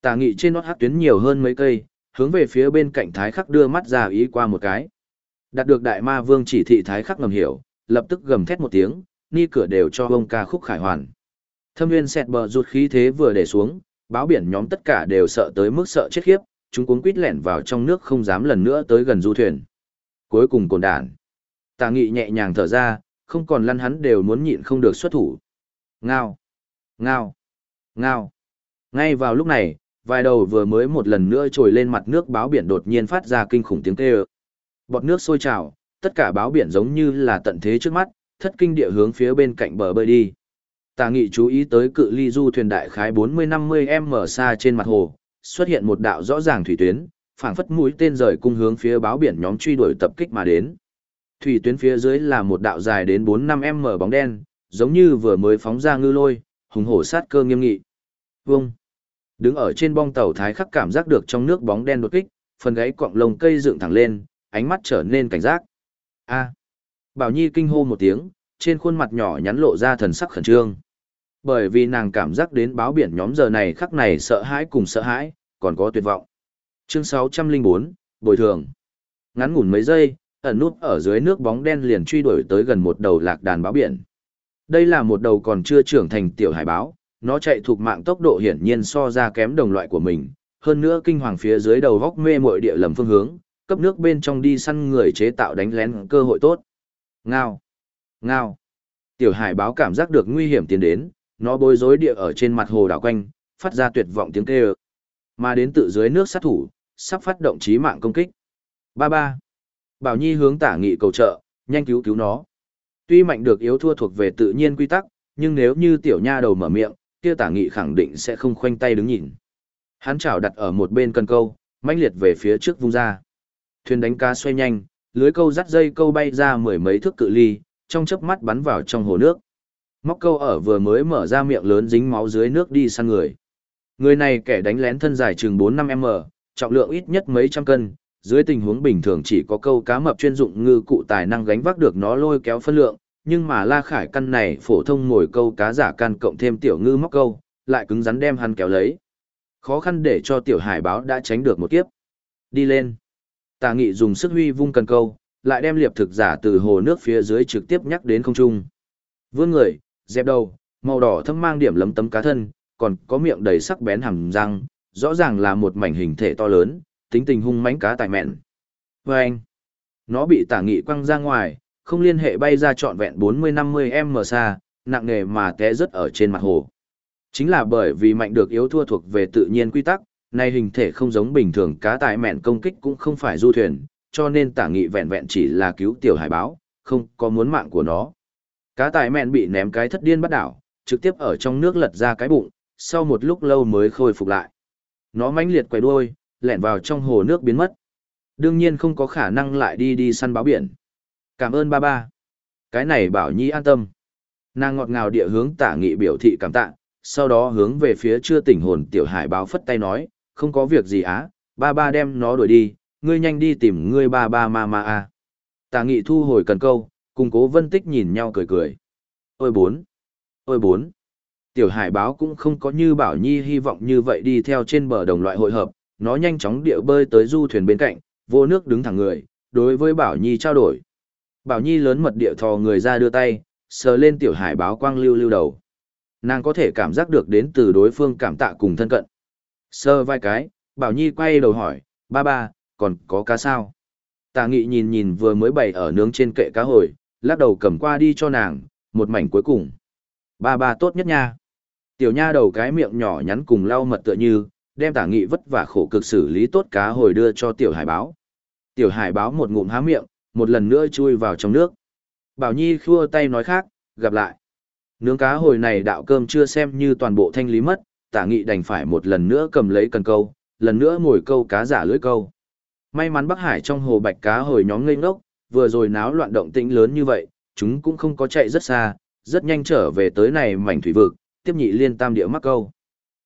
tà nghị trên nót hát tuyến nhiều hơn mấy cây, hướng về phía bên cạnh thái khắc đưa mắt ra ý qua một cái. Đạt được đại ma vương chỉ thị thái khắc ngầm hiểu, lập tức gầm thét một tiếng, ni cửa đều cho ông ca khúc khải hoàn. Thâm nguyên xẹt bờ rụt khí thế vừa để xuống, báo biển nhóm tất cả đều sợ tới mức sợ chết khiếp, chúng cuống quít lẻn vào trong nước không dám lần nữa tới gần du thuyền. Cuối cùng cồn đản. Tà nghị nhẹ nhàng thở ra, không còn lăn hắn đều muốn nhịn không được xuất thủ. Ngao, ngao, ngao. Ngay vào lúc này, vài đầu vừa mới một lần nữa trồi lên mặt nước báo biển đột nhiên phát ra kinh khủng tiếng kêu. Bọt nước sôi trào, tất cả báo biển giống như là tận thế trước mắt, thất kinh địa hướng phía bên cạnh bờ bơi đi. Tà nghị chú ý tới cự ly du thuyền đại khái 40-50 m xa trên mặt hồ, xuất hiện một đạo rõ ràng thủy tuyến, phảng phất mũi tên rời cung hướng phía báo biển nhóm truy đuổi tập kích mà đến. Thủy tuyến phía dưới là một đạo dài đến 4-5 m bóng đen, giống như vừa mới phóng ra ngư lôi, hùng hổ sát cơ nghiêm nghị. Vâng. Đứng ở trên bong tàu thái khắc cảm giác được trong nước bóng đen đột kích, phần gáy cọng lông cây dựng thẳng lên, ánh mắt trở nên cảnh giác. A. Bảo Nhi kinh hô một tiếng, trên khuôn mặt nhỏ nhắn lộ ra thần sắc khẩn trương. Bởi vì nàng cảm giác đến báo biển nhóm giờ này khắc này sợ hãi cùng sợ hãi, còn có tuyệt vọng. Chương 604, Bồi thường. Ngắn ngủn mấy giây, ẩn nút ở dưới nước bóng đen liền truy đuổi tới gần một đầu lạc đàn báo biển. Đây là một đầu còn chưa trưởng thành tiểu hải báo, nó chạy thuộc mạng tốc độ hiển nhiên so ra kém đồng loại của mình, hơn nữa kinh hoàng phía dưới đầu góc mê muội địa lầm phương hướng, cấp nước bên trong đi săn người chế tạo đánh lén cơ hội tốt. Ngao, ngao. Tiểu hải báo cảm giác được nguy hiểm tiến đến, nó bối rối địa ở trên mặt hồ đảo quanh, phát ra tuyệt vọng tiếng kêu. Mà đến tự dưới nước sát thủ, sắp phát động chí mạng công kích. Ba ba. Bảo Nhi hướng tả nghị cầu trợ, nhanh cứu cứu nó. Tuy mạnh được yếu thua thuộc về tự nhiên quy tắc, nhưng nếu như tiểu nha đầu mở miệng, kia tả nghị khẳng định sẽ không khoanh tay đứng nhìn. Hắn chảo đặt ở một bên cần câu, mãnh liệt về phía trước vung ra. Thuyền đánh cá xoay nhanh, lưới câu dắt dây câu bay ra mười mấy thước cự ly, trong chớp mắt bắn vào trong hồ nước. Móc câu ở vừa mới mở ra miệng lớn dính máu dưới nước đi sang người. Người này kẻ đánh lén thân dài chừng 4-5m, trọng lượng ít nhất mấy trăm cân, dưới tình huống bình thường chỉ có câu cá mập chuyên dụng ngư cụ tài năng gánh vác được nó lôi kéo phân lượng, nhưng mà La Khải căn này phổ thông ngồi câu cá giả can cộng thêm tiểu ngư móc câu, lại cứng rắn đem hắn kéo lấy. Khó khăn để cho tiểu hải báo đã tránh được một kiếp. Đi lên. Tà nghị dùng sức huy vung cần câu, lại đem liệp thực giả từ hồ nước phía dưới trực tiếp nhắc đến không trung. Vươn người, dẹp đầu, màu đỏ thâm mang điểm lấm tấm cá thân, còn có miệng đầy sắc bén hàm răng, rõ ràng là một mảnh hình thể to lớn, tính tình hung mãnh cá tài mẹn. Và anh, nó bị tả nghị quăng ra ngoài, không liên hệ bay ra trọn vẹn 40-50 m xa, nặng nề mà té rớt ở trên mặt hồ. Chính là bởi vì mạnh được yếu thua thuộc về tự nhiên quy tắc, nay hình thể không giống bình thường cá tài mẹn công kích cũng không phải du thuyền, cho nên tả nghị vẹn vẹn chỉ là cứu tiểu hải báo, không có muốn mạng của nó. Cá tài mẹn bị ném cái thất điên bắt đảo, trực tiếp ở trong nước lật ra cái bụng, sau một lúc lâu mới khôi phục lại. Nó mãnh liệt quay đuôi, lẻn vào trong hồ nước biến mất. Đương nhiên không có khả năng lại đi đi săn báo biển. Cảm ơn ba ba. Cái này bảo nhi an tâm. Nàng ngọt ngào địa hướng tả nghị biểu thị cảm tạ, sau đó hướng về phía chưa tỉnh hồn tiểu hải báo phất tay nói, không có việc gì á, ba ba đem nó đuổi đi, ngươi nhanh đi tìm ngươi ba ba ma ma a. Tả nghị thu hồi cần câu, cùng cố vân tích nhìn nhau cười cười. Ôi bốn! Ôi bốn! Tiểu hải báo cũng không có như bảo nhi hy vọng như vậy đi theo trên bờ đồng loại hội hợp, nó nhanh chóng địa bơi tới du thuyền bên cạnh, vô nước đứng thẳng người, đối với bảo nhi trao đổi. Bảo nhi lớn mật địa thò người ra đưa tay, sờ lên tiểu hải báo quang lưu lưu đầu. Nàng có thể cảm giác được đến từ đối phương cảm tạ cùng thân cận. Sơ vai cái, bảo nhi quay đầu hỏi, ba ba, còn có cá sao? Tà nghị nhìn nhìn vừa mới bày ở nướng trên kệ cá hồi, lắc đầu cầm qua đi cho nàng, một mảnh cuối cùng. Ba ba tốt nhất nha. Tiểu nha đầu cái miệng nhỏ nhắn cùng lau mật tựa như, đem tả nghị vất vả khổ cực xử lý tốt cá hồi đưa cho tiểu hải báo. Tiểu hải báo một ngụm há miệng, một lần nữa chui vào trong nước. Bảo Nhi khua tay nói khác, gặp lại. Nướng cá hồi này đạo cơm chưa xem như toàn bộ thanh lý mất, tả nghị đành phải một lần nữa cầm lấy cần câu, lần nữa ngồi câu cá giả lưỡi câu. May mắn Bắc Hải trong hồ bạch cá hồi nhóm ngây ngốc, vừa rồi náo loạn động tĩnh lớn như vậy, chúng cũng không có chạy rất xa, rất nhanh trở về tới này mảnh thủy vực, tiếp nhị liên tam địa mắc câu.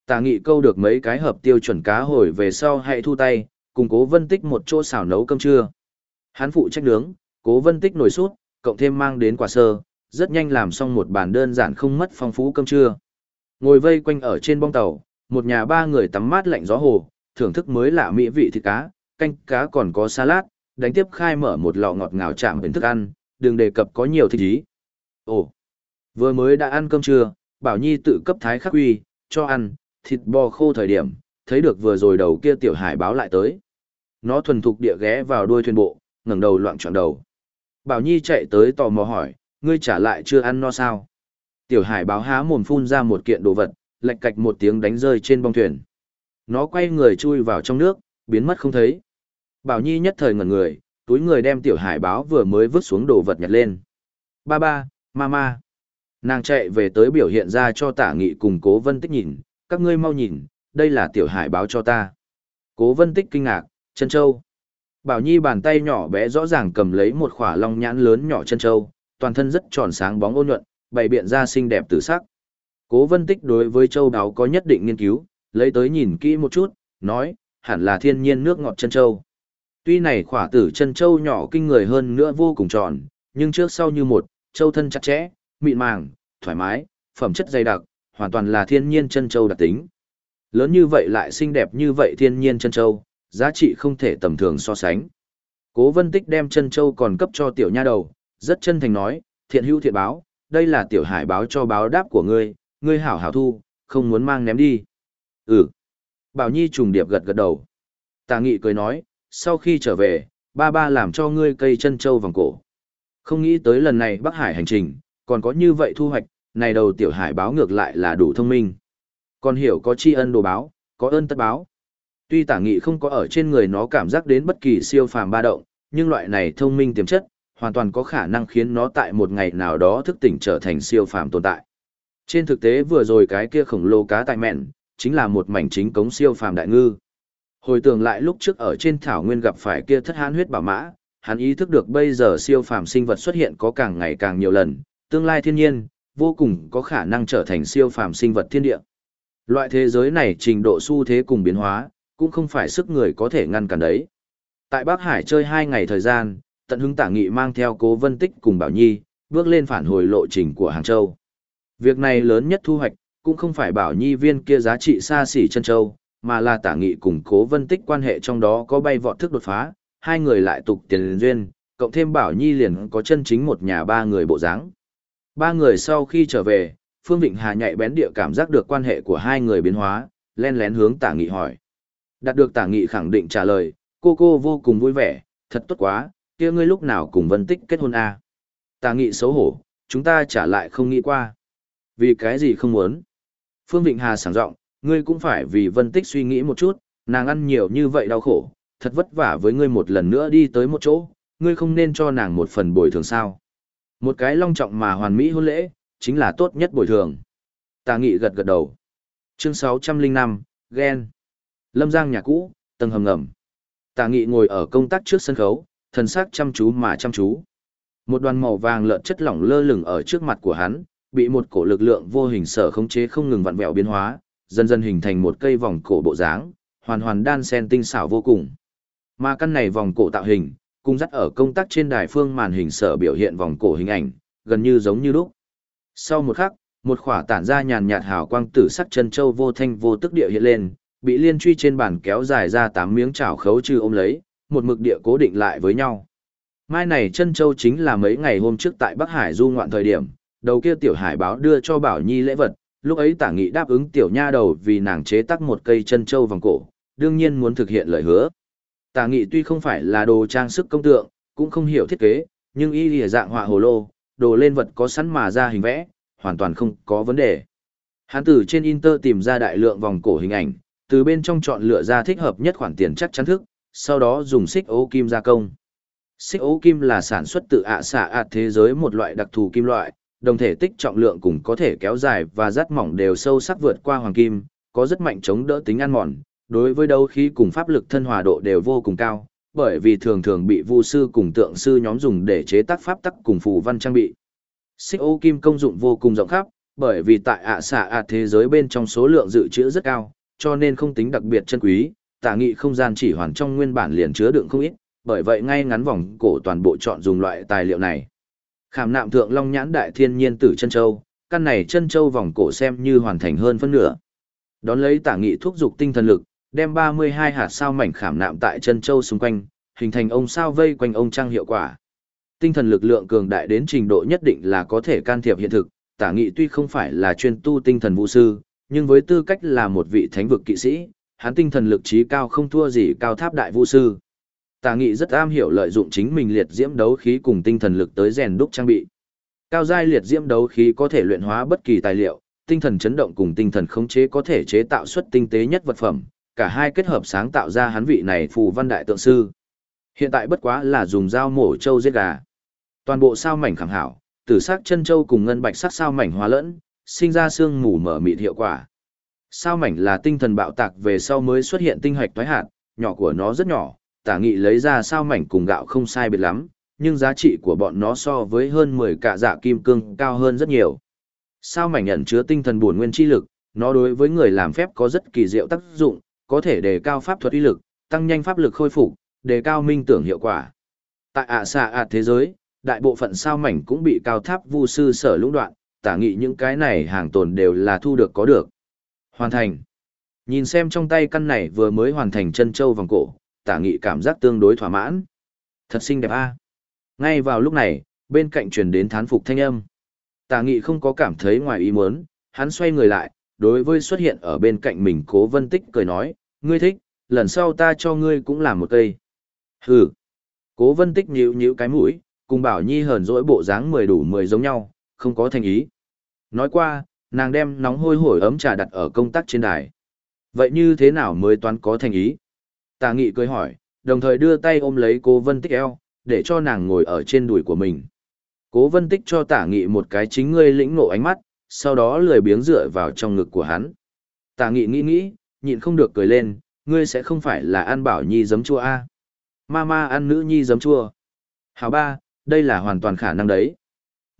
Tả nghị câu được mấy cái hợp tiêu chuẩn cá hồi về sau hãy thu tay, cùng cố vân tích một chỗ xào nấu cơm trưa. Hắn phụ trách nướng, cố vân tích nổi sút, cộng thêm mang đến quả sơ, rất nhanh làm xong một bàn đơn giản không mất phong phú cơm trưa. Ngồi vây quanh ở trên bong tàu, một nhà ba người tắm mát lạnh gió hồ, thưởng thức mới lạ mỹ vị thịt cá, canh cá còn có salad, đánh tiếp khai mở một lọ ngọt ngào chạm đến thức ăn, đừng đề cập có nhiều thịt ý. Ồ, vừa mới đã ăn cơm trưa, Bảo Nhi tự cấp thái khắc uy, cho ăn, thịt bò khô thời điểm, thấy được vừa rồi đầu kia tiểu hải báo lại tới. Nó thuần thục địa ghé vào đuôi thuyền bộ, ngẩng đầu loạn trọn đầu. Bảo Nhi chạy tới tò mò hỏi, ngươi trả lại chưa ăn no sao? Tiểu hải báo há mồm phun ra một kiện đồ vật, lạch cạch một tiếng đánh rơi trên bong thuyền. Nó quay người chui vào trong nước, biến mất không thấy. Bảo Nhi nhất thời ngẩn người, túi người đem tiểu hải báo vừa mới vứt xuống đồ vật nhặt lên. Ba ba, mama. Nàng chạy về tới biểu hiện ra cho tả nghị cùng cố vân tích nhìn, các ngươi mau nhìn, đây là tiểu hải báo cho ta. Cố vân tích kinh ngạc, chân châu. Bảo Nhi bàn tay nhỏ bé rõ ràng cầm lấy một khỏa long nhãn lớn nhỏ chân châu, toàn thân rất tròn sáng bóng ôn nhuận, bày biện ra xinh đẹp tử sắc. Cố vân tích đối với châu đáo có nhất định nghiên cứu, lấy tới nhìn kỹ một chút, nói, hẳn là thiên nhiên nước ngọt chân châu. Tuy này khỏa tử chân châu nhỏ kinh người hơn nữa vô cùng tròn, nhưng trước sau như một, châu thân chặt chẽ, mịn màng, thoải mái, phẩm chất dày đặc, hoàn toàn là thiên nhiên chân châu đặc tính. Lớn như vậy lại xinh đẹp như vậy thiên nhiên chân châu, giá trị không thể tầm thường so sánh. Cố Vân Tích đem chân châu còn cấp cho tiểu nha đầu, rất chân thành nói, thiện hữu thiện báo, đây là tiểu hải báo cho báo đáp của ngươi, ngươi hảo hảo thu, không muốn mang ném đi. Ừ. Bảo Nhi trùng điệp gật gật đầu. Tà Nghị cười nói, sau khi trở về, ba ba làm cho ngươi cây chân châu vòng cổ. Không nghĩ tới lần này Bắc Hải hành trình, còn có như vậy thu hoạch, này đầu tiểu hải báo ngược lại là đủ thông minh. Còn hiểu có tri ân đồ báo, có ơn tất báo. Tuy tả nghị không có ở trên người nó cảm giác đến bất kỳ siêu phàm ba động, nhưng loại này thông minh tiềm chất, hoàn toàn có khả năng khiến nó tại một ngày nào đó thức tỉnh trở thành siêu phàm tồn tại. Trên thực tế vừa rồi cái kia khổng lồ cá tại mẹn, chính là một mảnh chính cống siêu phàm đại ngư. Hồi tưởng lại lúc trước ở trên thảo nguyên gặp phải kia thất hán huyết bảo mã, hắn ý thức được bây giờ siêu phàm sinh vật xuất hiện có càng ngày càng nhiều lần, tương lai thiên nhiên, vô cùng có khả năng trở thành siêu phàm sinh vật thiên địa. Loại thế giới này trình độ xu thế cùng biến hóa, cũng không phải sức người có thể ngăn cản đấy. Tại Bắc Hải chơi hai ngày thời gian, tận hứng tả nghị mang theo cố vân tích cùng Bảo Nhi, bước lên phản hồi lộ trình của Hàng Châu. Việc này lớn nhất thu hoạch, cũng không phải Bảo Nhi viên kia giá trị xa xỉ chân châu, mà là tả nghị cùng cố vân tích quan hệ trong đó có bay vọt thức đột phá, hai người lại tục tiền duyên, cộng thêm Bảo Nhi liền có chân chính một nhà ba người bộ dáng. Ba người sau khi trở về, Phương Vịnh Hà nhạy bén địa cảm giác được quan hệ của hai người biến hóa, len lén hướng tả nghị hỏi. Đạt được tả nghị khẳng định trả lời, cô cô vô cùng vui vẻ, thật tốt quá, kia ngươi lúc nào cùng Vân Tích kết hôn à? Tả nghị xấu hổ, chúng ta trả lại không nghĩ qua. Vì cái gì không muốn? Phương Vịnh Hà sảng giọng, ngươi cũng phải vì Vân Tích suy nghĩ một chút, nàng ăn nhiều như vậy đau khổ, thật vất vả với ngươi một lần nữa đi tới một chỗ, ngươi không nên cho nàng một phần bồi thường sao. Một cái long trọng mà hoàn mỹ hôn lễ, chính là tốt nhất bồi thường. Tà nghị gật gật đầu. Chương 605, Gen. Lâm Giang nhà cũ, tầng hầm ngầm. Tạ nghị ngồi ở công tác trước sân khấu, thần sắc chăm chú mà chăm chú. Một đoàn màu vàng lợn chất lỏng lơ lửng ở trước mặt của hắn, bị một cổ lực lượng vô hình sở khống chế không ngừng vặn vẹo biến hóa, dần dần hình thành một cây vòng cổ bộ dáng, hoàn hoàn đan sen tinh xảo vô cùng. Mà căn này vòng cổ tạo hình, cung dắt ở công tác trên đài phương màn hình sở biểu hiện vòng cổ hình ảnh, gần như giống như lúc. Sau một khắc, một khỏa tản ra nhàn nhạt hào quang tử sắc chân châu vô thanh vô tức địa hiện lên, bị liên truy trên bàn kéo dài ra tám miếng chảo khấu trừ ôm lấy, một mực địa cố định lại với nhau. Mai này chân châu chính là mấy ngày hôm trước tại Bắc Hải du ngoạn thời điểm, đầu kia tiểu hải báo đưa cho Bảo Nhi lễ vật, lúc ấy tả nghị đáp ứng tiểu nha đầu vì nàng chế tác một cây chân châu vòng cổ, đương nhiên muốn thực hiện lời hứa. Tả nghị tuy không phải là đồ trang sức công tượng, cũng không hiểu thiết kế, nhưng y lìa dạng họa hồ lô, đồ lên vật có sẵn mà ra hình vẽ, hoàn toàn không có vấn đề. Hắn tử trên Inter tìm ra đại lượng vòng cổ hình ảnh, từ bên trong chọn lựa ra thích hợp nhất khoản tiền chắc chắn thức, sau đó dùng xích ố kim gia công. Xích ố kim là sản xuất từ ạ xạ ạt thế giới một loại đặc thù kim loại, đồng thể tích trọng lượng cũng có thể kéo dài và rát mỏng đều sâu sắc vượt qua hoàng kim, có rất mạnh chống đỡ tính ăn mòn, đối với đấu khí cùng pháp lực thân hòa độ đều vô cùng cao, bởi vì thường thường bị vu sư cùng tượng sư nhóm dùng để chế tác pháp tắc cùng phù văn trang bị. Xích ô kim công dụng vô cùng rộng khắp, bởi vì tại ạ xạ ạ thế giới bên trong số lượng dự trữ rất cao, cho nên không tính đặc biệt chân quý, tả nghị không gian chỉ hoàn trong nguyên bản liền chứa đựng không ít, bởi vậy ngay ngắn vòng cổ toàn bộ chọn dùng loại tài liệu này. Khảm nạm thượng long nhãn đại thiên nhiên tử chân châu, căn này chân châu vòng cổ xem như hoàn thành hơn phân nửa. Đón lấy tả nghị thúc dục tinh thần lực, đem 32 hạt sao mảnh khảm nạm tại chân châu xung quanh, hình thành ông sao vây quanh ông trăng hiệu quả. Tinh thần lực lượng cường đại đến trình độ nhất định là có thể can thiệp hiện thực, tả nghị tuy không phải là chuyên tu tinh thần vũ sư, nhưng với tư cách là một vị thánh vực kỵ sĩ, hắn tinh thần lực trí cao không thua gì cao tháp đại vũ sư. Tà nghị rất am hiểu lợi dụng chính mình liệt diễm đấu khí cùng tinh thần lực tới rèn đúc trang bị. Cao giai liệt diễm đấu khí có thể luyện hóa bất kỳ tài liệu, tinh thần chấn động cùng tinh thần khống chế có thể chế tạo xuất tinh tế nhất vật phẩm, cả hai kết hợp sáng tạo ra hắn vị này phù văn đại tượng sư. Hiện tại bất quá là dùng dao mổ trâu giết gà. Toàn bộ sao mảnh khảm hảo, tử sắc chân châu cùng ngân bạch sắc sao mảnh hóa lẫn, sinh ra xương mù mở mịt hiệu quả. Sao mảnh là tinh thần bạo tạc về sau mới xuất hiện tinh hoạch thoái hạt, nhỏ của nó rất nhỏ, tả nghị lấy ra sao mảnh cùng gạo không sai biệt lắm, nhưng giá trị của bọn nó so với hơn 10 cả dạ kim cương cao hơn rất nhiều. Sao mảnh nhận chứa tinh thần bổn nguyên chi lực, nó đối với người làm phép có rất kỳ diệu tác dụng, có thể đề cao pháp thuật uy lực, tăng nhanh pháp lực khôi phục, đề cao minh tưởng hiệu quả. Tại ạ xạ ạ thế giới, đại bộ phận sao mảnh cũng bị cao tháp vu sư sở lũng đoạn, tả nghị những cái này hàng tồn đều là thu được có được. Hoàn thành. Nhìn xem trong tay căn này vừa mới hoàn thành chân châu vòng cổ, tả nghị cảm giác tương đối thỏa mãn. Thật xinh đẹp a. Ngay vào lúc này, bên cạnh truyền đến thán phục thanh âm. Tả nghị không có cảm thấy ngoài ý muốn, hắn xoay người lại, đối với xuất hiện ở bên cạnh mình cố vân tích cười nói, ngươi thích, lần sau ta cho ngươi cũng làm một cây. Hừ. Cố vân tích nhíu nhíu cái mũi, cùng bảo nhi hờn dỗi bộ dáng mười đủ mười giống nhau, không có thành ý. Nói qua, nàng đem nóng hôi hổi ấm trà đặt ở công tắc trên đài. Vậy như thế nào mới toán có thành ý? Tà nghị cười hỏi, đồng thời đưa tay ôm lấy cố vân tích eo, để cho nàng ngồi ở trên đùi của mình. Cố vân tích cho tả nghị một cái chính ngươi lĩnh ngộ ánh mắt, sau đó lười biếng dựa vào trong ngực của hắn. Tả nghị nghĩ nghĩ, nhịn không được cười lên, ngươi sẽ không phải là ăn bảo nhi giấm chua a à? Mama ăn nữ nhi giấm chua. Hảo ba, đây là hoàn toàn khả năng đấy.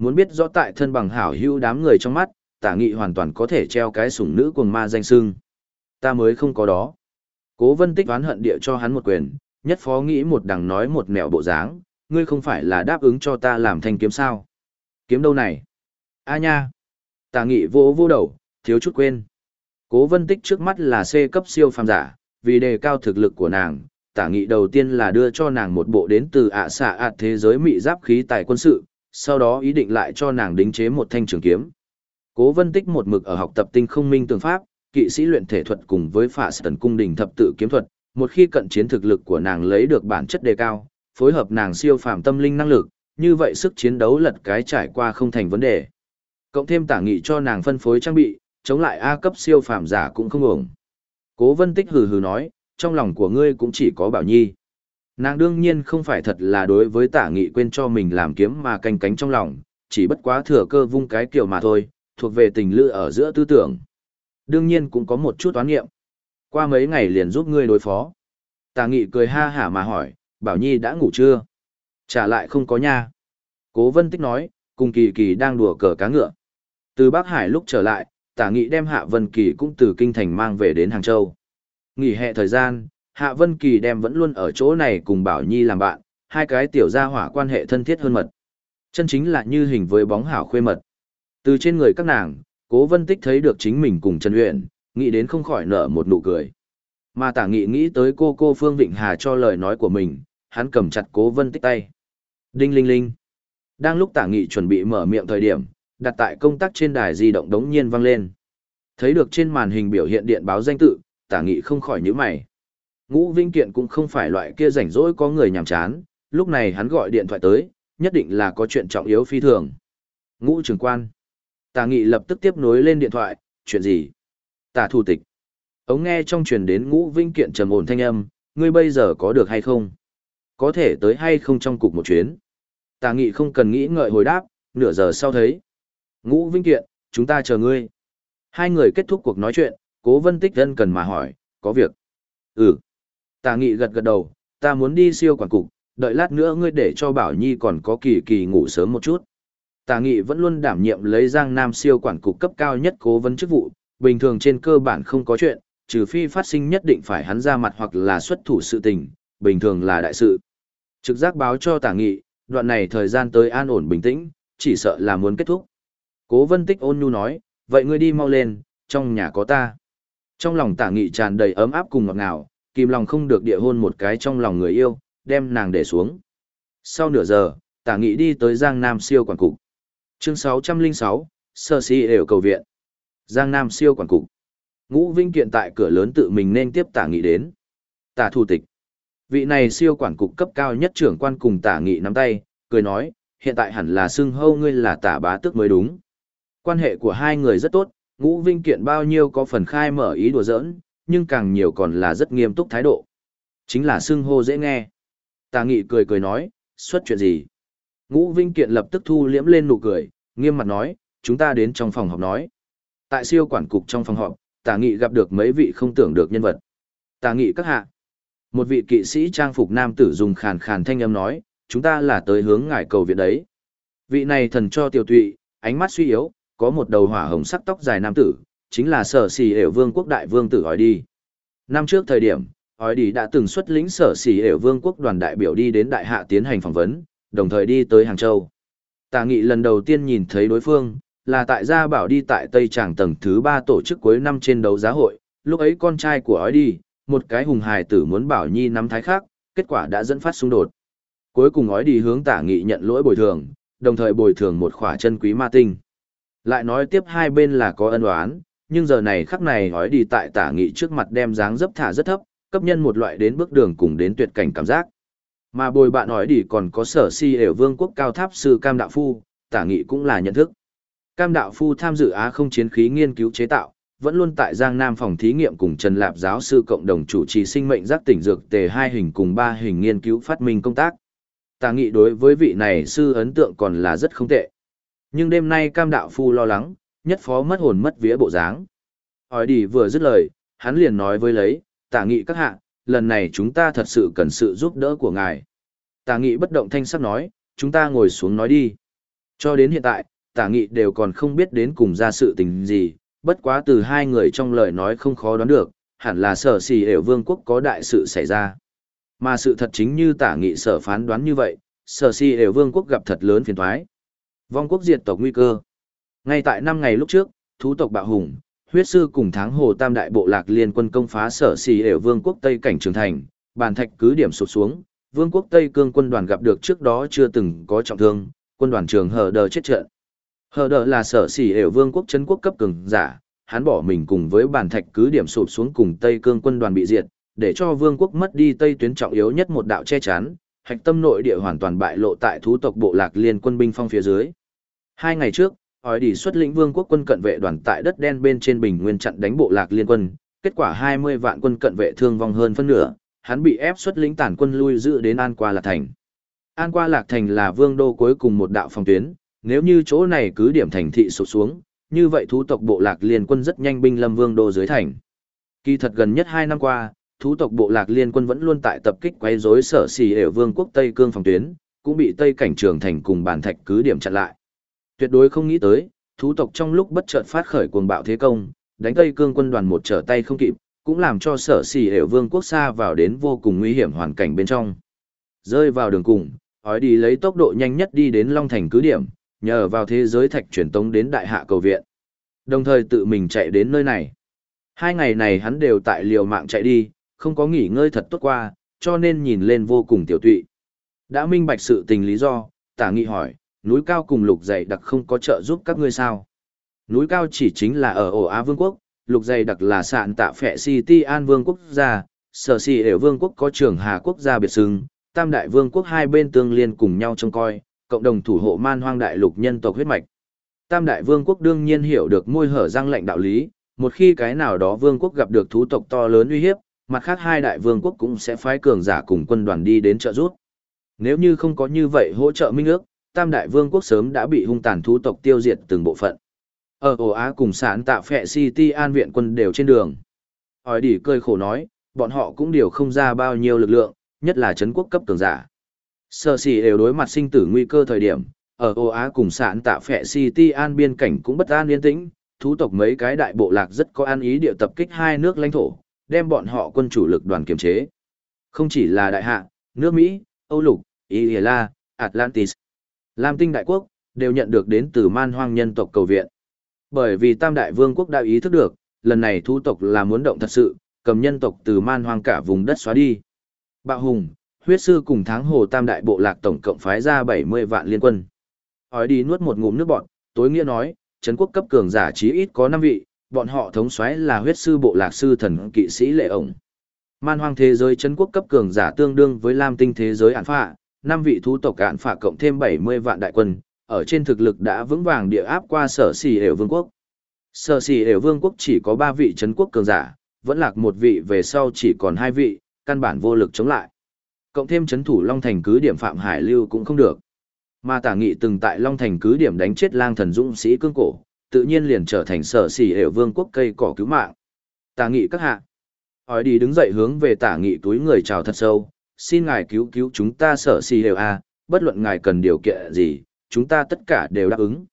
Muốn biết rõ tại thân bằng hảo hữu đám người trong mắt, tả nghị hoàn toàn có thể treo cái sủng nữ cuồng ma danh sưng. Ta mới không có đó. Cố vân tích oán hận địa cho hắn một quyền, nhất phó nghĩ một đằng nói một mẹo bộ dáng, ngươi không phải là đáp ứng cho ta làm thanh kiếm sao. Kiếm đâu này? A nha! Tả nghị vô vô đầu, thiếu chút quên. Cố vân tích trước mắt là C cấp siêu phàm giả, vì đề cao thực lực của nàng, tả nghị đầu tiên là đưa cho nàng một bộ đến từ ạ xạ ạt thế giới mị giáp khí tài quân sự, sau đó ý định lại cho nàng đính chế một thanh trường kiếm. Cố vân tích một mực ở học tập tinh không minh tường pháp, kỵ sĩ luyện thể thuật cùng với phả tần cung đình thập tự kiếm thuật, một khi cận chiến thực lực của nàng lấy được bản chất đề cao, phối hợp nàng siêu phàm tâm linh năng lực, như vậy sức chiến đấu lật cái trải qua không thành vấn đề. Cộng thêm tả nghị cho nàng phân phối trang bị, chống lại A cấp siêu phàm giả cũng không ổng. Cố vân tích hừ hừ nói, trong lòng của ngươi cũng chỉ có bảo nhi. Nàng đương nhiên không phải thật là đối với tả nghị quên cho mình làm kiếm mà canh cánh trong lòng, chỉ bất quá thừa cơ vung cái kiểu mà thôi, thuộc về tình lữ ở giữa tư tưởng. Đương nhiên cũng có một chút toán nghiệm. Qua mấy ngày liền giúp ngươi đối phó. Tả nghị cười ha hả mà hỏi, bảo nhi đã ngủ chưa? Trả lại không có nha. Cố vân tích nói, cùng kỳ kỳ đang đùa cờ cá ngựa. Từ Bắc Hải lúc trở lại, tả nghị đem Hạ Vân Kỳ cũng từ Kinh Thành mang về đến Hàng Châu. Nghỉ hè thời gian, Hạ Vân Kỳ đem vẫn luôn ở chỗ này cùng Bảo Nhi làm bạn, hai cái tiểu gia hỏa quan hệ thân thiết hơn mật. Chân chính là như hình với bóng hảo khuê mật. Từ trên người các nàng, Cố Vân Tích thấy được chính mình cùng Trần Uyển, nghĩ đến không khỏi nở một nụ cười. Mà Tả Nghị nghĩ tới cô cô Phương Vịnh Hà cho lời nói của mình, hắn cầm chặt Cố Vân Tích tay. Đinh linh linh. Đang lúc Tả Nghị chuẩn bị mở miệng thời điểm, đặt tại công tắc trên đài di động đống nhiên vang lên. Thấy được trên màn hình biểu hiện điện báo danh tự, Tả Nghị không khỏi nhíu mày. Ngũ Vinh Kiện cũng không phải loại kia rảnh rỗi có người nhàm chán, lúc này hắn gọi điện thoại tới, nhất định là có chuyện trọng yếu phi thường. Ngũ trưởng quan. Tả Nghị lập tức tiếp nối lên điện thoại, chuyện gì? Tả thủ tịch. Ống nghe trong truyền đến Ngũ Vinh Kiện trầm ổn thanh âm, ngươi bây giờ có được hay không? Có thể tới hay không trong cục một chuyến? Tả Nghị không cần nghĩ ngợi hồi đáp, nửa giờ sau thấy. Ngũ Vinh Kiện, chúng ta chờ ngươi. Hai người kết thúc cuộc nói chuyện, Cố Vân Tích Dân cần mà hỏi, có việc. Ừ. Tà nghị gật gật đầu, ta muốn đi siêu quản cục, đợi lát nữa ngươi để cho Bảo Nhi còn có kỳ kỳ ngủ sớm một chút. Tà nghị vẫn luôn đảm nhiệm lấy Giang Nam siêu quản cục cấp cao nhất cố vấn chức vụ, bình thường trên cơ bản không có chuyện, trừ phi phát sinh nhất định phải hắn ra mặt hoặc là xuất thủ sự tình, bình thường là đại sự. Trực giác báo cho tả nghị, đoạn này thời gian tới an ổn bình tĩnh, chỉ sợ là muốn kết thúc. Cố vân tích ôn nhu nói, vậy ngươi đi mau lên, trong nhà có ta. Trong lòng tả nghị tràn đầy ấm áp cùng ngọt ngào, kìm lòng không được địa hôn một cái trong lòng người yêu, đem nàng để xuống. Sau nửa giờ, tả nghị đi tới Giang Nam siêu quản cục. Chương 606, Sơ Si đều cầu viện. Giang Nam siêu quản cục. Ngũ Vinh kiện tại cửa lớn tự mình nên tiếp tả nghị đến. Tả thủ tịch. Vị này siêu quản cục cấp cao nhất trưởng quan cùng tả nghị nắm tay, cười nói, hiện tại hẳn là xưng hâu ngươi là tả bá tước mới đúng. Quan hệ của hai người rất tốt, ngũ vinh kiện bao nhiêu có phần khai mở ý đùa giỡn, nhưng càng nhiều còn là rất nghiêm túc thái độ. Chính là xưng hô dễ nghe. Tà nghị cười cười nói, xuất chuyện gì? Ngũ vinh kiện lập tức thu liễm lên nụ cười, nghiêm mặt nói, chúng ta đến trong phòng họp nói. Tại siêu quản cục trong phòng họp, tà nghị gặp được mấy vị không tưởng được nhân vật. Tà nghị các hạ. Một vị kỵ sĩ trang phục nam tử dùng khàn khàn thanh âm nói, chúng ta là tới hướng ngài cầu viện đấy. Vị này thần cho tiểu tụy, ánh mắt suy yếu, có một đầu hỏa hồng sắc tóc dài nam tử, chính là sở xì ểu vương quốc đại vương tử hỏi đi. Năm trước thời điểm, hỏi đi đã từng xuất lĩnh sở xì ểu vương quốc đoàn đại biểu đi đến đại hạ tiến hành phỏng vấn, đồng thời đi tới Hàng Châu. Tà nghị lần đầu tiên nhìn thấy đối phương, là tại gia bảo đi tại Tây Tràng tầng thứ ba tổ chức cuối năm trên đấu giá hội, lúc ấy con trai của hỏi đi, một cái hùng hài tử muốn bảo nhi nắm thái khác, kết quả đã dẫn phát xung đột. Cuối cùng ói đi hướng tả nghị nhận lỗi bồi thường, đồng thời bồi thường một khỏa chân quý ma tinh. Lại nói tiếp hai bên là có ân oán, nhưng giờ này khắc này hói đi tại tả nghị trước mặt đem dáng dấp thả rất thấp, cấp nhân một loại đến bước đường cùng đến tuyệt cảnh cảm giác. Mà bồi bạn hói đi còn có sở si ở vương quốc cao tháp sư Cam Đạo Phu, tả nghị cũng là nhận thức. Cam Đạo Phu tham dự Á không chiến khí nghiên cứu chế tạo, vẫn luôn tại Giang Nam phòng thí nghiệm cùng Trần Lạp giáo sư cộng đồng chủ trì sinh mệnh giác tỉnh dược tề hai hình cùng ba hình nghiên cứu phát minh công tác. Tà nghị đối với vị này sư ấn tượng còn là rất không tệ. Nhưng đêm nay cam đạo phu lo lắng, nhất phó mất hồn mất vía bộ dáng. Hỏi đi vừa dứt lời, hắn liền nói với lấy, tả nghị các hạ, lần này chúng ta thật sự cần sự giúp đỡ của ngài. Tả nghị bất động thanh sắc nói, chúng ta ngồi xuống nói đi. Cho đến hiện tại, tả nghị đều còn không biết đến cùng ra sự tình gì, bất quá từ hai người trong lời nói không khó đoán được, hẳn là sở xì đều vương quốc có đại sự xảy ra. Mà sự thật chính như tả nghị sở phán đoán như vậy, sở xì đều vương quốc gặp thật lớn phiền thoái. Vong quốc diệt tộc nguy cơ. Ngay tại năm ngày lúc trước, thú tộc bạo hùng, huyết sư cùng tháng hồ tam đại bộ lạc liên quân công phá sở xì đều vương quốc Tây cảnh trường thành, bàn thạch cứ điểm sụt xuống, vương quốc Tây cương quân đoàn gặp được trước đó chưa từng có trọng thương, quân đoàn trường hờ đờ chết trận. Hờ đờ là sở xỉ đều vương quốc chân quốc cấp cường giả, hắn bỏ mình cùng với bàn thạch cứ điểm sụp xuống cùng Tây cương quân đoàn bị diệt, để cho vương quốc mất đi Tây tuyến trọng yếu nhất một đạo che chắn, hạch tâm nội địa hoàn toàn bại lộ tại thú tộc bộ lạc liên quân binh phong phía dưới. Hai ngày trước, hỏi đi xuất lĩnh vương quốc quân cận vệ đoàn tại đất đen bên trên bình nguyên chặn đánh bộ lạc liên quân, kết quả 20 vạn quân cận vệ thương vong hơn phân nửa, hắn bị ép xuất lĩnh tản quân lui giữ đến An Qua Lạc Thành. An Qua Lạc Thành là vương đô cuối cùng một đạo phòng tuyến, nếu như chỗ này cứ điểm thành thị sụp xuống, như vậy thú tộc bộ lạc liên quân rất nhanh binh lâm vương đô dưới thành. Kỳ thật gần nhất 2 năm qua, thú tộc bộ lạc liên quân vẫn luôn tại tập kích quấy rối sở xì ở vương quốc Tây Cương phòng tuyến, cũng bị Tây cảnh trường thành cùng bản thạch cứ điểm chặn lại. Tuyệt đối không nghĩ tới, thú tộc trong lúc bất chợt phát khởi cuồng bạo thế công, đánh Tây Cương quân đoàn một trở tay không kịp, cũng làm cho sở xỉ hiểu vương quốc xa vào đến vô cùng nguy hiểm hoàn cảnh bên trong. Rơi vào đường cùng, hói đi lấy tốc độ nhanh nhất đi đến Long Thành cứ điểm, nhờ vào thế giới thạch truyền tống đến đại hạ cầu viện. Đồng thời tự mình chạy đến nơi này. Hai ngày này hắn đều tại liều mạng chạy đi, không có nghỉ ngơi thật tốt qua, cho nên nhìn lên vô cùng tiểu tụy. Đã minh bạch sự tình lý do, tả nghị hỏi, núi cao cùng lục dày đặc không có trợ giúp các ngươi sao? Núi cao chỉ chính là ở ổ Á Vương quốc, lục dày đặc là sạn tạ phệ City An Vương quốc gia, sở xì đều Vương quốc có trường Hà quốc gia biệt xưng, tam đại vương quốc hai bên tương liên cùng nhau trông coi, cộng đồng thủ hộ man hoang đại lục nhân tộc huyết mạch. Tam đại vương quốc đương nhiên hiểu được môi hở răng lệnh đạo lý, một khi cái nào đó vương quốc gặp được thú tộc to lớn uy hiếp, mặt khác hai đại vương quốc cũng sẽ phái cường giả cùng quân đoàn đi đến trợ giúp. Nếu như không có như vậy hỗ trợ minh ước, tam đại vương quốc sớm đã bị hung tàn thú tộc tiêu diệt từng bộ phận. Ở ổ Á cùng sản tạ phẹ City an viện quân đều trên đường. Hỏi đỉ cười khổ nói, bọn họ cũng đều không ra bao nhiêu lực lượng, nhất là chấn quốc cấp cường giả. Sở xỉ đều đối mặt sinh tử nguy cơ thời điểm, ở Âu Á cùng sản tạ phẹ City an biên cảnh cũng bất an yên tĩnh, thú tộc mấy cái đại bộ lạc rất có an ý địa tập kích hai nước lãnh thổ, đem bọn họ quân chủ lực đoàn kiềm chế. Không chỉ là đại hạ, nước Mỹ, Âu Lục, Ý La, Atlantis, Lam Tinh Đại Quốc, đều nhận được đến từ man hoang nhân tộc cầu viện. Bởi vì Tam Đại Vương quốc đã ý thức được, lần này thu tộc là muốn động thật sự, cầm nhân tộc từ man hoang cả vùng đất xóa đi. Bạo hùng, huyết sư cùng tháng hồ tam đại bộ lạc tổng cộng phái ra 70 vạn liên quân. Hỏi đi nuốt một ngụm nước bọn, tối nghĩa nói, Trấn quốc cấp cường giả chí ít có 5 vị, bọn họ thống soái là huyết sư bộ lạc sư thần kỵ sĩ lệ ổng. Man hoang thế giới Trấn quốc cấp cường giả tương đương với lam tinh thế giới ản phạ, Năm vị thú tộc cạn phạ cộng thêm 70 vạn đại quân, ở trên thực lực đã vững vàng địa áp qua sở xì đều vương quốc. Sở xì đều vương quốc chỉ có 3 vị Trấn quốc cường giả, vẫn lạc một vị về sau chỉ còn hai vị, căn bản vô lực chống lại. Cộng thêm chấn thủ Long Thành cứ điểm Phạm Hải Lưu cũng không được. Mà tả nghị từng tại Long Thành cứ điểm đánh chết lang thần dũng sĩ cương cổ, tự nhiên liền trở thành sở sỉ hiệu vương quốc cây cỏ cứu mạng. Tả nghị các hạ. Hỏi đi đứng dậy hướng về tả nghị túi người chào thật sâu, xin ngài cứu cứu chúng ta sở xỉ đều a, à, bất luận ngài cần điều kiện gì, chúng ta tất cả đều đáp ứng.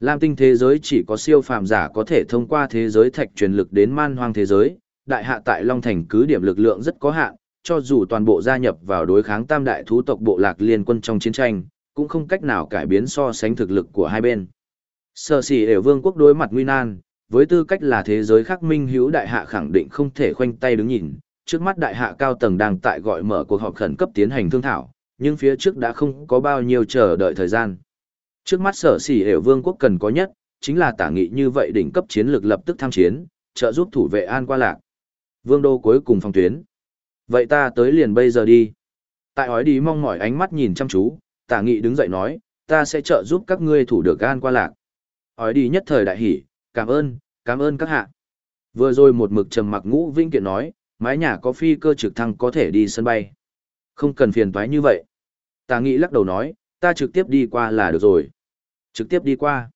Lam tinh thế giới chỉ có siêu phàm giả có thể thông qua thế giới thạch truyền lực đến man hoang thế giới, đại hạ tại Long Thành cứ điểm lực lượng rất có hạn, cho dù toàn bộ gia nhập vào đối kháng tam đại thú tộc bộ lạc liên quân trong chiến tranh, cũng không cách nào cải biến so sánh thực lực của hai bên. Sở sĩ đều vương quốc đối mặt nguy nan, với tư cách là thế giới khắc minh hữu đại hạ khẳng định không thể khoanh tay đứng nhìn, trước mắt đại hạ cao tầng đang tại gọi mở cuộc họp khẩn cấp tiến hành thương thảo, nhưng phía trước đã không có bao nhiêu chờ đợi thời gian. Trước mắt sở sỉ hiểu vương quốc cần có nhất, chính là tả nghị như vậy đỉnh cấp chiến lược lập tức tham chiến, trợ giúp thủ vệ an qua lạc. Vương đô cuối cùng phong tuyến. Vậy ta tới liền bây giờ đi. Tại hói đi mong mỏi ánh mắt nhìn chăm chú, tả nghị đứng dậy nói, ta sẽ trợ giúp các ngươi thủ được gan qua lạc. Hói đi nhất thời đại hỉ, cảm ơn, cảm ơn các hạ. Vừa rồi một mực trầm mặc ngũ vinh kiện nói, mái nhà có phi cơ trực thăng có thể đi sân bay. Không cần phiền toái như vậy. Tà nghị lắc đầu nói, ta trực tiếp đi qua là được rồi. Trực tiếp đi qua.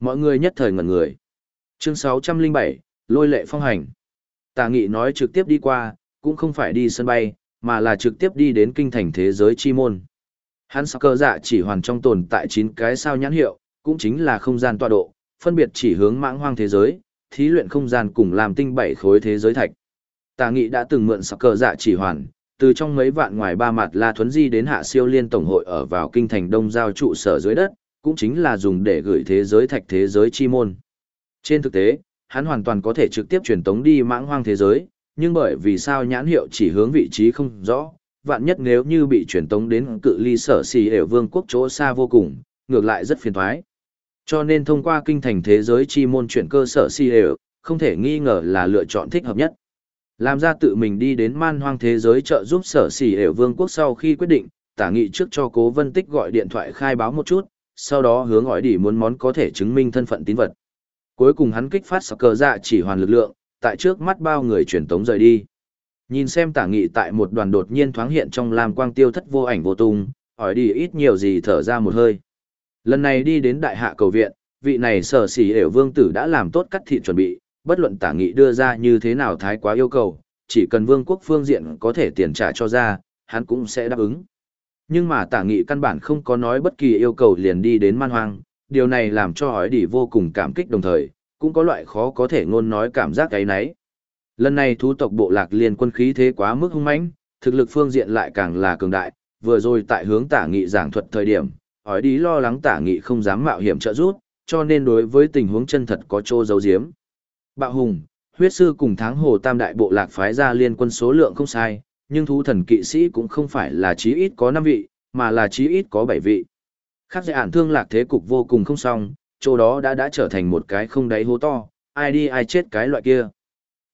Mọi người nhất thời ngẩn người. Chương 607, lôi lệ phong hành. Tà nghị nói trực tiếp đi qua, cũng không phải đi sân bay, mà là trực tiếp đi đến kinh thành thế giới chi môn. Hắn sắc cơ dạ chỉ hoàn trong tồn tại 9 cái sao nhãn hiệu, cũng chính là không gian tọa độ, phân biệt chỉ hướng mãng hoang thế giới, thí luyện không gian cùng làm tinh bảy khối thế giới thạch. Tà nghị đã từng mượn sắc cơ dạ chỉ hoàn, từ trong mấy vạn ngoài ba mặt La Thuấn Di đến hạ siêu liên tổng hội ở vào kinh thành đông giao trụ sở dưới đất, cũng chính là dùng để gửi thế giới thạch thế giới chi môn. Trên thực tế, hắn hoàn toàn có thể trực tiếp truyền tống đi mãng hoang thế giới, nhưng bởi vì sao nhãn hiệu chỉ hướng vị trí không rõ, vạn nhất nếu như bị truyền tống đến cự ly sở xì ể vương quốc chỗ xa vô cùng, ngược lại rất phiền toái. Cho nên thông qua kinh thành thế giới chi môn chuyển cơ sở xì ể không thể nghi ngờ là lựa chọn thích hợp nhất. Làm ra tự mình đi đến man hoang thế giới trợ giúp sở sỉ đều vương quốc sau khi quyết định, tả nghị trước cho cố vân tích gọi điện thoại khai báo một chút, sau đó hướng hỏi đỉ muốn món có thể chứng minh thân phận tín vật. Cuối cùng hắn kích phát sắc cờ dạ chỉ hoàn lực lượng, tại trước mắt bao người truyền tống rời đi. Nhìn xem tả nghị tại một đoàn đột nhiên thoáng hiện trong lam quang tiêu thất vô ảnh vô tung, hỏi đi ít nhiều gì thở ra một hơi. Lần này đi đến đại hạ cầu viện, vị này sở sỉ đều vương tử đã làm tốt cắt thịt chuẩn bị, bất luận tả nghị đưa ra như thế nào thái quá yêu cầu, chỉ cần vương quốc phương diện có thể tiền trả cho ra, hắn cũng sẽ đáp ứng. Nhưng mà tả nghị căn bản không có nói bất kỳ yêu cầu liền đi đến man hoang, điều này làm cho hỏi đi vô cùng cảm kích đồng thời, cũng có loại khó có thể ngôn nói cảm giác cái nấy. Lần này thú tộc bộ lạc liên quân khí thế quá mức hung mãnh, thực lực phương diện lại càng là cường đại, vừa rồi tại hướng tả nghị giảng thuật thời điểm, hỏi đi lo lắng tả nghị không dám mạo hiểm trợ giúp, cho nên đối với tình huống chân thật có chỗ giấu giếm. Bạo hùng, huyết sư cùng tháng hồ tam đại bộ lạc phái ra liên quân số lượng không sai, nhưng thú thần kỵ sĩ cũng không phải là chí ít có 5 vị, mà là chí ít có 7 vị. Khác dạy ản thương lạc thế cục vô cùng không xong, chỗ đó đã đã trở thành một cái không đáy hố to, ai đi ai chết cái loại kia.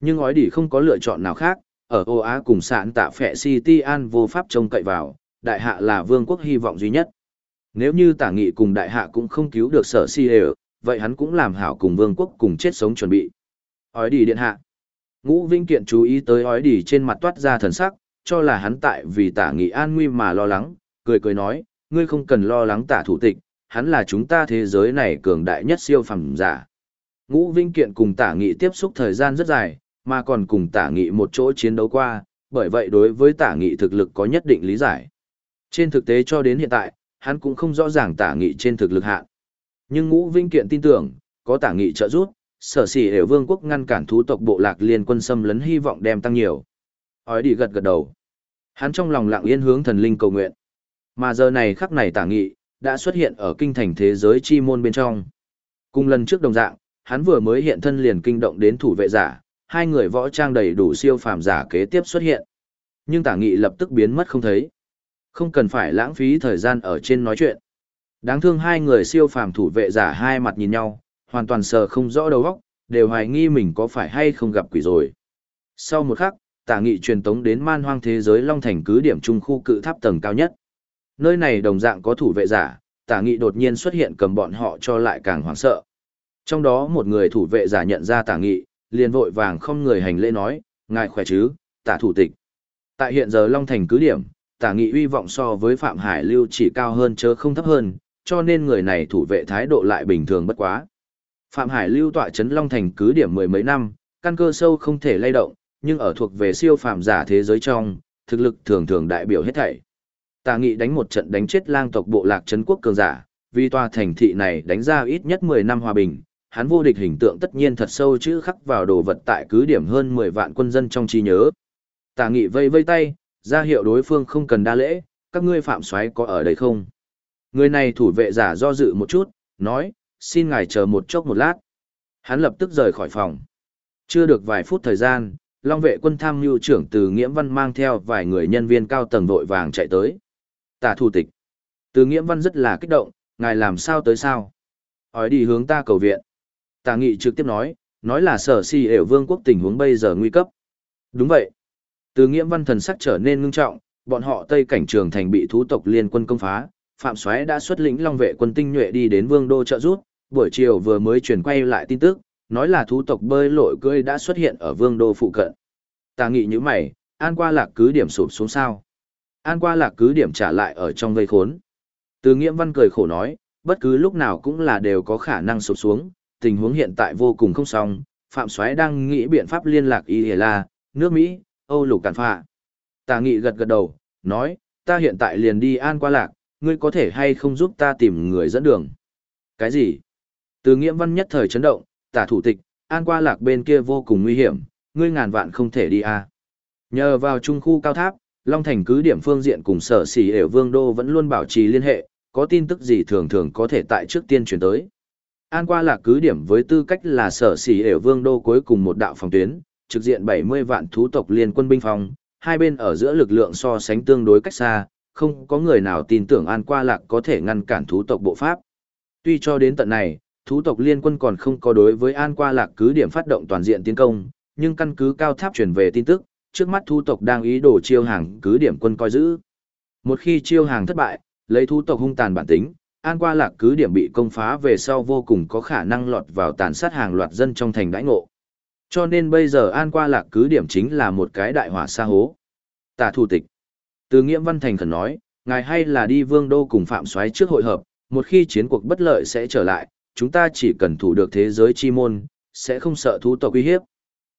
Nhưng ói đỉ không có lựa chọn nào khác, ở Âu Á cùng sạn tạ phẹ City An vô pháp trông cậy vào, đại hạ là vương quốc hy vọng duy nhất. Nếu như tả nghị cùng đại hạ cũng không cứu được sở si đều, vậy hắn cũng làm hảo cùng vương quốc cùng chết sống chuẩn bị. Ói đi điện hạ. Ngũ Vinh Kiện chú ý tới ói đi trên mặt toát ra thần sắc, cho là hắn tại vì tả nghị an nguy mà lo lắng, cười cười nói, ngươi không cần lo lắng tả thủ tịch, hắn là chúng ta thế giới này cường đại nhất siêu phẩm giả. Ngũ Vinh Kiện cùng tả nghị tiếp xúc thời gian rất dài, mà còn cùng tả nghị một chỗ chiến đấu qua, bởi vậy đối với tả nghị thực lực có nhất định lý giải. Trên thực tế cho đến hiện tại, hắn cũng không rõ ràng tả nghị trên thực lực hạn. Nhưng Ngũ Vinh Kiện tin tưởng, có tả nghị trợ giúp, sở sĩ đều vương quốc ngăn cản thú tộc bộ lạc liên quân xâm lấn hy vọng đem tăng nhiều. Ói đi gật gật đầu. Hắn trong lòng lặng yên hướng thần linh cầu nguyện. Mà giờ này khắc này tả nghị, đã xuất hiện ở kinh thành thế giới chi môn bên trong. Cùng lần trước đồng dạng, hắn vừa mới hiện thân liền kinh động đến thủ vệ giả, hai người võ trang đầy đủ siêu phàm giả kế tiếp xuất hiện. Nhưng tả nghị lập tức biến mất không thấy. Không cần phải lãng phí thời gian ở trên nói chuyện. Đáng thương hai người siêu phàm thủ vệ giả hai mặt nhìn nhau, hoàn toàn sờ không rõ đầu óc, đều hoài nghi mình có phải hay không gặp quỷ rồi. Sau một khắc, tả nghị truyền tống đến man hoang thế giới Long Thành cứ điểm trung khu cự tháp tầng cao nhất. Nơi này đồng dạng có thủ vệ giả, tả nghị đột nhiên xuất hiện cầm bọn họ cho lại càng hoảng sợ. Trong đó một người thủ vệ giả nhận ra tả nghị, liền vội vàng không người hành lễ nói, ngài khỏe chứ, tả thủ tịch. Tại hiện giờ Long Thành cứ điểm, tả nghị uy vọng so với Phạm Hải Lưu chỉ cao hơn chớ không thấp hơn, cho nên người này thủ vệ thái độ lại bình thường bất quá. Phạm Hải Lưu tọa chấn Long Thành cứ điểm mười mấy năm, căn cơ sâu không thể lay động, nhưng ở thuộc về siêu phàm giả thế giới trong, thực lực thường thường đại biểu hết thảy. Tà nghị đánh một trận đánh chết lang tộc bộ lạc trấn quốc cường giả, vì tòa thành thị này đánh ra ít nhất 10 năm hòa bình, hắn vô địch hình tượng tất nhiên thật sâu chữ khắc vào đồ vật tại cứ điểm hơn 10 vạn quân dân trong trí nhớ. Tà nghị vây vây tay, ra hiệu đối phương không cần đa lễ, các ngươi phạm xoáy có ở đây không? Người này thủ vệ giả do dự một chút, nói, xin ngài chờ một chốc một lát. Hắn lập tức rời khỏi phòng. Chưa được vài phút thời gian, Long vệ quân tham mưu trưởng từ Nghiễm Văn mang theo vài người nhân viên cao tầng vội vàng chạy tới. Tả thủ tịch. Từ Nghiễm Văn rất là kích động, ngài làm sao tới sao? Hỏi đi hướng ta cầu viện. Tả nghị trực tiếp nói, nói là sở si ểu vương quốc tình huống bây giờ nguy cấp. Đúng vậy. Từ Nghiễm Văn thần sắc trở nên ngưng trọng, bọn họ Tây cảnh trường thành bị thú tộc liên quân công phá, Phạm Soái đã xuất lĩnh Long vệ quân tinh nhuệ đi đến Vương đô trợ giúp buổi chiều vừa mới truyền quay lại tin tức, nói là thú tộc bơi lội cưỡi đã xuất hiện ở Vương đô phụ cận. Tà nghị như mày, An qua lạc cứ điểm sụp xuống sao? An qua lạc cứ điểm trả lại ở trong vây khốn. Từ Nghiễm Văn cười khổ nói, bất cứ lúc nào cũng là đều có khả năng sụp xuống, tình huống hiện tại vô cùng không xong, Phạm Soái đang nghĩ biện pháp liên lạc Y La, nước Mỹ, Âu lục cản phạ. Tà nghị gật gật đầu, nói, ta hiện tại liền đi An qua lạc, ngươi có thể hay không giúp ta tìm người dẫn đường? Cái gì? Từ Nghiễm Văn nhất thời chấn động, tả thủ tịch, An qua lạc bên kia vô cùng nguy hiểm, ngươi ngàn vạn không thể đi à. Nhờ vào trung khu cao tháp, Long Thành cứ điểm phương diện cùng sở xỉ ểu vương đô vẫn luôn bảo trì liên hệ, có tin tức gì thường thường có thể tại trước tiên chuyển tới. An qua lạc cứ điểm với tư cách là sở xỉ ểu vương đô cuối cùng một đạo phòng tuyến, trực diện 70 vạn thú tộc liên quân binh phòng, hai bên ở giữa lực lượng so sánh tương đối cách xa, không có người nào tin tưởng An qua lạc có thể ngăn cản thú tộc bộ pháp. Tuy cho đến tận này, thú tộc liên quân còn không có đối với An qua lạc cứ điểm phát động toàn diện tiến công, nhưng căn cứ cao tháp truyền về tin tức, trước mắt thu tộc đang ý đồ chiêu hàng cứ điểm quân coi giữ. Một khi chiêu hàng thất bại, lấy thu tộc hung tàn bản tính, an qua lạc cứ điểm bị công phá về sau vô cùng có khả năng lọt vào tàn sát hàng loạt dân trong thành đãi ngộ. Cho nên bây giờ an qua lạc cứ điểm chính là một cái đại hỏa xa hố. Tả thủ tịch. Từ Nghiễm Văn Thành khẩn nói, ngài hay là đi vương đô cùng phạm Soái trước hội hợp, một khi chiến cuộc bất lợi sẽ trở lại, chúng ta chỉ cần thủ được thế giới chi môn, sẽ không sợ thú tộc uy hiếp.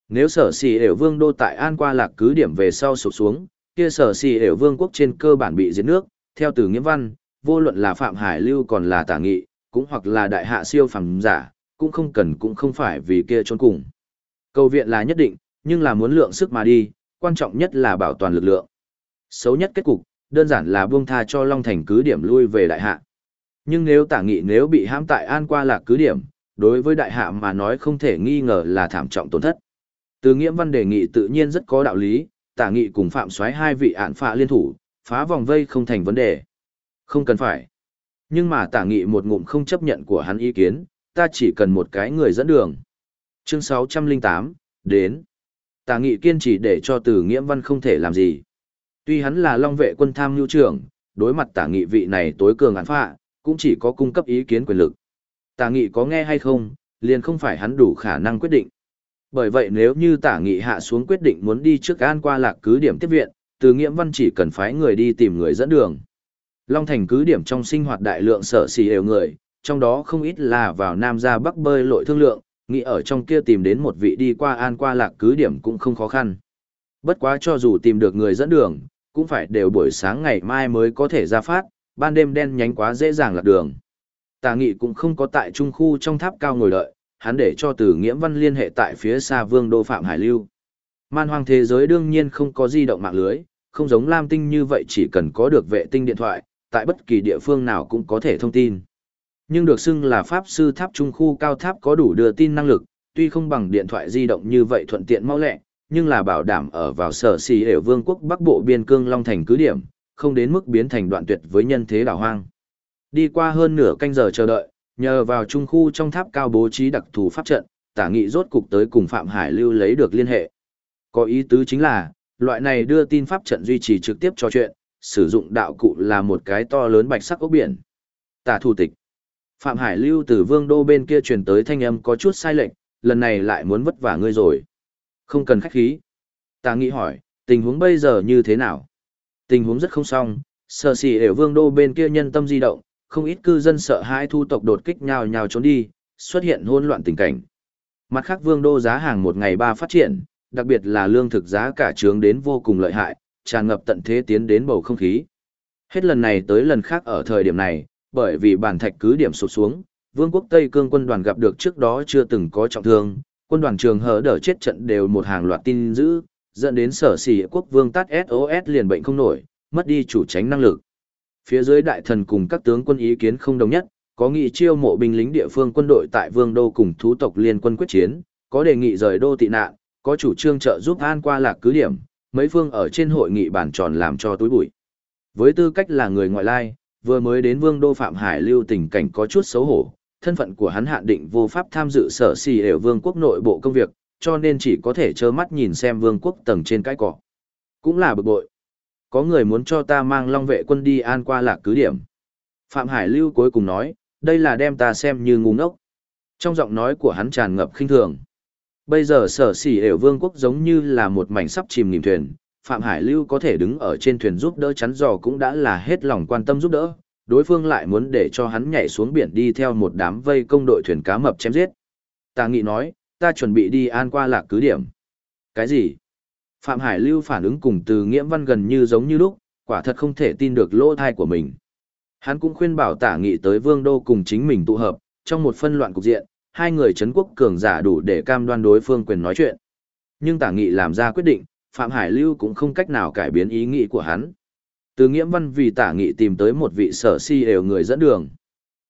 Nếu sở xì ểu vương đô tại An qua lạc cứ điểm về sau sụp xuống, kia sở xì ểu vương quốc trên cơ bản bị diệt nước, theo từ nghĩa văn, vô luận là Phạm Hải Lưu còn là tả nghị, cũng hoặc là đại hạ siêu phàm giả, cũng không cần cũng không phải vì kia trốn cùng. Cầu viện là nhất định, nhưng là muốn lượng sức mà đi, quan trọng nhất là bảo toàn lực lượng. Xấu nhất kết cục, đơn giản là buông tha cho Long Thành cứ điểm lui về đại hạ. Nhưng nếu tả nghị nếu bị hãm tại An qua lạc cứ điểm, đối với đại hạ mà nói không thể nghi ngờ là thảm trọng tổn thất. Từ nghĩa Văn đề nghị tự nhiên rất có đạo lý, tả nghị cùng Phạm Soái hai vị ạn phạ liên thủ, phá vòng vây không thành vấn đề. Không cần phải. Nhưng mà tả nghị một ngụm không chấp nhận của hắn ý kiến, ta chỉ cần một cái người dẫn đường. Chương 608, đến. Tả nghị kiên trì để cho từ nghĩa Văn không thể làm gì. Tuy hắn là long vệ quân tham nhu trưởng, đối mặt tả nghị vị này tối cường ạn phạ, cũng chỉ có cung cấp ý kiến quyền lực. Tả nghị có nghe hay không, liền không phải hắn đủ khả năng quyết định. Bởi vậy nếu như tả nghị hạ xuống quyết định muốn đi trước an qua lạc cứ điểm tiếp viện, từ nghiễm văn chỉ cần phái người đi tìm người dẫn đường. Long Thành cứ điểm trong sinh hoạt đại lượng sở xì đều người, trong đó không ít là vào Nam ra Bắc bơi lội thương lượng, nghĩ ở trong kia tìm đến một vị đi qua an qua lạc cứ điểm cũng không khó khăn. Bất quá cho dù tìm được người dẫn đường, cũng phải đều buổi sáng ngày mai mới có thể ra phát, ban đêm đen nhánh quá dễ dàng lạc đường. Tà nghị cũng không có tại trung khu trong tháp cao ngồi đợi, hắn để cho từ nghiễm văn liên hệ tại phía xa vương đô Phạm Hải Lưu. Man hoang thế giới đương nhiên không có di động mạng lưới, không giống Lam Tinh như vậy chỉ cần có được vệ tinh điện thoại, tại bất kỳ địa phương nào cũng có thể thông tin. Nhưng được xưng là pháp sư tháp trung khu cao tháp có đủ đưa tin năng lực, tuy không bằng điện thoại di động như vậy thuận tiện mau lẹ, nhưng là bảo đảm ở vào sở xì ở vương quốc bắc bộ biên cương Long Thành cứ điểm, không đến mức biến thành đoạn tuyệt với nhân thế đảo hoang. Đi qua hơn nửa canh giờ chờ đợi, nhờ vào trung khu trong tháp cao bố trí đặc thù pháp trận, tả nghị rốt cục tới cùng Phạm Hải Lưu lấy được liên hệ. Có ý tứ chính là, loại này đưa tin pháp trận duy trì trực tiếp cho chuyện, sử dụng đạo cụ là một cái to lớn bạch sắc ốc biển. Tả thủ tịch. Phạm Hải Lưu từ vương đô bên kia truyền tới thanh âm có chút sai lệch, lần này lại muốn vất vả ngươi rồi. Không cần khách khí. Tả nghị hỏi, tình huống bây giờ như thế nào? Tình huống rất không xong, sở xỉ ở vương đô bên kia nhân tâm di động, không ít cư dân sợ hãi thu tộc đột kích nhào nhào trốn đi, xuất hiện hỗn loạn tình cảnh. Mặt khác vương đô giá hàng một ngày ba phát triển, đặc biệt là lương thực giá cả trướng đến vô cùng lợi hại, tràn ngập tận thế tiến đến bầu không khí. Hết lần này tới lần khác ở thời điểm này, bởi vì bản thạch cứ điểm sụt xuống, vương quốc Tây Cương quân đoàn gặp được trước đó chưa từng có trọng thương, quân đoàn trường hở đỡ chết trận đều một hàng loạt tin dữ, dẫn đến sở xỉ quốc vương tắt SOS liền bệnh không nổi, mất đi chủ tránh năng lực. Phía dưới đại thần cùng các tướng quân ý kiến không đồng nhất, có nghị chiêu mộ binh lính địa phương quân đội tại vương đô cùng thú tộc liên quân quyết chiến, có đề nghị rời đô tị nạn, có chủ trương trợ giúp an qua lạc cứ điểm, mấy phương ở trên hội nghị bàn tròn làm cho túi bụi. Với tư cách là người ngoại lai, vừa mới đến vương đô Phạm Hải lưu tình cảnh có chút xấu hổ, thân phận của hắn hạn định vô pháp tham dự sở xì đều vương quốc nội bộ công việc, cho nên chỉ có thể trơ mắt nhìn xem vương quốc tầng trên cái cỏ. Cũng là bực bội. Có người muốn cho ta mang long vệ quân đi an qua lạc cứ điểm. Phạm Hải lưu cuối cùng nói, đây là đem ta xem như ngu ngốc. Trong giọng nói của hắn tràn ngập khinh thường. Bây giờ sở sỉ đều vương quốc giống như là một mảnh sắp chìm nghỉm thuyền, Phạm Hải Lưu có thể đứng ở trên thuyền giúp đỡ chắn giò cũng đã là hết lòng quan tâm giúp đỡ, đối phương lại muốn để cho hắn nhảy xuống biển đi theo một đám vây công đội thuyền cá mập chém giết. ta nghĩ nói, ta chuẩn bị đi an qua lạc cứ điểm. Cái gì? Phạm Hải Lưu phản ứng cùng từ nghiễm văn gần như giống như lúc, quả thật không thể tin được lỗ thai của mình. Hắn cũng khuyên bảo tả nghị tới vương đô cùng chính mình tụ hợp, trong một phân loạn cục diện, hai người Trấn quốc cường giả đủ để cam đoan đối phương quyền nói chuyện. Nhưng tả nghị làm ra quyết định, Phạm Hải Lưu cũng không cách nào cải biến ý nghĩ của hắn. Từ nghiễm văn vì tả nghị tìm tới một vị sở si đều người dẫn đường.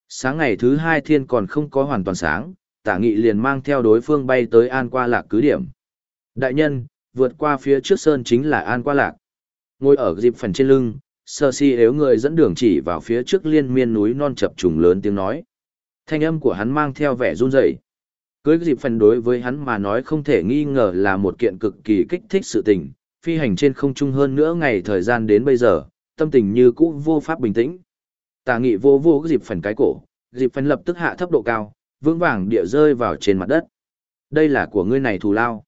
Sáng ngày thứ hai thiên còn không có hoàn toàn sáng, tả nghị liền mang theo đối phương bay tới An Qua Lạc cứ điểm. Đại nhân, vượt qua phía trước sơn chính là An Qua Lạc. Ngồi ở dịp phần trên lưng, sơ si yếu người dẫn đường chỉ vào phía trước liên miên núi non chập trùng lớn tiếng nói. Thanh âm của hắn mang theo vẻ run rẩy. Cưới dịp phần đối với hắn mà nói không thể nghi ngờ là một kiện cực kỳ kích thích sự tình, phi hành trên không trung hơn nữa ngày thời gian đến bây giờ, tâm tình như cũ vô pháp bình tĩnh. Tà nghị vô vô dịp phần cái cổ, dịp phần lập tức hạ thấp độ cao, vững vàng địa rơi vào trên mặt đất. Đây là của ngươi này thù lao.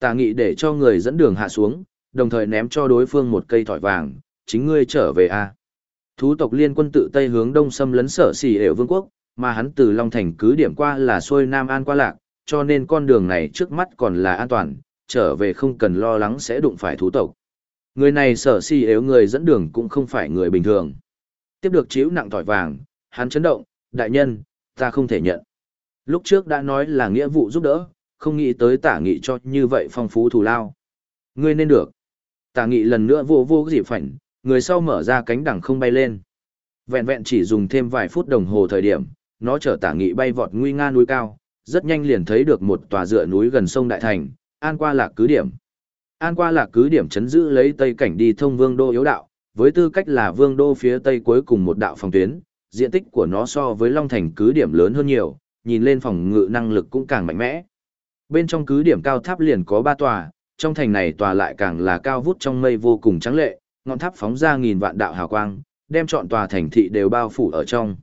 Tà nghị để cho người dẫn đường hạ xuống, đồng thời ném cho đối phương một cây thỏi vàng, chính ngươi trở về a. Thú tộc liên quân tự Tây hướng đông xâm lấn sở xỉ hệ vương quốc, mà hắn từ Long Thành cứ điểm qua là xuôi Nam An qua lạc, cho nên con đường này trước mắt còn là an toàn, trở về không cần lo lắng sẽ đụng phải thú tộc. Người này sở xỉ yếu người dẫn đường cũng không phải người bình thường. Tiếp được chiếu nặng tỏi vàng, hắn chấn động, đại nhân, ta không thể nhận. Lúc trước đã nói là nghĩa vụ giúp đỡ, không nghĩ tới tả nghị cho như vậy phong phú thù lao. Ngươi nên được. Tả nghị lần nữa vô vô dịp phảnh, người sau mở ra cánh đằng không bay lên. Vẹn vẹn chỉ dùng thêm vài phút đồng hồ thời điểm, nó chở tả nghị bay vọt nguy nga núi cao, rất nhanh liền thấy được một tòa dựa núi gần sông Đại Thành, an qua lạc cứ điểm. An qua lạc cứ điểm chấn giữ lấy tây cảnh đi thông vương đô yếu đạo, với tư cách là vương đô phía tây cuối cùng một đạo phòng tuyến, diện tích của nó so với Long Thành cứ điểm lớn hơn nhiều, nhìn lên phòng ngự năng lực cũng càng mạnh mẽ. Bên trong cứ điểm cao tháp liền có ba tòa, trong thành này tòa lại càng là cao vút trong mây vô cùng trắng lệ, ngọn tháp phóng ra nghìn vạn đạo hào quang, đem trọn tòa thành thị đều bao phủ ở trong.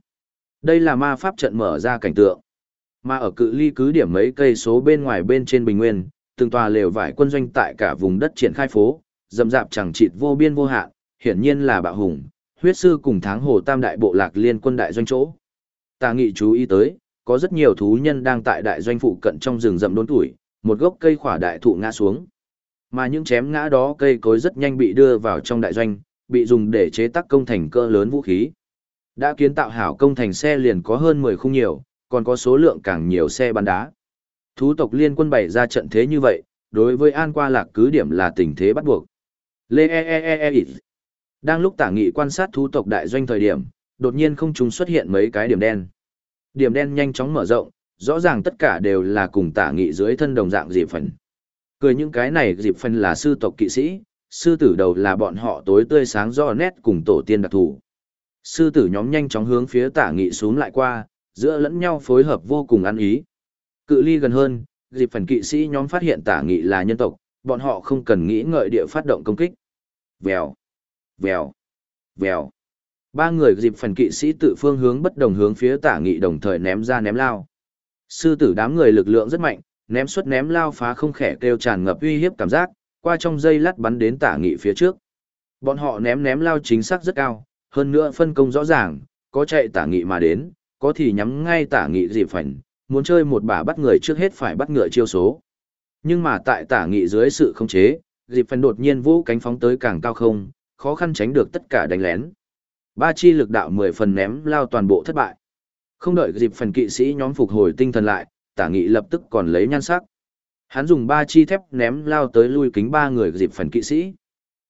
Đây là ma pháp trận mở ra cảnh tượng. Mà ở cự ly cứ điểm mấy cây số bên ngoài bên trên bình nguyên, từng tòa lều vải quân doanh tại cả vùng đất triển khai phố, dầm dạp chẳng chịt vô biên vô hạn, hiển nhiên là bạo hùng, huyết sư cùng tháng hồ tam đại bộ lạc liên quân đại doanh chỗ. Tà nghị chú ý tới, có rất nhiều thú nhân đang tại đại doanh phụ cận trong rừng rậm đốn tuổi, một gốc cây khỏa đại thụ ngã xuống. Mà những chém ngã đó cây cối rất nhanh bị đưa vào trong đại doanh, bị dùng để chế tác công thành cơ lớn vũ khí. Đã kiến tạo hảo công thành xe liền có hơn 10 khung nhiều, còn có số lượng càng nhiều xe bắn đá. Thú tộc liên quân bày ra trận thế như vậy, đối với An qua lạc cứ điểm là tình thế bắt buộc. Lê e e e e e Đang lúc tả nghị quan sát thú tộc đại doanh thời điểm, đột nhiên không chúng xuất hiện mấy cái điểm đen. Điểm đen nhanh chóng mở rộng, rõ ràng tất cả đều là cùng tả nghị dưới thân đồng dạng dịp phần. Cười những cái này dịp phần là sư tộc kỵ sĩ, sư tử đầu là bọn họ tối tươi sáng do nét cùng tổ tiên đặc thù. Sư tử nhóm nhanh chóng hướng phía tả nghị xuống lại qua, giữa lẫn nhau phối hợp vô cùng ăn ý. Cự ly gần hơn, dịp phần kỵ sĩ nhóm phát hiện tả nghị là nhân tộc, bọn họ không cần nghĩ ngợi địa phát động công kích. Vèo, vèo, vèo. Ba người dịp phần kỵ sĩ tự phương hướng bất đồng hướng phía tả nghị đồng thời ném ra ném lao. Sư tử đám người lực lượng rất mạnh, ném suất ném lao phá không khẽ kêu tràn ngập uy hiếp cảm giác, qua trong dây lát bắn đến tả nghị phía trước. Bọn họ ném ném lao chính xác rất cao, hơn nữa phân công rõ ràng, có chạy tả nghị mà đến, có thì nhắm ngay tả nghị dịp phần, muốn chơi một bà bắt người trước hết phải bắt ngựa chiêu số. Nhưng mà tại tả nghị dưới sự khống chế, dịp phần đột nhiên vũ cánh phóng tới càng cao không, khó khăn tránh được tất cả đánh lén. Ba chi lực đạo 10 phần ném lao toàn bộ thất bại. Không đợi dịp phần kỵ sĩ nhóm phục hồi tinh thần lại, tả nghị lập tức còn lấy nhan sắc. Hắn dùng ba chi thép ném lao tới lui kính ba người dịp phần kỵ sĩ.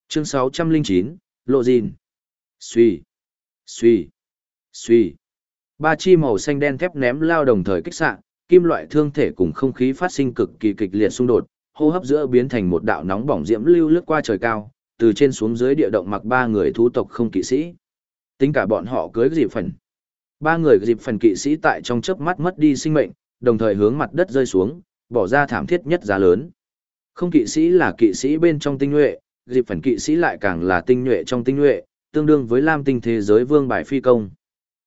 Chương 609, Lộ Dìn. Xuy. Xuy. Xuy. Ba chi màu xanh đen thép ném lao đồng thời kích sạng, kim loại thương thể cùng không khí phát sinh cực kỳ kịch liệt xung đột, hô hấp giữa biến thành một đạo nóng bỏng diễm lưu lướt qua trời cao, từ trên xuống dưới địa động mặc ba người thú tộc không kỵ sĩ. Tính cả bọn họ cưới dịp phần. Ba người dịp phần kỵ sĩ tại trong chớp mắt mất đi sinh mệnh, đồng thời hướng mặt đất rơi xuống, bỏ ra thảm thiết nhất giá lớn. Không kỵ sĩ là kỵ sĩ bên trong tinh nhuệ, dịp phần kỵ sĩ lại càng là tinh nhuệ trong tinh nhuệ, tương đương với lam tinh thế giới vương bài phi công.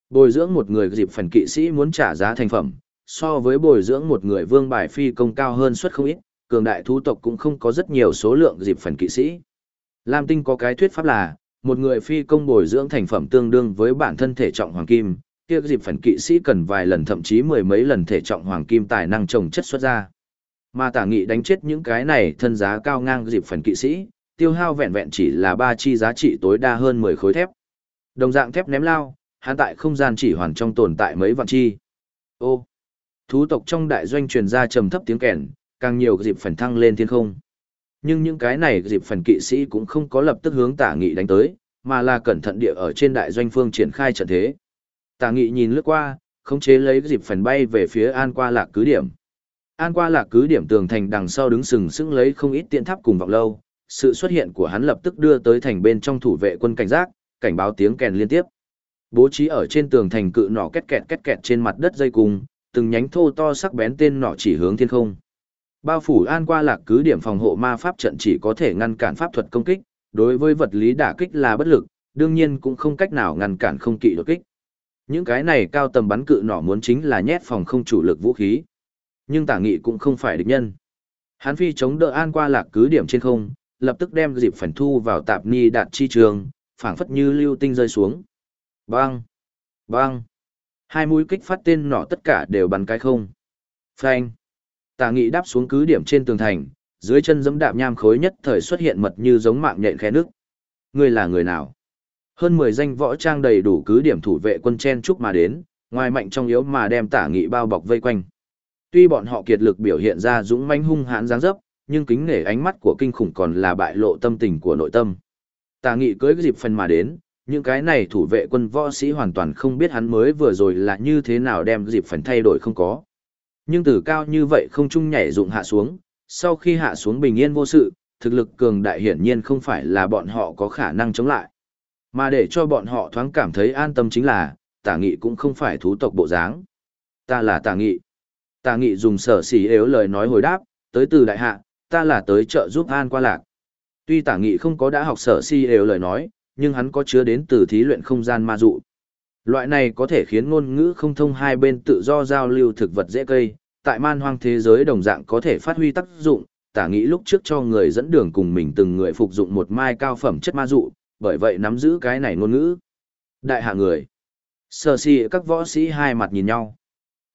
Bồi dưỡng một người dịp phần kỵ sĩ muốn trả giá thành phẩm, so với bồi dưỡng một người vương bài phi công cao hơn suất không ít, cường đại thú tộc cũng không có rất nhiều số lượng dịp phần kỵ sĩ. Lam tinh có cái thuyết pháp là, một người phi công bồi dưỡng thành phẩm tương đương với bản thân thể trọng hoàng kim, kia dịp phần kỵ sĩ cần vài lần thậm chí mười mấy lần thể trọng hoàng kim tài năng trồng chất xuất ra. Mà tả nghị đánh chết những cái này thân giá cao ngang dịp phần kỵ sĩ, tiêu hao vẹn vẹn chỉ là ba chi giá trị tối đa hơn 10 khối thép. Đồng dạng thép ném lao, hắn tại không gian chỉ hoàn trong tồn tại mấy vạn chi. Ô, thú tộc trong đại doanh truyền ra trầm thấp tiếng kèn, càng nhiều dịp phần thăng lên thiên không. Nhưng những cái này dịp phần kỵ sĩ cũng không có lập tức hướng tả nghị đánh tới, mà là cẩn thận địa ở trên đại doanh phương triển khai trận thế. Tả nghị nhìn lướt qua, khống chế lấy dịp phần bay về phía an qua lạc cứ điểm. An qua lạc cứ điểm tường thành đằng sau đứng sừng sững lấy không ít tiện tháp cùng vọng lâu, sự xuất hiện của hắn lập tức đưa tới thành bên trong thủ vệ quân cảnh giác, cảnh báo tiếng kèn liên tiếp. Bố trí ở trên tường thành cự nỏ két kẹt két kẹt trên mặt đất dây cung, từng nhánh thô to sắc bén tên nỏ chỉ hướng thiên không. Bao phủ an qua lạc cứ điểm phòng hộ ma pháp trận chỉ có thể ngăn cản pháp thuật công kích, đối với vật lý đả kích là bất lực, đương nhiên cũng không cách nào ngăn cản không kỵ đột kích. Những cái này cao tầm bắn cự nỏ muốn chính là nhét phòng không chủ lực vũ khí. Nhưng tả nghị cũng không phải địch nhân. Hán phi chống đỡ an qua lạc cứ điểm trên không, lập tức đem dịp phần thu vào tạp ni đạt chi trường, phảng phất như lưu tinh rơi xuống. Bang! Bang! Hai mũi kích phát tên nỏ tất cả đều bắn cái không. Phanh! Tả nghị đáp xuống cứ điểm trên tường thành, dưới chân giẫm đạp nham khối nhất thời xuất hiện mật như giống mạng nhện khe nước. Ngươi là người nào? Hơn 10 danh võ trang đầy đủ cứ điểm thủ vệ quân chen chúc mà đến, ngoài mạnh trong yếu mà đem tả nghị bao bọc vây quanh. Tuy bọn họ kiệt lực biểu hiện ra dũng mãnh hung hãn dáng dấp, nhưng kính nể ánh mắt của kinh khủng còn là bại lộ tâm tình của nội tâm. Tả nghị cưới dịp phần mà đến, những cái này thủ vệ quân võ sĩ hoàn toàn không biết hắn mới vừa rồi là như thế nào đem dịp phần thay đổi không có. Nhưng từ cao như vậy không chung nhảy dụng hạ xuống, sau khi hạ xuống bình yên vô sự, thực lực cường đại hiển nhiên không phải là bọn họ có khả năng chống lại. Mà để cho bọn họ thoáng cảm thấy an tâm chính là, tả nghị cũng không phải thú tộc bộ dáng. Ta là tả nghị. Tả nghị dùng sở xỉ yếu lời nói hồi đáp, tới từ đại hạ, ta là tới trợ giúp an qua lạc. Tuy tả nghị không có đã học sở si yếu lời nói, nhưng hắn có chứa đến từ thí luyện không gian ma dụ. Loại này có thể khiến ngôn ngữ không thông hai bên tự do giao lưu thực vật dễ cây, tại man hoang thế giới đồng dạng có thể phát huy tác dụng, tả nghĩ lúc trước cho người dẫn đường cùng mình từng người phục dụng một mai cao phẩm chất ma dụ, bởi vậy nắm giữ cái này ngôn ngữ. Đại hạ người. Sở si các võ sĩ hai mặt nhìn nhau.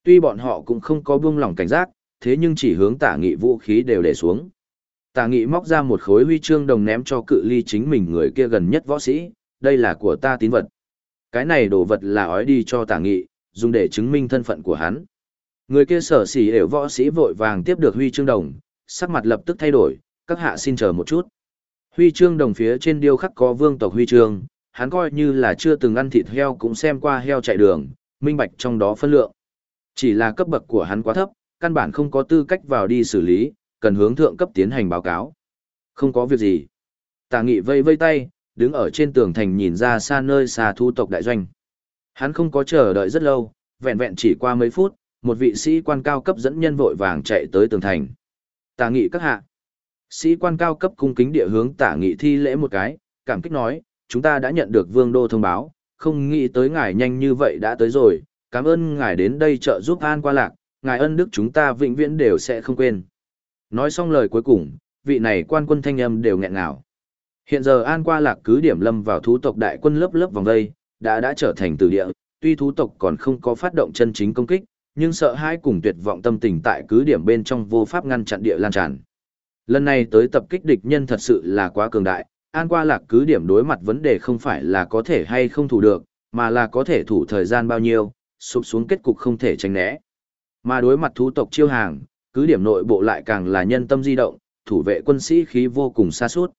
Tuy bọn họ cũng không có buông lỏng cảnh giác, thế nhưng chỉ hướng tả nghị vũ khí đều để xuống. Tả nghị móc ra một khối huy chương đồng ném cho cự ly chính mình người kia gần nhất võ sĩ, đây là của ta tín vật. Cái này đồ vật là ói đi cho tả nghị, dùng để chứng minh thân phận của hắn. Người kia sở xỉ đều võ sĩ vội vàng tiếp được huy chương đồng, sắc mặt lập tức thay đổi, các hạ xin chờ một chút. Huy chương đồng phía trên điêu khắc có vương tộc huy chương, hắn coi như là chưa từng ăn thịt heo cũng xem qua heo chạy đường, minh bạch trong đó phân lượng. Chỉ là cấp bậc của hắn quá thấp, căn bản không có tư cách vào đi xử lý, cần hướng thượng cấp tiến hành báo cáo. Không có việc gì. Tả nghị vây vây tay, đứng ở trên tường thành nhìn ra xa nơi xa thu tộc đại doanh. Hắn không có chờ đợi rất lâu, vẹn vẹn chỉ qua mấy phút, một vị sĩ quan cao cấp dẫn nhân vội vàng chạy tới tường thành. Tả nghị các hạ. Sĩ quan cao cấp cung kính địa hướng tả nghị thi lễ một cái, cảm kích nói, chúng ta đã nhận được vương đô thông báo, không nghĩ tới ngài nhanh như vậy đã tới rồi, cảm ơn ngài đến đây trợ giúp an qua lạc, ngài ân đức chúng ta vĩnh viễn đều sẽ không quên. Nói xong lời cuối cùng, vị này quan quân thanh âm đều nghẹn ngào. Hiện giờ an qua lạc cứ điểm lâm vào thú tộc đại quân lớp lớp vòng vây, đã đã trở thành từ địa, tuy thú tộc còn không có phát động chân chính công kích, nhưng sợ hãi cùng tuyệt vọng tâm tình tại cứ điểm bên trong vô pháp ngăn chặn địa lan tràn. Lần này tới tập kích địch nhân thật sự là quá cường đại, an qua lạc cứ điểm đối mặt vấn đề không phải là có thể hay không thủ được, mà là có thể thủ thời gian bao nhiêu, sụp xuống kết cục không thể tránh né. Mà đối mặt thú tộc chiêu hàng, cứ điểm nội bộ lại càng là nhân tâm di động, thủ vệ quân sĩ khí vô cùng xa suốt.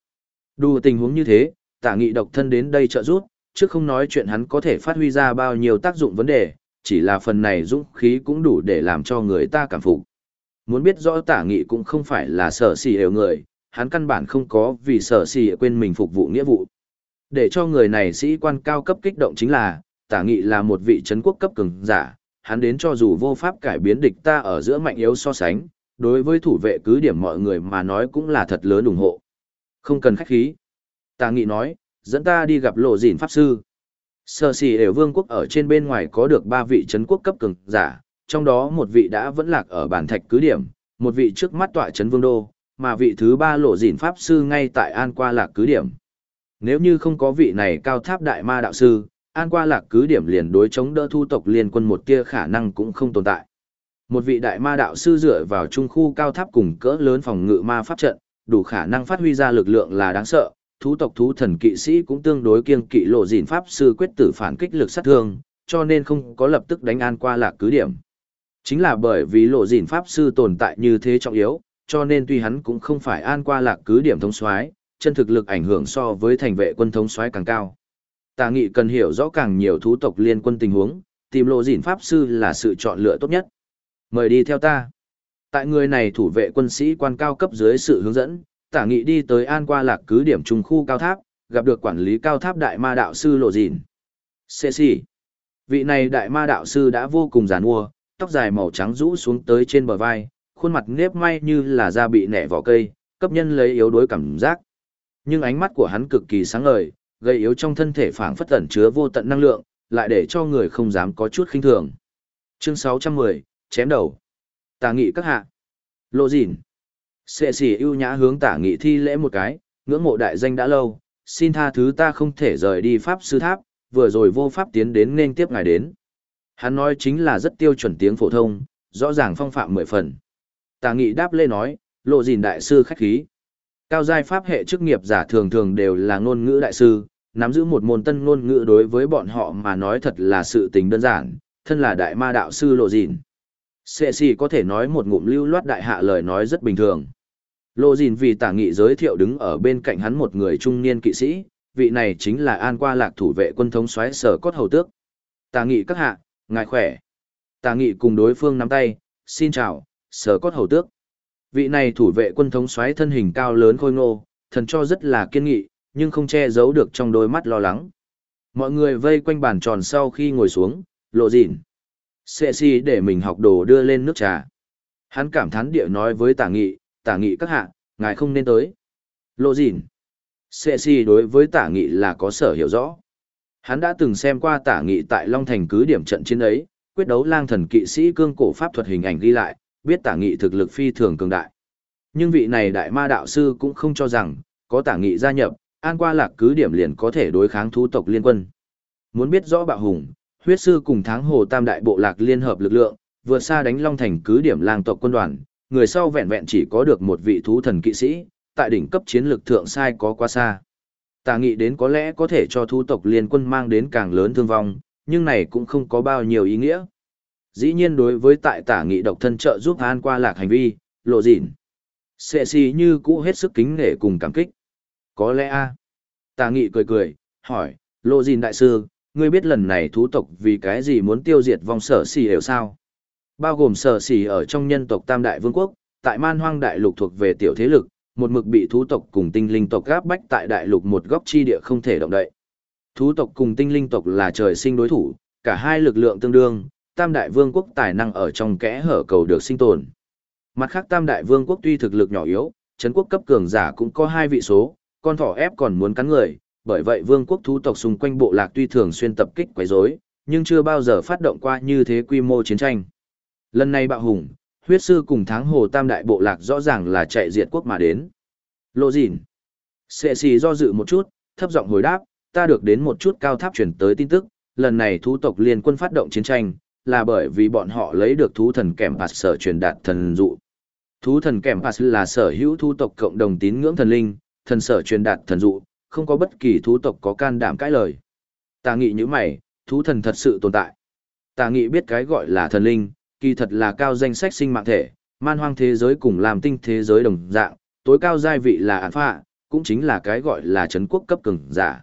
Đủ tình huống như thế, tả nghị độc thân đến đây trợ giúp, trước không nói chuyện hắn có thể phát huy ra bao nhiêu tác dụng vấn đề, chỉ là phần này dũng khí cũng đủ để làm cho người ta cảm phục. Muốn biết rõ tả nghị cũng không phải là sở xì đều người, hắn căn bản không có vì sở xì quên mình phục vụ nghĩa vụ. Để cho người này sĩ quan cao cấp kích động chính là, tả nghị là một vị trấn quốc cấp cường giả, hắn đến cho dù vô pháp cải biến địch ta ở giữa mạnh yếu so sánh, đối với thủ vệ cứ điểm mọi người mà nói cũng là thật lớn ủng hộ. Không cần khách khí. Tà nghị nói, dẫn ta đi gặp lộ dìn pháp sư. Sở xì đều vương quốc ở trên bên ngoài có được ba vị chấn quốc cấp cường giả, trong đó một vị đã vẫn lạc ở bản thạch cứ điểm, một vị trước mắt tọa chấn vương đô, mà vị thứ ba lộ dìn pháp sư ngay tại an qua lạc cứ điểm. Nếu như không có vị này cao tháp đại ma đạo sư, an qua lạc cứ điểm liền đối chống đỡ thu tộc liên quân một tia khả năng cũng không tồn tại. Một vị đại ma đạo sư dựa vào trung khu cao tháp cùng cỡ lớn phòng ngự ma pháp trận, đủ khả năng phát huy ra lực lượng là đáng sợ, thú tộc thú thần kỵ sĩ cũng tương đối kiêng kỵ lộ dìn pháp sư quyết tử phản kích lực sát thương, cho nên không có lập tức đánh an qua lạc cứ điểm. Chính là bởi vì lộ dìn pháp sư tồn tại như thế trọng yếu, cho nên tuy hắn cũng không phải an qua lạc cứ điểm thống soái, chân thực lực ảnh hưởng so với thành vệ quân thống soái càng cao. Tà nghị cần hiểu rõ càng nhiều thú tộc liên quân tình huống, tìm lộ dìn pháp sư là sự chọn lựa tốt nhất. Mời đi theo ta. Tại người này thủ vệ quân sĩ quan cao cấp dưới sự hướng dẫn, tả nghị đi tới an qua lạc cứ điểm trung khu cao tháp, gặp được quản lý cao tháp đại ma đạo sư lộ dìn. Xê xì. Vị này đại ma đạo sư đã vô cùng giàn mua, tóc dài màu trắng rũ xuống tới trên bờ vai, khuôn mặt nếp may như là da bị nẻ vỏ cây, cấp nhân lấy yếu đuối cảm giác. Nhưng ánh mắt của hắn cực kỳ sáng ngời, gây yếu trong thân thể phảng phất tẩn chứa vô tận năng lượng, lại để cho người không dám có chút khinh thường. Chương 610, chém đầu tả nghị các hạ. Lộ dìn. Sệ xỉ ưu nhã hướng tả nghị thi lễ một cái, ngưỡng mộ đại danh đã lâu, xin tha thứ ta không thể rời đi pháp sư tháp, vừa rồi vô pháp tiến đến nên tiếp ngài đến. Hắn nói chính là rất tiêu chuẩn tiếng phổ thông, rõ ràng phong phạm mười phần. tả nghị đáp lê nói, lộ dìn đại sư khách khí. Cao giai pháp hệ chức nghiệp giả thường thường đều là ngôn ngữ đại sư, nắm giữ một môn tân ngôn ngữ đối với bọn họ mà nói thật là sự tình đơn giản, thân là đại ma đạo sư lộ dìn. Sệ xì có thể nói một ngụm lưu loát đại hạ lời nói rất bình thường. Lô dìn vì tả nghị giới thiệu đứng ở bên cạnh hắn một người trung niên kỵ sĩ, vị này chính là an qua lạc thủ vệ quân thống xoáy sở cốt hầu tước. Tả nghị các hạ, ngài khỏe. Tả nghị cùng đối phương nắm tay, xin chào, sở cốt hầu tước. Vị này thủ vệ quân thống xoáy thân hình cao lớn khôi ngô, thần cho rất là kiên nghị, nhưng không che giấu được trong đôi mắt lo lắng. Mọi người vây quanh bàn tròn sau khi ngồi xuống, lộ Dịn. Sệ si để mình học đồ đưa lên nước trà. Hắn cảm thán địa nói với tả nghị, tả nghị các hạ, ngài không nên tới. Lộ dìn. Sệ si đối với tả nghị là có sở hiểu rõ. Hắn đã từng xem qua tả nghị tại Long Thành cứ điểm trận chiến ấy, quyết đấu lang thần kỵ sĩ cương cổ pháp thuật hình ảnh ghi lại, biết tả nghị thực lực phi thường cường đại. Nhưng vị này đại ma đạo sư cũng không cho rằng, có tả nghị gia nhập, an qua lạc cứ điểm liền có thể đối kháng thú tộc liên quân. Muốn biết rõ bạo hùng, huyết sư cùng tháng hồ tam đại bộ lạc liên hợp lực lượng, vượt xa đánh long thành cứ điểm lang tộc quân đoàn, người sau vẹn vẹn chỉ có được một vị thú thần kỵ sĩ, tại đỉnh cấp chiến lược thượng sai có quá xa. Tà nghị đến có lẽ có thể cho thú tộc liên quân mang đến càng lớn thương vong, nhưng này cũng không có bao nhiêu ý nghĩa. Dĩ nhiên đối với tại tả nghị độc thân trợ giúp an qua lạc hành vi, lộ dịn. Sệ xì như cũ hết sức kính nể cùng cảm kích. Có lẽ a Tả nghị cười cười, hỏi, lộ dịn đại sư, ngươi biết lần này thú tộc vì cái gì muốn tiêu diệt vong sở xì hiểu sao? Bao gồm sở xì ở trong nhân tộc Tam Đại Vương quốc, tại man hoang đại lục thuộc về tiểu thế lực, một mực bị thú tộc cùng tinh linh tộc gáp bách tại đại lục một góc chi địa không thể động đậy. Thú tộc cùng tinh linh tộc là trời sinh đối thủ, cả hai lực lượng tương đương, Tam Đại Vương quốc tài năng ở trong kẽ hở cầu được sinh tồn. Mặt khác Tam Đại Vương quốc tuy thực lực nhỏ yếu, Trấn quốc cấp cường giả cũng có hai vị số, con thỏ ép còn muốn cắn người, bởi vậy vương quốc thú tộc xung quanh bộ lạc tuy thường xuyên tập kích quấy rối, nhưng chưa bao giờ phát động qua như thế quy mô chiến tranh. Lần này bạo hùng, huyết sư cùng tháng hồ tam đại bộ lạc rõ ràng là chạy diệt quốc mà đến. Lộ dịn. Sệ xì do dự một chút, thấp giọng hồi đáp, ta được đến một chút cao tháp chuyển tới tin tức, lần này thú tộc liên quân phát động chiến tranh, là bởi vì bọn họ lấy được thú thần kèm phạt sở truyền đạt thần dụ. Thú thần kèm phạt là sở hữu thú tộc cộng đồng tín ngưỡng thần linh, thần sở truyền đạt thần dụ, không có bất kỳ thú tộc có can đảm cãi lời. Tà nghị như mày, thú thần thật sự tồn tại. Tà nghị biết cái gọi là thần linh, kỳ thật là cao danh sách sinh mạng thể, man hoang thế giới cùng làm tinh thế giới đồng dạng, tối cao giai vị là án phạ, cũng chính là cái gọi là chấn quốc cấp cường giả.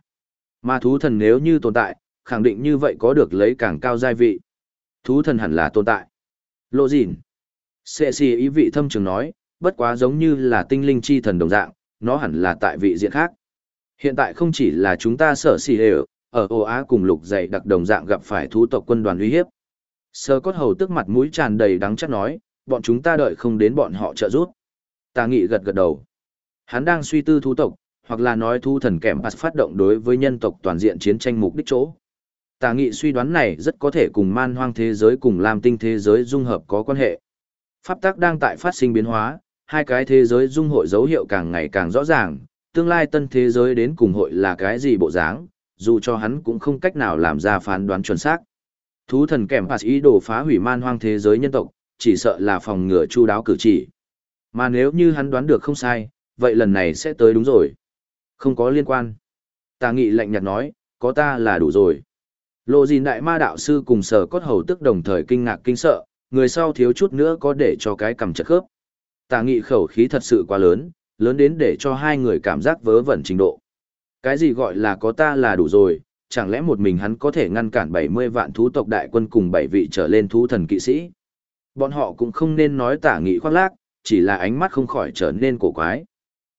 Mà thú thần nếu như tồn tại, khẳng định như vậy có được lấy càng cao giai vị. Thú thần hẳn là tồn tại. Lộ dịn. Sệ xì ý vị thâm trường nói, bất quá giống như là tinh linh chi thần đồng dạng, nó hẳn là tại vị diện khác. Hiện tại không chỉ là chúng ta sở xì đều, ở Âu Á cùng lục dày đặc đồng dạng gặp phải thú tộc quân đoàn uy hiếp. Sơ cốt hầu tức mặt mũi tràn đầy đắng chắc nói, bọn chúng ta đợi không đến bọn họ trợ giúp. Tà nghị gật gật đầu. Hắn đang suy tư thú tộc, hoặc là nói thu thần kèm bắt phát động đối với nhân tộc toàn diện chiến tranh mục đích chỗ. Tà nghị suy đoán này rất có thể cùng man hoang thế giới cùng làm tinh thế giới dung hợp có quan hệ. Pháp tắc đang tại phát sinh biến hóa, hai cái thế giới dung hội dấu hiệu càng ngày càng rõ ràng, tương lai tân thế giới đến cùng hội là cái gì bộ dáng, dù cho hắn cũng không cách nào làm ra phán đoán chuẩn xác. Thú thần kèm phạt ý đồ phá hủy man hoang thế giới nhân tộc, chỉ sợ là phòng ngừa chu đáo cử chỉ. Mà nếu như hắn đoán được không sai, vậy lần này sẽ tới đúng rồi. Không có liên quan. Tà nghị lạnh nhạt nói, có ta là đủ rồi. Lộ gìn đại ma đạo sư cùng sở cốt hầu tức đồng thời kinh ngạc kinh sợ, người sau thiếu chút nữa có để cho cái cầm chật khớp. Tà nghị khẩu khí thật sự quá lớn, lớn đến để cho hai người cảm giác vớ vẩn trình độ. Cái gì gọi là có ta là đủ rồi, chẳng lẽ một mình hắn có thể ngăn cản 70 vạn thú tộc đại quân cùng 7 vị trở lên thú thần kỵ sĩ? Bọn họ cũng không nên nói tả nghị khoác lác, chỉ là ánh mắt không khỏi trở nên cổ quái.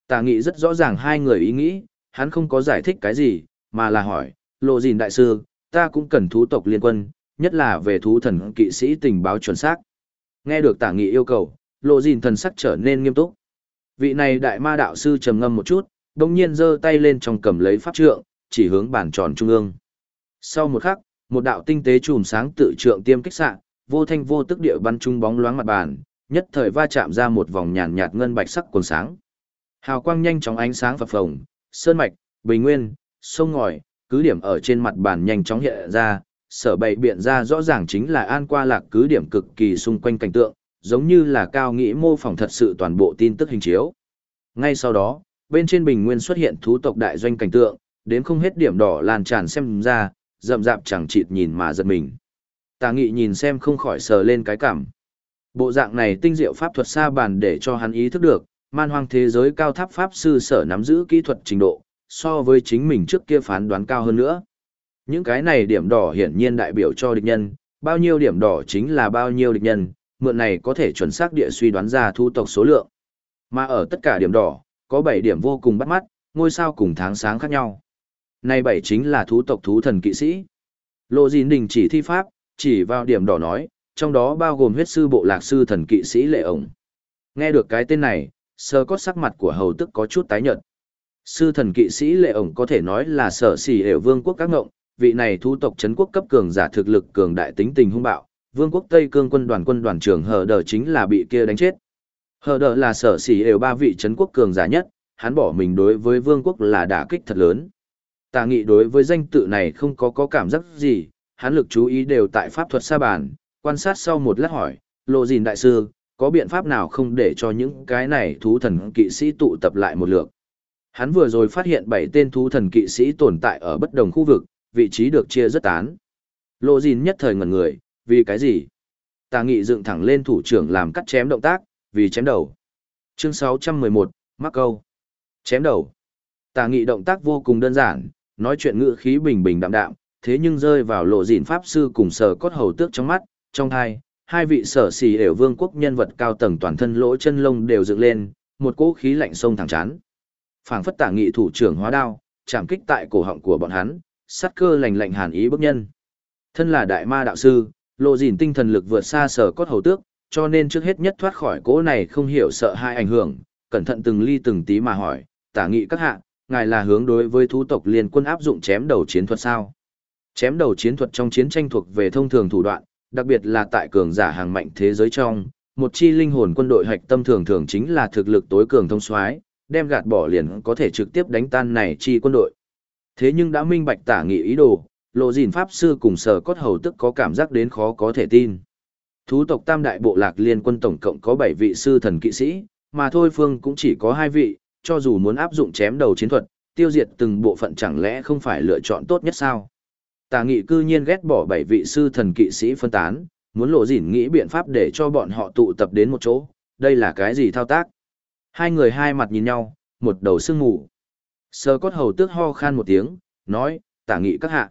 Tả nghị rất rõ ràng hai người ý nghĩ, hắn không có giải thích cái gì, mà là hỏi, lộ gìn đại sư, ta cũng cần thú tộc liên quân, nhất là về thú thần kỵ sĩ tình báo chuẩn xác. Nghe được tả nghị yêu cầu, lộ gìn thần sắc trở nên nghiêm túc. Vị này đại ma đạo sư trầm ngâm một chút, đồng nhiên giơ tay lên trong cầm lấy pháp trượng, chỉ hướng bàn tròn trung ương. Sau một khắc, một đạo tinh tế chùm sáng tự trượng tiêm kích xạ, vô thanh vô tức địa bắn trung bóng loáng mặt bàn, nhất thời va chạm ra một vòng nhàn nhạt ngân bạch sắc cuồn sáng. Hào quang nhanh chóng ánh sáng phập phồng, sơn mạch, bình nguyên, sông ngòi, cứ điểm ở trên mặt bàn nhanh chóng hiện ra, sở bày biện ra rõ ràng chính là an qua lạc cứ điểm cực kỳ xung quanh cảnh tượng, giống như là cao nghĩ mô phỏng thật sự toàn bộ tin tức hình chiếu. Ngay sau đó, bên trên bình nguyên xuất hiện thú tộc đại doanh cảnh tượng, đến không hết điểm đỏ lan tràn xem ra, rậm rạp chẳng chịt nhìn mà giật mình. Tà nghị nhìn xem không khỏi sờ lên cái cảm. Bộ dạng này tinh diệu pháp thuật xa bàn để cho hắn ý thức được, man hoang thế giới cao tháp pháp sư sở nắm giữ kỹ thuật trình độ, so với chính mình trước kia phán đoán cao hơn nữa. Những cái này điểm đỏ hiển nhiên đại biểu cho địch nhân, bao nhiêu điểm đỏ chính là bao nhiêu địch nhân, mượn này có thể chuẩn xác địa suy đoán ra thu tộc số lượng. Mà ở tất cả điểm đỏ, có 7 điểm vô cùng bắt mắt, ngôi sao cùng tháng sáng khác nhau. Này 7 chính là thú tộc thú thần kỵ sĩ. Lộ Dìn Đình chỉ thi pháp, chỉ vào điểm đỏ nói, trong đó bao gồm huyết sư bộ lạc sư thần kỵ sĩ lệ ổng. Nghe được cái tên này, sơ cốt sắc mặt của hầu tức có chút tái nhợt. Sư thần kỵ sĩ lệ ổng có thể nói là sở xỉ đều vương quốc các ngộng, vị này thú tộc chấn quốc cấp cường giả thực lực cường đại tính tình hung bạo, vương quốc Tây Cương quân đoàn quân đoàn trưởng Hờ Đờ chính là bị kia đánh chết. Hờ Đờ là sở xỉ đều ba vị chấn quốc cường giả nhất, hắn bỏ mình đối với vương quốc là đả kích thật lớn. Tà nghị đối với danh tự này không có có cảm giác gì, hắn lực chú ý đều tại pháp thuật sa bàn, quan sát sau một lát hỏi, lộ gìn đại sư, có biện pháp nào không để cho những cái này thú thần kỵ sĩ tụ tập lại một lượt. Hắn vừa rồi phát hiện bảy tên thú thần kỵ sĩ tồn tại ở bất đồng khu vực, vị trí được chia rất tán. Lộ gìn nhất thời ngẩn người, vì cái gì? Tà nghị dựng thẳng lên thủ trưởng làm cắt chém động tác, vì chém đầu. Chương 611, mắc câu. Chém đầu. Tà nghị động tác vô cùng đơn giản, nói chuyện ngữ khí bình bình đạm đạm, thế nhưng rơi vào lộ dịn pháp sư cùng sở cốt hầu tước trong mắt, trong hai, hai vị sở xì đều vương quốc nhân vật cao tầng toàn thân lỗ chân lông đều dựng lên, một cỗ khí lạnh sông thẳng chán. Phảng phất tả nghị thủ trưởng hóa đao, chạm kích tại cổ họng của bọn hắn, sát cơ lành lạnh hàn ý bức nhân. Thân là đại ma đạo sư, lộ dìn tinh thần lực vượt xa sở cốt hầu tước, cho nên trước hết nhất thoát khỏi cỗ này không hiểu sợ hai ảnh hưởng, cẩn thận từng ly từng tí mà hỏi, tả nghị các hạ, ngài là hướng đối với thú tộc liên quân áp dụng chém đầu chiến thuật sao? Chém đầu chiến thuật trong chiến tranh thuộc về thông thường thủ đoạn, đặc biệt là tại cường giả hàng mạnh thế giới trong, một chi linh hồn quân đội hạch tâm thường thường chính là thực lực tối cường thông soái, đem gạt bỏ liền có thể trực tiếp đánh tan này chi quân đội. Thế nhưng đã minh bạch tả nghị ý đồ, lộ dìn pháp sư cùng sở cốt hầu tức có cảm giác đến khó có thể tin. Thú tộc tam đại bộ lạc liên quân tổng cộng có 7 vị sư thần kỵ sĩ, mà thôi phương cũng chỉ có 2 vị, cho dù muốn áp dụng chém đầu chiến thuật, tiêu diệt từng bộ phận chẳng lẽ không phải lựa chọn tốt nhất sao? Tà nghị cư nhiên ghét bỏ 7 vị sư thần kỵ sĩ phân tán, muốn lộ dìn nghĩ biện pháp để cho bọn họ tụ tập đến một chỗ, đây là cái gì thao tác? Hai người hai mặt nhìn nhau, một đầu sương ngủ. Sơ cốt hầu tước ho khan một tiếng, nói, tả nghị các hạ.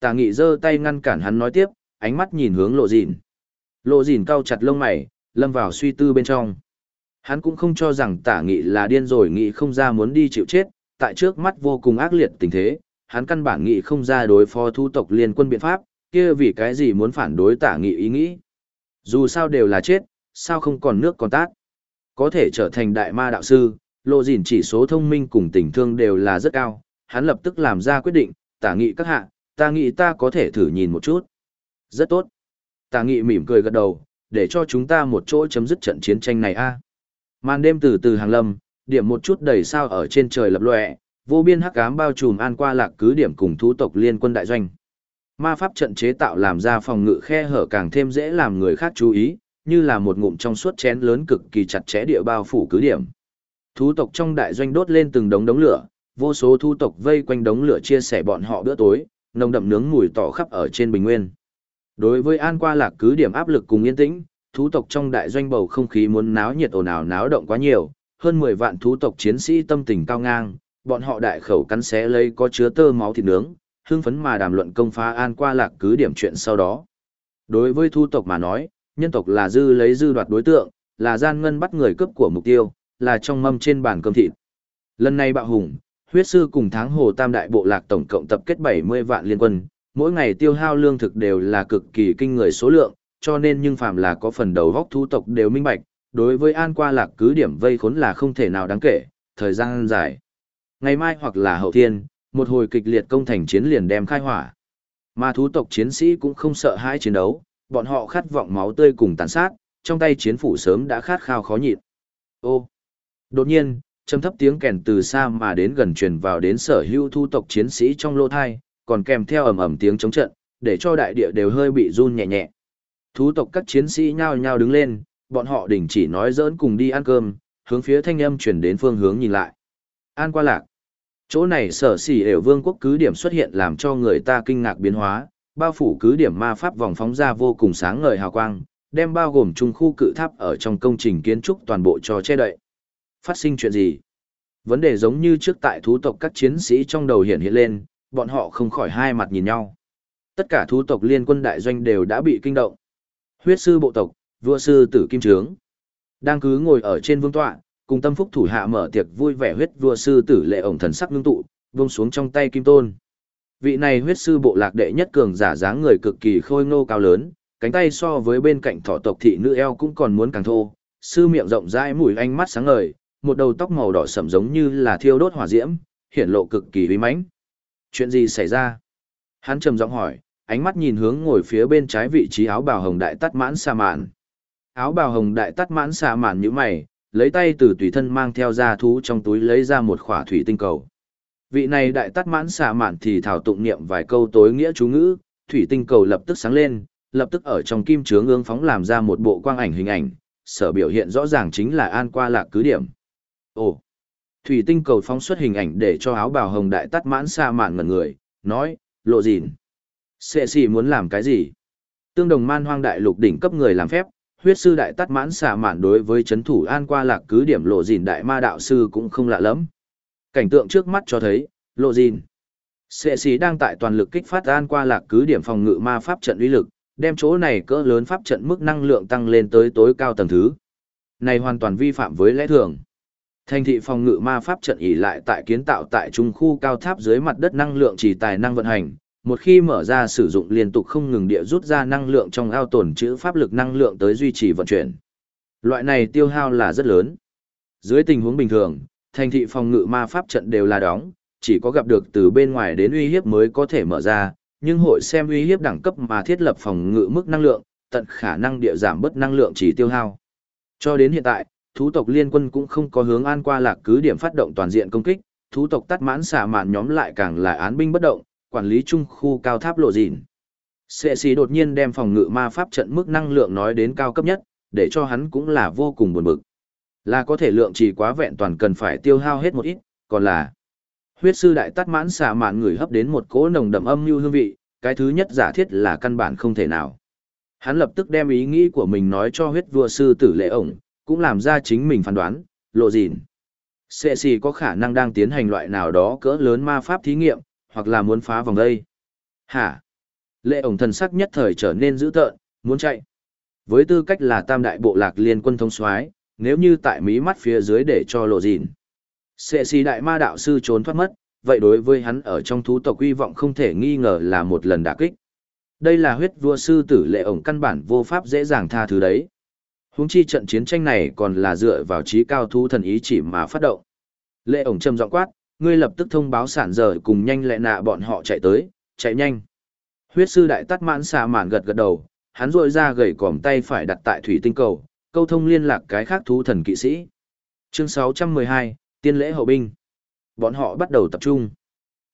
Tả nghị giơ tay ngăn cản hắn nói tiếp, ánh mắt nhìn hướng lộ dìn. Lộ dìn cau chặt lông mày, lâm vào suy tư bên trong. Hắn cũng không cho rằng tả nghị là điên rồi nghị không ra muốn đi chịu chết, tại trước mắt vô cùng ác liệt tình thế, hắn căn bản nghị không ra đối phó thu tộc liên quân biện pháp, kia vì cái gì muốn phản đối tả nghị ý nghĩ. Dù sao đều là chết, sao không còn nước còn tát. Có thể trở thành đại ma đạo sư, lộ dìn chỉ số thông minh cùng tình thương đều là rất cao, hắn lập tức làm ra quyết định, tả nghị các hạ, ta nghĩ ta có thể thử nhìn một chút. Rất tốt. Tà nghị mỉm cười gật đầu, để cho chúng ta một chỗ chấm dứt trận chiến tranh này a. Màn đêm từ từ hàng lâm, điểm một chút đầy sao ở trên trời lập lòe, vô biên hắc ám bao trùm an qua lạc cứ điểm cùng thú tộc liên quân đại doanh. Ma pháp trận chế tạo làm ra phòng ngự khe hở càng thêm dễ làm người khác chú ý, như là một ngụm trong suốt chén lớn cực kỳ chặt chẽ địa bao phủ cứ điểm. Thú tộc trong đại doanh đốt lên từng đống đống lửa, vô số thú tộc vây quanh đống lửa chia sẻ bọn họ bữa tối, nồng đậm nướng mùi tỏ khắp ở trên bình nguyên. Đối với an qua lạc cứ điểm áp lực cùng yên tĩnh, thú tộc trong đại doanh bầu không khí muốn náo nhiệt ồn ào náo động quá nhiều, hơn 10 vạn thú tộc chiến sĩ tâm tình cao ngang, bọn họ đại khẩu cắn xé lấy có chứa tơ máu thịt nướng, hưng phấn mà đàm luận công phá an qua lạc cứ điểm chuyện sau đó. Đối với thú tộc mà nói, nhân tộc là dư lấy dư đoạt đối tượng, là gian ngân bắt người cướp của mục tiêu, là trong mâm trên bàn cơm thịt. Lần này bạo hùng, huyết sư cùng tháng hồ tam đại bộ lạc tổng cộng tập kết 70 vạn liên quân, mỗi ngày tiêu hao lương thực đều là cực kỳ kinh người số lượng, cho nên nhưng phàm là có phần đầu góc thú tộc đều minh bạch, đối với an qua lạc cứ điểm vây khốn là không thể nào đáng kể, thời gian dài. Ngày mai hoặc là hậu thiên, một hồi kịch liệt công thành chiến liền đem khai hỏa. Mà thú tộc chiến sĩ cũng không sợ hãi chiến đấu, bọn họ khát vọng máu tươi cùng tàn sát, trong tay chiến phủ sớm đã khát khao khó nhịn. Ô! Đột nhiên, trầm thấp tiếng kèn từ xa mà đến gần truyền vào đến sở hữu thu tộc chiến sĩ trong lô thai, còn kèm theo ầm ầm tiếng chống trận, để cho đại địa đều hơi bị run nhẹ nhẹ. Thú tộc các chiến sĩ nhao nhao đứng lên, bọn họ đình chỉ nói giỡn cùng đi ăn cơm, hướng phía thanh âm chuyển đến phương hướng nhìn lại. An qua lạc. Chỗ này sở xỉ đều vương quốc cứ điểm xuất hiện làm cho người ta kinh ngạc biến hóa, bao phủ cứ điểm ma pháp vòng phóng ra vô cùng sáng ngời hào quang, đem bao gồm trung khu cự tháp ở trong công trình kiến trúc toàn bộ cho che đậy. Phát sinh chuyện gì? Vấn đề giống như trước tại thú tộc các chiến sĩ trong đầu hiện hiện lên, bọn họ không khỏi hai mặt nhìn nhau. Tất cả thú tộc liên quân đại doanh đều đã bị kinh động. Huyết sư bộ tộc, vua sư tử kim trướng. Đang cứ ngồi ở trên vương tọa, cùng tâm phúc thủ hạ mở tiệc vui vẻ huyết vua sư tử lệ ổng thần sắc ngưng tụ, vông xuống trong tay kim tôn. Vị này huyết sư bộ lạc đệ nhất cường giả dáng người cực kỳ khôi ngô cao lớn, cánh tay so với bên cạnh thỏ tộc thị nữ eo cũng còn muốn càng thô, sư miệng rộng rãi mũi ánh mắt sáng ngời, một đầu tóc màu đỏ sẫm giống như là thiêu đốt hỏa diễm, hiển lộ cực kỳ uy mãnh. Chuyện gì xảy ra? Hắn trầm giọng hỏi, ánh mắt nhìn hướng ngồi phía bên trái vị trí áo bào hồng đại tắt mãn xà mạn. Áo bào hồng đại tắt mãn xà mạn như mày, lấy tay từ tùy thân mang theo ra thú trong túi lấy ra một khỏa thủy tinh cầu. Vị này đại tắt mãn xà mạn thì thảo tụng niệm vài câu tối nghĩa chú ngữ, thủy tinh cầu lập tức sáng lên, lập tức ở trong kim chướng ương phóng làm ra một bộ quang ảnh hình ảnh, sở biểu hiện rõ ràng chính là an qua lạc cứ điểm. Ồ! Thủy tinh cầu phóng xuất hình ảnh để cho áo bào hồng đại tắt mãn xa mạn ngẩn người, nói, lộ dìn. Sệ xì muốn làm cái gì? Tương đồng man hoang đại lục đỉnh cấp người làm phép, huyết sư đại tắt mãn xả mạn đối với chấn thủ an qua lạc cứ điểm lộ dìn đại ma đạo sư cũng không lạ lắm. Cảnh tượng trước mắt cho thấy, lộ dìn. Sệ xì đang tại toàn lực kích phát an qua lạc cứ điểm phòng ngự ma pháp trận uy lực, đem chỗ này cỡ lớn pháp trận mức năng lượng tăng lên tới tối cao tầng thứ. Này hoàn toàn vi phạm với lẽ thường. Thành thị phòng ngự ma pháp trận ỉ lại tại kiến tạo tại trung khu cao tháp dưới mặt đất năng lượng chỉ tài năng vận hành, một khi mở ra sử dụng liên tục không ngừng địa rút ra năng lượng trong ao tổn chữ pháp lực năng lượng tới duy trì vận chuyển. Loại này tiêu hao là rất lớn. Dưới tình huống bình thường, thành thị phòng ngự ma pháp trận đều là đóng, chỉ có gặp được từ bên ngoài đến uy hiếp mới có thể mở ra, nhưng hội xem uy hiếp đẳng cấp mà thiết lập phòng ngự mức năng lượng, tận khả năng địa giảm bất năng lượng chỉ tiêu hao. Cho đến hiện tại, thú tộc liên quân cũng không có hướng an qua lạc cứ điểm phát động toàn diện công kích, thú tộc tắt mãn xả mạn nhóm lại càng là án binh bất động, quản lý trung khu cao tháp lộ dịn. Sệ xì đột nhiên đem phòng ngự ma pháp trận mức năng lượng nói đến cao cấp nhất, để cho hắn cũng là vô cùng buồn bực. Là có thể lượng chỉ quá vẹn toàn cần phải tiêu hao hết một ít, còn là huyết sư đại tắt mãn xả mạn người hấp đến một cỗ nồng đậm âm như hương vị, cái thứ nhất giả thiết là căn bản không thể nào. Hắn lập tức đem ý nghĩ của mình nói cho huyết vua sư tử lệ ổng, cũng làm ra chính mình phán đoán, lộ dịn. Sệ xì có khả năng đang tiến hành loại nào đó cỡ lớn ma pháp thí nghiệm, hoặc là muốn phá vòng đây. Hả? Lệ ổng thần sắc nhất thời trở nên dữ tợn, muốn chạy. Với tư cách là tam đại bộ lạc liên quân thông soái, nếu như tại mí mắt phía dưới để cho lộ dịn. Sệ xì đại ma đạo sư trốn thoát mất, vậy đối với hắn ở trong thú tộc uy vọng không thể nghi ngờ là một lần đả kích. Đây là huyết vua sư tử lệ ổng căn bản vô pháp dễ dàng tha thứ đấy. Huống chi trận chiến tranh này còn là dựa vào trí cao thú thần ý chỉ mà phát động. Lệ ổng trầm giọng quát, ngươi lập tức thông báo sản giờ cùng nhanh lẹ nạ bọn họ chạy tới, chạy nhanh. Huyết sư đại tắt mãn xà mạn gật gật đầu, hắn rội ra gầy còm tay phải đặt tại thủy tinh cầu, câu thông liên lạc cái khác thú thần kỵ sĩ. Chương 612, tiên lễ hậu binh. Bọn họ bắt đầu tập trung.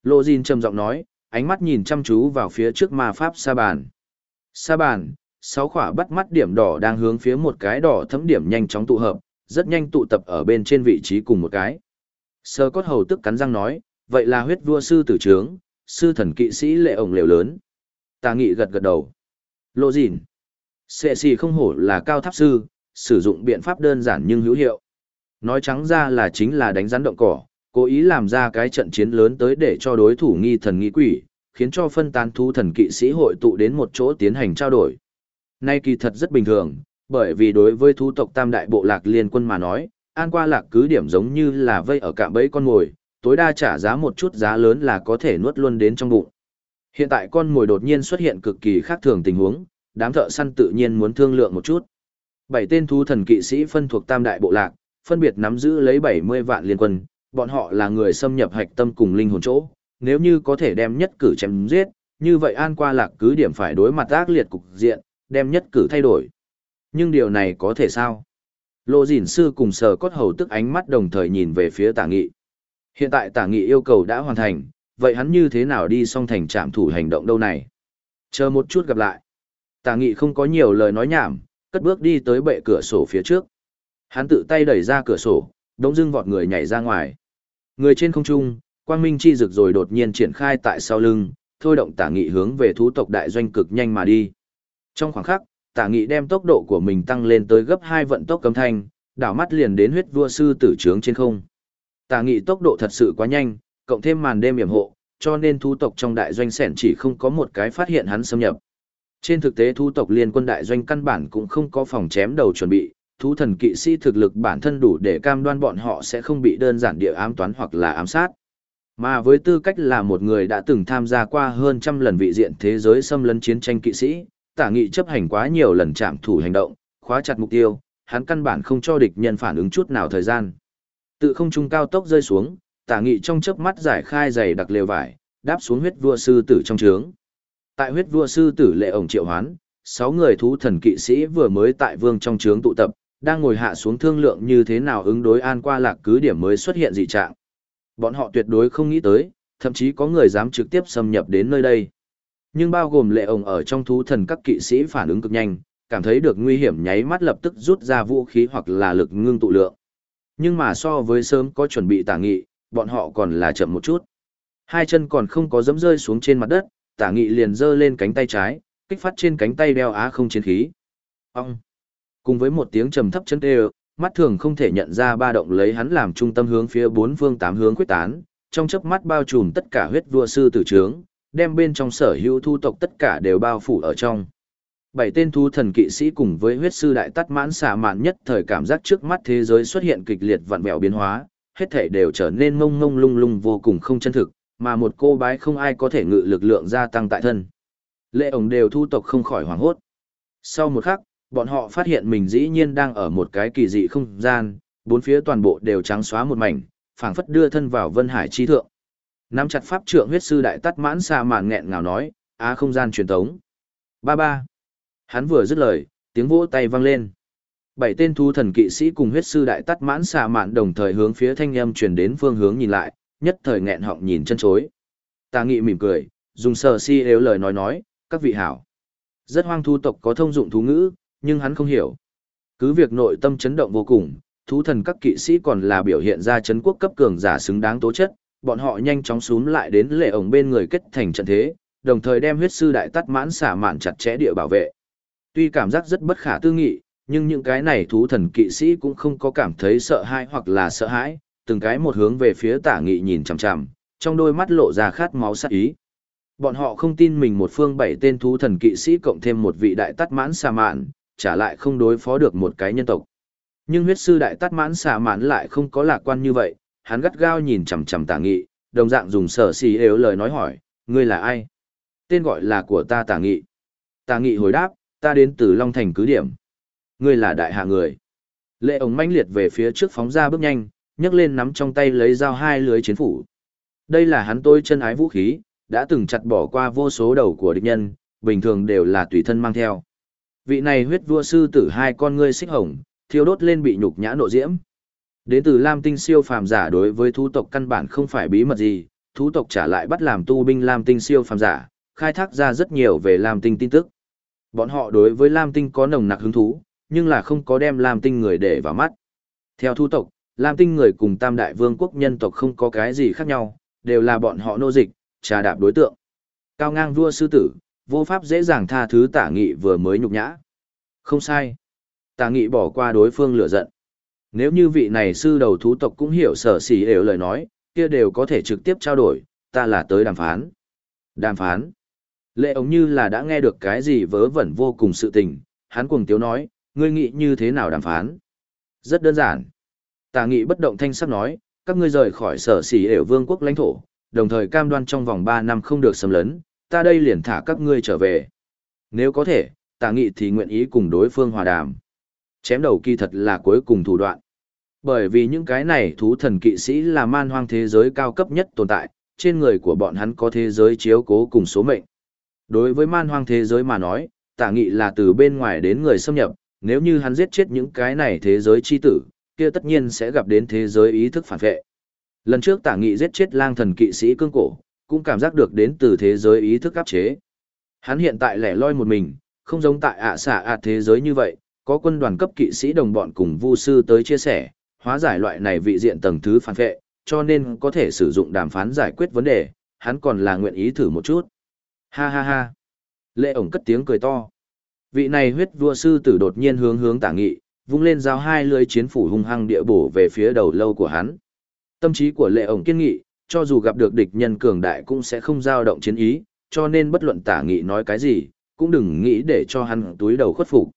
Lô Jin trầm giọng nói, ánh mắt nhìn chăm chú vào phía trước ma pháp sa bàn. Sa bàn, sáu khỏa bắt mắt điểm đỏ đang hướng phía một cái đỏ thấm điểm nhanh chóng tụ hợp, rất nhanh tụ tập ở bên trên vị trí cùng một cái. Sơ cốt hầu tức cắn răng nói, vậy là huyết vua sư tử trướng, sư thần kỵ sĩ lệ ổng liều lớn. Tà nghị gật gật đầu. Lộ dịn. Sệ xì không hổ là cao tháp sư, sử dụng biện pháp đơn giản nhưng hữu hiệu. Nói trắng ra là chính là đánh rắn động cỏ, cố ý làm ra cái trận chiến lớn tới để cho đối thủ nghi thần nghi quỷ, khiến cho phân tán thú thần kỵ sĩ hội tụ đến một chỗ tiến hành trao đổi. Nay kỳ thật rất bình thường, bởi vì đối với thú tộc tam đại bộ lạc liên quân mà nói, an qua lạc cứ điểm giống như là vây ở cạm bẫy con mồi, tối đa trả giá một chút giá lớn là có thể nuốt luôn đến trong bụng. Hiện tại con mồi đột nhiên xuất hiện cực kỳ khác thường tình huống, đám thợ săn tự nhiên muốn thương lượng một chút. Bảy tên thú thần kỵ sĩ phân thuộc tam đại bộ lạc, phân biệt nắm giữ lấy 70 vạn liên quân, bọn họ là người xâm nhập hạch tâm cùng linh hồn chỗ, nếu như có thể đem nhất cử chém giết, như vậy an qua lạc cứ điểm phải đối mặt ác liệt cục diện, đem nhất cử thay đổi. Nhưng điều này có thể sao? Lộ dìn sư cùng sờ cốt hầu tức ánh mắt đồng thời nhìn về phía tả nghị. Hiện tại tả nghị yêu cầu đã hoàn thành, vậy hắn như thế nào đi xong thành trạm thủ hành động đâu này? Chờ một chút gặp lại. Tả nghị không có nhiều lời nói nhảm, cất bước đi tới bệ cửa sổ phía trước. Hắn tự tay đẩy ra cửa sổ, đống dưng vọt người nhảy ra ngoài. Người trên không trung, quang minh chi rực rồi đột nhiên triển khai tại sau lưng, thôi động tả nghị hướng về thú tộc đại doanh cực nhanh mà đi. Trong khoảng khắc, tả nghị đem tốc độ của mình tăng lên tới gấp hai vận tốc cấm thanh, đảo mắt liền đến huyết vua sư tử trướng trên không. Tả nghị tốc độ thật sự quá nhanh, cộng thêm màn đêm yểm hộ, cho nên thú tộc trong đại doanh sẻn chỉ không có một cái phát hiện hắn xâm nhập. Trên thực tế thú tộc liên quân đại doanh căn bản cũng không có phòng chém đầu chuẩn bị, thú thần kỵ sĩ thực lực bản thân đủ để cam đoan bọn họ sẽ không bị đơn giản địa ám toán hoặc là ám sát. Mà với tư cách là một người đã từng tham gia qua hơn trăm lần vị diện thế giới xâm lấn chiến tranh kỵ sĩ, tả nghị chấp hành quá nhiều lần chạm thủ hành động, khóa chặt mục tiêu, hắn căn bản không cho địch nhân phản ứng chút nào thời gian. Tự không trung cao tốc rơi xuống, tả nghị trong chớp mắt giải khai giày đặc lều vải, đáp xuống huyết vua sư tử trong trướng. Tại huyết vua sư tử lệ ổng triệu hoán, sáu người thú thần kỵ sĩ vừa mới tại vương trong trướng tụ tập, đang ngồi hạ xuống thương lượng như thế nào ứng đối an qua lạc cứ điểm mới xuất hiện dị trạng. Bọn họ tuyệt đối không nghĩ tới, thậm chí có người dám trực tiếp xâm nhập đến nơi đây. Nhưng bao gồm lệ ổng ở trong thú thần các kỵ sĩ phản ứng cực nhanh, cảm thấy được nguy hiểm nháy mắt lập tức rút ra vũ khí hoặc là lực ngưng tụ lượng. Nhưng mà so với sớm có chuẩn bị tả nghị, bọn họ còn là chậm một chút. Hai chân còn không có dẫm rơi xuống trên mặt đất, tả nghị liền giơ lên cánh tay trái, kích phát trên cánh tay đeo á không chiến khí. Ông! Cùng với một tiếng trầm thấp chân đều mắt thường không thể nhận ra ba động lấy hắn làm trung tâm hướng phía bốn phương tám hướng quyết tán, trong chớp mắt bao trùm tất cả huyết vua sư tử trướng, đem bên trong sở hữu thu tộc tất cả đều bao phủ ở trong. Bảy tên thú thần kỵ sĩ cùng với huyết sư đại tắt mãn xà mạn nhất thời cảm giác trước mắt thế giới xuất hiện kịch liệt vặn vẹo biến hóa, hết thể đều trở nên mông mông lung lung vô cùng không chân thực, mà một cô bái không ai có thể ngự lực lượng gia tăng tại thân. Lệ ổng đều thu tộc không khỏi hoảng hốt. Sau một khắc, bọn họ phát hiện mình dĩ nhiên đang ở một cái kỳ dị không gian, bốn phía toàn bộ đều trắng xóa một mảnh, phảng phất đưa thân vào vân hải chi thượng. Nắm chặt pháp trượng huyết sư đại tắt mãn xa mạn nghẹn ngào nói, á không gian truyền tống. Ba ba. Hắn vừa dứt lời, tiếng vỗ tay vang lên. Bảy tên thú thần kỵ sĩ cùng huyết sư đại tắt mãn xa mạn đồng thời hướng phía thanh âm truyền đến phương hướng nhìn lại, nhất thời nghẹn họng nhìn chân chối. Tà nghị mỉm cười, dùng sờ si yếu lời nói nói, các vị hảo. Rất hoang thu tộc có thông dụng thú ngữ, nhưng hắn không hiểu. Cứ việc nội tâm chấn động vô cùng, thú thần các kỵ sĩ còn là biểu hiện ra chấn quốc cấp cường giả xứng đáng tố chất, bọn họ nhanh chóng xuống lại đến lệ ổng bên người kết thành trận thế, đồng thời đem huyết sư đại tắt mãn xả mạn chặt chẽ địa bảo vệ. Tuy cảm giác rất bất khả tư nghị, nhưng những cái này thú thần kỵ sĩ cũng không có cảm thấy sợ hãi hoặc là sợ hãi, từng cái một hướng về phía tả nghị nhìn chằm chằm, trong đôi mắt lộ ra khát máu sát ý. Bọn họ không tin mình một phương bảy tên thú thần kỵ sĩ cộng thêm một vị đại tắt mãn xà mạn, trả lại không đối phó được một cái nhân tộc. Nhưng huyết sư đại tắt mãn xà mạn lại không có lạc quan như vậy, hắn gắt gao nhìn chằm chằm tả nghị, đồng dạng dùng sở xì yếu lời nói hỏi, ngươi là ai? Tên gọi là của ta tả nghị. Tả nghị hồi đáp, ta đến từ Long Thành cứ điểm. Ngươi là đại hạ người. Lệ ống manh liệt về phía trước phóng ra bước nhanh, nhấc lên nắm trong tay lấy dao hai lưới chiến phủ. Đây là hắn tôi chân ái vũ khí, đã từng chặt bỏ qua vô số đầu của địch nhân, bình thường đều là tùy thân mang theo. Vị này huyết vua sư tử hai con ngươi xích hồng, thiêu đốt lên bị nhục nhã nộ diễm. Đến từ Lam Tinh siêu phàm giả đối với thú tộc căn bản không phải bí mật gì, thú tộc trả lại bắt làm tu binh Lam Tinh siêu phàm giả, khai thác ra rất nhiều về Lam Tinh tin tức. Bọn họ đối với Lam Tinh có nồng nặc hứng thú, nhưng là không có đem Lam Tinh người để vào mắt. Theo thú tộc, Lam Tinh người cùng Tam Đại Vương quốc nhân tộc không có cái gì khác nhau, đều là bọn họ nô dịch, trà đạp đối tượng. Cao ngang vua sư tử, vô pháp dễ dàng tha thứ tả nghị vừa mới nhục nhã. Không sai. Tả nghị bỏ qua đối phương lửa giận. Nếu như vị này sư đầu thú tộc cũng hiểu sở xỉ đều lời nói, kia đều có thể trực tiếp trao đổi, ta là tới đàm phán. Đàm phán. Lệ ống như là đã nghe được cái gì vớ vẩn vô cùng sự tình, hắn cuồng tiếu nói, ngươi nghĩ như thế nào đàm phán? Rất đơn giản. Tà nghị bất động thanh sắc nói, các ngươi rời khỏi sở xỉ đều vương quốc lãnh thổ, đồng thời cam đoan trong vòng 3 năm không được xâm lấn, ta đây liền thả các ngươi trở về. Nếu có thể, tà nghị thì nguyện ý cùng đối phương hòa đàm. Chém đầu kỳ thật là cuối cùng thủ đoạn. Bởi vì những cái này thú thần kỵ sĩ là man hoang thế giới cao cấp nhất tồn tại, trên người của bọn hắn có thế giới chiếu cố cùng số mệnh. Đối với man hoang thế giới mà nói, tả nghị là từ bên ngoài đến người xâm nhập, nếu như hắn giết chết những cái này thế giới chi tử, kia tất nhiên sẽ gặp đến thế giới ý thức phản vệ. Lần trước tả nghị giết chết lang thần kỵ sĩ cương cổ, cũng cảm giác được đến từ thế giới ý thức áp chế. Hắn hiện tại lẻ loi một mình, không giống tại ạ xạ ạ thế giới như vậy, có quân đoàn cấp kỵ sĩ đồng bọn cùng vu sư tới chia sẻ, hóa giải loại này vị diện tầng thứ phản vệ, cho nên có thể sử dụng đàm phán giải quyết vấn đề, hắn còn là nguyện ý thử một chút. Ha ha ha. Lệ ổng cất tiếng cười to. Vị này huyết vua sư tử đột nhiên hướng hướng tả nghị, vung lên dao hai lưỡi chiến phủ hung hăng địa bổ về phía đầu lâu của hắn. Tâm trí của lệ ổng kiên nghị, cho dù gặp được địch nhân cường đại cũng sẽ không dao động chiến ý, cho nên bất luận tả nghị nói cái gì, cũng đừng nghĩ để cho hắn túi đầu khuất phục.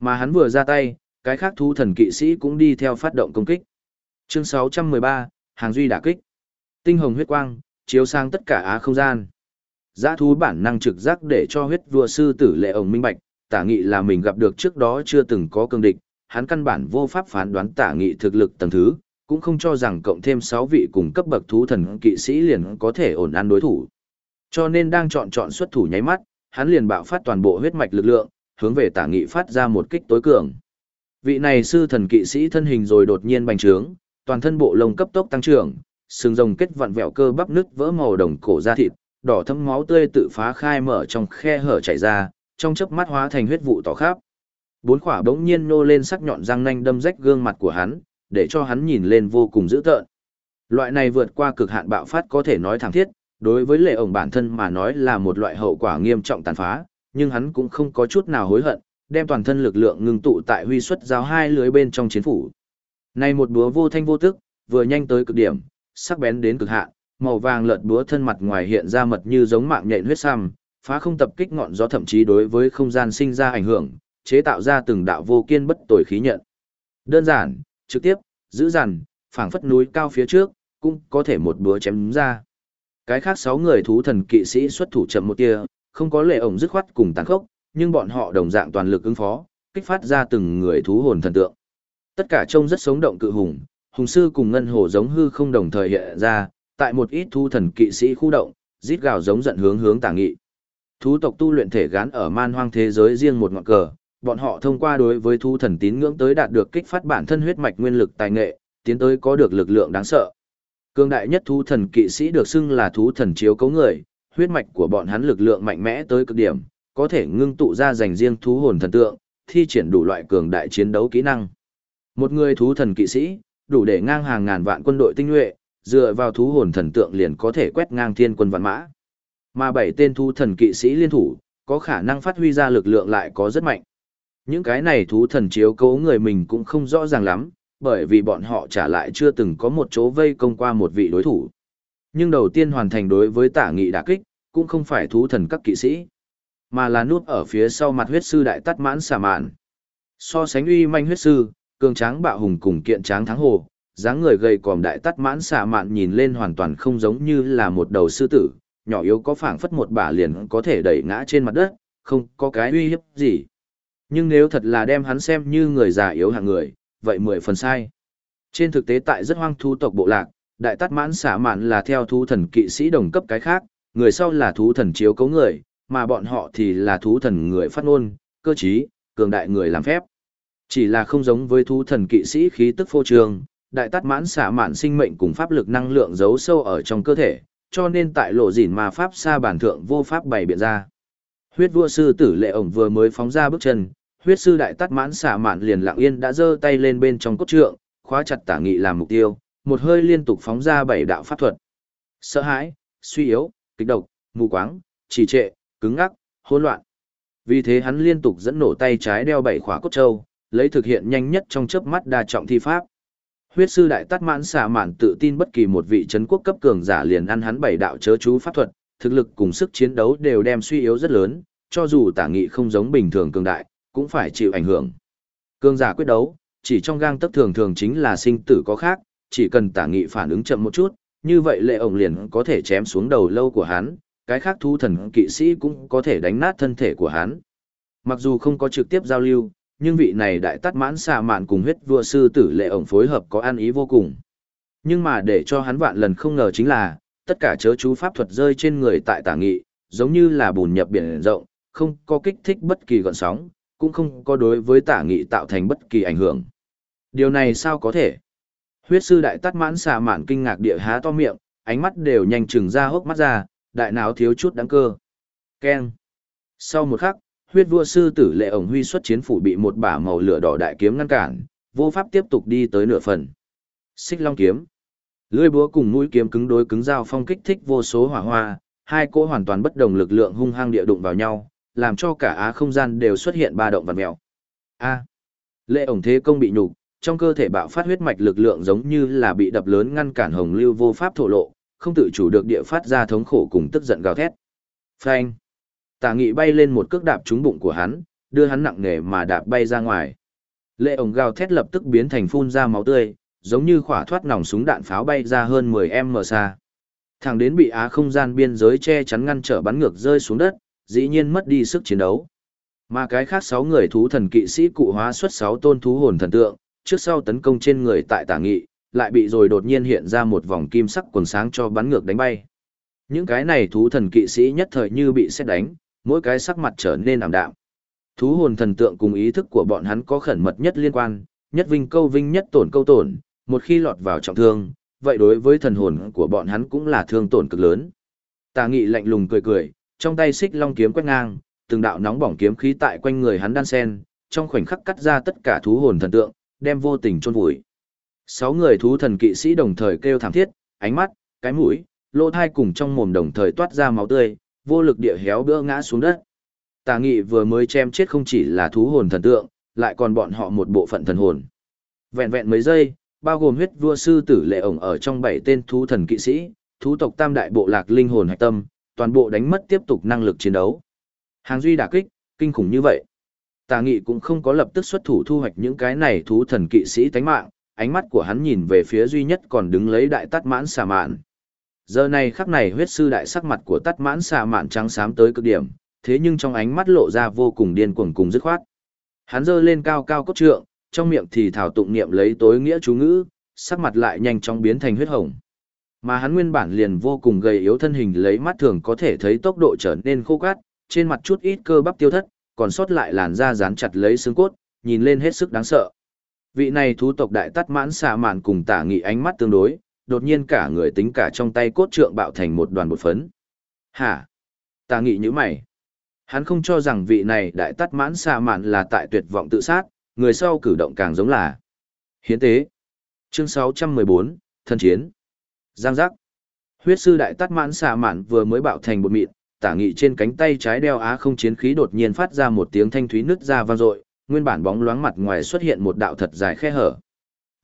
Mà hắn vừa ra tay, cái khác thú thần kỵ sĩ cũng đi theo phát động công kích. Chương 613, hàng duy đả kích. Tinh hồng huyết quang, chiếu sang tất cả á không gian. Giá thú bản năng trực giác để cho huyết vua sư tử lệ ổng minh bạch, tả nghị là mình gặp được trước đó chưa từng có cương địch, hắn căn bản vô pháp phán đoán tả nghị thực lực tầng thứ, cũng không cho rằng cộng thêm 6 vị cùng cấp bậc thú thần kỵ sĩ liền có thể ổn ăn đối thủ. Cho nên đang chọn chọn xuất thủ nháy mắt, hắn liền bạo phát toàn bộ huyết mạch lực lượng, hướng về tả nghị phát ra một kích tối cường. Vị này sư thần kỵ sĩ thân hình rồi đột nhiên bành trướng, toàn thân bộ lông cấp tốc tăng trưởng, sừng rồng kết vặn vẹo cơ bắp nứt vỡ màu đồng cổ da thịt, đỏ thâm máu tươi tự phá khai mở trong khe hở chảy ra, trong chớp mắt hóa thành huyết vụ tỏ khắp. Bốn khỏa bỗng nhiên nô lên sắc nhọn răng nanh đâm rách gương mặt của hắn, để cho hắn nhìn lên vô cùng dữ tợn. Loại này vượt qua cực hạn bạo phát có thể nói thẳng thiết, đối với lệ ổng bản thân mà nói là một loại hậu quả nghiêm trọng tàn phá, nhưng hắn cũng không có chút nào hối hận, đem toàn thân lực lượng ngưng tụ tại huy xuất giao hai lưới bên trong chiến phủ. Này một búa vô thanh vô tức, vừa nhanh tới cực điểm, sắc bén đến cực hạn, màu vàng lợn búa thân mặt ngoài hiện ra mật như giống mạng nhện huyết sam, Phá không tập kích ngọn gió thậm chí đối với không gian sinh ra ảnh hưởng, chế tạo ra từng đạo vô kiên bất tồi khí nhận. Đơn giản, trực tiếp, giữ dằn, phảng phất núi cao phía trước, cũng có thể một búa chém ra. Cái khác sáu người thú thần kỵ sĩ xuất thủ chậm một tia, không có lệ ổng dứt khoát cùng tàn khốc, nhưng bọn họ đồng dạng toàn lực ứng phó, kích phát ra từng người thú hồn thần tượng. Tất cả trông rất sống động cự hùng, hùng sư cùng ngân hồ giống hư không đồng thời hiện ra, tại một ít thu thần kỵ sĩ khu động, rít gào giống giận hướng hướng tả nghị. Thú tộc tu luyện thể gán ở man hoang thế giới riêng một ngọn cờ, bọn họ thông qua đối với thu thần tín ngưỡng tới đạt được kích phát bản thân huyết mạch nguyên lực tài nghệ, tiến tới có được lực lượng đáng sợ. Cương đại nhất thú thần kỵ sĩ được xưng là thú thần chiếu cấu người, huyết mạch của bọn hắn lực lượng mạnh mẽ tới cực điểm, có thể ngưng tụ ra dành riêng thú hồn thần tượng, thi triển đủ loại cường đại chiến đấu kỹ năng. Một người thú thần kỵ sĩ, đủ để ngang hàng ngàn vạn quân đội tinh nhuệ, dựa vào thú hồn thần tượng liền có thể quét ngang thiên quân vạn mã. Mà bảy tên thú thần kỵ sĩ liên thủ, có khả năng phát huy ra lực lượng lại có rất mạnh. Những cái này thú thần chiếu cố người mình cũng không rõ ràng lắm, bởi vì bọn họ trả lại chưa từng có một chỗ vây công qua một vị đối thủ. Nhưng đầu tiên hoàn thành đối với tả nghị đả kích, cũng không phải thú thần các kỵ sĩ, mà là nút ở phía sau mặt huyết sư đại tắt mãn xà mạn. So sánh uy manh huyết sư, cường tráng bạo hùng cùng kiện tráng thắng hồ, dáng người gầy còm đại tắt mãn xà mạn nhìn lên hoàn toàn không giống như là một đầu sư tử, nhỏ yếu có phảng phất một bả liền có thể đẩy ngã trên mặt đất, không có cái uy hiếp gì. Nhưng nếu thật là đem hắn xem như người già yếu hạng người, vậy mười phần sai. Trên thực tế tại rất hoang thu tộc bộ lạc, đại tát mãn xả mạn là theo thú thần kỵ sĩ đồng cấp cái khác, người sau là thú thần chiếu cấu người, mà bọn họ thì là thú thần người phát ngôn, cơ trí, cường đại người làm phép. Chỉ là không giống với thú thần kỵ sĩ khí tức phô trương, đại tát mãn xả mạn sinh mệnh cùng pháp lực năng lượng giấu sâu ở trong cơ thể, cho nên tại lộ dỉn mà pháp xa bản thượng vô pháp bày biện ra. Huyết vua sư tử lệ ổng vừa mới phóng ra bước chân, huyết sư đại tát mãn xả mạn liền lặng yên đã giơ tay lên bên trong cốt trượng, khóa chặt tả nghị làm mục tiêu, một hơi liên tục phóng ra bảy đạo pháp thuật. Sợ hãi, suy yếu, kích độc, mù quáng, trì trệ, cứng ngắc, hỗn loạn. Vì thế hắn liên tục dẫn nổ tay trái đeo bảy khóa cốt châu, lấy thực hiện nhanh nhất trong chớp mắt đa trọng thi pháp. Huyết sư đại tát mãn xả mạn tự tin bất kỳ một vị chấn quốc cấp cường giả liền ăn hắn bảy đạo chớ chú pháp thuật, thực lực cùng sức chiến đấu đều đem suy yếu rất lớn, cho dù tả nghị không giống bình thường cường đại, cũng phải chịu ảnh hưởng. Cường giả quyết đấu, chỉ trong gang tấc thường thường chính là sinh tử có khác, chỉ cần tả nghị phản ứng chậm một chút, như vậy lệ ổng liền có thể chém xuống đầu lâu của hắn, cái khác thú thần kỵ sĩ cũng có thể đánh nát thân thể của hắn. Mặc dù không có trực tiếp giao lưu, nhưng vị này đại tắt mãn xà mạn cùng huyết vua sư tử lệ ổng phối hợp có ăn ý vô cùng. Nhưng mà để cho hắn vạn lần không ngờ chính là, tất cả chớ chú pháp thuật rơi trên người tại tả nghị, giống như là bùn nhập biển rộng, không có kích thích bất kỳ gọn sóng, cũng không có đối với tả nghị tạo thành bất kỳ ảnh hưởng. Điều này sao có thể? Huyết sư đại tắt mãn xà mạn kinh ngạc địa há to miệng, ánh mắt đều nhanh chừng ra hốc mắt ra, đại não thiếu chút đáng cơ. Keng. Sau một khắc, huyết vua sư tử lệ ổng huy xuất chiến phủ bị một bả màu lửa đỏ đại kiếm ngăn cản, vô pháp tiếp tục đi tới nửa phần. Xích long kiếm. Lưỡi búa cùng mũi kiếm cứng đối cứng giao phong kích thích vô số hỏa hoa, hai cỗ hoàn toàn bất đồng lực lượng hung hăng địa đụng vào nhau, làm cho cả á không gian đều xuất hiện ba động vật mèo. A. Lệ ổng thế công bị nhục, trong cơ thể bạo phát huyết mạch lực lượng giống như là bị đập lớn ngăn cản hồng lưu vô pháp thổ lộ, không tự chủ được địa phát ra thống khổ cùng tức giận gào thét. Phanh. Tả nghị bay lên một cước đạp trúng bụng của hắn, đưa hắn nặng nề mà đạp bay ra ngoài. Lệ ổng gào thét lập tức biến thành phun ra máu tươi, giống như khỏa thoát nòng súng đạn pháo bay ra hơn 10m xa. Thẳng đến bị á không gian biên giới che chắn ngăn trở bắn ngược rơi xuống đất, dĩ nhiên mất đi sức chiến đấu. Mà cái khác 6 người thú thần kỵ sĩ cụ hóa xuất 6 tôn thú hồn thần tượng, trước sau tấn công trên người tại tả nghị, lại bị rồi đột nhiên hiện ra một vòng kim sắc quần sáng cho bắn ngược đánh bay. Những cái này thú thần kỵ sĩ nhất thời như bị xét đánh, mỗi cái sắc mặt trở nên ảm đạm. Thú hồn thần tượng cùng ý thức của bọn hắn có khẩn mật nhất liên quan, nhất vinh câu vinh nhất tổn câu tổn, một khi lọt vào trọng thương, vậy đối với thần hồn của bọn hắn cũng là thương tổn cực lớn. Tà nghị lạnh lùng cười cười, trong tay xích long kiếm quét ngang, từng đạo nóng bỏng kiếm khí tại quanh người hắn đan sen, trong khoảnh khắc cắt ra tất cả thú hồn thần tượng, đem vô tình chôn vùi. Sáu người thú thần kỵ sĩ đồng thời kêu thảm thiết, ánh mắt, cái mũi, lỗ thai cùng trong mồm đồng thời toát ra máu tươi, vô lực địa héo bữa ngã xuống đất. Tà nghị vừa mới chém chết không chỉ là thú hồn thần tượng, lại còn bọn họ một bộ phận thần hồn. Vẹn vẹn mấy giây, bao gồm huyết vua sư tử lệ ổng ở trong bảy tên thú thần kỵ sĩ, thú tộc tam đại bộ lạc linh hồn hạch tâm, toàn bộ đánh mất tiếp tục năng lực chiến đấu. Hàng duy đả kích, kinh khủng như vậy. Tà nghị cũng không có lập tức xuất thủ thu hoạch những cái này thú thần kỵ sĩ tánh mạng, ánh mắt của hắn nhìn về phía duy nhất còn đứng lấy đại tát mãn xà mạn. Giờ này khắc này huyết sư đại sắc mặt của tát mãn xà mạn trắng xám tới cực điểm, thế nhưng trong ánh mắt lộ ra vô cùng điên cuồng cùng dứt khoát. Hắn giơ lên cao cao cốt trượng, trong miệng thì thảo tụng niệm lấy tối nghĩa chú ngữ, sắc mặt lại nhanh chóng biến thành huyết hồng. Mà hắn nguyên bản liền vô cùng gầy yếu thân hình lấy mắt thường có thể thấy tốc độ trở nên khô cát, trên mặt chút ít cơ bắp tiêu thất, còn sót lại làn da dán chặt lấy xương cốt, nhìn lên hết sức đáng sợ. Vị này thú tộc đại tắt mãn xạ mạn cùng tả nghị ánh mắt tương đối, đột nhiên cả người tính cả trong tay cốt trượng bạo thành một đoàn bột phấn. Hả? Tả nghị như mày. Hắn không cho rằng vị này đại tắt mãn xạ mạn là tại tuyệt vọng tự sát, người sau cử động càng giống là hiến tế. Chương 614, thân chiến. Giang giác. Huyết sư đại tắt mãn xạ mạn vừa mới bạo thành bột mịn, tả nghị trên cánh tay trái đeo á không chiến khí đột nhiên phát ra một tiếng thanh thúy nứt ra vang dội, nguyên bản bóng loáng mặt ngoài xuất hiện một đạo thật dài khe hở.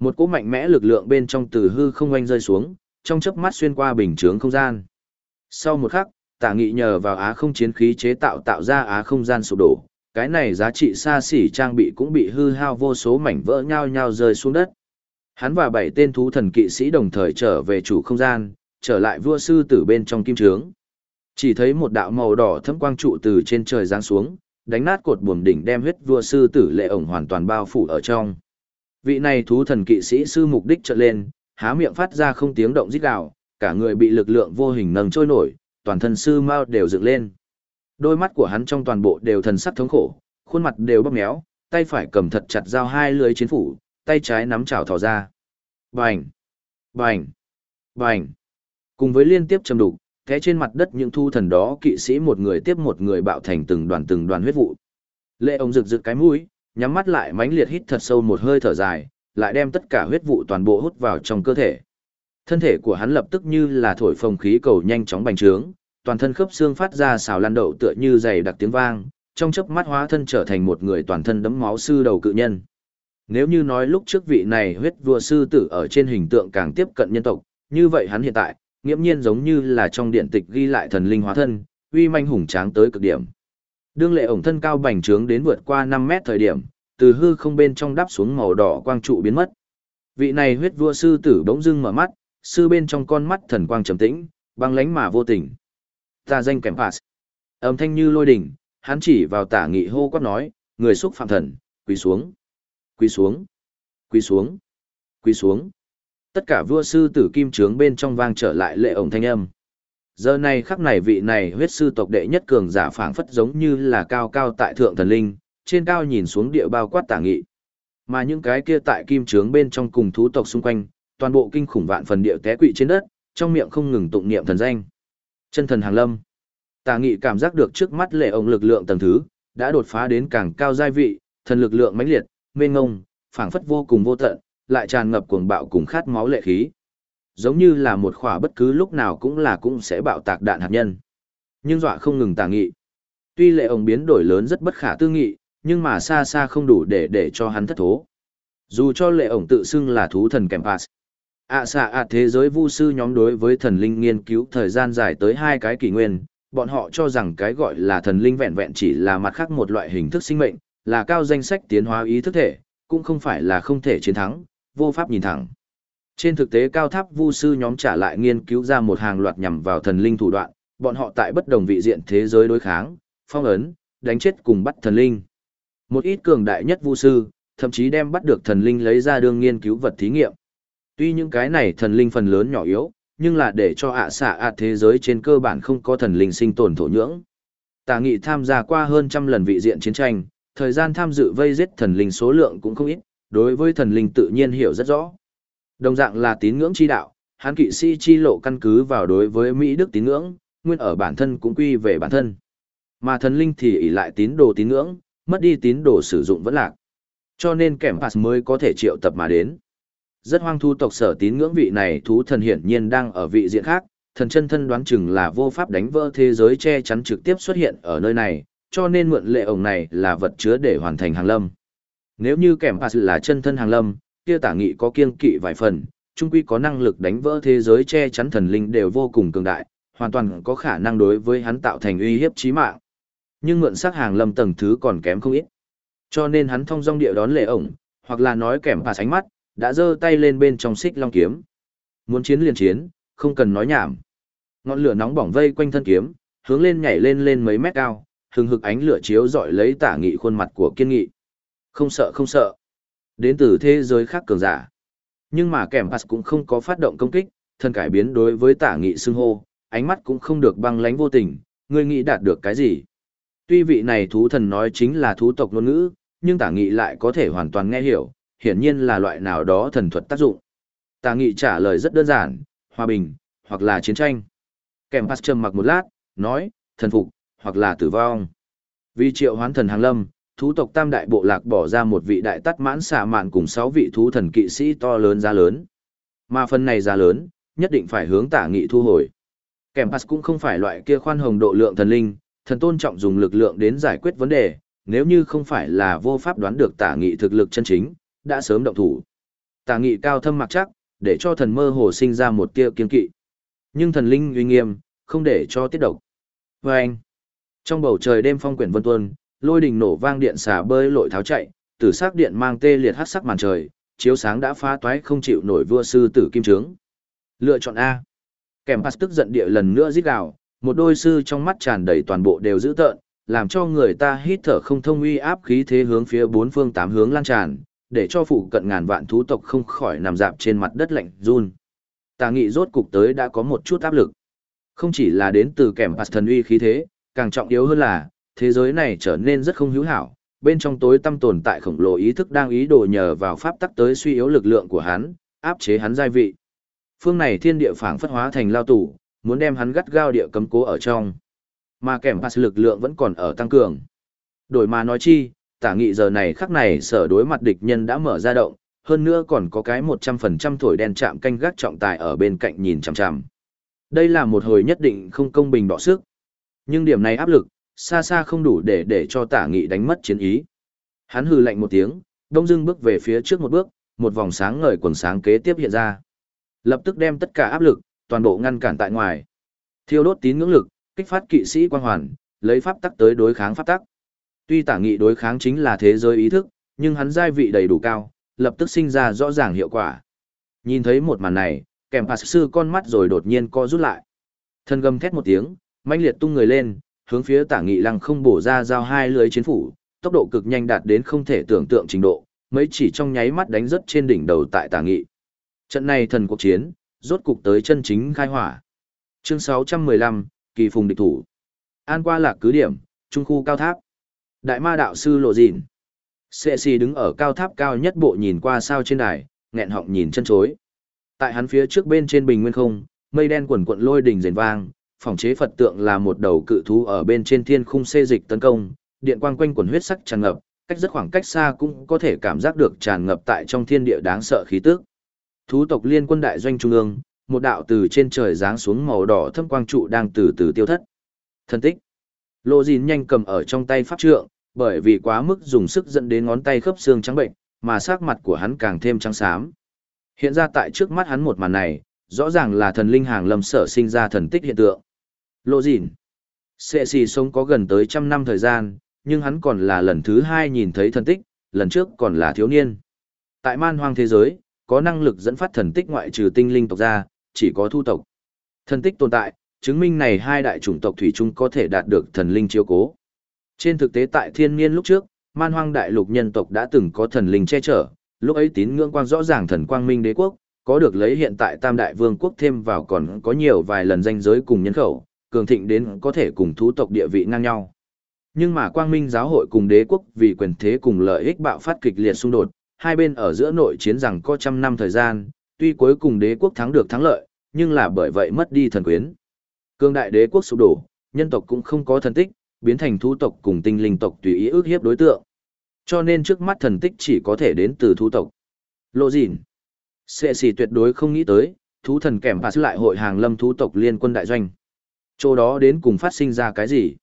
Một cỗ mạnh mẽ lực lượng bên trong từ hư không oanh rơi xuống, trong chớp mắt xuyên qua bình chướng không gian. Sau một khắc, tả nghị nhờ vào á không chiến khí chế tạo tạo ra á không gian sụp đổ, cái này giá trị xa xỉ trang bị cũng bị hư hao vô số mảnh vỡ nhao nhao rơi xuống đất. Hắn và bảy tên thú thần kỵ sĩ đồng thời trở về chủ không gian, trở lại vua sư tử bên trong kim trướng chỉ thấy một đạo màu đỏ thâm quang trụ từ trên trời giáng xuống, đánh nát cột buồm đỉnh đem huyết vua sư tử lệ ổng hoàn toàn bao phủ ở trong. Vị này thú thần kỵ sĩ sư mục đích trợn lên, há miệng phát ra không tiếng động rít gào, cả người bị lực lượng vô hình nâng trôi nổi, toàn thân sư mao đều dựng lên. Đôi mắt của hắn trong toàn bộ đều thần sắc thống khổ, khuôn mặt đều bóp méo, tay phải cầm thật chặt dao hai lưới chiến phủ, tay trái nắm chảo thò ra. Bành! Bành! Bành! Cùng với liên tiếp châm đục, thế trên mặt đất những thu thần đó kỵ sĩ một người tiếp một người bạo thành từng đoàn từng đoàn huyết vụ. Lệ ông rực rực cái mũi, nhắm mắt lại mãnh liệt hít thật sâu một hơi thở dài, lại đem tất cả huyết vụ toàn bộ hút vào trong cơ thể. Thân thể của hắn lập tức như là thổi phồng khí cầu nhanh chóng bành trướng, toàn thân khớp xương phát ra xào lan đậu tựa như dày đặc tiếng vang, trong chớp mắt hóa thân trở thành một người toàn thân đấm máu sư đầu cự nhân. Nếu như nói lúc trước vị này huyết vua sư tử ở trên hình tượng càng tiếp cận nhân tộc, như vậy hắn hiện tại, nghiễm nhiên giống như là trong điện tịch ghi lại thần linh hóa thân, uy manh hùng tráng tới cực điểm. Đương lệ ổng thân cao bành trướng đến vượt qua 5 mét thời điểm, từ hư không bên trong đắp xuống màu đỏ quang trụ biến mất. Vị này huyết vua sư tử bỗng dưng mở mắt, sư bên trong con mắt thần quang trầm tĩnh, băng lánh mà vô tình. Ta danh kèm pass. Âm thanh như lôi đỉnh, hắn chỉ vào tả nghị hô quát nói, người xúc phạm thần, quỳ xuống, quỳ xuống, quỳ xuống, quỳ xuống. Tất cả vua sư tử kim trướng bên trong vang trở lại lệ ổng thanh âm. Giờ này khắc này vị này huyết sư tộc đệ nhất cường giả phảng phất giống như là cao cao tại thượng thần linh, trên cao nhìn xuống địa bao quát tả nghị. Mà những cái kia tại kim trướng bên trong cùng thú tộc xung quanh, toàn bộ kinh khủng vạn phần địa té quỵ trên đất, trong miệng không ngừng tụng niệm thần danh. Chân thần hàng lâm. Tả nghị cảm giác được trước mắt lệ ổng lực lượng tầng thứ, đã đột phá đến càng cao giai vị, thần lực lượng mãnh liệt, mênh ngông, phảng phất vô cùng vô tận, lại tràn ngập cuồng bạo cùng khát máu lệ khí. Giống như là một khỏa bất cứ lúc nào cũng là cũng sẽ bạo tạc đạn hạt nhân. Nhưng dọa không ngừng tà nghị. Tuy lệ ổng biến đổi lớn rất bất khả tư nghị, nhưng mà xa xa không đủ để để cho hắn thất thố. Dù cho lệ ổng tự xưng là thú thần kèm pass. ạ xạ ạ thế giới vu sư nhóm đối với thần linh nghiên cứu thời gian dài tới hai cái kỷ nguyên, bọn họ cho rằng cái gọi là thần linh vẹn vẹn chỉ là mặt khác một loại hình thức sinh mệnh, là cao danh sách tiến hóa ý thức thể, cũng không phải là không thể chiến thắng, vô pháp nhìn thẳng. Trên thực tế cao tháp vu sư nhóm trả lại nghiên cứu ra một hàng loạt nhằm vào thần linh thủ đoạn, bọn họ tại bất đồng vị diện thế giới đối kháng, phong ấn, đánh chết cùng bắt thần linh. Một ít cường đại nhất vu sư, thậm chí đem bắt được thần linh lấy ra đương nghiên cứu vật thí nghiệm. Tuy những cái này thần linh phần lớn nhỏ yếu, nhưng là để cho ạ xạ ạ thế giới trên cơ bản không có thần linh sinh tồn thổ nhưỡng. Tà nghị tham gia qua hơn trăm lần vị diện chiến tranh, thời gian tham dự vây giết thần linh số lượng cũng không ít, đối với thần linh tự nhiên hiểu rất rõ. Đồng dạng là tín ngưỡng chi đạo, hán kỵ sĩ chi lộ căn cứ vào đối với Mỹ Đức tín ngưỡng, nguyên ở bản thân cũng quy về bản thân. Mà thần linh thì ỷ lại tín đồ tín ngưỡng, mất đi tín đồ sử dụng vẫn lạc. Cho nên kẻm phạt mới có thể triệu tập mà đến. Rất hoang thu tộc sở tín ngưỡng vị này thú thần hiển nhiên đang ở vị diện khác, thần chân thân đoán chừng là vô pháp đánh vỡ thế giới che chắn trực tiếp xuất hiện ở nơi này, cho nên mượn lệ ổng này là vật chứa để hoàn thành hàng lâm. Nếu như kèm pass là chân thân hàng lâm, kia tả nghị có kiêng kỵ vài phần, trung quy có năng lực đánh vỡ thế giới che chắn thần linh đều vô cùng cường đại, hoàn toàn có khả năng đối với hắn tạo thành uy hiếp chí mạng. Nhưng mượn sắc hàng lâm tầng thứ còn kém không ít. Cho nên hắn thông dong địa đón lệ ổng, hoặc là nói kèm Pass ánh mắt, đã giơ tay lên bên trong xích long kiếm. Muốn chiến liền chiến, không cần nói nhảm. Ngọn lửa nóng bỏng vây quanh thân kiếm, hướng lên nhảy lên lên mấy mét cao, hừng hực ánh lửa chiếu rọi lấy tả nghị khuôn mặt của kiên nghị. Không sợ không sợ. Đến từ thế giới khác cường giả. Nhưng mà kèm pass cũng không có phát động công kích, thân cải biến đối với tả nghị xưng hô, ánh mắt cũng không được băng lánh vô tình, ngươi nghĩ đạt được cái gì. Tuy vị này thú thần nói chính là thú tộc ngôn ngữ, nhưng tả nghị lại có thể hoàn toàn nghe hiểu, hiển nhiên là loại nào đó thần thuật tác dụng. Tả nghị trả lời rất đơn giản, hòa bình, hoặc là chiến tranh. Kèm pass trầm mặc một lát, nói, thần phục, hoặc là tử vong. Vì triệu hoán thần hàng lâm, thú tộc tam đại bộ lạc bỏ ra một vị đại tắt mãn xạ mạn cùng sáu vị thú thần kỵ sĩ to lớn giá lớn. Mà phần này giá lớn, nhất định phải hướng tả nghị thu hồi. Kèm pass cũng không phải loại kia khoan hồng độ lượng thần linh, thần tôn trọng dùng lực lượng đến giải quyết vấn đề, nếu như không phải là vô pháp đoán được tả nghị thực lực chân chính, đã sớm động thủ. Tả nghị cao thâm mặc chắc, để cho thần mơ hồ sinh ra một tia kiên kỵ. Nhưng thần linh uy nghiêm, không để cho tiết độc. Và anh, trong bầu trời đêm phong quyển vân tuân, lôi đình nổ vang điện xả bơi lội tháo chạy, tử sắc điện mang tê liệt hắc sắc màn trời, chiếu sáng đã phá toái không chịu nổi vua sư tử kim trướng. Lựa chọn A. Kèm pass tức giận địa lần nữa rít gào, một đôi sư trong mắt tràn đầy toàn bộ đều dữ tợn, làm cho người ta hít thở không thông uy áp khí thế hướng phía bốn phương tám hướng lan tràn, để cho phụ cận ngàn vạn thú tộc không khỏi nằm dạp trên mặt đất lạnh run. Tà nghị rốt cục tới đã có một chút áp lực. Không chỉ là đến từ kèm pass thần uy khí thế, càng trọng yếu hơn là, thế giới này trở nên rất không hữu hảo, bên trong tối tâm tồn tại khổng lồ ý thức đang ý đồ nhờ vào pháp tắc tới suy yếu lực lượng của hắn, áp chế hắn giai vị. Phương này thiên địa phảng phất hóa thành lao tủ, muốn đem hắn gắt gao địa cấm cố ở trong. Mà kèm pass lực lượng vẫn còn ở tăng cường. Đổi mà nói chi, tả nghị giờ này khắc này sở đối mặt địch nhân đã mở ra động, hơn nữa còn có cái 100% thổi đen chạm canh gác trọng tài ở bên cạnh nhìn chằm chằm. Đây là một hồi nhất định không công bình đọ sức. Nhưng điểm này áp lực, xa xa không đủ để để cho tả nghị đánh mất chiến ý. Hắn hừ lạnh một tiếng, đông dưng bước về phía trước một bước, một vòng sáng ngời quần sáng kế tiếp hiện ra. Lập tức đem tất cả áp lực, toàn bộ ngăn cản tại ngoài. Thiêu đốt tín ngưỡng lực, kích phát kỵ sĩ quang hoàn, lấy pháp tắc tới đối kháng pháp tắc. Tuy tả nghị đối kháng chính là thế giới ý thức, nhưng hắn giai vị đầy đủ cao, lập tức sinh ra rõ ràng hiệu quả. Nhìn thấy một màn này, kèm phạt sư con mắt rồi đột nhiên co rút lại. Thân gầm thét một tiếng, mãnh liệt tung người lên, hướng phía tả nghị lăng không bổ ra giao hai lưới chiến phủ, tốc độ cực nhanh đạt đến không thể tưởng tượng trình độ, mấy chỉ trong nháy mắt đánh rất trên đỉnh đầu tại tả nghị. Trận này thần cuộc chiến, rốt cục tới chân chính khai hỏa. Chương 615, kỳ phùng địch thủ. An qua lạc cứ điểm, trung khu cao tháp. Đại ma đạo sư lộ dịn. Sệ xì đứng ở cao tháp cao nhất bộ nhìn qua sao trên đài, nghẹn họng nhìn chân chối. Tại hắn phía trước bên trên bình nguyên không, mây đen quần quận lôi đỉnh rền vang, phòng chế Phật tượng là một đầu cự thú ở bên trên thiên khung xê dịch tấn công, điện quang quanh quần huyết sắc tràn ngập, cách rất khoảng cách xa cũng có thể cảm giác được tràn ngập tại trong thiên địa đáng sợ khí tức. Thú tộc liên quân đại doanh trung ương, một đạo từ trên trời giáng xuống màu đỏ thâm quang trụ đang từ từ tiêu thất. Thân tích. Lô Dìn nhanh cầm ở trong tay pháp trượng, bởi vì quá mức dùng sức dẫn đến ngón tay khớp xương trắng bệnh, mà sắc mặt của hắn càng thêm trắng xám. Hiện ra tại trước mắt hắn một màn này, rõ ràng là thần linh hàng lâm sở sinh ra thần tích hiện tượng. Lộ dịn. Sệ xì sống có gần tới trăm năm thời gian, nhưng hắn còn là lần thứ hai nhìn thấy thần tích, lần trước còn là thiếu niên. Tại man hoang thế giới, có năng lực dẫn phát thần tích ngoại trừ tinh linh tộc ra, chỉ có thu tộc. Thần tích tồn tại, chứng minh này hai đại chủng tộc thủy chung có thể đạt được thần linh chiếu cố. Trên thực tế tại thiên niên lúc trước, man hoang đại lục nhân tộc đã từng có thần linh che chở, lúc ấy tín ngưỡng quang rõ ràng thần quang minh đế quốc, có được lấy hiện tại tam đại vương quốc thêm vào còn có nhiều vài lần danh giới cùng nhân khẩu, cường thịnh đến có thể cùng thú tộc địa vị ngang nhau. Nhưng mà quang minh giáo hội cùng đế quốc vì quyền thế cùng lợi ích bạo phát kịch liệt xung đột, hai bên ở giữa nội chiến rằng có trăm năm thời gian, tuy cuối cùng đế quốc thắng được thắng lợi, nhưng là bởi vậy mất đi thần quyến. Cương đại đế quốc sụp đổ, nhân tộc cũng không có thần tích, biến thành thú tộc cùng tinh linh tộc tùy ý ước hiếp đối tượng. Cho nên trước mắt thần tích chỉ có thể đến từ thú tộc. Lộ dịn. Sệ xì tuyệt đối không nghĩ tới, thú thần kèm phá lại hội hàng lâm thú tộc liên quân đại doanh. Chỗ đó đến cùng phát sinh ra cái gì?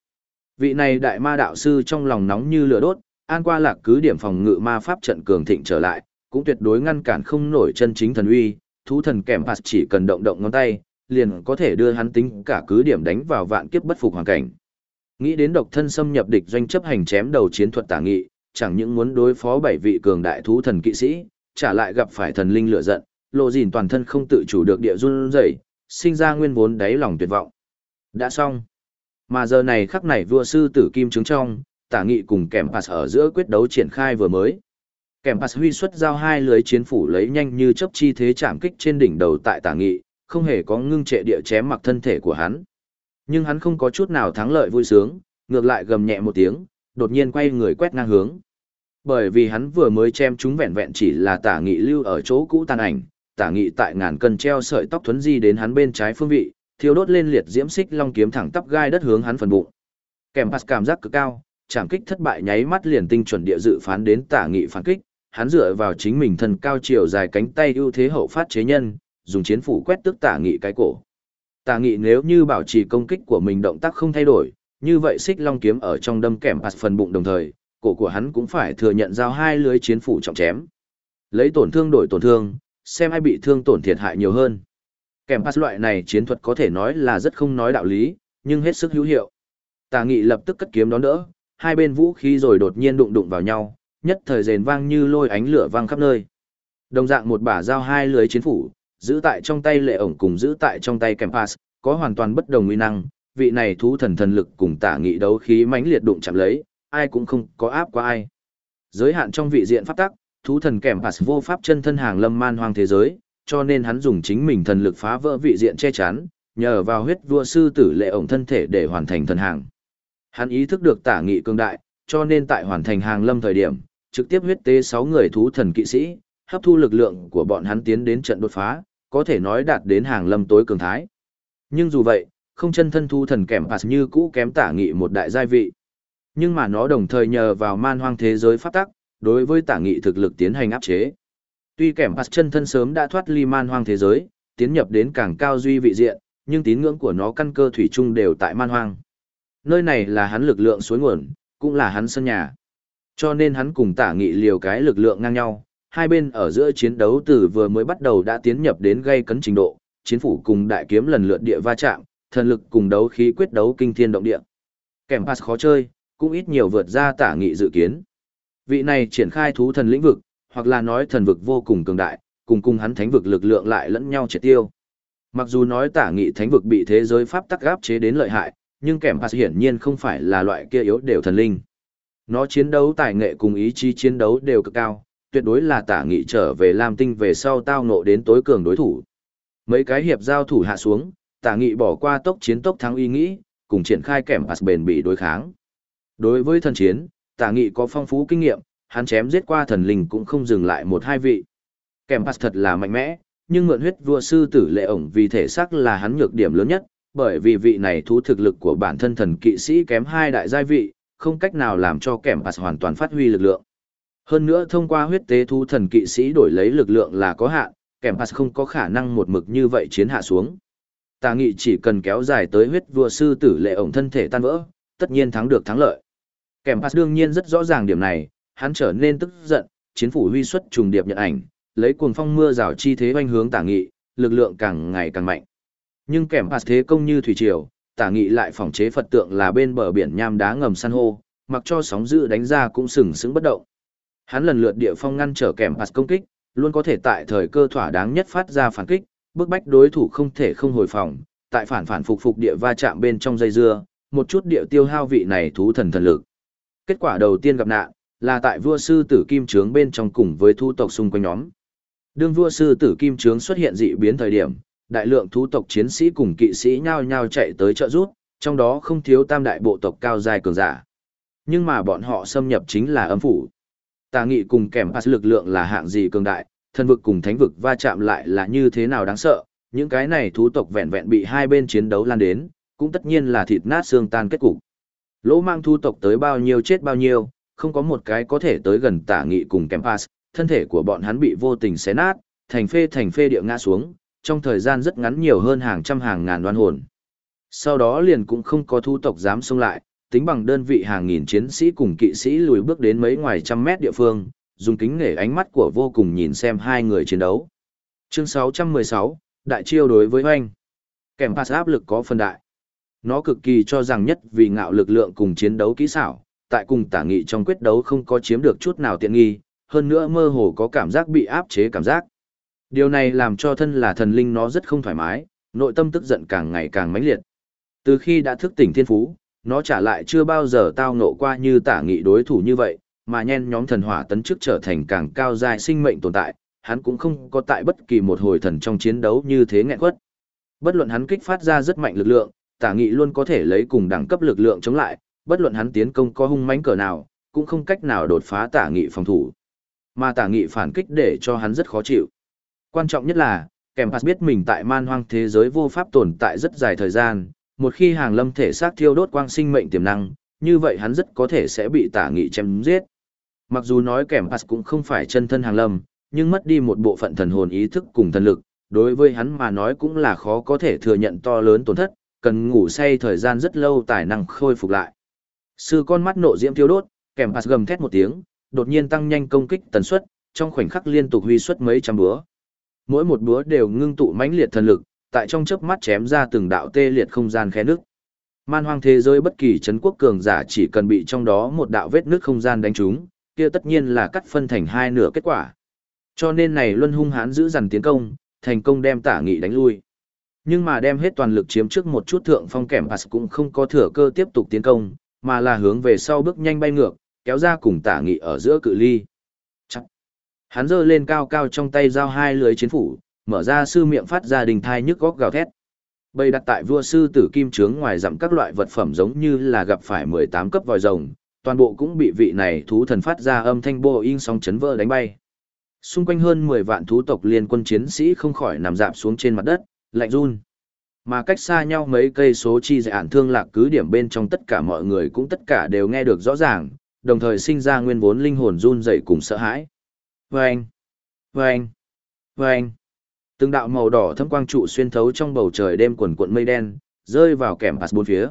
Vị này đại ma đạo sư trong lòng nóng như lửa đốt, an qua lạc cứ điểm phòng ngự ma pháp trận cường thịnh trở lại, cũng tuyệt đối ngăn cản không nổi chân chính thần uy, thú thần kèm phạt chỉ cần động động ngón tay, liền có thể đưa hắn tính cả cứ điểm đánh vào vạn kiếp bất phục hoàn cảnh. Nghĩ đến độc thân xâm nhập địch doanh chấp hành chém đầu chiến thuật tả nghị, chẳng những muốn đối phó bảy vị cường đại thú thần kỵ sĩ, trả lại gặp phải thần linh lửa giận, lộ dìn toàn thân không tự chủ được địa run rẩy, sinh ra nguyên vốn đáy lòng tuyệt vọng. Đã xong. Mà giờ này khắc này vua sư tử kim trứng trong, tả nghị cùng kèm pass ở giữa quyết đấu triển khai vừa mới. Kèm pass huy xuất giao hai lưới chiến phủ lấy nhanh như chấp chi thế chạm kích trên đỉnh đầu tại tả nghị, không hề có ngưng trệ địa chém mặc thân thể của hắn. Nhưng hắn không có chút nào thắng lợi vui sướng, ngược lại gầm nhẹ một tiếng, đột nhiên quay người quét ngang hướng. Bởi vì hắn vừa mới chém chúng vẹn vẹn chỉ là tả nghị lưu ở chỗ cũ tàn ảnh, tả nghị tại ngàn cân treo sợi tóc thuấn di đến hắn bên trái phương vị, thiêu đốt lên liệt diễm xích long kiếm thẳng tắp gai đất hướng hắn phần bụng. Kèm pass cảm giác cực cao, chạm kích thất bại nháy mắt liền tinh chuẩn địa dự phán đến tả nghị phản kích, hắn dựa vào chính mình thân cao chiều dài cánh tay ưu thế hậu phát chế nhân, dùng chiến phủ quét tức tả nghị cái cổ. Tả nghị nếu như bảo trì công kích của mình động tác không thay đổi, như vậy xích long kiếm ở trong đâm kèm pass phần bụng đồng thời, cổ của hắn cũng phải thừa nhận giao hai lưới chiến phủ trọng chém. Lấy tổn thương đổi tổn thương, xem ai bị thương tổn thiệt hại nhiều hơn. Kèm pass loại này chiến thuật có thể nói là rất không nói đạo lý, nhưng hết sức hữu hiệu. Tà nghị lập tức cất kiếm đón đỡ, hai bên vũ khí rồi đột nhiên đụng đụng vào nhau, nhất thời rền vang như lôi ánh lửa vang khắp nơi. Đồng dạng một bả dao hai lưới chiến phủ, giữ tại trong tay lệ ổng cùng giữ tại trong tay kèm pass, có hoàn toàn bất đồng uy năng, vị này thú thần thần lực cùng tả nghị đấu khí mãnh liệt đụng chạm lấy, ai cũng không có áp qua ai. Giới hạn trong vị diện pháp tắc, thú thần kèm pass vô pháp chân thân hàng lâm man hoang thế giới, cho nên hắn dùng chính mình thần lực phá vỡ vị diện che chắn, nhờ vào huyết vua sư tử lệ ổng thân thể để hoàn thành thần hàng. Hắn ý thức được tả nghị cương đại, cho nên tại hoàn thành hàng lâm thời điểm, trực tiếp huyết tế 6 người thú thần kỵ sĩ, hấp thu lực lượng của bọn hắn tiến đến trận đột phá, có thể nói đạt đến hàng lâm tối cường thái. Nhưng dù vậy, không chân thân thú thần kèm pass như cũ kém tả nghị một đại giai vị. Nhưng mà nó đồng thời nhờ vào man hoang thế giới phát tắc, đối với tả nghị thực lực tiến hành áp chế. Tuy kèm pass chân thân sớm đã thoát ly man hoang thế giới, tiến nhập đến càng cao duy vị diện, nhưng tín ngưỡng của nó căn cơ thủy chung đều tại man hoang. Nơi này là hắn lực lượng suối nguồn, cũng là hắn sân nhà. Cho nên hắn cùng tả nghị liều cái lực lượng ngang nhau, hai bên ở giữa chiến đấu từ vừa mới bắt đầu đã tiến nhập đến gây cấn trình độ, chiến phủ cùng đại kiếm lần lượt địa va chạm, thần lực cùng đấu khí quyết đấu kinh thiên động địa. Kèm pass khó chơi, cũng ít nhiều vượt ra tả nghị dự kiến. Vị này triển khai thú thần lĩnh vực, hoặc là nói thần vực vô cùng cường đại, cùng cùng hắn thánh vực lực lượng lại lẫn nhau triệt tiêu. Mặc dù nói tả nghị thánh vực bị thế giới pháp tắc gáp chế đến lợi hại, nhưng kèm hạt hiển nhiên không phải là loại kia yếu đều thần linh. Nó chiến đấu tài nghệ cùng ý chí chiến đấu đều cực cao, tuyệt đối là tả nghị trở về Lam Tinh về sau tao ngộ đến tối cường đối thủ. Mấy cái hiệp giao thủ hạ xuống, tả nghị bỏ qua tốc chiến tốc thắng ý nghĩ, cùng triển khai kèm hạt bền bị đối kháng. Đối với thần chiến, tả nghị có phong phú kinh nghiệm, hắn chém giết qua thần linh cũng không dừng lại một hai vị. Kèm pass thật là mạnh mẽ, nhưng mượn huyết vua sư tử lệ ổng vì thể xác là hắn nhược điểm lớn nhất, bởi vì vị này thú thực lực của bản thân thần kỵ sĩ kém hai đại giai vị, không cách nào làm cho kèm pass hoàn toàn phát huy lực lượng. Hơn nữa thông qua huyết tế thú thần kỵ sĩ đổi lấy lực lượng là có hạn, kèm pass không có khả năng một mực như vậy chiến hạ xuống. Tà nghị chỉ cần kéo dài tới huyết vua sư tử lệ ổng thân thể tan vỡ, tất nhiên thắng được thắng lợi. Kèm pass đương nhiên rất rõ ràng điểm này, hắn trở nên tức giận, chiến phủ huy xuất trùng điệp nhận ảnh, lấy cuồng phong mưa rào chi thế oanh hướng tả nghị, lực lượng càng ngày càng mạnh. Nhưng kèm pass thế công như thủy triều, tả nghị lại phòng chế Phật tượng là bên bờ biển nham đá ngầm san hô, mặc cho sóng dữ đánh ra cũng sừng sững bất động. Hắn lần lượt địa phong ngăn trở kèm pass công kích, luôn có thể tại thời cơ thỏa đáng nhất phát ra phản kích, bức bách đối thủ không thể không hồi phòng, tại phản phản phục phục địa va chạm bên trong dây dưa, một chút địa tiêu hao vị này thú thần thần lực. Kết quả đầu tiên gặp nạn, là tại vua sư tử kim trướng bên trong cùng với thu tộc xung quanh nhóm. Đương vua sư tử kim trướng xuất hiện dị biến thời điểm, đại lượng thu tộc chiến sĩ cùng kỵ sĩ nhao nhao chạy tới trợ giúp, trong đó không thiếu tam đại bộ tộc cao dài cường giả. Nhưng mà bọn họ xâm nhập chính là âm phủ. Tà nghị cùng kèm pass lực lượng là hạng gì cường đại, thân vực cùng thánh vực va chạm lại là như thế nào đáng sợ, những cái này thú tộc vẹn vẹn bị hai bên chiến đấu lan đến, cũng tất nhiên là thịt nát xương tan kết cục. Lỗ mang thu tộc tới bao nhiêu chết bao nhiêu, không có một cái có thể tới gần tả nghị cùng kèm pass, thân thể của bọn hắn bị vô tình xé nát, thành phê thành phê địa ngã xuống, trong thời gian rất ngắn nhiều hơn hàng trăm hàng ngàn đoan hồn. Sau đó liền cũng không có thu tộc dám xông lại, tính bằng đơn vị hàng nghìn chiến sĩ cùng kỵ sĩ lùi bước đến mấy ngoài trăm mét địa phương, dùng kính nể ánh mắt của vô cùng nhìn xem hai người chiến đấu. Chương 616, Đại chiêu đối với oanh Kèm pass áp lực có phân đại. Nó cực kỳ cho rằng nhất vì ngạo lực lượng cùng chiến đấu kỹ xảo, tại cùng tả nghị trong quyết đấu không có chiếm được chút nào tiện nghi, hơn nữa mơ hồ có cảm giác bị áp chế cảm giác. Điều này làm cho thân là thần linh nó rất không thoải mái, nội tâm tức giận càng ngày càng mãnh liệt. Từ khi đã thức tỉnh thiên phú, nó trả lại chưa bao giờ tao ngộ qua như tả nghị đối thủ như vậy, mà nhen nhóm thần hỏa tấn chức trở thành càng cao dài sinh mệnh tồn tại, hắn cũng không có tại bất kỳ một hồi thần trong chiến đấu như thế nghẹn quất. Bất luận hắn kích phát ra rất mạnh lực lượng, tả nghị luôn có thể lấy cùng đẳng cấp lực lượng chống lại, bất luận hắn tiến công có hung mãnh cỡ nào, cũng không cách nào đột phá tả nghị phòng thủ. Mà tả nghị phản kích để cho hắn rất khó chịu. Quan trọng nhất là, kèm pass biết mình tại man hoang thế giới vô pháp tồn tại rất dài thời gian, một khi hàng lâm thể xác thiêu đốt quang sinh mệnh tiềm năng, như vậy hắn rất có thể sẽ bị tả nghị chém giết. Mặc dù nói kèm pass cũng không phải chân thân hàng lâm, nhưng mất đi một bộ phận thần hồn ý thức cùng thần lực, đối với hắn mà nói cũng là khó có thể thừa nhận to lớn tổn thất, cần ngủ say thời gian rất lâu tài năng khôi phục lại. Sư con mắt nộ diễm thiêu đốt, kèm pass gầm thét một tiếng, đột nhiên tăng nhanh công kích tần suất, trong khoảnh khắc liên tục huy xuất mấy trăm búa. Mỗi một búa đều ngưng tụ mãnh liệt thần lực, tại trong chớp mắt chém ra từng đạo tê liệt không gian khe nước. Man hoang thế giới bất kỳ chấn quốc cường giả chỉ cần bị trong đó một đạo vết nước không gian đánh trúng, kia tất nhiên là cắt phân thành hai nửa kết quả. Cho nên này luân hung hãn giữ dằn tiến công, thành công đem tả nghị đánh lui. Nhưng mà đem hết toàn lực chiếm trước một chút thượng phong kèm pass cũng không có thừa cơ tiếp tục tiến công, mà là hướng về sau bước nhanh bay ngược, kéo ra cùng tả nghị ở giữa cự ly. Chắc. Hắn giơ lên cao cao trong tay giao hai lưới chiến phủ, mở ra sư miệng phát ra đình thai nhức góc gào thét. Bây đặt tại vua sư tử kim trướng ngoài dặm các loại vật phẩm giống như là gặp phải 18 cấp vòi rồng, toàn bộ cũng bị vị này thú thần phát ra âm thanh bô in sóng chấn vỡ đánh bay. Xung quanh hơn 10 vạn thú tộc liên quân chiến sĩ không khỏi nằm dạp xuống trên mặt đất, lạnh run. Mà cách xa nhau mấy cây số chi giải ản thương lạc cứ điểm bên trong tất cả mọi người cũng tất cả đều nghe được rõ ràng, đồng thời sinh ra nguyên vốn linh hồn run dậy cùng sợ hãi. Vâng! Vâng! Vâng! Từng đạo màu đỏ thâm quang trụ xuyên thấu trong bầu trời đêm quần cuộn mây đen, rơi vào kèm pass bốn phía.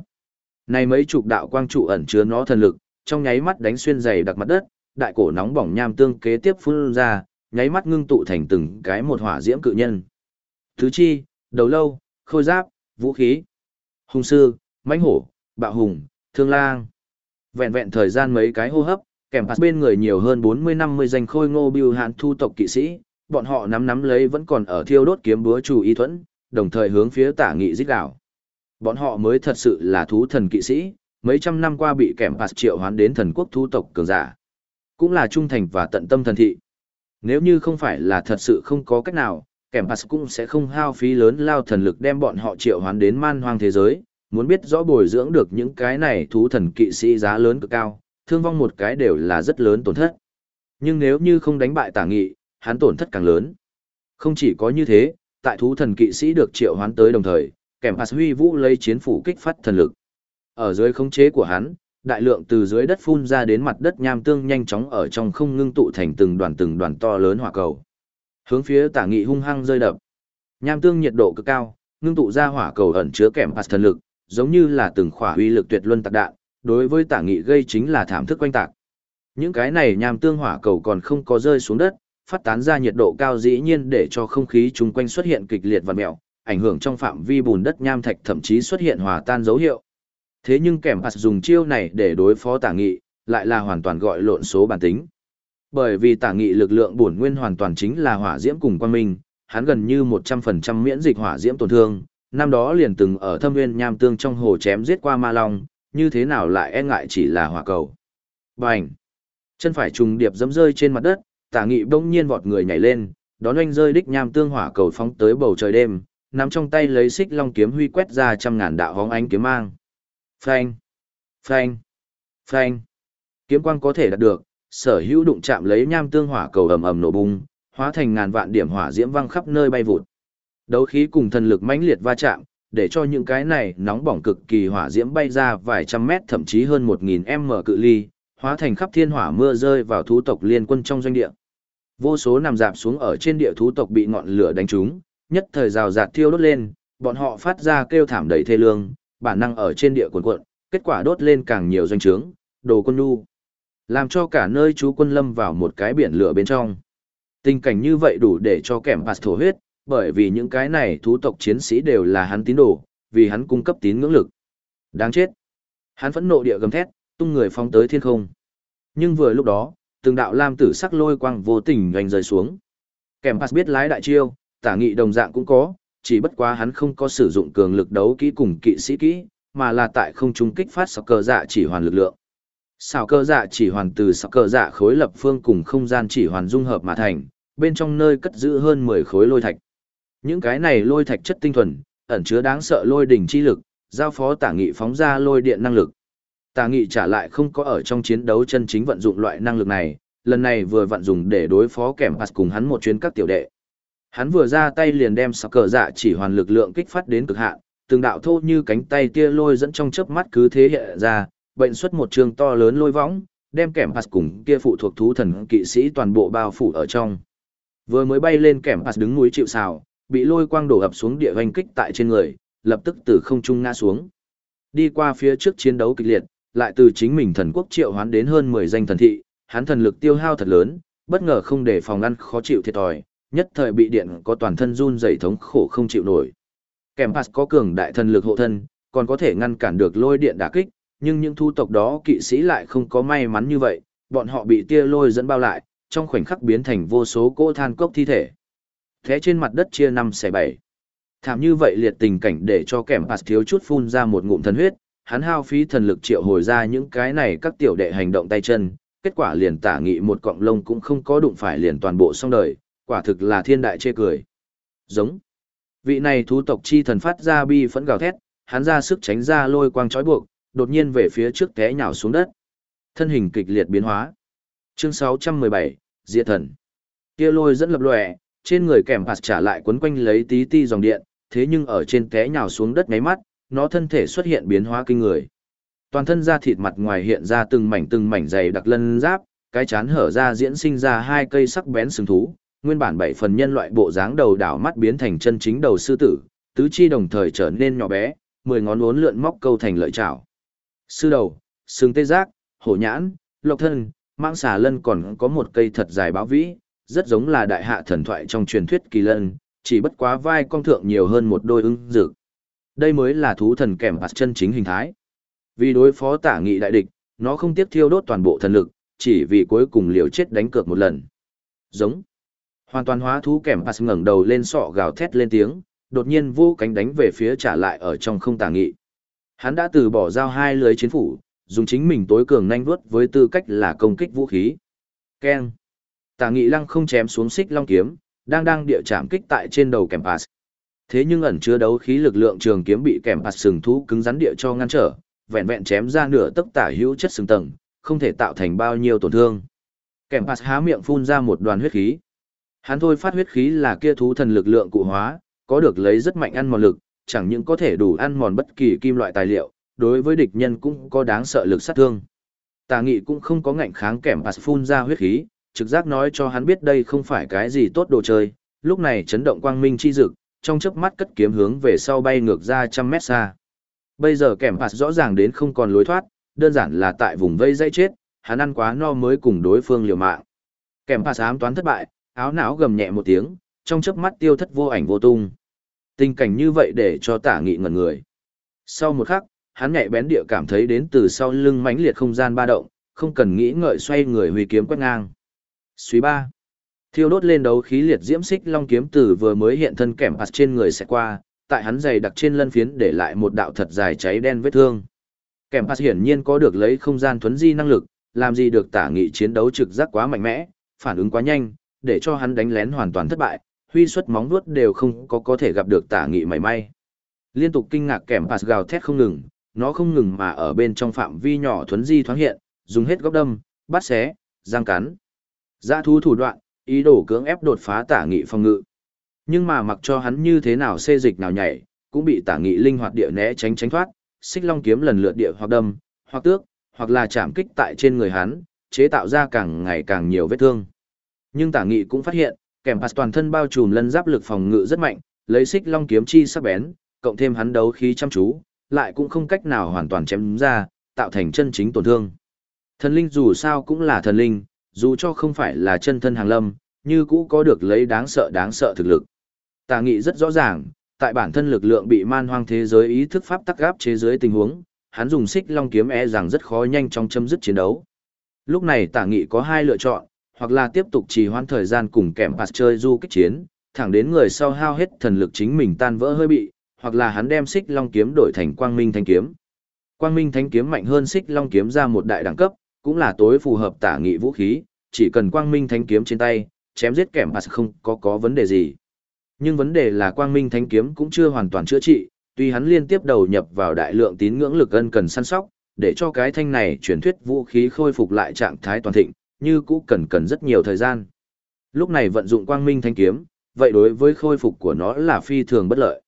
Này mấy chục đạo quang trụ ẩn chứa nó thần lực, trong nháy mắt đánh xuyên dày đặc mặt đất, đại cổ nóng bỏng nham tương kế tiếp phun ra, nháy mắt ngưng tụ thành từng cái một hỏa diễm cự nhân. Thứ chi, đầu lâu, khôi giáp, vũ khí, hung sư, mãnh hổ, bạo hùng, thương lang. Vẹn vẹn thời gian mấy cái hô hấp, kèm pass bên người nhiều hơn 40-50 danh khôi ngô biêu hạn thu tộc kỵ sĩ, bọn họ nắm nắm lấy vẫn còn ở thiêu đốt kiếm búa chủ y thuẫn, đồng thời hướng phía tả nghị giết đảo. Bọn họ mới thật sự là thú thần kỵ sĩ, mấy trăm năm qua bị kèm pass triệu hoán đến thần quốc thu tộc cường giả. Cũng là trung thành và tận tâm thần thị. Nếu như không phải là thật sự không có cách nào, kèm pass cũng sẽ không hao phí lớn lao thần lực đem bọn họ triệu hoán đến man hoang thế giới, muốn biết rõ bồi dưỡng được những cái này thú thần kỵ sĩ giá lớn cực cao, thương vong một cái đều là rất lớn tổn thất. Nhưng nếu như không đánh bại tả nghị, hắn tổn thất càng lớn. Không chỉ có như thế, tại thú thần kỵ sĩ được triệu hoán tới đồng thời, kèm pass huy vũ lấy chiến phủ kích phát thần lực. Ở dưới khống chế của hắn, đại lượng từ dưới đất phun ra đến mặt đất nham tương nhanh chóng ở trong không ngưng tụ thành từng đoàn từng đoàn to lớn hỏa cầu. Hướng phía tả nghị hung hăng rơi đập. Nham tương nhiệt độ cực cao, ngưng tụ ra hỏa cầu ẩn chứa kèm hạt thần lực, giống như là từng khỏa uy lực tuyệt luân tạc đạn, đối với tả nghị gây chính là thảm thức quanh tạc. Những cái này nham tương hỏa cầu còn không có rơi xuống đất, phát tán ra nhiệt độ cao dĩ nhiên để cho không khí chung quanh xuất hiện kịch liệt và mèo, ảnh hưởng trong phạm vi bùn đất nham thạch thậm chí xuất hiện hòa tan dấu hiệu. Thế nhưng kèm hạt dùng chiêu này để đối phó tả nghị, lại là hoàn toàn gọi lộn số bản tính. Bởi vì tả nghị lực lượng bổn nguyên hoàn toàn chính là hỏa diễm cùng quan minh, hắn gần như 100% miễn dịch hỏa diễm tổn thương, năm đó liền từng ở thâm nguyên nham tương trong hồ chém giết qua ma long, như thế nào lại e ngại chỉ là hỏa cầu. Bành! Chân phải trùng điệp dẫm rơi trên mặt đất, tả nghị bỗng nhiên vọt người nhảy lên, đón oanh rơi đích nham tương hỏa cầu phóng tới bầu trời đêm, nắm trong tay lấy xích long kiếm huy quét ra trăm ngàn đạo hóng ánh kiếm mang. Phanh! Phanh! Phanh! Kiếm quang có thể đạt được, sở hữu đụng chạm lấy nham tương hỏa cầu ầm ầm nổ bung, hóa thành ngàn vạn điểm hỏa diễm văng khắp nơi bay vụt. Đấu khí cùng thần lực mãnh liệt va chạm, để cho những cái này nóng bỏng cực kỳ hỏa diễm bay ra vài trăm mét thậm chí hơn một nghìn m cự ly, hóa thành khắp thiên hỏa mưa rơi vào thú tộc liên quân trong doanh địa. Vô số nằm dạp xuống ở trên địa thú tộc bị ngọn lửa đánh trúng, nhất thời rào rạt thiêu đốt lên, bọn họ phát ra kêu thảm đầy thê lương, bản năng ở trên địa cuộn cuộn, kết quả đốt lên càng nhiều doanh trướng, đồ quân nu. Làm cho cả nơi chú quân lâm vào một cái biển lửa bên trong. Tình cảnh như vậy đủ để cho kẻm pass thổ huyết, bởi vì những cái này thú tộc chiến sĩ đều là hắn tín đồ, vì hắn cung cấp tín ngưỡng lực. Đáng chết. Hắn phẫn nộ địa gầm thét, tung người phóng tới thiên không. Nhưng vừa lúc đó, từng đạo lam tử sắc lôi quang vô tình gành rơi xuống. Kèm pass biết lái đại chiêu, tả nghị đồng dạng cũng có, chỉ bất quá hắn không có sử dụng cường lực đấu kỹ cùng kỵ sĩ kỹ, mà là tại không trung kích phát sọc cờ dạ chỉ hoàn lực lượng. Xảo cơ dạ chỉ hoàn từ sọc cơ dạ khối lập phương cùng không gian chỉ hoàn dung hợp mà thành, bên trong nơi cất giữ hơn 10 khối lôi thạch. Những cái này lôi thạch chất tinh thuần, ẩn chứa đáng sợ lôi đỉnh chi lực, giao phó tả nghị phóng ra lôi điện năng lực. Tả nghị trả lại không có ở trong chiến đấu chân chính vận dụng loại năng lực này, lần này vừa vận dụng để đối phó kèm pass cùng hắn một chuyến các tiểu đệ. Hắn vừa ra tay liền đem sọc cờ dạ chỉ hoàn lực lượng kích phát đến cực hạn, từng đạo thô như cánh tay tia lôi dẫn trong chớp mắt cứ thế hiện ra, bệnh xuất một trường to lớn lôi võng, đem kẻm pass cùng kia phụ thuộc thú thần kỵ sĩ toàn bộ bao phủ ở trong. Vừa mới bay lên kẻm pass đứng núi chịu sào, bị lôi quang đổ ập xuống địa hoành kích tại trên người, lập tức từ không trung ngã xuống. Đi qua phía trước chiến đấu kịch liệt, lại từ chính mình thần quốc triệu hoán đến hơn 10 danh thần thị, hắn thần lực tiêu hao thật lớn, bất ngờ không để phòng ngăn khó chịu thiệt thòi, nhất thời bị điện có toàn thân run rẩy thống khổ không chịu nổi. Kèm pass có cường đại thần lực hộ thân, còn có thể ngăn cản được lôi điện đả kích, nhưng những thu tộc đó kỵ sĩ lại không có may mắn như vậy, bọn họ bị tia lôi dẫn bao lại, trong khoảnh khắc biến thành vô số cỗ than cốc thi thể. Thế trên mặt đất chia năm xẻ bảy. Thảm như vậy liệt tình cảnh để cho kẻm pass thiếu chút phun ra một ngụm thần huyết, hắn hao phí thần lực triệu hồi ra những cái này các tiểu đệ hành động tay chân, kết quả liền tả nghị một cọng lông cũng không có đụng phải liền toàn bộ xong đời, quả thực là thiên đại chê cười. Giống. Vị này thú tộc chi thần phát ra bi phẫn gào thét, hắn ra sức tránh ra lôi quang trói buộc, đột nhiên về phía trước té nhào xuống đất. Thân hình kịch liệt biến hóa. Chương 617, Diệt thần. Kia lôi dẫn lập lòe, trên người kèm phạt trả lại quấn quanh lấy tí ti dòng điện, thế nhưng ở trên té nhào xuống đất ngáy mắt, nó thân thể xuất hiện biến hóa kinh người. Toàn thân da thịt mặt ngoài hiện ra từng mảnh từng mảnh dày đặc lân giáp, cái chán hở ra diễn sinh ra hai cây sắc bén sừng thú, nguyên bản bảy phần nhân loại bộ dáng đầu đảo mắt biến thành chân chính đầu sư tử, tứ chi đồng thời trở nên nhỏ bé, mười ngón uốn lượn móc câu thành lợi chảo. Sư đầu, sừng tê giác, hổ nhãn, lộc thân, mang xà lân còn có một cây thật dài báo vĩ, rất giống là đại hạ thần thoại trong truyền thuyết kỳ lân, chỉ bất quá vai con thượng nhiều hơn một đôi ưng dược. Đây mới là thú thần kèm hạt chân chính hình thái. Vì đối phó tả nghị đại địch, nó không tiếc thiêu đốt toàn bộ thần lực, chỉ vì cuối cùng liều chết đánh cược một lần. Giống. Hoàn toàn hóa thú kèm hạt ngẩng đầu lên sọ gào thét lên tiếng, đột nhiên vô cánh đánh về phía trả lại ở trong không tả nghị. Hắn đã từ bỏ giao hai lưới chiến phủ, dùng chính mình tối cường nhanh vuốt với tư cách là công kích vũ khí. Keng. Tả nghị lăng không chém xuống xích long kiếm, đang đang địa chạm kích tại trên đầu kèm pass. Thế nhưng ẩn chứa đấu khí lực lượng trường kiếm bị kèm pass sừng thú cứng rắn địa cho ngăn trở, vẹn vẹn chém ra nửa tấc tả hữu chất sừng tầng, không thể tạo thành bao nhiêu tổn thương. Kèm pass há miệng phun ra một đoàn huyết khí. Hắn thôi phát huyết khí là kia thú thần lực lượng cụ hóa, có được lấy rất mạnh ăn mòn lực, chẳng những có thể đủ ăn mòn bất kỳ kim loại tài liệu, đối với địch nhân cũng có đáng sợ lực sát thương. Tà nghị cũng không có ngạnh kháng kèm và phun ra huyết khí, trực giác nói cho hắn biết đây không phải cái gì tốt đồ chơi, lúc này chấn động quang minh chi dực, trong chớp mắt cất kiếm hướng về sau bay ngược ra trăm mét xa. Bây giờ kèm phạt rõ ràng đến không còn lối thoát, đơn giản là tại vùng vây dây chết, hắn ăn quá no mới cùng đối phương liều mạng. Kèm phạt ám toán thất bại, áo não gầm nhẹ một tiếng, trong chớp mắt tiêu thất vô ảnh vô tung. Tình cảnh như vậy để cho tả nghị ngẩn người. Sau một khắc, hắn nhạy bén địa cảm thấy đến từ sau lưng mãnh liệt không gian ba động, không cần nghĩ ngợi xoay người huy kiếm quét ngang. Suy ba. Thiêu đốt lên đấu khí liệt diễm xích long kiếm tử vừa mới hiện thân kèm hạt trên người sẽ qua, tại hắn giày đặc trên lân phiến để lại một đạo thật dài cháy đen vết thương. Kèm hạt hiển nhiên có được lấy không gian thuấn di năng lực, làm gì được tả nghị chiến đấu trực giác quá mạnh mẽ, phản ứng quá nhanh, để cho hắn đánh lén hoàn toàn thất bại, huy xuất móng vuốt đều không có có thể gặp được tả nghị mảy may. Liên tục kinh ngạc kèm pass gào thét không ngừng, nó không ngừng mà ở bên trong phạm vi nhỏ thuấn di thoáng hiện, dùng hết góc đâm, bắt xé, giang cắn. Dã thú thủ đoạn, ý đồ cưỡng ép đột phá tả nghị phòng ngự. Nhưng mà mặc cho hắn như thế nào xê dịch nào nhảy, cũng bị tả nghị linh hoạt địa né tránh tránh thoát, xích long kiếm lần lượt địa hoặc đâm, hoặc tước, hoặc là chạm kích tại trên người hắn, chế tạo ra càng ngày càng nhiều vết thương. Nhưng tả nghị cũng phát hiện, kèm pass toàn thân bao trùm lân giáp lực phòng ngự rất mạnh, lấy xích long kiếm chi sắc bén, cộng thêm hắn đấu khí chăm chú, lại cũng không cách nào hoàn toàn chém ra, tạo thành chân chính tổn thương. Thần linh dù sao cũng là thần linh, dù cho không phải là chân thân hàng lâm, như cũ có được lấy đáng sợ đáng sợ thực lực. Tà nghị rất rõ ràng, tại bản thân lực lượng bị man hoang thế giới ý thức pháp tắc gáp chế dưới tình huống, hắn dùng xích long kiếm e rằng rất khó nhanh trong chấm dứt chiến đấu. Lúc này tả nghị có hai lựa chọn, hoặc là tiếp tục trì hoãn thời gian cùng kèm pass chơi du kích chiến, thẳng đến người sau hao hết thần lực chính mình tan vỡ hơi bị, hoặc là hắn đem xích long kiếm đổi thành quang minh thanh kiếm. Quang minh thanh kiếm mạnh hơn xích long kiếm ra một đại đẳng cấp, cũng là tối phù hợp tả nghị vũ khí, chỉ cần quang minh thanh kiếm trên tay, chém giết kèm pass không có có vấn đề gì. Nhưng vấn đề là quang minh thanh kiếm cũng chưa hoàn toàn chữa trị, tuy hắn liên tiếp đầu nhập vào đại lượng tín ngưỡng lực ân cần săn sóc, để cho cái thanh này truyền thuyết vũ khí khôi phục lại trạng thái toàn thịnh, như cũ cần cần rất nhiều thời gian. Lúc này vận dụng quang minh thanh kiếm, vậy đối với khôi phục của nó là phi thường bất lợi.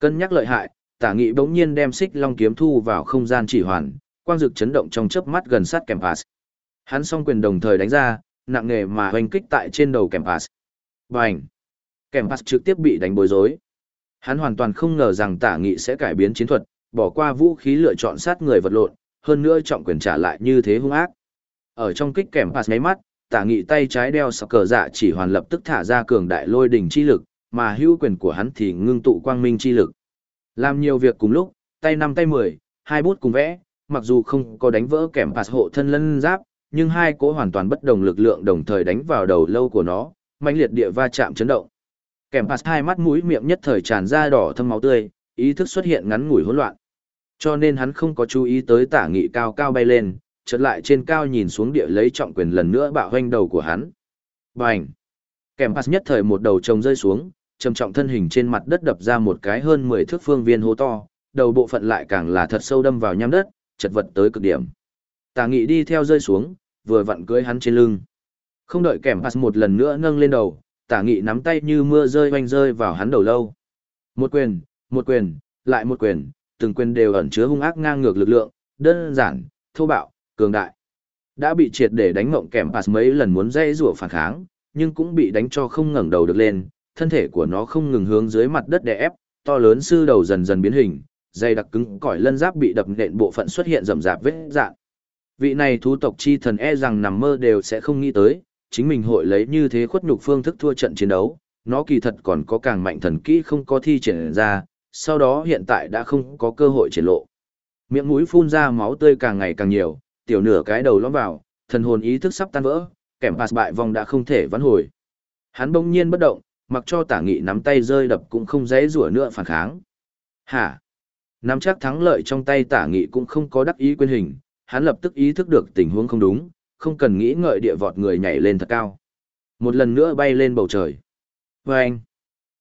Cân nhắc lợi hại, tả nghị bỗng nhiên đem xích long kiếm thu vào không gian chỉ hoàn, quang dực chấn động trong chớp mắt gần sát kèm pass. Hắn song quyền đồng thời đánh ra, nặng nề mà hoành kích tại trên đầu kèm pass. Bành! Kèm pass trực tiếp bị đánh bối rối. Hắn hoàn toàn không ngờ rằng tả nghị sẽ cải biến chiến thuật, bỏ qua vũ khí lựa chọn sát người vật lộn, hơn nữa trọng quyền trả lại như thế hung ác. Ở trong kích kèm pass nháy mắt, tả nghị tay trái đeo sọc cờ dạ chỉ hoàn lập tức thả ra cường đại lôi đỉnh chi lực, mà hữu quyền của hắn thì ngưng tụ quang minh chi lực. Làm nhiều việc cùng lúc, tay năm tay mười, hai bút cùng vẽ, mặc dù không có đánh vỡ kèm pass hộ thân lân giáp, nhưng hai cỗ hoàn toàn bất đồng lực lượng đồng thời đánh vào đầu lâu của nó, mãnh liệt địa va chạm chấn động. Kèm pass hai mắt mũi miệng nhất thời tràn ra đỏ thâm máu tươi, ý thức xuất hiện ngắn ngủi hỗn loạn. Cho nên hắn không có chú ý tới tả nghị cao cao bay lên, chợt lại trên cao nhìn xuống địa lấy trọng quyền lần nữa bạo hoanh đầu của hắn. Bành! Kèm pass nhất thời một đầu trồng rơi xuống, trầm trọng thân hình trên mặt đất đập ra một cái hơn 10 thước phương viên hố to, đầu bộ phận lại càng là thật sâu đâm vào nham đất, chật vật tới cực điểm. Tà nghị đi theo rơi xuống, vừa vặn cưới hắn trên lưng. Không đợi kèm pass một lần nữa nâng lên đầu, tả nghị nắm tay như mưa rơi oanh rơi vào hắn đầu lâu. Một quyền, một quyền, lại một quyền, từng quyền đều ẩn chứa hung ác ngang ngược lực lượng, đơn giản, thô bạo, cường đại. Đã bị triệt để đánh ngộng kèm pass mấy lần muốn dây rủa phản kháng, nhưng cũng bị đánh cho không ngẩng đầu được lên, thân thể của nó không ngừng hướng dưới mặt đất đè ép, to lớn sư đầu dần dần biến hình, dây đặc cứng cỏi lân giáp bị đập nện bộ phận xuất hiện rậm rạp vết dạng. Vị này thú tộc chi thần e rằng nằm mơ đều sẽ không nghĩ tới, chính mình hội lấy như thế khuất nhục phương thức thua trận chiến đấu, nó kỳ thật còn có càng mạnh thần kỹ không có thi triển ra, sau đó hiện tại đã không có cơ hội triển lộ. Miệng mũi phun ra máu tươi càng ngày càng nhiều, tiểu nửa cái đầu lõm vào, thần hồn ý thức sắp tan vỡ, kẻm pass bại vong đã không thể vãn hồi. Hắn bỗng nhiên bất động, mặc cho tả nghị nắm tay rơi đập cũng không dễ rủa nữa phản kháng. Hả? Nắm chắc thắng lợi trong tay tả nghị cũng không có đắc ý quên hình, hắn lập tức ý thức được tình huống không đúng, không cần nghĩ ngợi địa vọt người nhảy lên thật cao. Một lần nữa bay lên bầu trời. Và anh,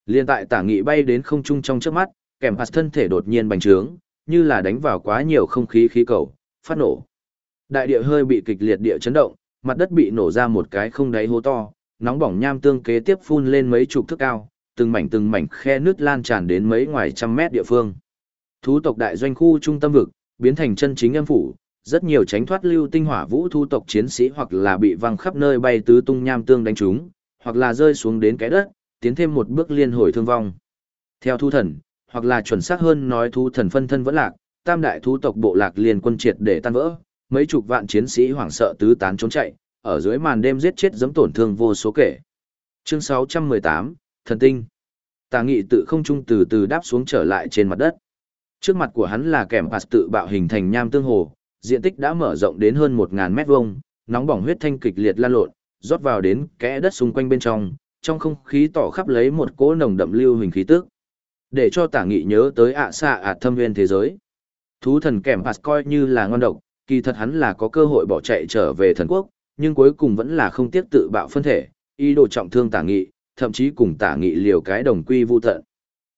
liên tại tả nghị bay đến không trung trong trước mắt, kèm pass thân thể đột nhiên bành trướng, như là đánh vào quá nhiều không khí khí cầu, phát nổ. Đại địa hơi bị kịch liệt địa chấn động, mặt đất bị nổ ra một cái không đáy hố to, nóng bỏng nham tương kế tiếp phun lên mấy chục thước cao, từng mảnh từng mảnh khe nước lan tràn đến mấy ngoài trăm mét địa phương. Thú tộc đại doanh khu trung tâm vực, biến thành chân chính âm phủ, rất nhiều tránh thoát lưu tinh hỏa vũ thu tộc chiến sĩ hoặc là bị văng khắp nơi bay tứ tung nham tương đánh trúng, hoặc là rơi xuống đến cái đất, tiến thêm một bước liên hồi thương vong. Theo thu thần, hoặc là chuẩn xác hơn nói thu thần phân thân vẫn lạc, tam đại thu tộc bộ lạc liên quân triệt để tan vỡ, mấy chục vạn chiến sĩ hoảng sợ tứ tán trốn chạy, ở dưới màn đêm giết chết giẫm tổn thương vô số kể. Chương 618, Thần tinh. Tà Nghị tự không trung từ từ đáp xuống trở lại trên mặt đất. Trước mặt của hắn là kèm pass tự bạo hình thành nham tương hồ, diện tích đã mở rộng đến hơn 1000 mét vuông, nóng bỏng huyết thanh kịch liệt lan lộn, rót vào đến kẽ đất xung quanh bên trong, trong không khí tỏ khắp lấy một cỗ nồng đậm lưu hình khí tức. Để cho Tả Nghị nhớ tới ạ xạ ạt thâm nguyên thế giới. Thú thần kèm pass coi như là ngon độc, kỳ thật hắn là có cơ hội bỏ chạy trở về thần quốc, nhưng cuối cùng vẫn là không tiếc tự bạo phân thể, ý đồ trọng thương tả nghị, thậm chí cùng tả nghị liều cái đồng quy vu tận.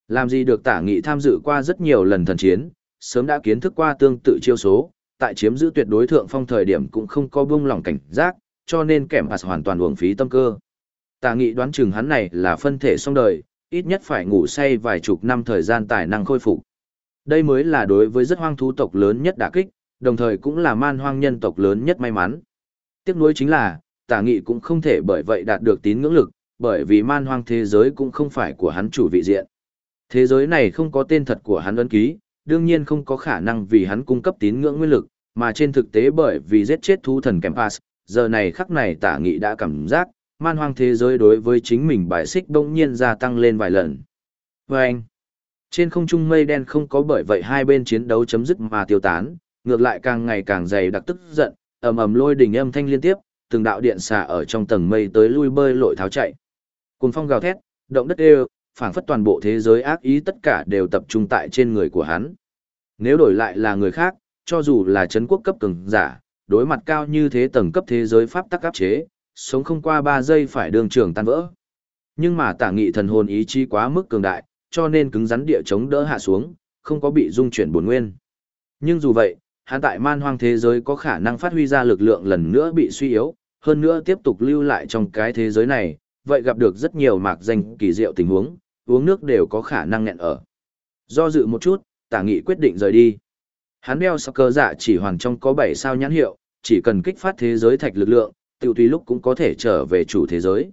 Làm gì được tả nghị tham dự qua rất nhiều lần thần chiến, sớm đã kiến thức qua tương tự chiêu số, tại chiếm giữ tuyệt đối thượng phong thời điểm cũng không có buông lỏng cảnh giác, cho nên kẻm hạt hoàn toàn uổng phí tâm cơ. Tả nghị đoán chừng hắn này là phân thể xong đời, ít nhất phải ngủ say vài chục năm thời gian tài năng khôi phục. Đây mới là đối với rất hoang thú tộc lớn nhất đả kích, đồng thời cũng là man hoang nhân tộc lớn nhất may mắn. Tiếc nuối chính là, tả nghị cũng không thể bởi vậy đạt được tín ngưỡng lực, bởi vì man hoang thế giới cũng không phải của hắn chủ vị diện. Thế giới này không có tên thật của hắn ấn ký, đương nhiên không có khả năng vì hắn cung cấp tín ngưỡng nguyên lực, mà trên thực tế bởi vì giết chết thú thần Kempas, giờ này khắc này tả nghị đã cảm giác, man hoang thế giới đối với chính mình bài xích đông nhiên gia tăng lên vài lần. Và anh, trên không trung mây đen không có bởi vậy hai bên chiến đấu chấm dứt mà tiêu tán, ngược lại càng ngày càng dày đặc tức giận, ầm ầm lôi đỉnh âm thanh liên tiếp, từng đạo điện xả ở trong tầng mây tới lui bơi lội tháo chạy. Cùng phong gào thét, động đất đều, phảng phất toàn bộ thế giới ác ý tất cả đều tập trung tại trên người của hắn. Nếu đổi lại là người khác, cho dù là chấn quốc cấp cường giả, đối mặt cao như thế tầng cấp thế giới pháp tắc áp chế, sống không qua 3 giây phải đường trường tan vỡ. Nhưng mà tả nghị thần hồn ý chí quá mức cường đại, cho nên cứng rắn địa chống đỡ hạ xuống, không có bị dung chuyển bổn nguyên. Nhưng dù vậy, hắn tại man hoang thế giới có khả năng phát huy ra lực lượng lần nữa bị suy yếu, hơn nữa tiếp tục lưu lại trong cái thế giới này, vậy gặp được rất nhiều mạc danh kỳ diệu tình huống, uống nước đều có khả năng nghẹn ở. Do dự một chút, tả nghị quyết định rời đi. Hắn đeo sắc cơ dạ chỉ hoàn trong có 7 sao nhãn hiệu, chỉ cần kích phát thế giới thạch lực lượng, tiểu tùy lúc cũng có thể trở về chủ thế giới.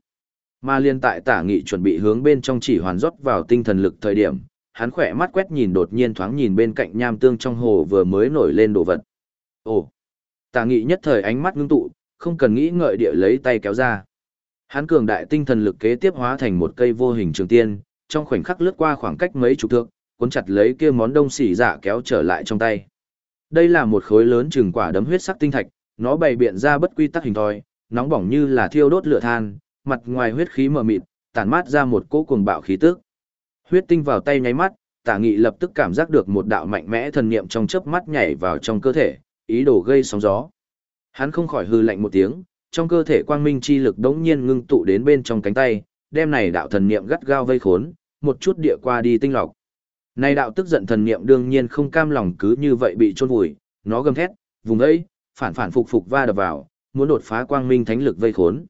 Mà liên tại tả nghị chuẩn bị hướng bên trong chỉ hoàn rót vào tinh thần lực thời điểm, hắn khỏe mắt quét nhìn đột nhiên thoáng nhìn bên cạnh nham tương trong hồ vừa mới nổi lên đồ vật. Ồ! Tà nghị nhất thời ánh mắt ngưng tụ, không cần nghĩ ngợi địa lấy tay kéo ra. Hắn cường đại tinh thần lực kế tiếp hóa thành một cây vô hình trường tiên, trong khoảnh khắc lướt qua khoảng cách mấy chục thước, cuốn chặt lấy kia món đông xỉ giả dạ kéo trở lại trong tay. Đây là một khối lớn chừng quả đấm huyết sắc tinh thạch, nó bày biện ra bất quy tắc hình thoi, nóng bỏng như là thiêu đốt lửa than, mặt ngoài huyết khí mờ mịt, tản mát ra một cỗ cuồng bạo khí tức. Huyết tinh vào tay nháy mắt, Tả Nghị lập tức cảm giác được một đạo mạnh mẽ thần niệm trong chớp mắt nhảy vào trong cơ thể, ý đồ gây sóng gió. Hắn không khỏi hư lạnh một tiếng, trong cơ thể quang minh chi lực đống nhiên ngưng tụ đến bên trong cánh tay, đem này đạo thần niệm gắt gao vây khốn, một chút địa qua đi tinh lọc. Này đạo tức giận thần niệm đương nhiên không cam lòng cứ như vậy bị chôn vùi, nó gầm thét, vùng ấy, phản phản phục phục va đập vào, muốn đột phá quang minh thánh lực vây khốn.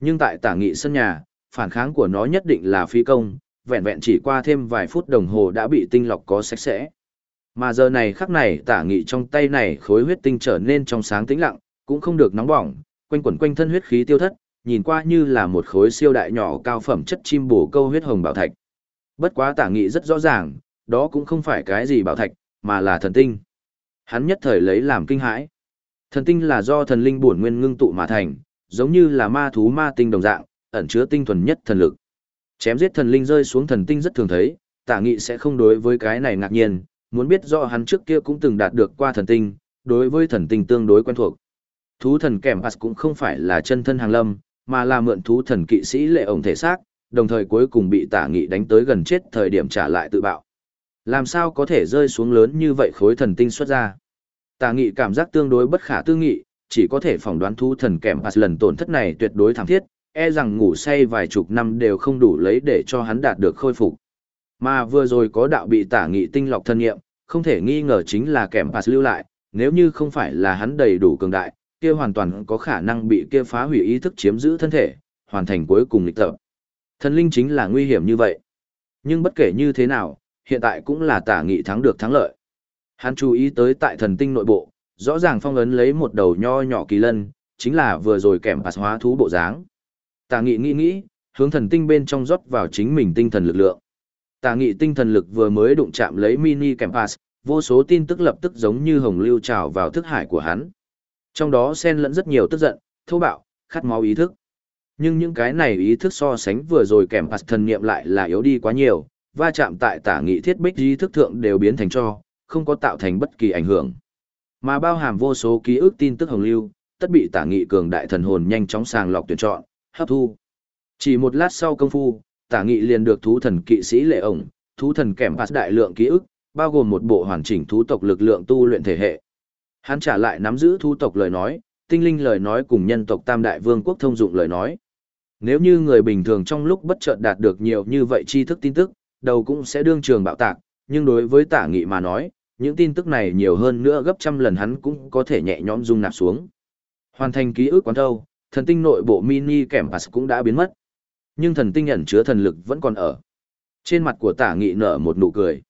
Nhưng tại tả nghị sân nhà, phản kháng của nó nhất định là phi công, vẹn vẹn chỉ qua thêm vài phút đồng hồ đã bị tinh lọc có sạch sẽ. Mà giờ này khắc này tả nghị trong tay này khối huyết tinh trở nên trong sáng tĩnh lặng, cũng không được nóng bỏng, quanh quẩn quanh thân huyết khí tiêu thất, nhìn qua như là một khối siêu đại nhỏ cao phẩm chất chim bổ câu huyết hồng bảo thạch. Bất quá tả nghị rất rõ ràng, đó cũng không phải cái gì bảo thạch, mà là thần tinh. Hắn nhất thời lấy làm kinh hãi. Thần tinh là do thần linh bổn nguyên ngưng tụ mà thành, giống như là ma thú ma tinh đồng dạng, ẩn chứa tinh thuần nhất thần lực. Chém giết thần linh rơi xuống thần tinh rất thường thấy, tả nghị sẽ không đối với cái này ngạc nhiên, muốn biết rõ hắn trước kia cũng từng đạt được qua thần tinh, đối với thần tinh tương đối quen thuộc. Thú thần kèm pass cũng không phải là chân thân hàng lâm, mà là mượn thú thần kỵ sĩ lệ ổng thể xác, đồng thời cuối cùng bị tả nghị đánh tới gần chết thời điểm trả lại tự bạo. Làm sao có thể rơi xuống lớn như vậy khối thần tinh xuất ra? Tả nghị cảm giác tương đối bất khả tư nghị, chỉ có thể phỏng đoán thú thần kèm pass lần tổn thất này tuyệt đối thảm thiết, e rằng ngủ say vài chục năm đều không đủ lấy để cho hắn đạt được khôi phục. Mà vừa rồi có đạo bị tả nghị tinh lọc thân nghiệm, không thể nghi ngờ chính là kèm pass lưu lại, nếu như không phải là hắn đầy đủ cường đại, kia hoàn toàn có khả năng bị kia phá hủy ý thức chiếm giữ thân thể, hoàn thành cuối cùng lịch tập. Thần linh chính là nguy hiểm như vậy. Nhưng bất kể như thế nào, hiện tại cũng là tả nghị thắng được thắng lợi. Hắn chú ý tới tại thần tinh nội bộ, rõ ràng phong ấn lấy một đầu nho nhỏ kỳ lân, chính là vừa rồi kèm pass hóa thú bộ dáng. Tà nghị nghĩ nghĩ, hướng thần tinh bên trong rót vào chính mình tinh thần lực lượng. Tà nghị tinh thần lực vừa mới đụng chạm lấy mini kèm vô số tin tức lập tức giống như hồng lưu trào vào thức hải của hắn. Trong đó xen lẫn rất nhiều tức giận, thô bạo, khát máu ý thức. Nhưng những cái này ý thức so sánh vừa rồi kèm pass thần niệm lại là yếu đi quá nhiều, va chạm tại tả nghị thiết bích ý thức thượng đều biến thành cho, không có tạo thành bất kỳ ảnh hưởng. Mà bao hàm vô số ký ức tin tức hồng lưu, tất bị tả nghị cường đại thần hồn nhanh chóng sàng lọc tuyển chọn, hấp thu. Chỉ một lát sau công phu, tả nghị liền được thú thần kỵ sĩ lệ ổng, thú thần kèm pass đại lượng ký ức, bao gồm một bộ hoàn chỉnh thú tộc lực lượng tu luyện thể hệ. Hắn trả lại nắm giữ thú tộc lời nói, tinh linh lời nói cùng nhân tộc tam đại vương quốc thông dụng lời nói. Nếu như người bình thường trong lúc bất chợt đạt được nhiều như vậy tri thức tin tức, đầu cũng sẽ đương trường bạo tạc, nhưng đối với tả nghị mà nói, những tin tức này nhiều hơn nữa gấp trăm lần hắn cũng có thể nhẹ nhõm dung nạp xuống. Hoàn thành ký ức quán thâu, thần tinh nội bộ mini kèm pass cũng đã biến mất. Nhưng thần tinh ẩn chứa thần lực vẫn còn ở. Trên mặt của tả nghị nở một nụ cười.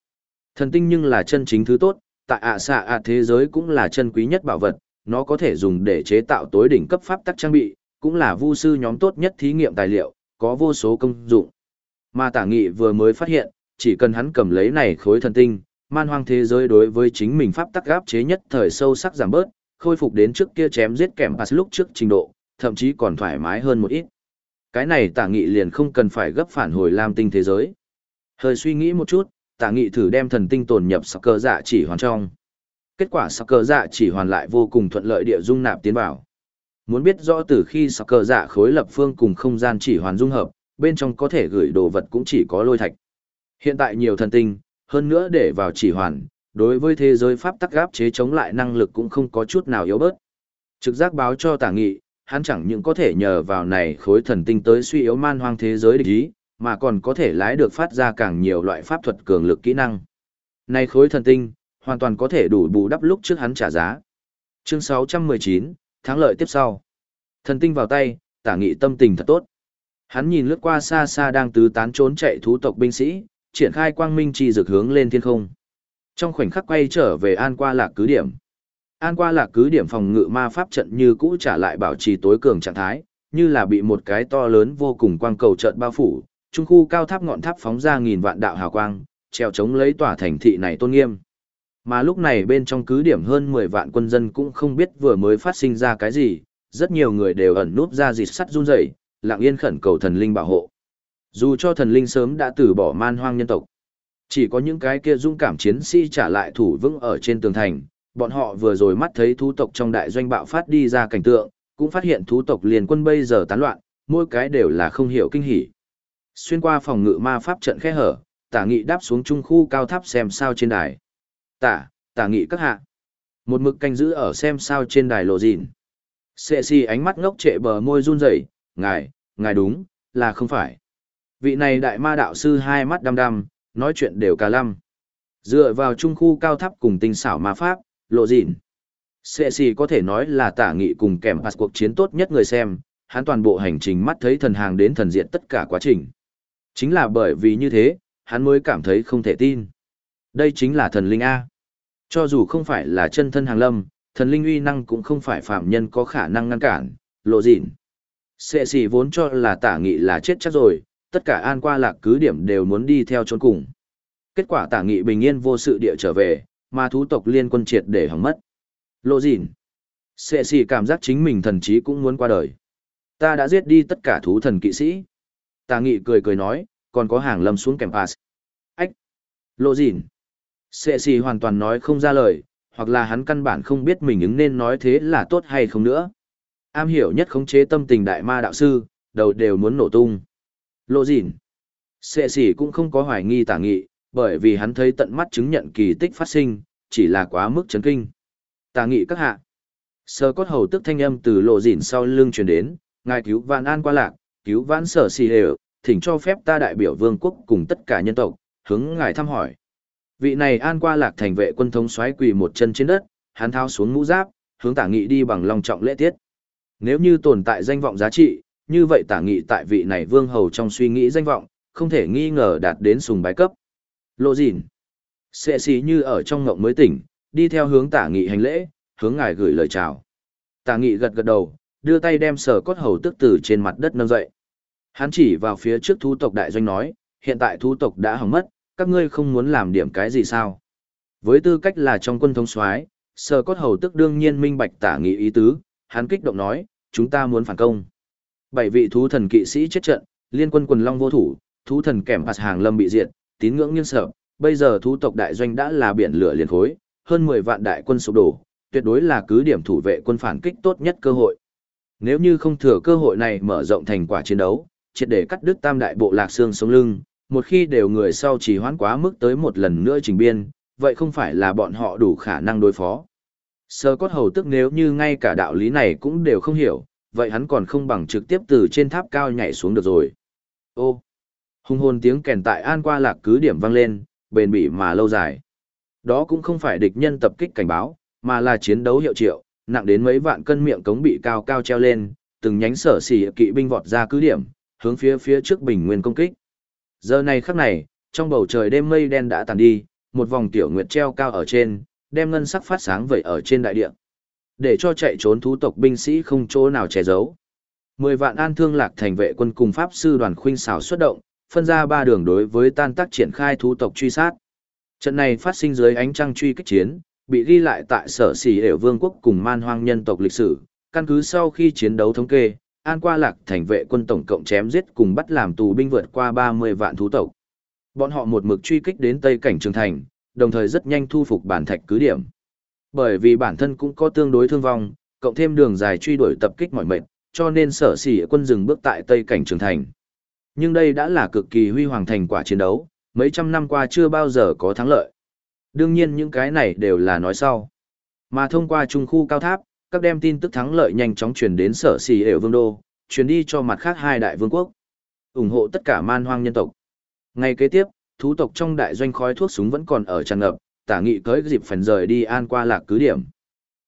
Thần tinh nhưng là chân chính thứ tốt, tại ạ xạ ạ thế giới cũng là chân quý nhất bảo vật, nó có thể dùng để chế tạo tối đỉnh cấp pháp tắc trang bị, cũng là vu sư nhóm tốt nhất thí nghiệm tài liệu, có vô số công dụng. Mà tả nghị vừa mới phát hiện, chỉ cần hắn cầm lấy này khối thần tinh, man hoang thế giới đối với chính mình pháp tắc gáp chế nhất thời sâu sắc giảm bớt, khôi phục đến trước kia chém giết kèm pass lúc trước trình độ, thậm chí còn thoải mái hơn một ít. Cái này tả nghị liền không cần phải gấp phản hồi lam tinh thế giới. Hơi suy nghĩ một chút, tả nghị thử đem thần tinh tồn nhập sắc cơ dạ chỉ hoàn trong. Kết quả sắc cơ dạ chỉ hoàn lại vô cùng thuận lợi địa dung nạp tiến vào. Muốn biết rõ từ khi sắc cơ dạ khối lập phương cùng không gian chỉ hoàn dung hợp, bên trong có thể gửi đồ vật cũng chỉ có lôi thạch. Hiện tại nhiều thần tinh, hơn nữa để vào chỉ hoàn, đối với thế giới pháp tắc gáp chế chống lại năng lực cũng không có chút nào yếu bớt. Trực giác báo cho tả nghị, hắn chẳng những có thể nhờ vào này khối thần tinh tới suy yếu man hoang thế giới địch ý, mà còn có thể lái được phát ra càng nhiều loại pháp thuật cường lực kỹ năng. Này khối thần tinh, hoàn toàn có thể đủ bù đắp lúc trước hắn trả giá. Chương 619, thắng lợi tiếp sau. Thần tinh vào tay, tả nghị tâm tình thật tốt. Hắn nhìn lướt qua xa xa đang tứ tán trốn chạy thú tộc binh sĩ, triển khai quang minh chi dược hướng lên thiên không. Trong khoảnh khắc quay trở về an qua lạc cứ điểm. An qua là cứ điểm phòng ngự ma pháp trận như cũ trả lại bảo trì tối cường trạng thái, như là bị một cái to lớn vô cùng quang cầu trận bao phủ, trung khu cao tháp ngọn tháp phóng ra nghìn vạn đạo hào quang, treo chống lấy tòa thành thị này tôn nghiêm. Mà lúc này bên trong cứ điểm hơn 10 vạn quân dân cũng không biết vừa mới phát sinh ra cái gì, rất nhiều người đều ẩn núp ra dịt sắt run rẩy, lặng yên khẩn cầu thần linh bảo hộ. Dù cho thần linh sớm đã từ bỏ man hoang nhân tộc, chỉ có những cái kia dũng cảm chiến sĩ trả lại thủ vững ở trên tường thành, bọn họ vừa rồi mắt thấy thú tộc trong đại doanh bạo phát đi ra cảnh tượng, cũng phát hiện thú tộc liền quân bây giờ tán loạn, mỗi cái đều là không hiểu kinh hỉ. Xuyên qua phòng ngự ma pháp trận khe hở, tả nghị đáp xuống trung khu cao tháp xem sao trên đài. Tả, tả nghị các hạ. Một mực canh giữ ở xem sao trên đài lộ dịn. Sệ si ánh mắt ngốc trệ bờ môi run rẩy, ngài, ngài đúng, là không phải. Vị này đại ma đạo sư hai mắt đăm đăm, nói chuyện đều cả lăm. Dựa vào trung khu cao tháp cùng tinh xảo ma pháp, lộ dịn. Sệ xì có thể nói là tả nghị cùng kèm pass cuộc chiến tốt nhất người xem, hắn toàn bộ hành trình mắt thấy thần hàng đến thần diện tất cả quá trình. Chính là bởi vì như thế, hắn mới cảm thấy không thể tin. Đây chính là thần linh A. Cho dù không phải là chân thân hàng lâm, thần linh uy năng cũng không phải phạm nhân có khả năng ngăn cản, lộ dịn. Sệ sĩ vốn cho là tả nghị là chết chắc rồi, tất cả an qua lạc cứ điểm đều muốn đi theo chôn cùng. Kết quả tả nghị bình yên vô sự địa trở về, mà thú tộc liên quân triệt để hỏng mất. Lộ dịn. Sệ sĩ cảm giác chính mình thần trí cũng muốn qua đời. Ta đã giết đi tất cả thú thần kỵ sĩ. Tà nghị cười cười nói, còn có hàng lâm xuống kèm pass. Ách! Lộ dịn! Sệ xì hoàn toàn nói không ra lời, hoặc là hắn căn bản không biết mình ứng nên nói thế là tốt hay không nữa. Am hiểu nhất khống chế tâm tình đại ma đạo sư, đầu đều muốn nổ tung. Lộ dịn! Sệ xỉ cũng không có hoài nghi tả nghị, bởi vì hắn thấy tận mắt chứng nhận kỳ tích phát sinh, chỉ là quá mức chấn kinh. Tà nghị các hạ. Sơ cốt hầu tức thanh âm từ lộ dịn sau lưng truyền đến, ngài cứu vạn an qua lạc, cứu vãn sở xì đều, thỉnh cho phép ta đại biểu vương quốc cùng tất cả nhân tộc, hướng ngài thăm hỏi. Vị này an qua lạc thành vệ quân thống xoáy quỳ một chân trên đất, hắn thao xuống mũ giáp, hướng tả nghị đi bằng lòng trọng lễ tiết. Nếu như tồn tại danh vọng giá trị, như vậy tả nghị tại vị này vương hầu trong suy nghĩ danh vọng, không thể nghi ngờ đạt đến sùng bái cấp. Lộ dịn. Sệ xì như ở trong ngộng mới tỉnh, đi theo hướng tả nghị hành lễ, hướng ngài gửi lời chào. Tả nghị gật gật đầu, đưa tay đem sờ cốt hầu tức từ trên mặt đất nâng dậy. Hắn chỉ vào phía trước thú tộc đại doanh nói, hiện tại thú tộc đã hỏng mất, các ngươi không muốn làm điểm cái gì sao? Với tư cách là trong quân thống soái, sờ cốt hầu tức đương nhiên minh bạch tả nghị ý tứ, hắn kích động nói, chúng ta muốn phản công. Bảy vị thú thần kỵ sĩ chết trận, liên quân quần long vô thủ, thú thần kèm phạt hàng lâm bị diệt, tín ngưỡng nghiêng sợ, bây giờ thú tộc đại doanh đã là biển lửa liền khối, hơn 10 vạn đại quân sụp đổ, tuyệt đối là cứ điểm thủ vệ quân phản kích tốt nhất cơ hội. Nếu như không thừa cơ hội này mở rộng thành quả chiến đấu, triệt để cắt đứt tam đại bộ lạc xương sống lưng, một khi đều người sau chỉ hoãn quá mức tới một lần nữa trình biên, vậy không phải là bọn họ đủ khả năng đối phó. Sơ cốt hầu tức nếu như ngay cả đạo lý này cũng đều không hiểu, vậy hắn còn không bằng trực tiếp từ trên tháp cao nhảy xuống được rồi. Ô, hùng hồn tiếng kèn tại an qua lạc cứ điểm vang lên, bền bỉ mà lâu dài. Đó cũng không phải địch nhân tập kích cảnh báo, mà là chiến đấu hiệu triệu, nặng đến mấy vạn cân miệng cống bị cao cao treo lên, từng nhánh sở xỉ kỵ binh vọt ra cứ điểm, hướng phía phía trước bình nguyên công kích. Giờ này khắc này, trong bầu trời đêm mây đen đã tàn đi, một vòng tiểu nguyệt treo cao ở trên, đem ngân sắc phát sáng vậy ở trên đại địa. Để cho chạy trốn thú tộc binh sĩ không chỗ nào che giấu. Mười vạn an thương lạc thành vệ quân cùng pháp sư đoàn khuynh xảo xuất động, phân ra ba đường đối với tan tác triển khai thú tộc truy sát. Trận này phát sinh dưới ánh trăng truy kích chiến, bị ghi lại tại sở xỉ ểu vương quốc cùng man hoang nhân tộc lịch sử, căn cứ sau khi chiến đấu thống kê, An qua lạc thành vệ quân tổng cộng chém giết cùng bắt làm tù binh vượt qua 30 vạn thú tộc. Bọn họ một mực truy kích đến Tây Cảnh Trường Thành, đồng thời rất nhanh thu phục bản thạch cứ điểm. Bởi vì bản thân cũng có tương đối thương vong, cộng thêm đường dài truy đuổi tập kích mọi mệnh, cho nên sở sỉ quân dừng bước tại Tây Cảnh Trường Thành. Nhưng đây đã là cực kỳ huy hoàng thành quả chiến đấu, mấy trăm năm qua chưa bao giờ có thắng lợi. Đương nhiên những cái này đều là nói sau. Mà thông qua trung khu cao tháp, các đem tin tức thắng lợi nhanh chóng truyền đến sở xì ẻo vương đô, truyền đi cho mặt khác hai đại vương quốc. ủng hộ tất cả man hoang nhân tộc. Ngày kế tiếp, thú tộc trong đại doanh khói thuốc súng vẫn còn ở tràn ngập, tả nghị cưới dịp phần rời đi an qua lạc cứ điểm.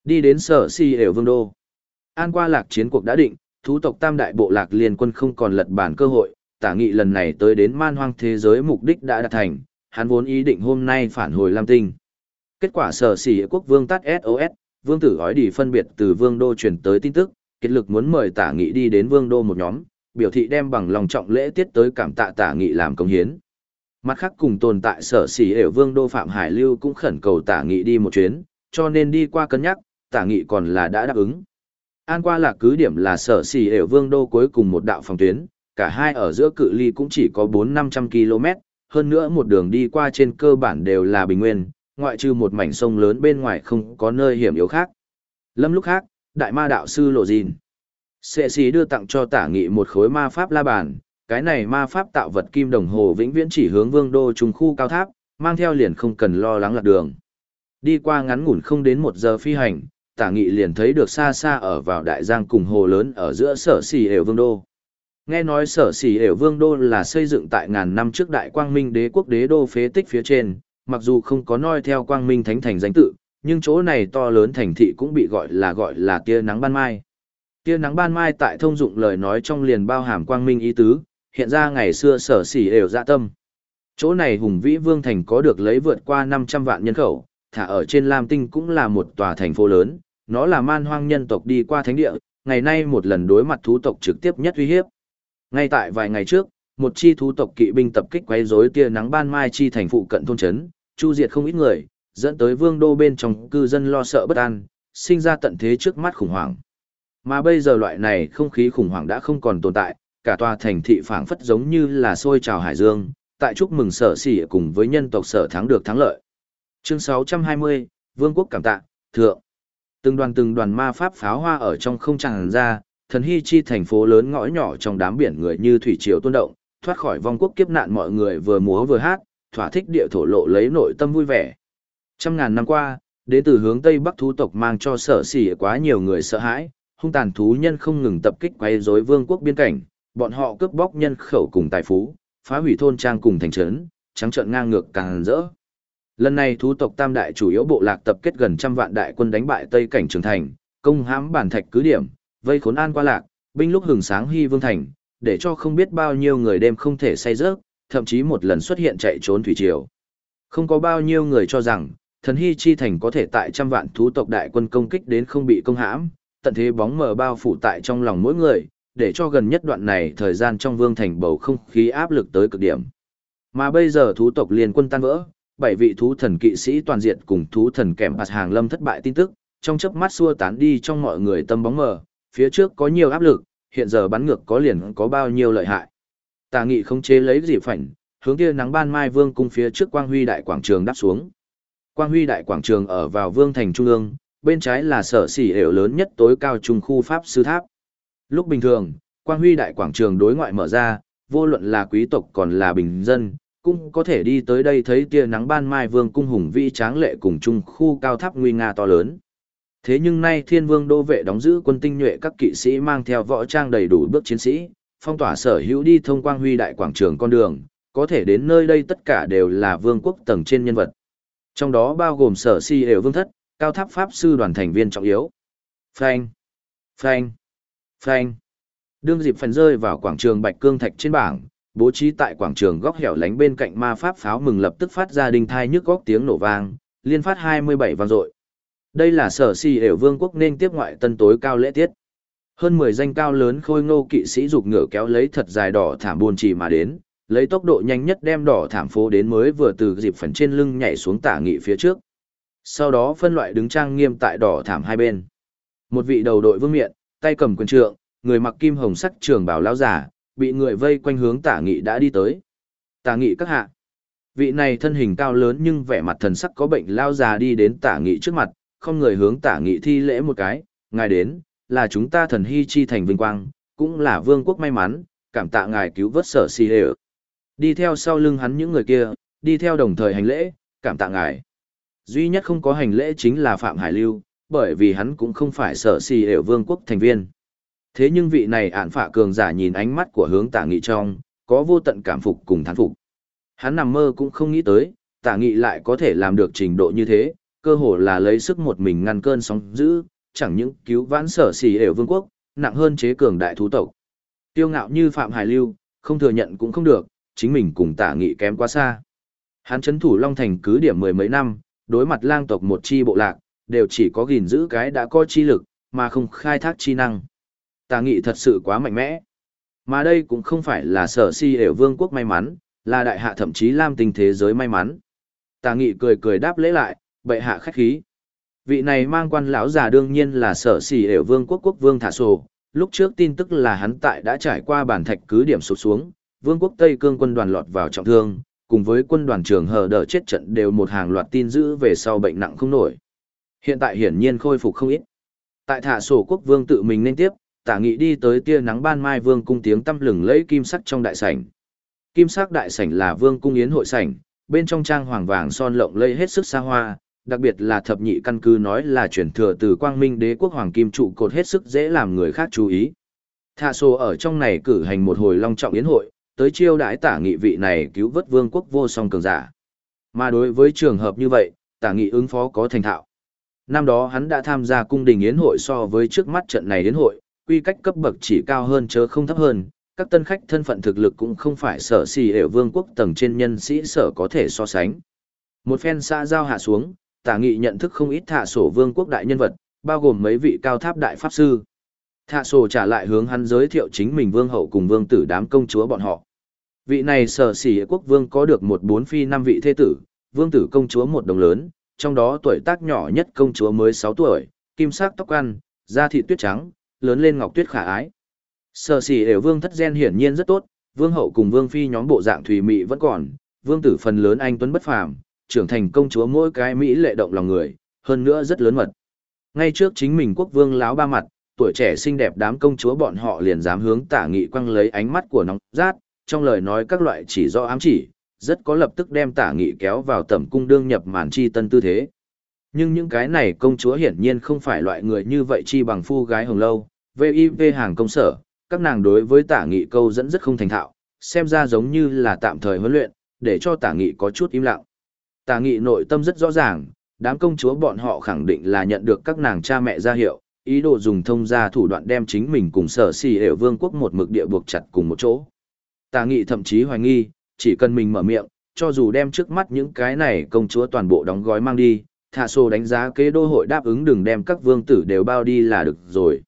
Đi đến sở xì ẻo vương đô. An qua lạc chiến cuộc đã định, thú tộc tam đại bộ lạc liên quân không còn lật bản cơ hội, tả nghị lần này tới đến man hoang thế giới mục đích đã đạt thành, hắn vốn ý định hôm nay phản hồi Lam Tinh. Kết quả sở xỉ quốc vương tắt SOS, vương tử gói đi phân biệt từ vương đô truyền tới tin tức, kết lực muốn mời tả nghị đi đến vương đô một nhóm, biểu thị đem bằng lòng trọng lễ tiết tới cảm tạ tả nghị làm công hiến. Mặt khác cùng tồn tại sở xỉ ở vương đô Phạm Hải Lưu cũng khẩn cầu tả nghị đi một chuyến, cho nên đi qua cân nhắc, tả nghị còn là đã đáp ứng. An qua là cứ điểm là sở xỉ ở vương đô cuối cùng một đạo phòng tuyến, cả hai ở giữa cự ly cũng chỉ có 4-500 km, hơn nữa một đường đi qua trên cơ bản đều là bình nguyên, ngoại trừ một mảnh sông lớn bên ngoài không có nơi hiểm yếu khác. Lâm lúc khác, đại ma đạo sư lộ dìn. Sệ sĩ đưa tặng cho tả nghị một khối ma pháp la bàn, cái này ma pháp tạo vật kim đồng hồ vĩnh viễn chỉ hướng vương đô trung khu cao tháp, mang theo liền không cần lo lắng lạc đường. Đi qua ngắn ngủn không đến một giờ phi hành, tả nghị liền thấy được xa xa ở vào đại giang cùng hồ lớn ở giữa sở xì ểu vương đô. Nghe nói sở sỉ ểu vương đô là xây dựng tại ngàn năm trước đại quang minh đế quốc đế đô phế tích phía trên, mặc dù không có noi theo quang minh thánh thành danh tự, nhưng chỗ này to lớn thành thị cũng bị gọi là gọi là tia nắng ban mai. Tia nắng ban mai tại thông dụng lời nói trong liền bao hàm quang minh ý tứ, hiện ra ngày xưa sở sỉ đều dạ tâm. Chỗ này hùng vĩ vương thành có được lấy vượt qua 500 vạn nhân khẩu, thả ở trên Lam Tinh cũng là một tòa thành phố lớn, nó là man hoang nhân tộc đi qua thánh địa, ngày nay một lần đối mặt thú tộc trực tiếp nhất uy hiếp. Ngay tại vài ngày trước, một chi thú tộc kỵ binh tập kích quấy rối tia nắng ban mai chi thành phụ cận thôn trấn, chu diệt không ít người, dẫn tới vương đô bên trong cư dân lo sợ bất an, sinh ra tận thế trước mắt khủng hoảng. Mà bây giờ loại này không khí khủng hoảng đã không còn tồn tại, cả tòa thành thị phảng phất giống như là sôi trào hải dương, tại chúc mừng sở sỉ cùng với nhân tộc sở thắng được thắng lợi. Chương 620, Vương quốc cảm tạ, thượng. Từng đoàn từng đoàn ma pháp pháo hoa ở trong không tràn ra, thần hy chi thành phố lớn ngõ nhỏ trong đám biển người như thủy triều tuôn động, thoát khỏi vong quốc kiếp nạn mọi người vừa múa vừa hát, thỏa thích địa thổ lộ lấy nội tâm vui vẻ. Trăm ngàn năm qua, đến từ hướng Tây Bắc thú tộc mang cho sở sỉ quá nhiều người sợ hãi, hung tàn thú nhân không ngừng tập kích quay rối vương quốc biên cảnh, bọn họ cướp bóc nhân khẩu cùng tài phú, phá hủy thôn trang cùng thành trấn, trắng trợn ngang ngược càng rỡ. Lần này thú tộc Tam đại chủ yếu bộ lạc tập kết gần trăm vạn đại quân đánh bại Tây cảnh Trường Thành, công hãm bản thạch cứ điểm, vây khốn an qua lạc, binh lúc hừng sáng hy vương thành, để cho không biết bao nhiêu người đêm không thể say giấc, thậm chí một lần xuất hiện chạy trốn thủy triều. Không có bao nhiêu người cho rằng, thần hy chi thành có thể tại trăm vạn thú tộc đại quân công kích đến không bị công hãm, tận thế bóng mờ bao phủ tại trong lòng mỗi người, để cho gần nhất đoạn này thời gian trong vương thành bầu không khí áp lực tới cực điểm. Mà bây giờ thú tộc liên quân tan vỡ, bảy vị thú thần kỵ sĩ toàn diện cùng thú thần kèm bạt hàng lâm thất bại tin tức, trong chớp mắt xua tán đi trong mọi người tâm bóng mờ, phía trước có nhiều áp lực, hiện giờ bắn ngược có liền có bao nhiêu lợi hại. Tà nghị không chế lấy dịp phảnh, hướng kia nắng ban mai vương cung phía trước quang huy đại quảng trường đáp xuống. Quang huy đại quảng trường ở vào vương thành trung ương, bên trái là sở xỉ ểu lớn nhất tối cao trung khu pháp sư tháp. Lúc bình thường, quang huy đại quảng trường đối ngoại mở ra, vô luận là quý tộc còn là bình dân, cũng có thể đi tới đây thấy tia nắng ban mai vương cung hùng vĩ tráng lệ cùng trung khu cao tháp nguy nga to lớn. Thế nhưng nay thiên vương đô vệ đóng giữ quân tinh nhuệ các kỵ sĩ mang theo võ trang đầy đủ bước chiến sĩ, phong tỏa sở hữu đi thông quang huy đại quảng trường con đường, có thể đến nơi đây tất cả đều là vương quốc tầng trên nhân vật. Trong đó bao gồm sở si đều vương thất, cao tháp pháp sư đoàn thành viên trọng yếu. Phanh, phanh, phanh. Đương dịp phần rơi vào quảng trường Bạch Cương Thạch trên bảng, bố trí tại quảng trường góc hẻo lánh bên cạnh ma pháp pháo mừng lập tức phát ra đinh thai nhức góc tiếng nổ vang, liên phát 27 vang dội. Đây là sở si đều vương quốc nên tiếp ngoại tân tối cao lễ tiết. Hơn 10 danh cao lớn khôi ngô kỵ sĩ dục ngựa kéo lấy thật dài đỏ thảm buồn chỉ mà đến, lấy tốc độ nhanh nhất đem đỏ thảm phố đến mới vừa từ dịp phần trên lưng nhảy xuống tả nghị phía trước. Sau đó phân loại đứng trang nghiêm tại đỏ thảm hai bên. Một vị đầu đội vương miện, tay cầm quyền trượng, người mặc kim hồng sắc trường bảo lão giả, bị người vây quanh hướng tả nghị đã đi tới. Tả nghị các hạ. Vị này thân hình cao lớn nhưng vẻ mặt thần sắc có bệnh lao già đi đến tả nghị trước mặt, không người hướng tả nghị thi lễ một cái, ngài đến, là chúng ta thần hy chi thành vinh quang, cũng là vương quốc may mắn, cảm tạ ngài cứu vớt sở si hề Đi theo sau lưng hắn những người kia, đi theo đồng thời hành lễ, cảm tạ ngài. Duy nhất không có hành lễ chính là Phạm Hải Lưu, bởi vì hắn cũng không phải sở si hề vương quốc thành viên. Thế nhưng vị này ản phạ cường giả nhìn ánh mắt của hướng tả nghị trong, có vô tận cảm phục cùng thán phục. Hắn nằm mơ cũng không nghĩ tới, tả nghị lại có thể làm được trình độ như thế, cơ hồ là lấy sức một mình ngăn cơn sóng dữ, chẳng những cứu vãn sở xỉ đều vương quốc, nặng hơn chế cường đại thú tộc. Tiêu ngạo như Phạm Hải Lưu, không thừa nhận cũng không được, chính mình cùng tả nghị kém quá xa. Hắn chấn thủ Long Thành cứ điểm mười mấy năm, đối mặt lang tộc một chi bộ lạc, đều chỉ có gìn giữ cái đã có chi lực, mà không khai thác chi năng. Tả nghị thật sự quá mạnh mẽ. Mà đây cũng không phải là sở si đều vương quốc may mắn, là đại hạ thậm chí lam tình thế giới may mắn. Tà nghị cười cười đáp lễ lại, bệ hạ khách khí. Vị này mang quan lão già đương nhiên là sở xỉ đều vương quốc quốc vương thả sổ, lúc trước tin tức là hắn tại đã trải qua bản thạch cứ điểm sụp xuống, vương quốc Tây cương quân đoàn lọt vào trọng thương, cùng với quân đoàn trưởng hờ đỡ chết trận đều một hàng loạt tin dữ về sau bệnh nặng không nổi. Hiện tại hiển nhiên khôi phục không ít. Tại thả sổ quốc vương tự mình nên tiếp, tả nghị đi tới tia nắng ban mai vương cung tiếng tăm lừng lẫy kim sắc trong đại sảnh. Kim sắc đại sảnh là vương cung yến hội sảnh, bên trong trang hoàng vàng son lộng lẫy hết sức xa hoa, đặc biệt là thập nhị căn cứ nói là chuyển thừa từ quang minh đế quốc hoàng kim trụ cột hết sức dễ làm người khác chú ý. Thạ sổ ở trong này cử hành một hồi long trọng yến hội, tới chiêu đãi tả nghị vị này cứu vớt vương quốc vô song cường giả. Mà đối với trường hợp như vậy, tả nghị ứng phó có thành thạo. Năm đó hắn đã tham gia cung đình yến hội so với trước mắt trận này yến hội, quy cách cấp bậc chỉ cao hơn chớ không thấp hơn, các tân khách thân phận thực lực cũng không phải sở xì hệ vương quốc tầng trên nhân sĩ sở có thể so sánh. Một phen xã giao hạ xuống, tả nghị nhận thức không ít thạ sổ vương quốc đại nhân vật, bao gồm mấy vị cao tháp đại pháp sư. Thạ sổ trả lại hướng hắn giới thiệu chính mình vương hậu cùng vương tử đám công chúa bọn họ. Vị này sở xỉ quốc vương có được một bốn phi năm vị thế tử, vương tử công chúa một đồng lớn, trong đó tuổi tác nhỏ nhất công chúa mới 6 tuổi, kim sắc tóc ăn, da thịt tuyết trắng, lớn lên ngọc tuyết khả ái. Sở xỉ đều vương thất gen hiển nhiên rất tốt, vương hậu cùng vương phi nhóm bộ dạng thùy mị vẫn còn, vương tử phần lớn anh tuấn bất phàm, trưởng thành công chúa mỗi cái mỹ lệ động lòng người, hơn nữa rất lớn mật. Ngay trước chính mình quốc vương láo ba mặt, tuổi trẻ xinh đẹp đám công chúa bọn họ liền dám hướng tả nghị quăng lấy ánh mắt của nóng rát, trong lời nói các loại chỉ do ám chỉ, rất có lập tức đem tả nghị kéo vào tầm cung đương nhập màn chi tân tư thế. Nhưng những cái này công chúa hiển nhiên không phải loại người như vậy chi bằng phu gái hồng lâu, VIV hàng công sở, các nàng đối với tả nghị câu dẫn rất không thành thạo, xem ra giống như là tạm thời huấn luyện, để cho tả nghị có chút im lặng. Tà nghị nội tâm rất rõ ràng, đám công chúa bọn họ khẳng định là nhận được các nàng cha mẹ ra hiệu, ý đồ dùng thông gia thủ đoạn đem chính mình cùng sở xì hệ vương quốc một mực địa buộc chặt cùng một chỗ. Tà nghị thậm chí hoài nghi, chỉ cần mình mở miệng, cho dù đem trước mắt những cái này công chúa toàn bộ đóng gói mang đi, thả sổ đánh giá kế đô hội đáp ứng đừng đem các vương tử đều bao đi là được rồi.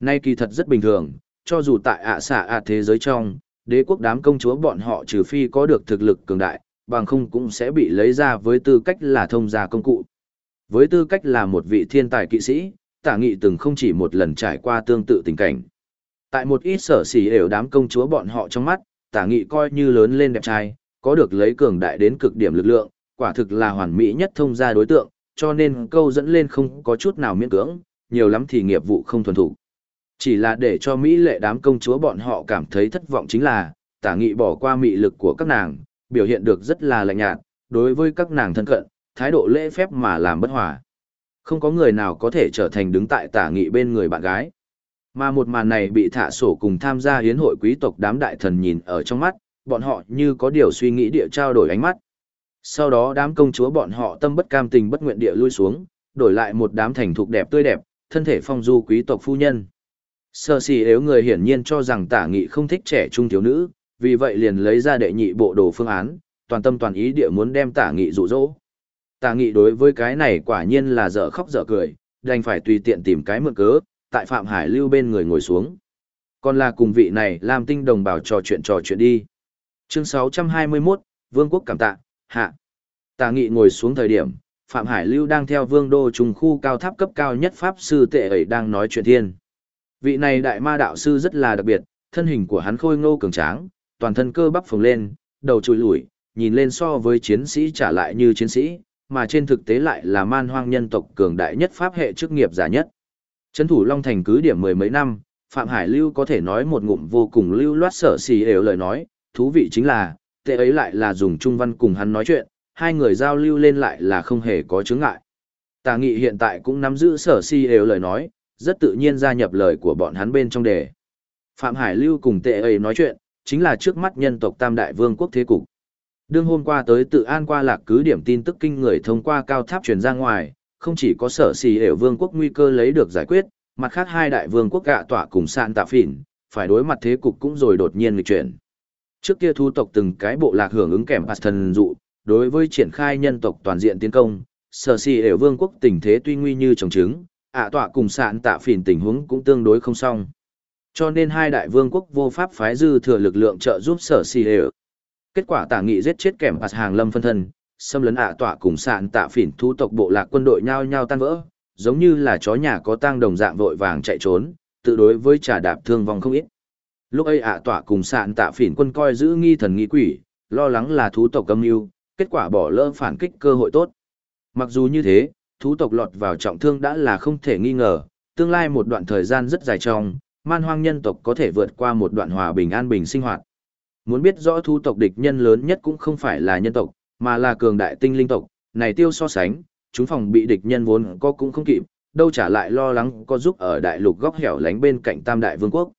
Nay kỳ thật rất bình thường, cho dù tại ạ xạ ạ thế giới trong, đế quốc đám công chúa bọn họ trừ phi có được thực lực cường đại, bằng không cũng sẽ bị lấy ra với tư cách là thông gia công cụ. Với tư cách là một vị thiên tài kỵ sĩ, tả nghị từng không chỉ một lần trải qua tương tự tình cảnh. Tại một ít sở xỉ đều đám công chúa bọn họ trong mắt, tả nghị coi như lớn lên đẹp trai, có được lấy cường đại đến cực điểm lực lượng, quả thực là hoàn mỹ nhất thông gia đối tượng, cho nên câu dẫn lên không có chút nào miễn cưỡng, nhiều lắm thì nghiệp vụ không thuần thủ. Chỉ là để cho Mỹ lệ đám công chúa bọn họ cảm thấy thất vọng chính là, tả nghị bỏ qua mị lực của các nàng, biểu hiện được rất là lạnh nhạt, đối với các nàng thân cận, thái độ lễ phép mà làm bất hòa. Không có người nào có thể trở thành đứng tại tả nghị bên người bạn gái. Mà một màn này bị thả sổ cùng tham gia hiến hội quý tộc đám đại thần nhìn ở trong mắt, bọn họ như có điều suy nghĩ địa trao đổi ánh mắt. Sau đó đám công chúa bọn họ tâm bất cam tình bất nguyện địa lui xuống, đổi lại một đám thành thục đẹp tươi đẹp, thân thể phong du quý tộc phu nhân. Sơ xì nếu người hiển nhiên cho rằng tả nghị không thích trẻ trung thiếu nữ, vì vậy liền lấy ra đệ nhị bộ đồ phương án, toàn tâm toàn ý địa muốn đem tả nghị dụ dỗ. Tả nghị đối với cái này quả nhiên là dở khóc dở cười, đành phải tùy tiện tìm cái mượn cớ, tại Phạm Hải lưu bên người ngồi xuống. Còn là cùng vị này làm tinh đồng bào trò chuyện trò chuyện đi. Chương 621, Vương quốc cảm tạ, hạ. Tả nghị ngồi xuống thời điểm, Phạm Hải lưu đang theo vương đô trùng khu cao tháp cấp cao nhất Pháp sư tệ ấy đang nói chuyện thiên. Vị này đại ma đạo sư rất là đặc biệt, thân hình của hắn khôi ngô cường tráng, toàn thân cơ bắp phồng lên, đầu trùi lủi, nhìn lên so với chiến sĩ trả lại như chiến sĩ, mà trên thực tế lại là man hoang nhân tộc cường đại nhất pháp hệ chức nghiệp giả nhất. Trấn thủ Long Thành cứ điểm mười mấy năm, Phạm Hải Lưu có thể nói một ngụm vô cùng lưu loát sở xì đều lời nói, thú vị chính là, tệ ấy lại là dùng trung văn cùng hắn nói chuyện, hai người giao lưu lên lại là không hề có chướng ngại. Tà nghị hiện tại cũng nắm giữ sở si đều lời nói, rất tự nhiên gia nhập lời của bọn hắn bên trong đề. Phạm Hải Lưu cùng tệ ấy nói chuyện, chính là trước mắt nhân tộc Tam Đại Vương quốc thế cục. Đương hôm qua tới tự an qua lạc cứ điểm tin tức kinh người thông qua cao tháp truyền ra ngoài, không chỉ có sở xì đều vương quốc nguy cơ lấy được giải quyết, mặt khác hai đại vương quốc gạ tỏa cùng sạn tạ phỉn, phải đối mặt thế cục cũng rồi đột nhiên lịch chuyển. Trước kia thu tộc từng cái bộ lạc hưởng ứng kèm thần dụ, đối với triển khai nhân tộc toàn diện tiến công, sở xì đều vương quốc tình thế tuy nguy như trồng trứng, ạ tọa cùng sạn tạ phỉn tình huống cũng tương đối không xong. Cho nên hai đại vương quốc vô pháp phái dư thừa lực lượng trợ giúp sở xì hề. Kết quả tả nghị giết chết kèm hạt hàng lâm phân thân, xâm lấn ạ tọa cùng sạn tạ phỉn thu tộc bộ lạc quân đội nhao nhao tan vỡ, giống như là chó nhà có tang đồng dạng vội vàng chạy trốn, tự đối với trà đạp thương vong không ít. Lúc ấy ạ tọa cùng sạn tạ phỉn quân coi giữ nghi thần nghi quỷ, lo lắng là thú tộc âm mưu, kết quả bỏ lỡ phản kích cơ hội tốt. Mặc dù như thế, thú tộc lọt vào trọng thương đã là không thể nghi ngờ, tương lai một đoạn thời gian rất dài trong, man hoang nhân tộc có thể vượt qua một đoạn hòa bình an bình sinh hoạt. Muốn biết rõ thu tộc địch nhân lớn nhất cũng không phải là nhân tộc, mà là cường đại tinh linh tộc, này tiêu so sánh, chúng phòng bị địch nhân vốn có cũng không kịp, đâu trả lại lo lắng có giúp ở đại lục góc hẻo lánh bên cạnh tam đại vương quốc.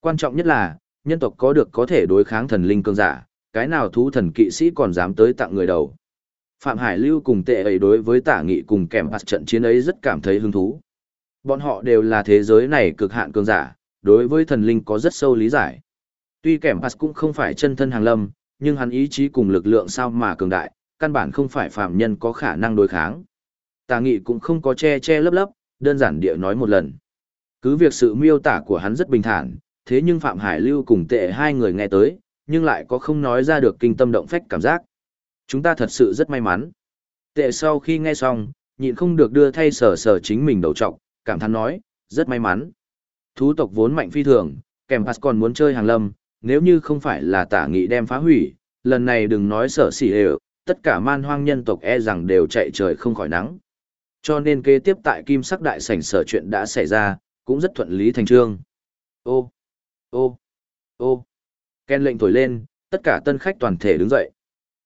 Quan trọng nhất là, nhân tộc có được có thể đối kháng thần linh cường giả, cái nào thú thần kỵ sĩ còn dám tới tặng người đầu. Phạm Hải Lưu cùng tệ ấy đối với tả nghị cùng kèm phạt trận chiến ấy rất cảm thấy hứng thú. Bọn họ đều là thế giới này cực hạn cường giả, đối với thần linh có rất sâu lý giải. Tuy kẻm Pass cũng không phải chân thân hàng lâm, nhưng hắn ý chí cùng lực lượng sao mà cường đại, căn bản không phải phạm nhân có khả năng đối kháng. Tà nghị cũng không có che che lấp lấp, đơn giản địa nói một lần. Cứ việc sự miêu tả của hắn rất bình thản, thế nhưng Phạm Hải Lưu cùng tệ hai người nghe tới, nhưng lại có không nói ra được kinh tâm động phách cảm giác. Chúng ta thật sự rất may mắn. Tệ sau khi nghe xong, nhịn không được đưa thay sở sở chính mình đầu trọc, cảm thán nói, rất may mắn. Thú tộc vốn mạnh phi thường, kèm pass còn muốn chơi hàng lâm, nếu như không phải là tả nghị đem phá hủy, lần này đừng nói sở xỉ đều, tất cả man hoang nhân tộc e rằng đều chạy trời không khỏi nắng. Cho nên kế tiếp tại kim sắc đại sảnh sở chuyện đã xảy ra, cũng rất thuận lý thành trương. Ô, ô, ô, Ken lệnh thổi lên, tất cả tân khách toàn thể đứng dậy.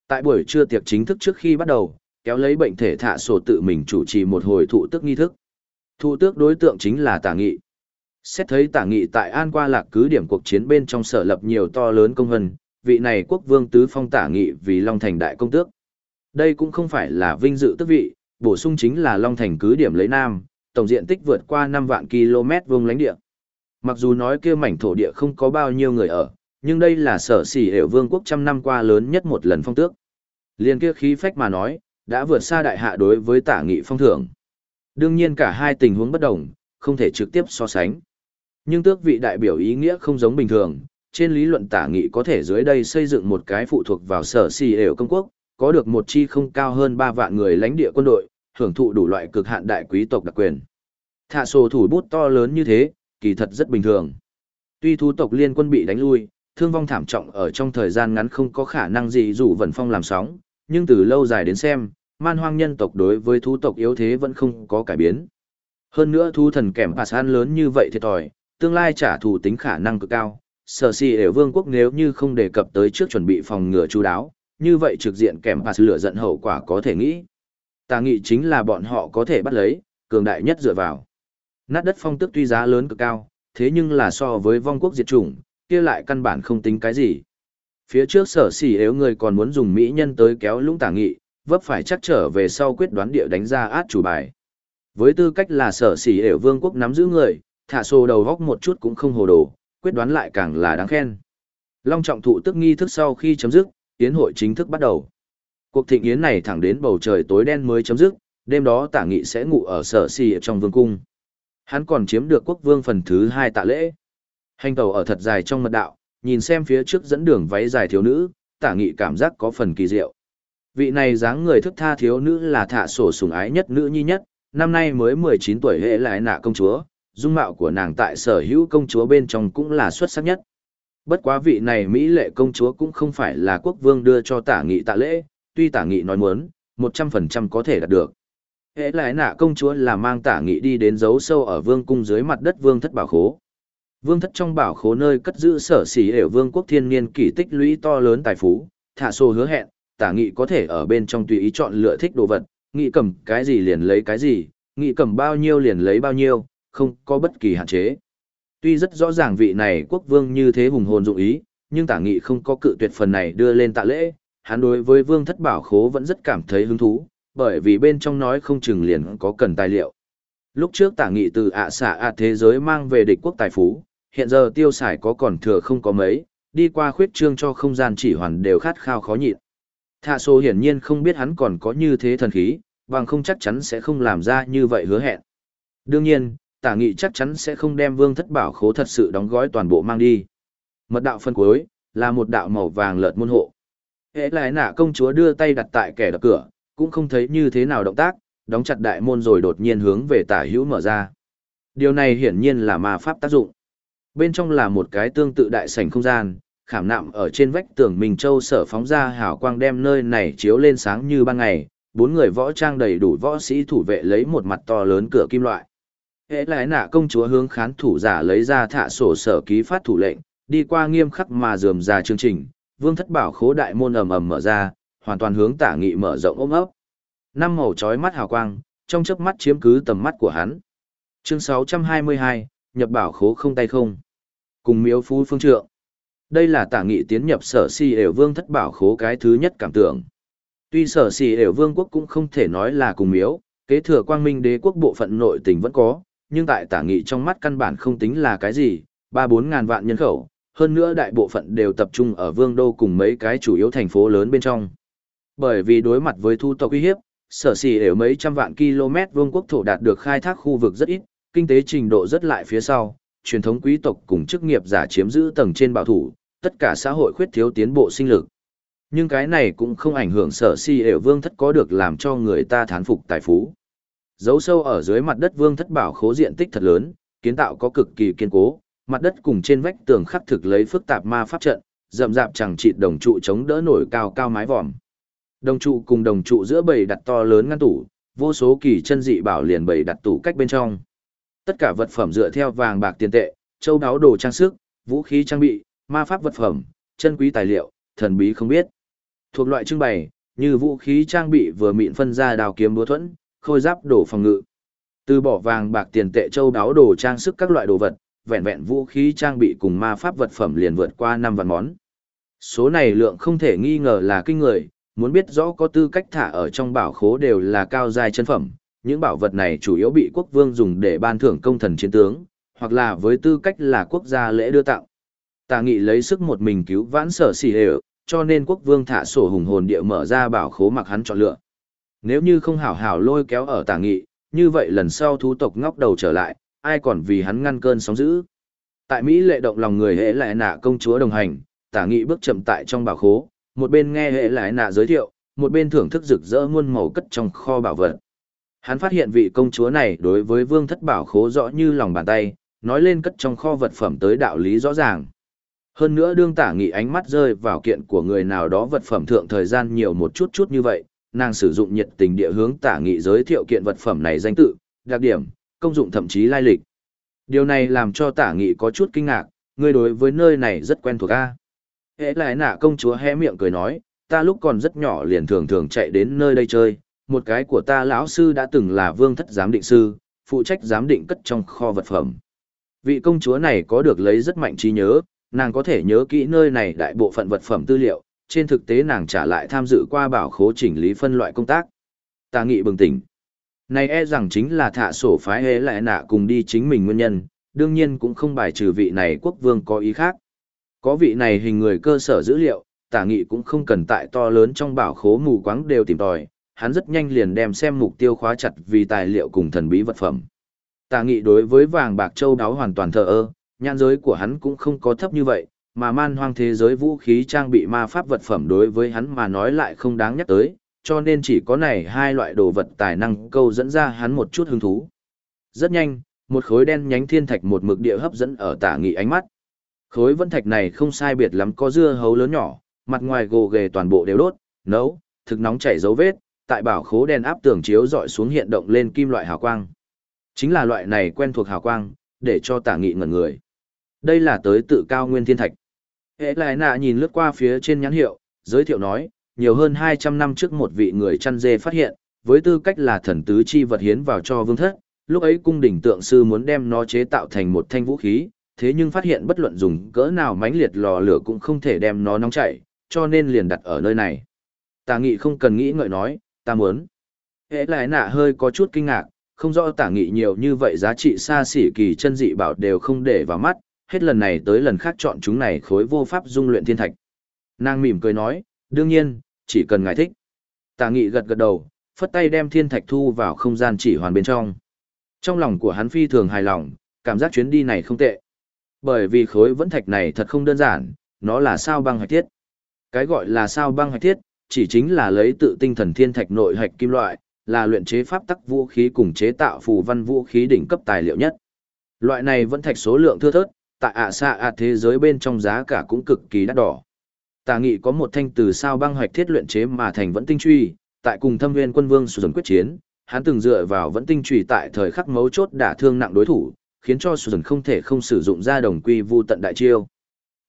Tại buổi trưa tiệc chính thức trước khi bắt đầu, kéo lấy bệnh thể thạ sổ tự mình chủ trì một hồi thụ tước nghi thức. Thu tước đối tượng chính là tả nghị. Xét thấy tả nghị tại An qua lạc cứ điểm cuộc chiến bên trong sở lập nhiều to lớn công hân, vị này quốc vương tứ phong tả nghị vì Long Thành đại công tước. Đây cũng không phải là vinh dự tước vị, bổ sung chính là Long Thành cứ điểm lấy Nam, tổng diện tích vượt qua 5 vạn km vuông lãnh địa. Mặc dù nói kia mảnh thổ địa không có bao nhiêu người ở, nhưng đây là sở xỉ hiệu vương quốc trăm năm qua lớn nhất một lần phong tước. Liên kia khí phách mà nói, đã vượt xa đại hạ đối với tả nghị phong thưởng. Đương nhiên cả hai tình huống bất đồng, không thể trực tiếp so sánh. Nhưng tước vị đại biểu ý nghĩa không giống bình thường, trên lý luận tả nghị có thể dưới đây xây dựng một cái phụ thuộc vào sở xì đều công quốc, có được một chi không cao hơn 3 vạn người lãnh địa quân đội, hưởng thụ đủ loại cực hạn đại quý tộc đặc quyền. Thạ sổ thủ bút to lớn như thế, kỳ thật rất bình thường. Tuy thú tộc liên quân bị đánh lui, thương vong thảm trọng ở trong thời gian ngắn không có khả năng gì dù vẩn phong làm sóng, nhưng từ lâu dài đến xem, man hoang nhân tộc đối với thú tộc yếu thế vẫn không có cải biến. Hơn nữa thú thần kèm san lớn như vậy thiệt thòi, tương lai trả thù tính khả năng cực cao. Sở si ở vương quốc nếu như không đề cập tới trước chuẩn bị phòng ngừa chú đáo, như vậy trực diện kèm Pas lửa giận hậu quả có thể nghĩ. Tà nghị chính là bọn họ có thể bắt lấy, cường đại nhất dựa vào. Nát đất phong tức tuy giá lớn cực cao, thế nhưng là so với vong quốc diệt chủng, kia lại căn bản không tính cái gì. Phía trước sở xỉ nếu người còn muốn dùng mỹ nhân tới kéo lũng tả nghị, vấp phải chắc trở về sau quyết đoán địa đánh ra át chủ bài. Với tư cách là sở xỉ đều vương quốc nắm giữ người, thả sổ đầu góc một chút cũng không hồ đồ, quyết đoán lại càng là đáng khen. Long trọng thụ tức nghi thức sau khi chấm dứt, yến hội chính thức bắt đầu. Cuộc thịnh yến này thẳng đến bầu trời tối đen mới chấm dứt, đêm đó tả nghị sẽ ngủ ở sở xỉ trong vương cung. Hắn còn chiếm được quốc vương phần thứ hai tạ lễ. Hành tàu ở thật dài trong mật đạo, nhìn xem phía trước dẫn đường váy dài thiếu nữ, tả nghị cảm giác có phần kỳ diệu. Vị này dáng người thức tha thiếu nữ là thạ sổ sùng ái nhất nữ nhi nhất, năm nay mới 19 tuổi hệ lại nạ công chúa, dung mạo của nàng tại sở hữu công chúa bên trong cũng là xuất sắc nhất. Bất quá vị này Mỹ lệ công chúa cũng không phải là quốc vương đưa cho tả nghị tạ lễ, tuy tả nghị nói muốn, 100% có thể đạt được. Hệ lại nạ công chúa là mang tả nghị đi đến giấu sâu ở vương cung dưới mặt đất vương thất bảo khố. Vương thất trong bảo khố nơi cất giữ sở xỉ đều vương quốc thiên niên kỷ tích lũy to lớn tài phú, thả sổ hứa hẹn, tả nghị có thể ở bên trong tùy ý chọn lựa thích đồ vật, nghị cầm cái gì liền lấy cái gì, nghị cầm bao nhiêu liền lấy bao nhiêu, không có bất kỳ hạn chế. Tuy rất rõ ràng vị này quốc vương như thế hùng hồn dụng ý, nhưng tả nghị không có cự tuyệt phần này đưa lên tạ lễ, hắn đối với vương thất bảo khố vẫn rất cảm thấy hứng thú, bởi vì bên trong nói không chừng liền có cần tài liệu. Lúc trước tả nghị từ ạ xạ ạ thế giới mang về địch quốc tài phú, hiện giờ tiêu xài có còn thừa không có mấy, đi qua khuyết trương cho không gian chỉ hoàn đều khát khao khó nhịn. Thạ sổ hiển nhiên không biết hắn còn có như thế thần khí, bằng không chắc chắn sẽ không làm ra như vậy hứa hẹn. Đương nhiên, tả nghị chắc chắn sẽ không đem vương thất bảo khố thật sự đóng gói toàn bộ mang đi. Mật đạo phân cuối, là một đạo màu vàng lợt môn hộ. Hệ lại nạ công chúa đưa tay đặt tại kẻ đập cửa, cũng không thấy như thế nào động tác, đóng chặt đại môn rồi đột nhiên hướng về tả hữu mở ra. Điều này hiển nhiên là ma pháp tác dụng. Bên trong là một cái tương tự đại sảnh không gian, khảm nạm ở trên vách tường Minh Châu sở phóng ra hào quang đem nơi này chiếu lên sáng như ban ngày, bốn người võ trang đầy đủ võ sĩ thủ vệ lấy một mặt to lớn cửa kim loại. Hệ lại nạ công chúa hướng khán thủ giả lấy ra thả sổ sở ký phát thủ lệnh, đi qua nghiêm khắc mà dườm ra chương trình, vương thất bảo khố đại môn ầm ầm mở ra, hoàn toàn hướng tả nghị mở rộng ôm ấp. Năm màu chói mắt hào quang, trong chớp mắt chiếm cứ tầm mắt của hắn. Chương 622, nhập bảo khố không tay không. Cùng miếu phú phương trượng. Đây là tả nghị tiến nhập sở si ểu vương thất bảo khố cái thứ nhất cảm tưởng. Tuy sở si ểu vương quốc cũng không thể nói là cùng miếu, kế thừa quang minh đế quốc bộ phận nội tình vẫn có, nhưng tại tả nghị trong mắt căn bản không tính là cái gì, ba bốn ngàn vạn nhân khẩu, hơn nữa đại bộ phận đều tập trung ở vương đô cùng mấy cái chủ yếu thành phố lớn bên trong. Bởi vì đối mặt với thu tộc uy hiếp, sở xỉ đều mấy trăm vạn km vương quốc thổ đạt được khai thác khu vực rất ít, kinh tế trình độ rất lại phía sau, truyền thống quý tộc cùng chức nghiệp giả chiếm giữ tầng trên bảo thủ, tất cả xã hội khuyết thiếu tiến bộ sinh lực. Nhưng cái này cũng không ảnh hưởng sở si đều vương thất có được làm cho người ta thán phục tài phú. Giấu sâu ở dưới mặt đất vương thất bảo khố diện tích thật lớn, kiến tạo có cực kỳ kiên cố, mặt đất cùng trên vách tường khắc thực lấy phức tạp ma pháp trận, rậm rạp chẳng trị đồng trụ chống đỡ nổi cao cao mái vòm. Đồng trụ cùng đồng trụ giữa bầy đặt to lớn ngăn tủ, vô số kỳ chân dị bảo liền bầy đặt tủ cách bên trong. Tất cả vật phẩm dựa theo vàng bạc tiền tệ, châu đáo đồ trang sức, vũ khí trang bị, ma pháp vật phẩm, chân quý tài liệu, thần bí không biết. Thuộc loại trưng bày, như vũ khí trang bị vừa mịn phân ra đào kiếm búa thuẫn, khôi giáp đồ phòng ngự. Từ bỏ vàng bạc tiền tệ châu đáo đồ trang sức các loại đồ vật, vẹn vẹn vũ khí trang bị cùng ma pháp vật phẩm liền vượt qua năm vạn món. Số này lượng không thể nghi ngờ là kinh người, muốn biết rõ có tư cách thả ở trong bảo khố đều là cao giai chân phẩm, những bảo vật này chủ yếu bị quốc vương dùng để ban thưởng công thần chiến tướng, hoặc là với tư cách là quốc gia lễ đưa tặng. Tà nghị lấy sức một mình cứu vãn sở xì đều, cho nên quốc vương thả sổ hùng hồn địa mở ra bảo khố mặc hắn chọn lựa. Nếu như không hảo hảo lôi kéo ở tà nghị, như vậy lần sau thú tộc ngóc đầu trở lại, ai còn vì hắn ngăn cơn sóng dữ. Tại Mỹ lệ động lòng người hệ lại nạ công chúa đồng hành, tả nghị bước chậm tại trong bảo khố, một bên nghe hệ lại nạ giới thiệu, một bên thưởng thức rực rỡ muôn màu cất trong kho bảo vật. Hắn phát hiện vị công chúa này đối với vương thất bảo khố rõ như lòng bàn tay, nói lên cất trong kho vật phẩm tới đạo lý rõ ràng. Hơn nữa đương tả nghị ánh mắt rơi vào kiện của người nào đó vật phẩm thượng thời gian nhiều một chút chút như vậy, nàng sử dụng nhiệt tình địa hướng tả nghị giới thiệu kiện vật phẩm này danh tự, đặc điểm, công dụng thậm chí lai lịch. Điều này làm cho tả nghị có chút kinh ngạc, người đối với nơi này rất quen thuộc a. hễ lại nạ công chúa hé miệng cười nói, ta lúc còn rất nhỏ liền thường thường chạy đến nơi đây chơi, một cái của ta lão sư đã từng là vương thất giám định sư, phụ trách giám định cất trong kho vật phẩm. Vị công chúa này có được lấy rất mạnh trí nhớ, nàng có thể nhớ kỹ nơi này đại bộ phận vật phẩm tư liệu, trên thực tế nàng trả lại tham dự qua bảo khố chỉnh lý phân loại công tác. Ta nghị bừng tỉnh. Này e rằng chính là thạ sổ phái hế lại nạ cùng đi chính mình nguyên nhân, đương nhiên cũng không bài trừ vị này quốc vương có ý khác. Có vị này hình người cơ sở dữ liệu, tả nghị cũng không cần tại to lớn trong bảo khố mù quáng đều tìm tòi, hắn rất nhanh liền đem xem mục tiêu khóa chặt vì tài liệu cùng thần bí vật phẩm. Tả nghị đối với vàng bạc châu đáo hoàn toàn thờ ơ, nhãn giới của hắn cũng không có thấp như vậy, mà man hoang thế giới vũ khí trang bị ma pháp vật phẩm đối với hắn mà nói lại không đáng nhắc tới, cho nên chỉ có này hai loại đồ vật tài năng câu dẫn ra hắn một chút hứng thú. Rất nhanh, một khối đen nhánh thiên thạch một mực địa hấp dẫn ở tả nghị ánh mắt. Khối vân thạch này không sai biệt lắm có dưa hấu lớn nhỏ, mặt ngoài gồ ghề toàn bộ đều đốt, nấu, thực nóng chảy dấu vết, tại bảo khố đèn áp tường chiếu dọi xuống hiện động lên kim loại hào quang. Chính là loại này quen thuộc hào quang, để cho tả nghị ngẩn người. Đây là tới tự cao nguyên thiên thạch. Hệ lại nạ nhìn lướt qua phía trên nhãn hiệu, giới thiệu nói, nhiều hơn 200 năm trước một vị người chăn dê phát hiện, với tư cách là thần tứ chi vật hiến vào cho vương thất, lúc ấy cung đình tượng sư muốn đem nó chế tạo thành một thanh vũ khí, thế nhưng phát hiện bất luận dùng cỡ nào mãnh liệt lò lửa cũng không thể đem nó nóng chảy, cho nên liền đặt ở nơi này. Tả nghị không cần nghĩ ngợi nói, ta muốn. Hệ lại nạ hơi có chút kinh ngạc, không rõ tả nghị nhiều như vậy giá trị xa xỉ kỳ chân dị bảo đều không để vào mắt, hết lần này tới lần khác chọn chúng này khối vô pháp dung luyện thiên thạch. Nàng mỉm cười nói, đương nhiên, chỉ cần ngài thích. Tà nghị gật gật đầu, phất tay đem thiên thạch thu vào không gian chỉ hoàn bên trong. Trong lòng của hắn phi thường hài lòng, cảm giác chuyến đi này không tệ. Bởi vì khối vẫn thạch này thật không đơn giản, nó là sao băng hạch thiết. Cái gọi là sao băng hạch thiết, chỉ chính là lấy tự tinh thần thiên thạch nội hạch kim loại, là luyện chế pháp tắc vũ khí cùng chế tạo phù văn vũ khí đỉnh cấp tài liệu nhất. Loại này vẫn thạch số lượng thưa thớt, tại ạ xa ạ thế giới bên trong giá cả cũng cực kỳ đắt đỏ. Tà nghị có một thanh từ sao băng hoạch thiết luyện chế mà thành vẫn tinh truy, tại cùng thâm viên quân vương sử dụng quyết chiến, hắn từng dựa vào vẫn tinh truy tại thời khắc mấu chốt đả thương nặng đối thủ, khiến cho sử dụng không thể không sử dụng ra đồng quy vu tận đại chiêu.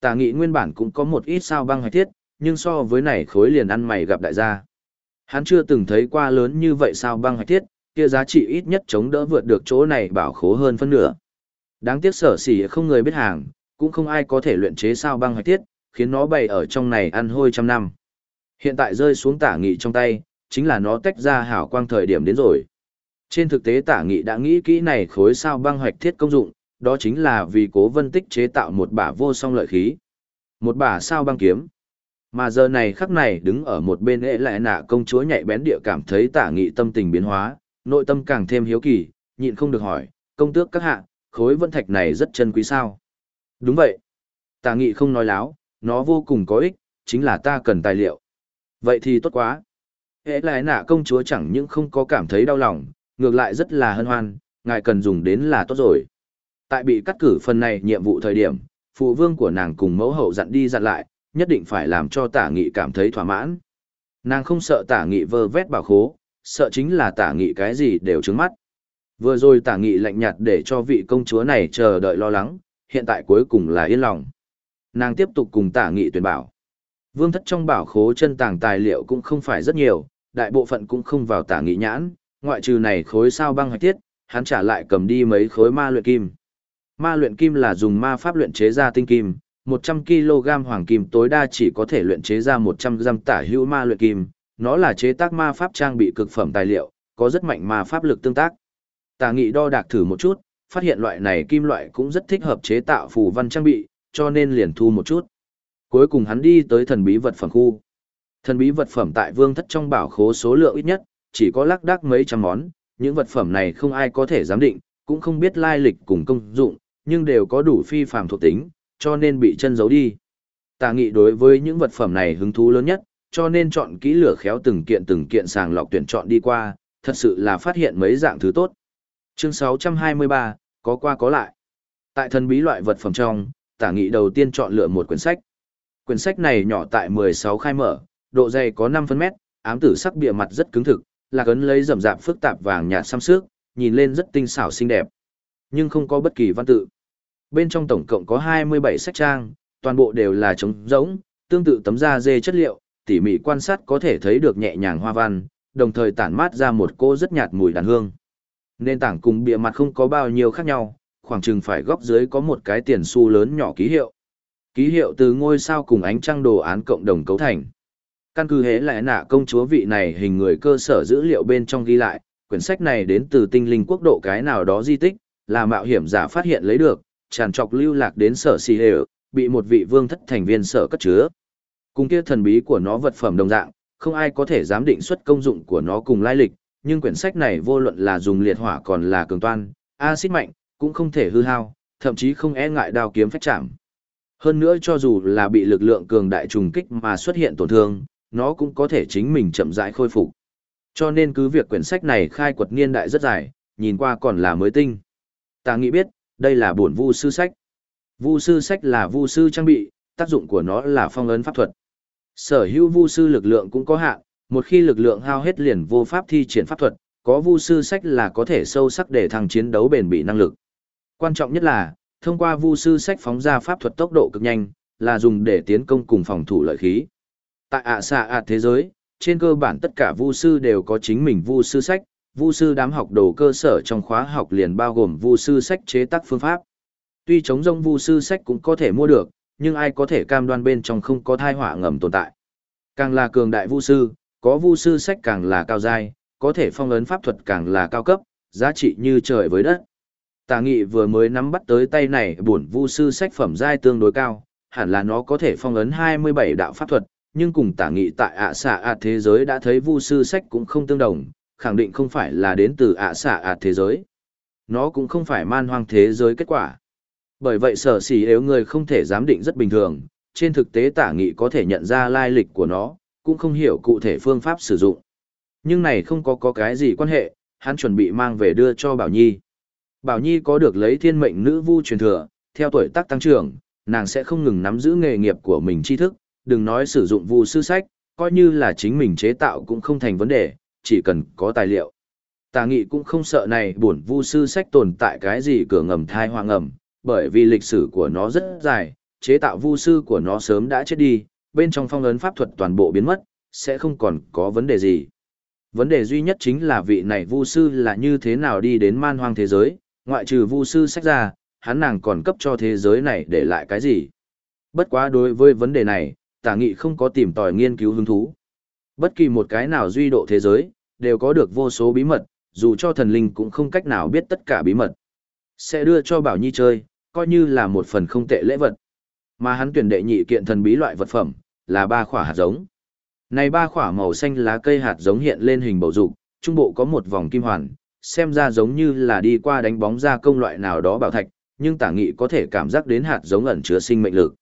Tà nghị nguyên bản cũng có một ít sao băng hoạch thiết, nhưng so với này khối liền ăn mày gặp đại gia. Hắn chưa từng thấy qua lớn như vậy sao băng hoạch thiết, kia giá trị ít nhất chống đỡ vượt được chỗ này bảo khố hơn phân nửa. Đáng tiếc sở sỉ không người biết hàng, cũng không ai có thể luyện chế sao băng hoạch thiết, khiến nó bày ở trong này ăn hôi trăm năm. Hiện tại rơi xuống tả nghị trong tay, chính là nó tách ra hảo quang thời điểm đến rồi. Trên thực tế tả nghị đã nghĩ kỹ này khối sao băng hoạch thiết công dụng, đó chính là vì cố vân tích chế tạo một bả vô song lợi khí. Một bả sao băng kiếm. Mà giờ này khắc này đứng ở một bên ệ lại nạ công chúa nhạy bén địa cảm thấy tả nghị tâm tình biến hóa, nội tâm càng thêm hiếu kỳ, nhịn không được hỏi, công tước các hạ, khối vân thạch này rất chân quý sao. Đúng vậy. Tả nghị không nói láo, nó vô cùng có ích, chính là ta cần tài liệu. Vậy thì tốt quá. Hệ lại nạ công chúa chẳng những không có cảm thấy đau lòng, ngược lại rất là hân hoan, ngài cần dùng đến là tốt rồi. Tại bị cắt cử phần này nhiệm vụ thời điểm, phụ vương của nàng cùng mẫu hậu dặn đi dặn lại, nhất định phải làm cho tả nghị cảm thấy thỏa mãn. Nàng không sợ tả nghị vơ vét bảo khố, sợ chính là tả nghị cái gì đều trứng mắt. Vừa rồi tả nghị lạnh nhạt để cho vị công chúa này chờ đợi lo lắng, hiện tại cuối cùng là yên lòng. Nàng tiếp tục cùng tả nghị tuyển bảo. Vương thất trong bảo khố chân tàng tài liệu cũng không phải rất nhiều, đại bộ phận cũng không vào tả nghị nhãn, ngoại trừ này khối sao băng hạch tiết, hắn trả lại cầm đi mấy khối ma luyện kim. Ma luyện kim là dùng ma pháp luyện chế ra tinh kim, 100 kg hoàng kim tối đa chỉ có thể luyện chế ra 100 g tả hữu ma luyện kim, nó là chế tác ma pháp trang bị cực phẩm tài liệu, có rất mạnh ma pháp lực tương tác tà nghị đo đạc thử một chút, phát hiện loại này kim loại cũng rất thích hợp chế tạo phù văn trang bị, cho nên liền thu một chút. Cuối cùng hắn đi tới thần bí vật phẩm khu. Thần bí vật phẩm tại vương thất trong bảo khố số lượng ít nhất, chỉ có lác đác mấy trăm món, những vật phẩm này không ai có thể giám định, cũng không biết lai lịch cùng công dụng, nhưng đều có đủ phi phàm thuộc tính, cho nên bị chân giấu đi. Tà nghị đối với những vật phẩm này hứng thú lớn nhất, cho nên chọn kỹ lửa khéo từng kiện từng kiện sàng lọc tuyển chọn đi qua, thật sự là phát hiện mấy dạng thứ tốt. Chương 623, có qua có lại. Tại thần bí loại vật phẩm trong, tả nghị đầu tiên chọn lựa một quyển sách. Quyển sách này nhỏ tại 16 khai mở, độ dày có 5 phân mét, ám tử sắc bìa mặt rất cứng thực, là cấn lấy rậm rạp phức tạp vàng nhạt xăm xước, nhìn lên rất tinh xảo xinh đẹp. Nhưng không có bất kỳ văn tự. Bên trong tổng cộng có 27 sách trang, toàn bộ đều là trống rỗng, tương tự tấm da dê chất liệu, tỉ mỉ quan sát có thể thấy được nhẹ nhàng hoa văn, đồng thời tản mát ra một cô rất nhạt mùi đàn hương. Nền tảng cùng bìa mặt không có bao nhiêu khác nhau, khoảng chừng phải góc dưới có một cái tiền xu lớn nhỏ ký hiệu. Ký hiệu từ ngôi sao cùng ánh trăng đồ án cộng đồng cấu thành. Căn cứ hế lại nạ công chúa vị này hình người cơ sở dữ liệu bên trong ghi lại, quyển sách này đến từ tinh linh quốc độ cái nào đó di tích, là mạo hiểm giả phát hiện lấy được, tràn trọc lưu lạc đến sở xì hề, bị một vị vương thất thành viên sở cất chứa. Cùng kia thần bí của nó vật phẩm đồng dạng, không ai có thể giám định xuất công dụng của nó cùng lai lịch, nhưng quyển sách này vô luận là dùng liệt hỏa còn là cường toan, axit mạnh, cũng không thể hư hao, thậm chí không e ngại đao kiếm phách chạm. Hơn nữa cho dù là bị lực lượng cường đại trùng kích mà xuất hiện tổn thương, nó cũng có thể chính mình chậm rãi khôi phục. Cho nên cứ việc quyển sách này khai quật niên đại rất dài, nhìn qua còn là mới tinh. Ta nghĩ biết, đây là bổn vu sư sách. Vu sư sách là vu sư trang bị, tác dụng của nó là phong ấn pháp thuật. Sở hữu vu sư lực lượng cũng có hạn, một khi lực lượng hao hết liền vô pháp thi triển pháp thuật, có vu sư sách là có thể sâu sắc để thăng chiến đấu bền bỉ năng lực. Quan trọng nhất là, thông qua vu sư sách phóng ra pháp thuật tốc độ cực nhanh, là dùng để tiến công cùng phòng thủ lợi khí. Tại ạ xạ ạ thế giới, trên cơ bản tất cả vu sư đều có chính mình vu sư sách, vu sư đám học đồ cơ sở trong khóa học liền bao gồm vu sư sách chế tác phương pháp. Tuy chống rông vu sư sách cũng có thể mua được, nhưng ai có thể cam đoan bên trong không có thai họa ngầm tồn tại. Càng là cường đại vu sư, có vu sư sách càng là cao giai, có thể phong ấn pháp thuật càng là cao cấp, giá trị như trời với đất. Tà nghị vừa mới nắm bắt tới tay này bổn vu sư sách phẩm giai tương đối cao, hẳn là nó có thể phong ấn 27 đạo pháp thuật, nhưng cùng tả nghị tại ạ xạ ạ thế giới đã thấy vu sư sách cũng không tương đồng, khẳng định không phải là đến từ ạ xạ ạ thế giới. Nó cũng không phải man hoang thế giới kết quả. Bởi vậy sở xỉ nếu người không thể giám định rất bình thường, trên thực tế tả nghị có thể nhận ra lai lịch của nó, cũng không hiểu cụ thể phương pháp sử dụng. Nhưng này không có có cái gì quan hệ, hắn chuẩn bị mang về đưa cho Bảo Nhi. Bảo Nhi có được lấy thiên mệnh nữ vu truyền thừa, theo tuổi tác tăng trưởng, nàng sẽ không ngừng nắm giữ nghề nghiệp của mình tri thức, đừng nói sử dụng vu sư sách, coi như là chính mình chế tạo cũng không thành vấn đề, chỉ cần có tài liệu. Tà nghị cũng không sợ này buồn vu sư sách tồn tại cái gì cửa ngầm thai hoang ngầm, bởi vì lịch sử của nó rất dài, chế tạo vu sư của nó sớm đã chết đi, bên trong phong ấn pháp thuật toàn bộ biến mất, sẽ không còn có vấn đề gì. Vấn đề duy nhất chính là vị này vu sư là như thế nào đi đến man hoang thế giới, ngoại trừ vu sư sách ra, hắn nàng còn cấp cho thế giới này để lại cái gì. Bất quá đối với vấn đề này, tả nghị không có tìm tòi nghiên cứu hứng thú. Bất kỳ một cái nào duy độ thế giới, đều có được vô số bí mật, dù cho thần linh cũng không cách nào biết tất cả bí mật. Sẽ đưa cho Bảo Nhi chơi, coi như là một phần không tệ lễ vật. Mà hắn tuyển đệ nhị kiện thần bí loại vật phẩm, là ba khỏa hạt giống. Này ba khỏa màu xanh lá cây hạt giống hiện lên hình bầu dục, trung bộ có một vòng kim hoàn, xem ra giống như là đi qua đánh bóng ra công loại nào đó bảo thạch, nhưng tả nghị có thể cảm giác đến hạt giống ẩn chứa sinh mệnh lực.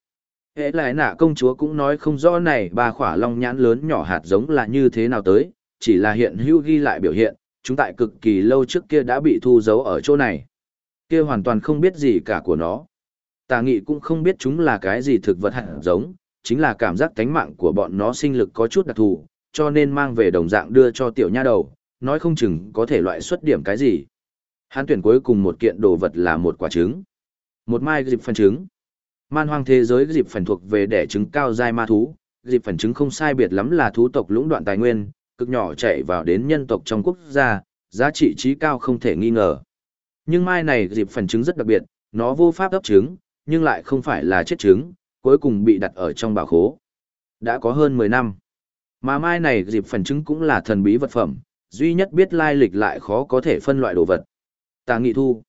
Hệ lại nạ công chúa cũng nói không rõ này ba khỏa long nhãn lớn nhỏ hạt giống là như thế nào tới, chỉ là hiện hữu ghi lại biểu hiện, chúng tại cực kỳ lâu trước kia đã bị thu giấu ở chỗ này. Kia hoàn toàn không biết gì cả của nó. Tà nghị cũng không biết chúng là cái gì thực vật hạt giống, chính là cảm giác tánh mạng của bọn nó sinh lực có chút đặc thù, cho nên mang về đồng dạng đưa cho tiểu nha đầu, nói không chừng có thể loại xuất điểm cái gì. Hắn tuyển cuối cùng một kiện đồ vật là một quả trứng. Một mai dịp phần trứng. Man hoang thế giới dịp phần thuộc về đẻ trứng cao dai ma thú, dịp phần trứng không sai biệt lắm là thú tộc lũng đoạn tài nguyên, cực nhỏ chạy vào đến nhân tộc trong quốc gia, giá trị trí cao không thể nghi ngờ. Nhưng mai này dịp phần trứng rất đặc biệt, nó vô pháp ấp trứng, nhưng lại không phải là chết trứng, cuối cùng bị đặt ở trong bảo khố. Đã có hơn 10 năm. Mà mai này dịp phần chứng cũng là thần bí vật phẩm, duy nhất biết lai lịch lại khó có thể phân loại đồ vật. Tà nghị thu.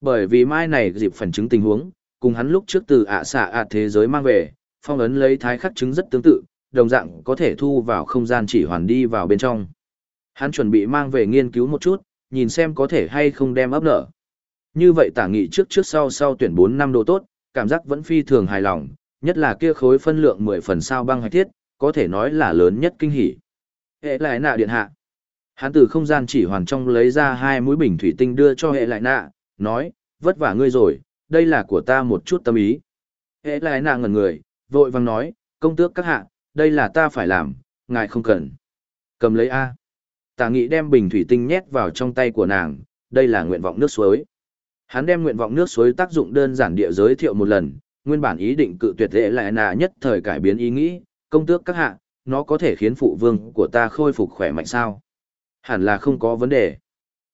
Bởi vì mai này dịp phần chứng tình huống, cùng hắn lúc trước từ ạ xạ ạ thế giới mang về, phong ấn lấy thái khắc chứng rất tương tự, đồng dạng có thể thu vào không gian chỉ hoàn đi vào bên trong. Hắn chuẩn bị mang về nghiên cứu một chút, nhìn xem có thể hay không đem ấp nở. Như vậy tả nghị trước trước sau sau tuyển 4 năm đồ tốt, cảm giác vẫn phi thường hài lòng, nhất là kia khối phân lượng 10 phần sao băng hạch thiết, có thể nói là lớn nhất kinh hỉ. Hệ lại nạ điện hạ. Hắn từ không gian chỉ hoàn trong lấy ra hai mũi bình thủy tinh đưa cho hệ lại nạ, nói, vất vả ngươi rồi, đây là của ta một chút tâm ý. Hệ lại nạ ngẩn người, vội vàng nói, công tước các hạ, đây là ta phải làm, ngài không cần. Cầm lấy A. Tả nghị đem bình thủy tinh nhét vào trong tay của nàng, đây là nguyện vọng nước suối. Hắn đem nguyện vọng nước suối tác dụng đơn giản địa giới thiệu một lần, nguyên bản ý định cự tuyệt lệ lại nà nhất thời cải biến ý nghĩ, công tước các hạ, nó có thể khiến phụ vương của ta khôi phục khỏe mạnh sao? Hẳn là không có vấn đề.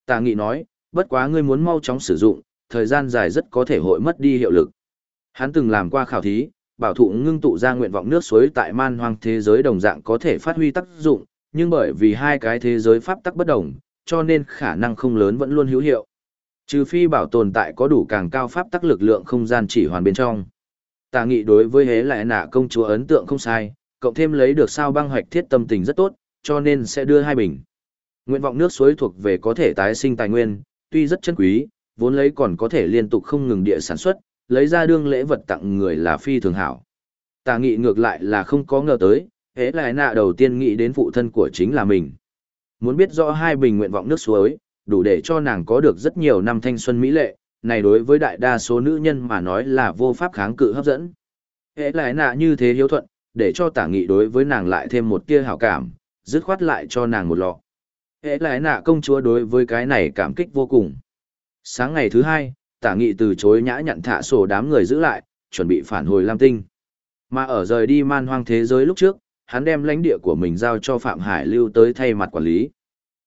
Tà nghị nói, bất quá ngươi muốn mau chóng sử dụng, thời gian dài rất có thể hội mất đi hiệu lực. Hắn từng làm qua khảo thí, bảo thụ ngưng tụ ra nguyện vọng nước suối tại man hoang thế giới đồng dạng có thể phát huy tác dụng, nhưng bởi vì hai cái thế giới pháp tắc bất đồng, cho nên khả năng không lớn vẫn luôn hữu hiệu. Trừ phi bảo tồn tại có đủ càng cao pháp tắc lực lượng không gian chỉ hoàn bên trong. Tà nghị đối với hế lại nạ công chúa ấn tượng không sai, cộng thêm lấy được sao băng hoạch thiết tâm tình rất tốt, cho nên sẽ đưa hai bình. Nguyện vọng nước suối thuộc về có thể tái sinh tài nguyên, tuy rất chân quý, vốn lấy còn có thể liên tục không ngừng địa sản xuất, lấy ra đương lễ vật tặng người là phi thường hảo. Tà nghị ngược lại là không có ngờ tới, hế lại nạ đầu tiên nghĩ đến phụ thân của chính là mình. Muốn biết rõ hai bình nguyện vọng nước suối, đủ để cho nàng có được rất nhiều năm thanh xuân mỹ lệ, này đối với đại đa số nữ nhân mà nói là vô pháp kháng cự hấp dẫn. hệ lại nạ như thế hiếu thuận, để cho tả nghị đối với nàng lại thêm một tia hảo cảm, dứt khoát lại cho nàng một lọ. hệ lại nạ công chúa đối với cái này cảm kích vô cùng. Sáng ngày thứ hai, tả nghị từ chối nhã nhận thả sổ đám người giữ lại, chuẩn bị phản hồi Lam Tinh. Mà ở rời đi man hoang thế giới lúc trước, hắn đem lãnh địa của mình giao cho Phạm Hải Lưu tới thay mặt quản lý.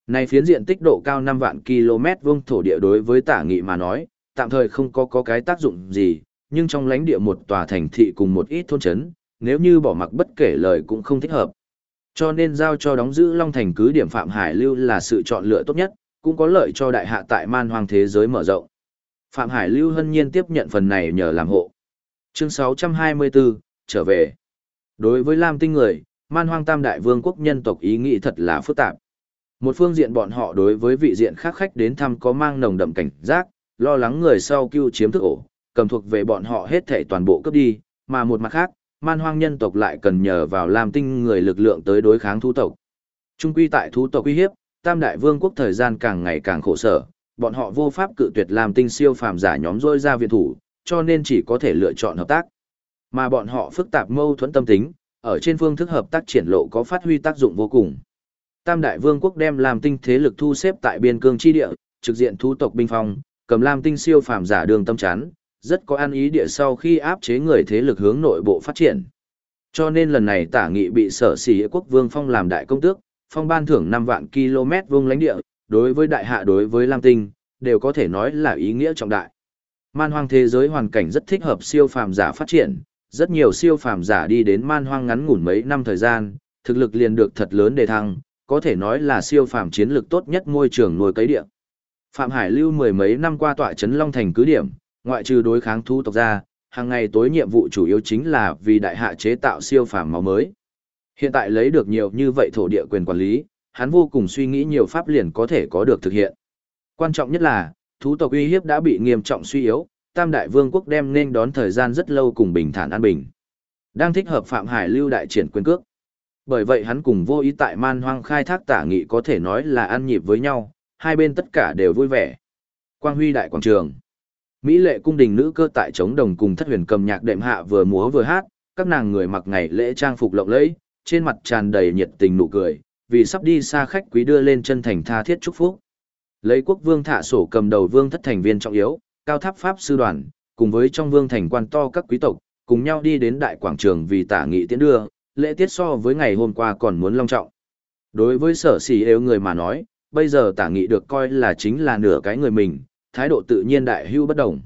Này phiến diện tích độ cao 5 vạn km vuông thổ địa đối với tả nghị mà nói, tạm thời không có có cái tác dụng gì, nhưng trong lãnh địa một tòa thành thị cùng một ít thôn trấn, nếu như bỏ mặc bất kể lời cũng không thích hợp. Cho nên giao cho đóng giữ Long Thành cứ điểm Phạm Hải Lưu là sự chọn lựa tốt nhất, cũng có lợi cho đại hạ tại man hoang thế giới mở rộng. Phạm Hải Lưu hân nhiên tiếp nhận phần này nhờ làm hộ. Chương 624, trở về. Đối với Lam Tinh người, man hoang tam đại vương quốc nhân tộc ý nghĩ thật là phức tạp. Một phương diện bọn họ đối với vị diện khác khách đến thăm có mang nồng đậm cảnh giác, lo lắng người sau cưu chiếm thức ổ, cầm thuộc về bọn họ hết thảy toàn bộ cướp đi, mà một mặt khác, man hoang nhân tộc lại cần nhờ vào làm Tinh người lực lượng tới đối kháng thu tộc. Trung quy tại thu tộc uy hiếp, tam đại vương quốc thời gian càng ngày càng khổ sở, bọn họ vô pháp cự tuyệt làm Tinh siêu phàm giả nhóm rôi ra viện thủ, cho nên chỉ có thể lựa chọn hợp tác. Mà bọn họ phức tạp mâu thuẫn tâm tính, ở trên phương thức hợp tác triển lộ có phát huy tác dụng vô cùng. Tam đại vương quốc đem làm Tinh thế lực thu xếp tại biên cương chi địa, trực diện thu tộc binh phong, cầm Lam Tinh siêu phàm giả đường tâm chán, rất có an ý địa sau khi áp chế người thế lực hướng nội bộ phát triển. Cho nên lần này tả nghị bị sở Sĩ quốc vương phong làm đại công tước, phong ban thưởng 5 vạn km vuông lãnh địa, đối với đại hạ đối với Lam Tinh, đều có thể nói là ý nghĩa trọng đại. Man hoang thế giới hoàn cảnh rất thích hợp siêu phàm giả phát triển, rất nhiều siêu phàm giả đi đến man hoang ngắn ngủn mấy năm thời gian, thực lực liền được thật lớn đề thăng, có thể nói là siêu phàm chiến lược tốt nhất môi trường nuôi cấy địa. Phạm Hải lưu mười mấy năm qua tọa trấn Long Thành cứ điểm, ngoại trừ đối kháng thu tộc ra, hàng ngày tối nhiệm vụ chủ yếu chính là vì đại hạ chế tạo siêu phàm máu mới. Hiện tại lấy được nhiều như vậy thổ địa quyền quản lý, hắn vô cùng suy nghĩ nhiều pháp liền có thể có được thực hiện. Quan trọng nhất là, thú tộc uy hiếp đã bị nghiêm trọng suy yếu, Tam Đại Vương quốc đem nên đón thời gian rất lâu cùng bình thản an bình. Đang thích hợp Phạm Hải lưu đại triển quyền cước. Bởi vậy hắn cùng vô ý tại man hoang khai thác tả nghị có thể nói là ăn nhịp với nhau, hai bên tất cả đều vui vẻ. Quang huy đại quảng trường. Mỹ lệ cung đình nữ cơ tại trống đồng cùng thất huyền cầm nhạc đệm hạ vừa múa vừa hát, các nàng người mặc ngày lễ trang phục lộng lẫy, trên mặt tràn đầy nhiệt tình nụ cười, vì sắp đi xa khách quý đưa lên chân thành tha thiết chúc phúc. Lấy quốc vương thạ sổ cầm đầu vương thất thành viên trọng yếu, cao tháp pháp sư đoàn, cùng với trong vương thành quan to các quý tộc, cùng nhau đi đến đại quảng trường vì tả nghị tiễn đưa, lễ tiết so với ngày hôm qua còn muốn long trọng. Đối với sở sĩ yếu người mà nói, bây giờ tả nghị được coi là chính là nửa cái người mình, thái độ tự nhiên đại hưu bất đồng.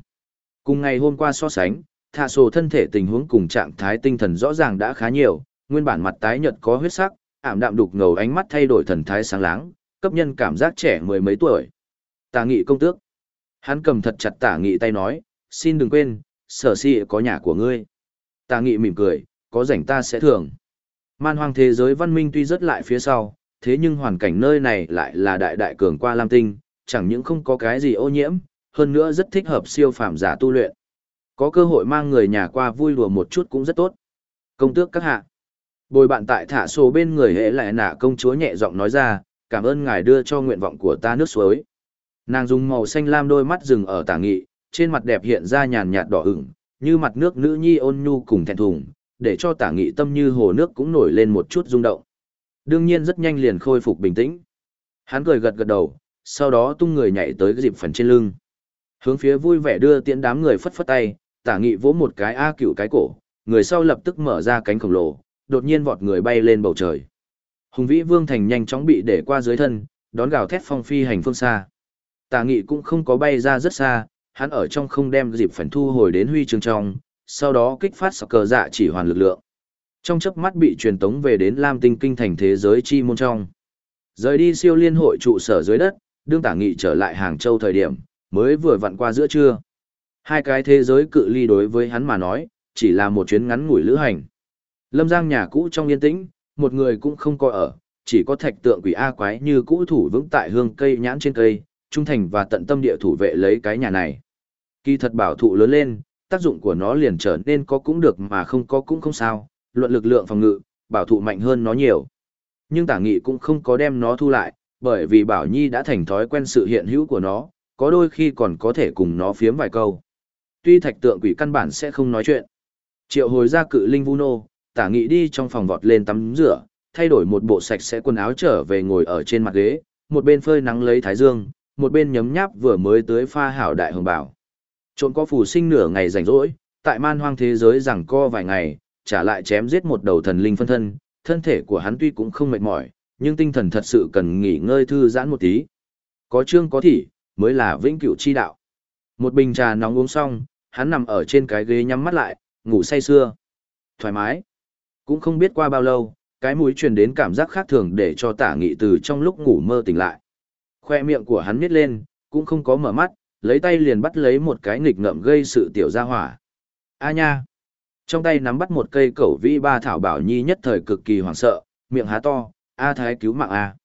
Cùng ngày hôm qua so sánh, thạ sổ thân thể tình huống cùng trạng thái tinh thần rõ ràng đã khá nhiều, nguyên bản mặt tái nhợt có huyết sắc, ảm đạm đục ngầu ánh mắt thay đổi thần thái sáng láng, cấp nhân cảm giác trẻ mười mấy tuổi. Tả nghị công tước. Hắn cầm thật chặt tả nghị tay nói, xin đừng quên, sở si có nhà của ngươi. Tả nghị mỉm cười, có rảnh ta sẽ thường. Man hoang thế giới văn minh tuy rất lại phía sau, thế nhưng hoàn cảnh nơi này lại là đại đại cường qua Lam Tinh, chẳng những không có cái gì ô nhiễm, hơn nữa rất thích hợp siêu phàm giả tu luyện. Có cơ hội mang người nhà qua vui đùa một chút cũng rất tốt. Công tước các hạ. Bồi bạn tại thả số bên người hệ lại nạ công chúa nhẹ giọng nói ra, cảm ơn ngài đưa cho nguyện vọng của ta nước suối. Nàng dùng màu xanh lam đôi mắt rừng ở tả nghị, trên mặt đẹp hiện ra nhàn nhạt đỏ ửng, như mặt nước nữ nhi ôn nhu cùng thẹn thùng, để cho tả nghị tâm như hồ nước cũng nổi lên một chút rung động. Đương nhiên rất nhanh liền khôi phục bình tĩnh. Hắn cười gật gật đầu, sau đó tung người nhảy tới cái dịp phần trên lưng. Hướng phía vui vẻ đưa tiễn đám người phất phất tay, tả nghị vỗ một cái A cựu cái cổ, người sau lập tức mở ra cánh khổng lồ, đột nhiên vọt người bay lên bầu trời. Hùng vĩ vương thành nhanh chóng bị để qua dưới thân, đón gào thét phong phi hành phương xa. Tả nghị cũng không có bay ra rất xa, hắn ở trong không đem dịp phần thu hồi đến huy chương trong, sau đó kích phát sọc cờ dạ chỉ hoàn lực lượng. Trong chớp mắt bị truyền tống về đến Lam Tinh kinh thành thế giới chi môn trong. Rời đi siêu liên hội trụ sở dưới đất, đương tả nghị trở lại Hàng Châu thời điểm, mới vừa vặn qua giữa trưa. Hai cái thế giới cự ly đối với hắn mà nói, chỉ là một chuyến ngắn ngủi lữ hành. Lâm Giang nhà cũ trong yên tĩnh, một người cũng không có ở, chỉ có thạch tượng quỷ A quái như cũ thủ vững tại hương cây nhãn trên cây, trung thành và tận tâm địa thủ vệ lấy cái nhà này. Kỳ thật bảo thụ lớn lên, tác dụng của nó liền trở nên có cũng được mà không có cũng không sao, luận lực lượng phòng ngự, bảo thụ mạnh hơn nó nhiều. Nhưng tả nghị cũng không có đem nó thu lại, bởi vì bảo nhi đã thành thói quen sự hiện hữu của nó, có đôi khi còn có thể cùng nó phiếm vài câu. Tuy thạch tượng quỷ căn bản sẽ không nói chuyện. Triệu hồi ra cự linh vu nô, tả nghị đi trong phòng vọt lên tắm rửa, thay đổi một bộ sạch sẽ quần áo trở về ngồi ở trên mặt ghế, một bên phơi nắng lấy thái dương, một bên nhấm nháp vừa mới tới pha hảo đại hồng bảo. Trộn có phù sinh nửa ngày rảnh rỗi, tại man hoang thế giới rằng co vài ngày, trả lại chém giết một đầu thần linh phân thân, thân thể của hắn tuy cũng không mệt mỏi, nhưng tinh thần thật sự cần nghỉ ngơi thư giãn một tí. Có chương có thị, mới là vĩnh cửu chi đạo. Một bình trà nóng uống xong, hắn nằm ở trên cái ghế nhắm mắt lại, ngủ say sưa. Thoải mái. Cũng không biết qua bao lâu, cái mũi truyền đến cảm giác khác thường để cho tả nghị từ trong lúc ngủ mơ tỉnh lại. Khoe miệng của hắn miết lên, cũng không có mở mắt, lấy tay liền bắt lấy một cái nghịch ngợm gây sự tiểu ra hỏa. A nha! Trong tay nắm bắt một cây cẩu vĩ ba thảo bảo nhi nhất thời cực kỳ hoảng sợ, miệng há to, A thái cứu mạng A.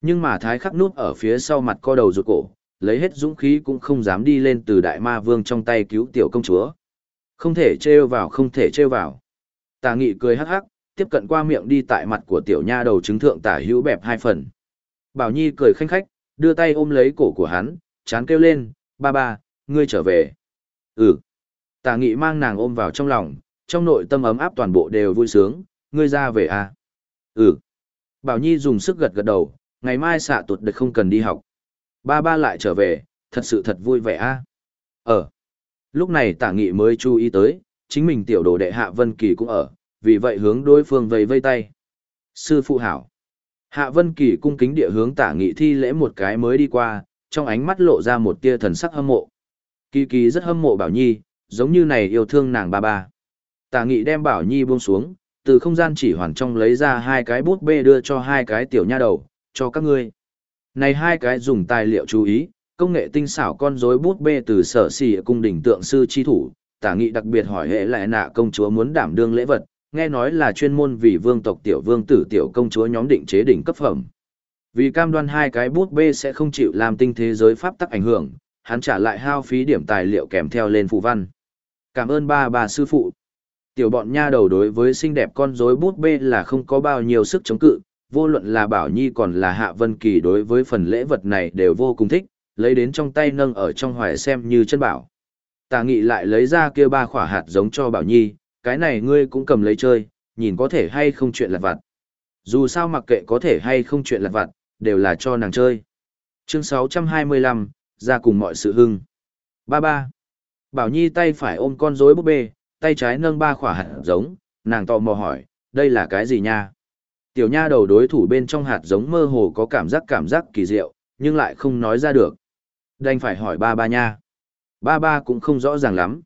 Nhưng mà thái khắc nút ở phía sau mặt co đầu rụt cổ, lấy hết dũng khí cũng không dám đi lên từ đại ma vương trong tay cứu tiểu công chúa. Không thể trêu vào không thể trêu vào. Tà nghị cười hắc hắc, tiếp cận qua miệng đi tại mặt của tiểu nha đầu chứng thượng tả hữu bẹp hai phần. Bảo Nhi cười khanh khách, đưa tay ôm lấy cổ của hắn, chán kêu lên, ba ba, ngươi trở về. Ừ. tà nghị mang nàng ôm vào trong lòng, trong nội tâm ấm áp toàn bộ đều vui sướng, ngươi ra về à? Ừ. Bảo Nhi dùng sức gật gật đầu, ngày mai xạ tuột được không cần đi học. Ba ba lại trở về, thật sự thật vui vẻ a. À? Ờ. Lúc này tả nghị mới chú ý tới, chính mình tiểu đồ đệ Hạ Vân Kỳ cũng ở, vì vậy hướng đối phương vây vây tay. Sư phụ hảo. Hạ Vân Kỳ cung kính địa hướng tả nghị thi lễ một cái mới đi qua, trong ánh mắt lộ ra một tia thần sắc hâm mộ. Kỳ kỳ rất hâm mộ Bảo Nhi, giống như này yêu thương nàng ba ba. Tả nghị đem Bảo Nhi buông xuống, từ không gian chỉ hoàn trong lấy ra hai cái bút bê đưa cho hai cái tiểu nha đầu, cho các ngươi. Này hai cái dùng tài liệu chú ý, công nghệ tinh xảo con rối bút bê từ sở xỉ cung đỉnh tượng sư chi thủ, tả nghị đặc biệt hỏi hệ lại nạ công chúa muốn đảm đương lễ vật, nghe nói là chuyên môn vì vương tộc tiểu vương tử tiểu công chúa nhóm định chế đỉnh cấp phẩm. Vì cam đoan hai cái bút bê sẽ không chịu làm tinh thế giới pháp tắc ảnh hưởng, hắn trả lại hao phí điểm tài liệu kèm theo lên phù văn. Cảm ơn ba bà sư phụ. Tiểu bọn nha đầu đối với xinh đẹp con rối bút bê là không có bao nhiêu sức chống cự, vô luận là Bảo Nhi còn là Hạ Vân Kỳ đối với phần lễ vật này đều vô cùng thích, lấy đến trong tay nâng ở trong hoài xem như chân bảo. Tà nghị lại lấy ra kia ba khỏa hạt giống cho Bảo Nhi, cái này ngươi cũng cầm lấy chơi, nhìn có thể hay không chuyện lặt vặt. Dù sao mặc kệ có thể hay không chuyện lặt vặt, đều là cho nàng chơi. Chương 625, ra cùng mọi sự hưng. Ba ba. Bảo Nhi tay phải ôm con rối búp bê, tay trái nâng ba khỏa hạt giống, nàng tò mò hỏi, đây là cái gì nha? Tiểu nha đầu đối thủ bên trong hạt giống mơ hồ có cảm giác cảm giác kỳ diệu, nhưng lại không nói ra được. Đành phải hỏi ba ba nha. Ba ba cũng không rõ ràng lắm.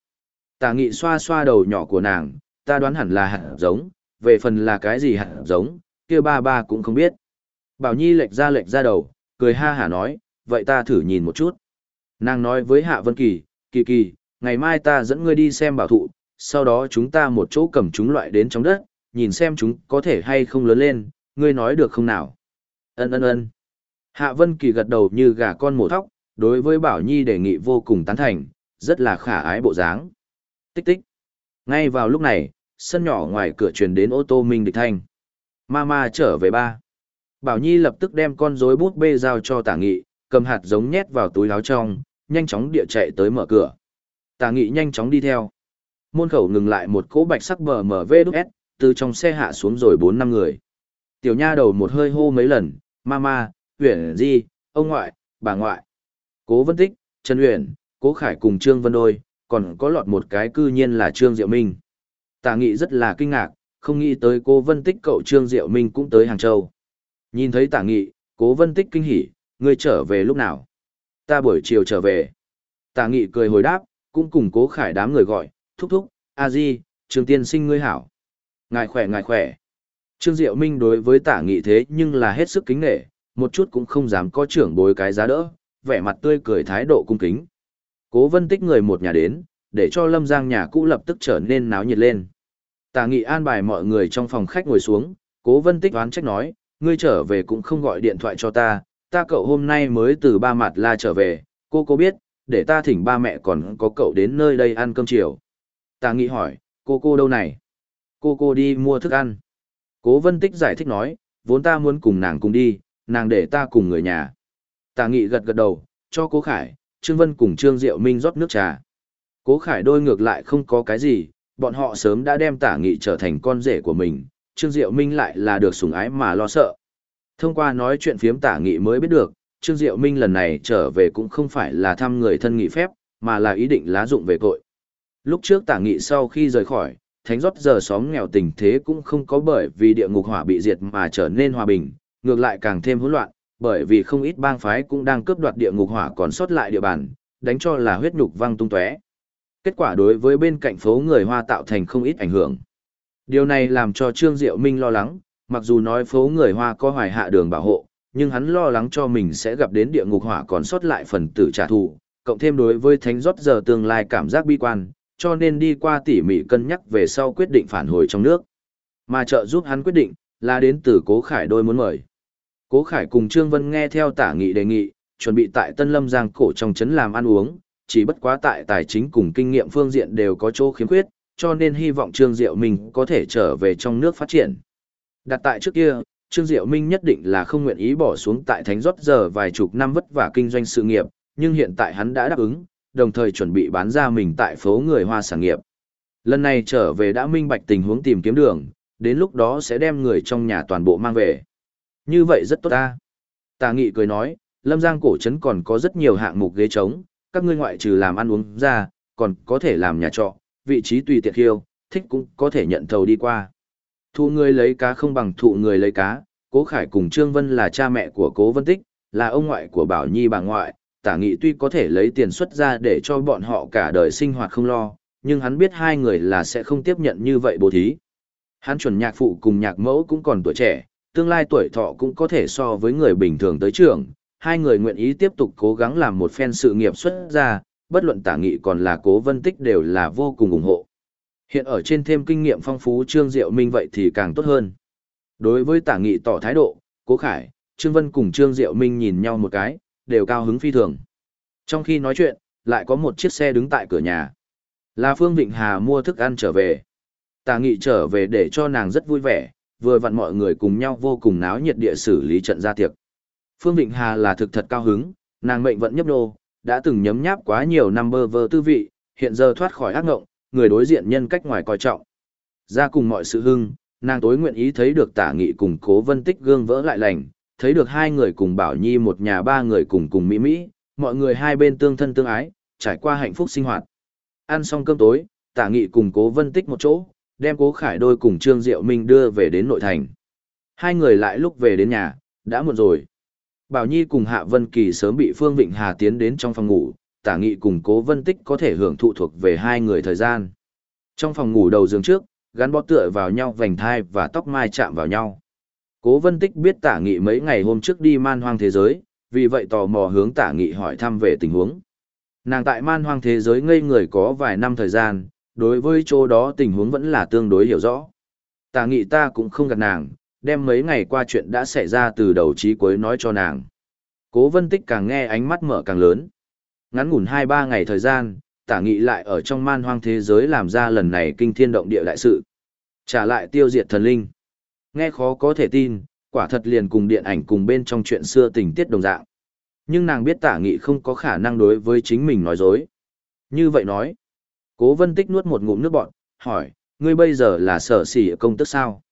Tả nghị xoa xoa đầu nhỏ của nàng, ta đoán hẳn là hạt giống, về phần là cái gì hạt giống, kia ba ba cũng không biết. Bảo Nhi lệch ra lệch ra đầu, cười ha hả nói, vậy ta thử nhìn một chút. Nàng nói với Hạ Vân Kỳ, Kỳ Kỳ, ngày mai ta dẫn ngươi đi xem bảo thụ, sau đó chúng ta một chỗ cầm chúng loại đến trong đất, nhìn xem chúng có thể hay không lớn lên, ngươi nói được không nào? Ân ân ân. Hạ Vân Kỳ gật đầu như gà con mổ thóc, đối với Bảo Nhi đề nghị vô cùng tán thành, rất là khả ái bộ dáng. Tích tích. Ngay vào lúc này, sân nhỏ ngoài cửa truyền đến ô tô Minh Địch Thanh. Mama trở về ba. Bảo Nhi lập tức đem con rối bút bê giao cho Tả Nghị, cầm hạt giống nhét vào túi áo trong, nhanh chóng địa chạy tới mở cửa. Tả Nghị nhanh chóng đi theo. Môn khẩu ngừng lại một cỗ bạch sắc bờ mở vê đúc S, từ trong xe hạ xuống rồi bốn năm người. Tiểu nha đầu một hơi hô mấy lần, Mama, uyển Di, ông ngoại, bà ngoại. Cố Vân Tích, Trần uyển Cố Khải cùng Trương Vân Đôi, còn có lọt một cái cư nhiên là Trương Diệu Minh. Tả nghị rất là kinh ngạc, không nghĩ tới cố vân tích cậu Trương Diệu Minh cũng tới Hàng Châu. Nhìn thấy tả nghị, cố vân tích kinh hỉ, ngươi trở về lúc nào? Ta buổi chiều trở về. Tả nghị cười hồi đáp, cũng cùng cố khải đám người gọi, thúc thúc, a di, Trương Tiên sinh ngươi hảo. Ngài khỏe ngài khỏe. Trương Diệu Minh đối với tả nghị thế nhưng là hết sức kính nghệ, một chút cũng không dám có trưởng bối cái giá đỡ, vẻ mặt tươi cười thái độ cung kính. Cố vân tích người một nhà đến, để cho lâm giang nhà cũ lập tức trở nên náo nhiệt lên. Tả nghị an bài mọi người trong phòng khách ngồi xuống, cố vân tích oán trách nói, ngươi trở về cũng không gọi điện thoại cho ta, ta cậu hôm nay mới từ ba mặt la trở về, cô cô biết, để ta thỉnh ba mẹ còn có cậu đến nơi đây ăn cơm chiều. Tà nghị hỏi, cô cô đâu này? Cô cô đi mua thức ăn. Cố vân tích giải thích nói, vốn ta muốn cùng nàng cùng đi, nàng để ta cùng người nhà. Tà nghị gật gật đầu, cho cố khải, Trương Vân cùng Trương Diệu Minh rót nước trà. Cố Khải đôi ngược lại không có cái gì, bọn họ sớm đã đem tả nghị trở thành con rể của mình, Trương Diệu Minh lại là được sủng ái mà lo sợ. Thông qua nói chuyện phiếm tả nghị mới biết được, Trương Diệu Minh lần này trở về cũng không phải là thăm người thân nghị phép, mà là ý định lá dụng về cội. Lúc trước tả nghị sau khi rời khỏi, thánh rót giờ xóm nghèo tình thế cũng không có bởi vì địa ngục hỏa bị diệt mà trở nên hòa bình, ngược lại càng thêm hỗn loạn, bởi vì không ít bang phái cũng đang cướp đoạt địa ngục hỏa còn sót lại địa bàn, đánh cho là huyết nhục văng tung tóe. Kết quả đối với bên cạnh phố người Hoa tạo thành không ít ảnh hưởng. Điều này làm cho Trương Diệu Minh lo lắng, mặc dù nói phố người Hoa có hoài hạ đường bảo hộ, nhưng hắn lo lắng cho mình sẽ gặp đến địa ngục hỏa còn sót lại phần tử trả thù, cộng thêm đối với thánh rót giờ tương lai cảm giác bi quan, cho nên đi qua tỉ mỉ cân nhắc về sau quyết định phản hồi trong nước. Mà trợ giúp hắn quyết định, là đến từ Cố Khải đôi muốn mời. Cố Khải cùng Trương Vân nghe theo tả nghị đề nghị, chuẩn bị tại Tân Lâm Giang cổ trong trấn làm ăn uống, chỉ bất quá tại tài chính cùng kinh nghiệm phương diện đều có chỗ khiếm khuyết, cho nên hy vọng Trương Diệu Minh có thể trở về trong nước phát triển. Đặt tại trước kia, Trương Diệu Minh nhất định là không nguyện ý bỏ xuống tại Thánh Rót giờ vài chục năm vất vả kinh doanh sự nghiệp, nhưng hiện tại hắn đã đáp ứng, đồng thời chuẩn bị bán ra mình tại phố người Hoa sản nghiệp. Lần này trở về đã minh bạch tình huống tìm kiếm đường, đến lúc đó sẽ đem người trong nhà toàn bộ mang về. Như vậy rất tốt ta. Tà Nghị cười nói, Lâm Giang cổ trấn còn có rất nhiều hạng mục ghế trống, các ngươi ngoại trừ làm ăn uống ra, còn có thể làm nhà trọ, vị trí tùy tiện khiêu, thích cũng có thể nhận thầu đi qua. Thụ người lấy cá không bằng thụ người lấy cá, Cố Khải cùng Trương Vân là cha mẹ của Cố Vân Tích, là ông ngoại của Bảo Nhi bà ngoại, tả nghị tuy có thể lấy tiền xuất ra để cho bọn họ cả đời sinh hoạt không lo, nhưng hắn biết hai người là sẽ không tiếp nhận như vậy bố thí. Hắn chuẩn nhạc phụ cùng nhạc mẫu cũng còn tuổi trẻ, tương lai tuổi thọ cũng có thể so với người bình thường tới trường, hai người nguyện ý tiếp tục cố gắng làm một phen sự nghiệp xuất ra, bất luận tả nghị còn là cố vân tích đều là vô cùng ủng hộ. Hiện ở trên thêm kinh nghiệm phong phú Trương Diệu Minh vậy thì càng tốt hơn. Đối với tả nghị tỏ thái độ, cố khải, Trương Vân cùng Trương Diệu Minh nhìn nhau một cái, đều cao hứng phi thường. Trong khi nói chuyện, lại có một chiếc xe đứng tại cửa nhà. Là Phương Vịnh Hà mua thức ăn trở về. Tả nghị trở về để cho nàng rất vui vẻ, vừa vặn mọi người cùng nhau vô cùng náo nhiệt địa xử lý trận gia tiệc. Phương Vịnh Hà là thực thật cao hứng, nàng mệnh vận nhấp nô, đã từng nhấm nháp quá nhiều năm bơ vơ tư vị, hiện giờ thoát khỏi ác ngộng, người đối diện nhân cách ngoài coi trọng. Ra cùng mọi sự hưng, nàng tối nguyện ý thấy được tả nghị cùng cố vân tích gương vỡ lại lành, thấy được hai người cùng bảo nhi một nhà ba người cùng cùng mỹ mỹ, mọi người hai bên tương thân tương ái, trải qua hạnh phúc sinh hoạt. Ăn xong cơm tối, tả nghị cùng cố vân tích một chỗ, đem cố khải đôi cùng trương diệu minh đưa về đến nội thành. Hai người lại lúc về đến nhà, đã muộn rồi. Bảo Nhi cùng Hạ Vân Kỳ sớm bị Phương Vịnh Hà tiến đến trong phòng ngủ, tả nghị cùng cố vân tích có thể hưởng thụ thuộc về hai người thời gian. Trong phòng ngủ đầu giường trước, gắn bó tựa vào nhau vành thai và tóc mai chạm vào nhau. Cố vân tích biết tả nghị mấy ngày hôm trước đi man hoang thế giới, vì vậy tò mò hướng tả nghị hỏi thăm về tình huống. Nàng tại man hoang thế giới ngây người có vài năm thời gian, đối với chỗ đó tình huống vẫn là tương đối hiểu rõ. Tả nghị ta cũng không gặp nàng, đem mấy ngày qua chuyện đã xảy ra từ đầu chí cuối nói cho nàng. Cố vân tích càng nghe ánh mắt mở càng lớn. Ngắn ngủn 2-3 ngày thời gian, tả nghị lại ở trong man hoang thế giới làm ra lần này kinh thiên động địa đại sự. Trả lại tiêu diệt thần linh. Nghe khó có thể tin, quả thật liền cùng điện ảnh cùng bên trong chuyện xưa tình tiết đồng dạng. Nhưng nàng biết tả nghị không có khả năng đối với chính mình nói dối. Như vậy nói, cố vân tích nuốt một ngụm nước bọn, hỏi, ngươi bây giờ là sở sỉ công tức sao?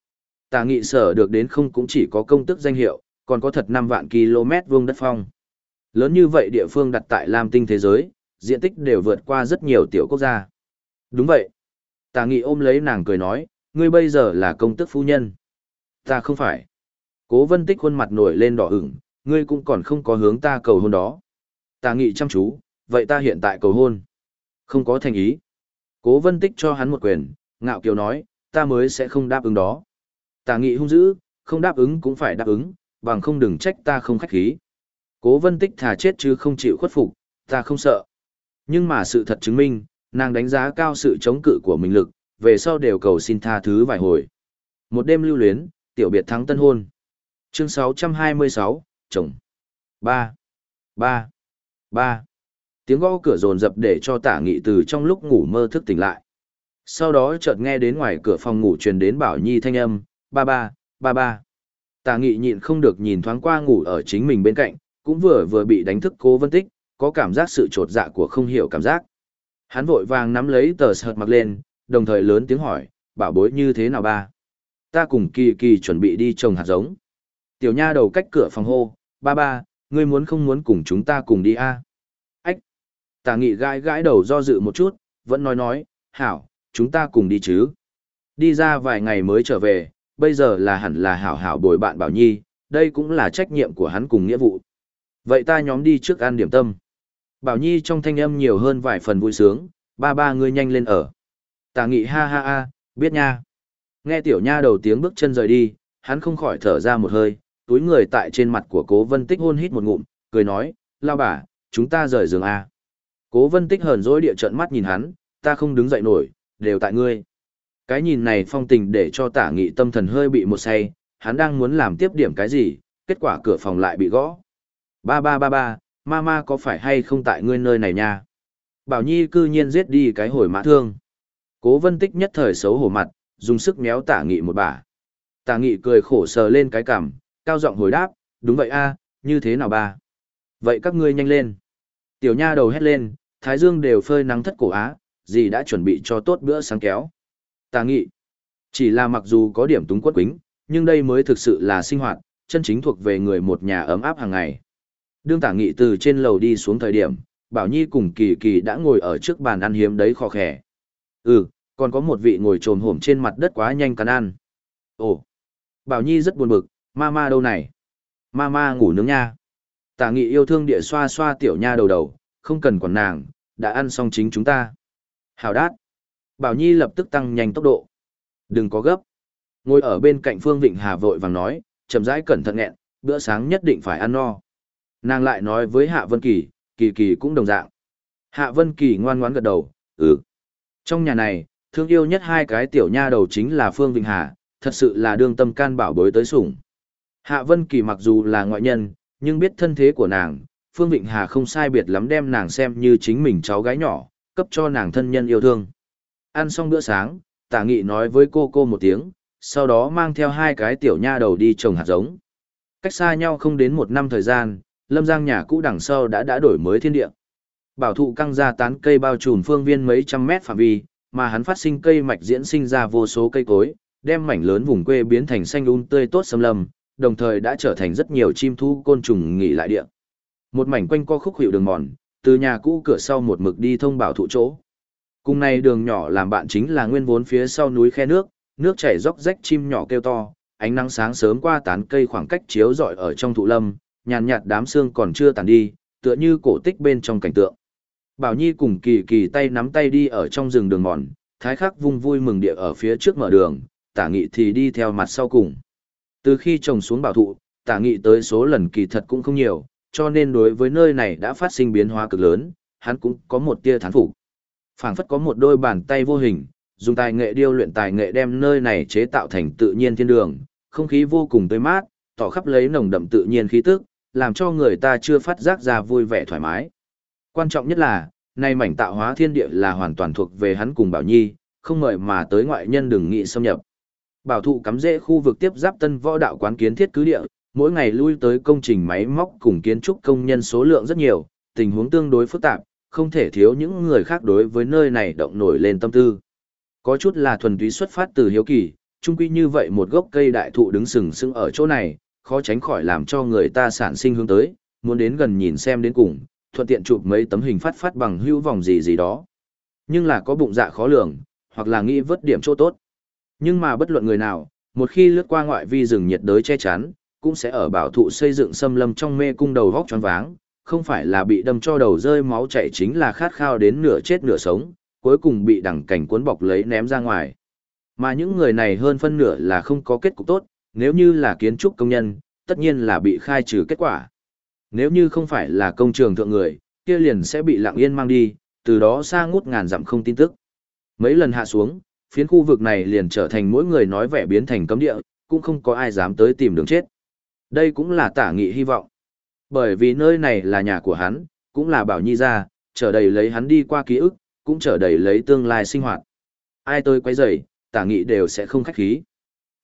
Tả nghị sở được đến không cũng chỉ có công tức danh hiệu, còn có thật 5 vạn km vuông đất phong. Lớn như vậy địa phương đặt tại Lam Tinh thế giới, diện tích đều vượt qua rất nhiều tiểu quốc gia. Đúng vậy. Tả nghị ôm lấy nàng cười nói, ngươi bây giờ là công tức phu nhân. Ta không phải. Cố vân tích khuôn mặt nổi lên đỏ ửng, ngươi cũng còn không có hướng ta cầu hôn đó. Ta nghị chăm chú, vậy ta hiện tại cầu hôn. Không có thành ý. Cố vân tích cho hắn một quyền, ngạo kiều nói, ta mới sẽ không đáp ứng đó. Ta nghị hung dữ, không đáp ứng cũng phải đáp ứng, bằng không đừng trách ta không khách khí. Cố vân tích thà chết chứ không chịu khuất phục, ta không sợ. Nhưng mà sự thật chứng minh, nàng đánh giá cao sự chống cự của mình lực, về sau đều cầu xin tha thứ vài hồi. Một đêm lưu luyến, tiểu biệt thắng tân hôn. Chương 626, chồng. 3. 3. 3. Tiếng gõ cửa rồn rập để cho tả nghị từ trong lúc ngủ mơ thức tỉnh lại. Sau đó chợt nghe đến ngoài cửa phòng ngủ truyền đến Bảo Nhi thanh âm, ba ba, ba ba. Tả nghị nhịn không được nhìn thoáng qua ngủ ở chính mình bên cạnh, cũng vừa vừa bị đánh thức cố vân tích, có cảm giác sự trột dạ của không hiểu cảm giác. Hắn vội vàng nắm lấy tờ sợt mặc lên, đồng thời lớn tiếng hỏi, bảo bối như thế nào ba? Ta cùng kỳ kỳ chuẩn bị đi trồng hạt giống. Tiểu nha đầu cách cửa phòng hô, ba ba, ngươi muốn không muốn cùng chúng ta cùng đi a? Ách! Tả nghị gãi gãi đầu do dự một chút, vẫn nói nói, hảo, chúng ta cùng đi chứ. Đi ra vài ngày mới trở về, bây giờ là hẳn là hảo hảo bồi bạn Bảo Nhi, đây cũng là trách nhiệm của hắn cùng nghĩa vụ. Vậy ta nhóm đi trước ăn điểm tâm. Bảo Nhi trong thanh âm nhiều hơn vài phần vui sướng, ba ba ngươi nhanh lên ở. Tả nghị ha ha ha, biết nha. Nghe tiểu nha đầu tiếng bước chân rời đi, hắn không khỏi thở ra một hơi, túi người tại trên mặt của cố vân tích hôn hít một ngụm, cười nói, lao bà, chúng ta rời giường A. Cố vân tích hờn dỗi địa trận mắt nhìn hắn, ta không đứng dậy nổi, đều tại ngươi. Cái nhìn này phong tình để cho tả nghị tâm thần hơi bị một say, hắn đang muốn làm tiếp điểm cái gì, kết quả cửa phòng lại bị gõ. Ba ba ba ba, ma có phải hay không tại ngươi nơi này nha? Bảo Nhi cư nhiên giết đi cái hồi mã thương. Cố vân tích nhất thời xấu hổ mặt, dùng sức méo tả nghị một bà. Tả nghị cười khổ sờ lên cái cằm, cao giọng hồi đáp, đúng vậy a, như thế nào ba? Vậy các ngươi nhanh lên. Tiểu nha đầu hét lên, thái dương đều phơi nắng thất cổ á, gì đã chuẩn bị cho tốt bữa sáng kéo. tả nghị, chỉ là mặc dù có điểm túng quất quính, nhưng đây mới thực sự là sinh hoạt, chân chính thuộc về người một nhà ấm áp hàng ngày. Đương tả nghị từ trên lầu đi xuống thời điểm, Bảo Nhi cùng Kỳ Kỳ đã ngồi ở trước bàn ăn hiếm đấy khó khẻ. Ừ, còn có một vị ngồi trồm hổm trên mặt đất quá nhanh cắn ăn. Ồ, Bảo Nhi rất buồn bực, ma ma đâu này? Ma ngủ nướng nha. Tả nghị yêu thương địa xoa xoa tiểu nha đầu đầu, không cần quản nàng, đã ăn xong chính chúng ta. Hào đát. Bảo Nhi lập tức tăng nhanh tốc độ. Đừng có gấp. Ngồi ở bên cạnh Phương Vịnh Hà vội vàng nói, chậm rãi cẩn thận nghẹn, bữa sáng nhất định phải ăn no. Nàng lại nói với Hạ Vân Kỳ, Kỳ Kỳ cũng đồng dạng. Hạ Vân Kỳ ngoan ngoãn gật đầu, ừ. Trong nhà này, thương yêu nhất hai cái tiểu nha đầu chính là Phương Vịnh Hà, thật sự là đương tâm can bảo bối tới sủng. Hạ Vân Kỳ mặc dù là ngoại nhân, nhưng biết thân thế của nàng, Phương Vịnh Hà không sai biệt lắm đem nàng xem như chính mình cháu gái nhỏ, cấp cho nàng thân nhân yêu thương. Ăn xong bữa sáng, tả nghị nói với cô cô một tiếng, sau đó mang theo hai cái tiểu nha đầu đi trồng hạt giống. Cách xa nhau không đến một năm thời gian, lâm giang nhà cũ đằng sau đã đã đổi mới thiên địa. Bảo thụ căng ra tán cây bao trùm phương viên mấy trăm mét phạm vi, mà hắn phát sinh cây mạch diễn sinh ra vô số cây cối, đem mảnh lớn vùng quê biến thành xanh um tươi tốt xâm lâm, đồng thời đã trở thành rất nhiều chim thú côn trùng nghỉ lại địa. Một mảnh quanh co khúc hiệu đường mòn, từ nhà cũ cửa sau một mực đi thông bảo thụ chỗ. Cùng này đường nhỏ làm bạn chính là nguyên vốn phía sau núi khe nước, nước chảy róc rách chim nhỏ kêu to, ánh nắng sáng sớm qua tán cây khoảng cách chiếu rọi ở trong thụ lâm, nhàn nhạt đám xương còn chưa tàn đi, tựa như cổ tích bên trong cảnh tượng. Bảo Nhi cùng kỳ kỳ tay nắm tay đi ở trong rừng đường mòn, thái khắc vung vui mừng địa ở phía trước mở đường, tả nghị thì đi theo mặt sau cùng. Từ khi trồng xuống bảo thụ, tả nghị tới số lần kỳ thật cũng không nhiều, cho nên đối với nơi này đã phát sinh biến hóa cực lớn, hắn cũng có một tia thán phục. phảng phất có một đôi bàn tay vô hình, dùng tài nghệ điêu luyện tài nghệ đem nơi này chế tạo thành tự nhiên thiên đường, không khí vô cùng tươi mát, tỏ khắp lấy nồng đậm tự nhiên khí tức, làm cho người ta chưa phát giác ra vui vẻ thoải mái. Quan trọng nhất là, nay mảnh tạo hóa thiên địa là hoàn toàn thuộc về hắn cùng Bảo Nhi, không mời mà tới ngoại nhân đừng nghĩ xâm nhập. Bảo thụ cắm rễ khu vực tiếp giáp tân võ đạo quán kiến thiết cứ địa, mỗi ngày lui tới công trình máy móc cùng kiến trúc công nhân số lượng rất nhiều, tình huống tương đối phức tạp, không thể thiếu những người khác đối với nơi này động nổi lên tâm tư. Có chút là thuần túy xuất phát từ hiếu kỳ, chung quy như vậy một gốc cây đại thụ đứng sừng sững ở chỗ này, khó tránh khỏi làm cho người ta sản sinh hướng tới, muốn đến gần nhìn xem đến cùng, thuận tiện chụp mấy tấm hình phát phát bằng hữu vòng gì gì đó. Nhưng là có bụng dạ khó lường, hoặc là nghĩ vớt điểm chỗ tốt. Nhưng mà bất luận người nào, một khi lướt qua ngoại vi rừng nhiệt đới che chắn, cũng sẽ ở bảo thụ xây dựng xâm lâm trong mê cung đầu vóc tròn váng, không phải là bị đâm cho đầu rơi máu chảy chính là khát khao đến nửa chết nửa sống, cuối cùng bị đẳng cảnh cuốn bọc lấy ném ra ngoài. Mà những người này hơn phân nửa là không có kết cục tốt, nếu như là kiến trúc công nhân, tất nhiên là bị khai trừ kết quả. Nếu như không phải là công trường thượng người, kia liền sẽ bị lặng yên mang đi, từ đó xa ngút ngàn dặm không tin tức. Mấy lần hạ xuống, phiến khu vực này liền trở thành mỗi người nói vẻ biến thành cấm địa, cũng không có ai dám tới tìm đường chết. Đây cũng là tả nghị hy vọng. Bởi vì nơi này là nhà của hắn, cũng là bảo nhi ra, trở đầy lấy hắn đi qua ký ức, cũng trở đầy lấy tương lai sinh hoạt. Ai tôi quay rầy, tả nghị đều sẽ không khách khí.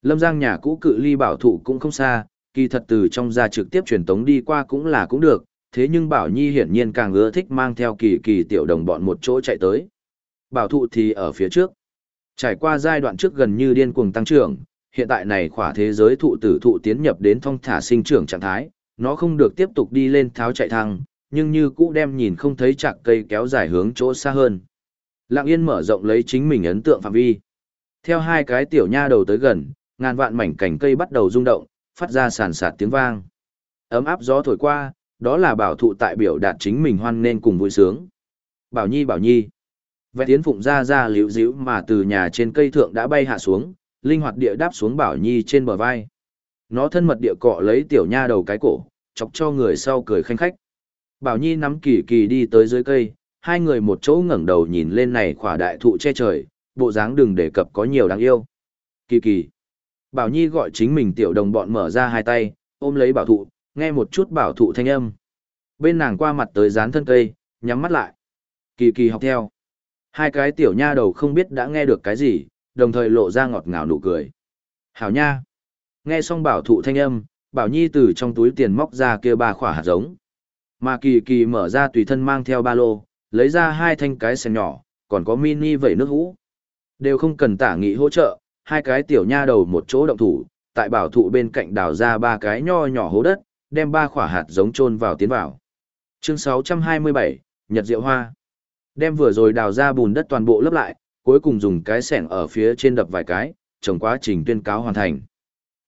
Lâm Giang nhà cũ cự ly bảo thụ cũng không xa, kỳ thật từ trong ra trực tiếp truyền tống đi qua cũng là cũng được, thế nhưng Bảo Nhi hiển nhiên càng ưa thích mang theo kỳ kỳ tiểu đồng bọn một chỗ chạy tới. Bảo thụ thì ở phía trước. Trải qua giai đoạn trước gần như điên cuồng tăng trưởng, hiện tại này khỏa thế giới thụ tử thụ tiến nhập đến thong thả sinh trưởng trạng thái, nó không được tiếp tục đi lên tháo chạy thăng, nhưng như cũ đem nhìn không thấy chạc cây kéo dài hướng chỗ xa hơn. Lặng yên mở rộng lấy chính mình ấn tượng phạm vi. Theo hai cái tiểu nha đầu tới gần, ngàn vạn mảnh cành cây bắt đầu rung động, phát ra sàn sạt tiếng vang. Ấm áp gió thổi qua, đó là bảo thụ tại biểu đạt chính mình hoan nên cùng vui sướng. Bảo Nhi bảo Nhi. Vẹn tiến phụng ra ra liễu díu mà từ nhà trên cây thượng đã bay hạ xuống, linh hoạt địa đáp xuống Bảo Nhi trên bờ vai. Nó thân mật địa cọ lấy tiểu nha đầu cái cổ, chọc cho người sau cười khanh khách. Bảo Nhi nắm kỳ kỳ đi tới dưới cây, hai người một chỗ ngẩng đầu nhìn lên này khỏa đại thụ che trời, bộ dáng đừng đề cập có nhiều đáng yêu. Kỳ kỳ. Bảo Nhi gọi chính mình tiểu đồng bọn mở ra hai tay, ôm lấy bảo thụ, nghe một chút bảo thụ thanh âm. Bên nàng qua mặt tới dán thân cây, nhắm mắt lại. Kỳ kỳ học theo. Hai cái tiểu nha đầu không biết đã nghe được cái gì, đồng thời lộ ra ngọt ngào nụ cười. Hảo nha. Nghe xong bảo thụ thanh âm, bảo nhi từ trong túi tiền móc ra kia ba khỏa hạt giống. Mà kỳ kỳ mở ra tùy thân mang theo ba lô, lấy ra hai thanh cái xem nhỏ, còn có mini vẩy nước hũ. Đều không cần tả nghị hỗ trợ, hai cái tiểu nha đầu một chỗ động thủ, tại bảo thụ bên cạnh đào ra ba cái nho nhỏ hố đất, đem ba khỏa hạt giống chôn vào tiến vào. Chương 627, Nhật Diệu Hoa. Đem vừa rồi đào ra bùn đất toàn bộ lấp lại, cuối cùng dùng cái sẻng ở phía trên đập vài cái, trồng quá trình tuyên cáo hoàn thành.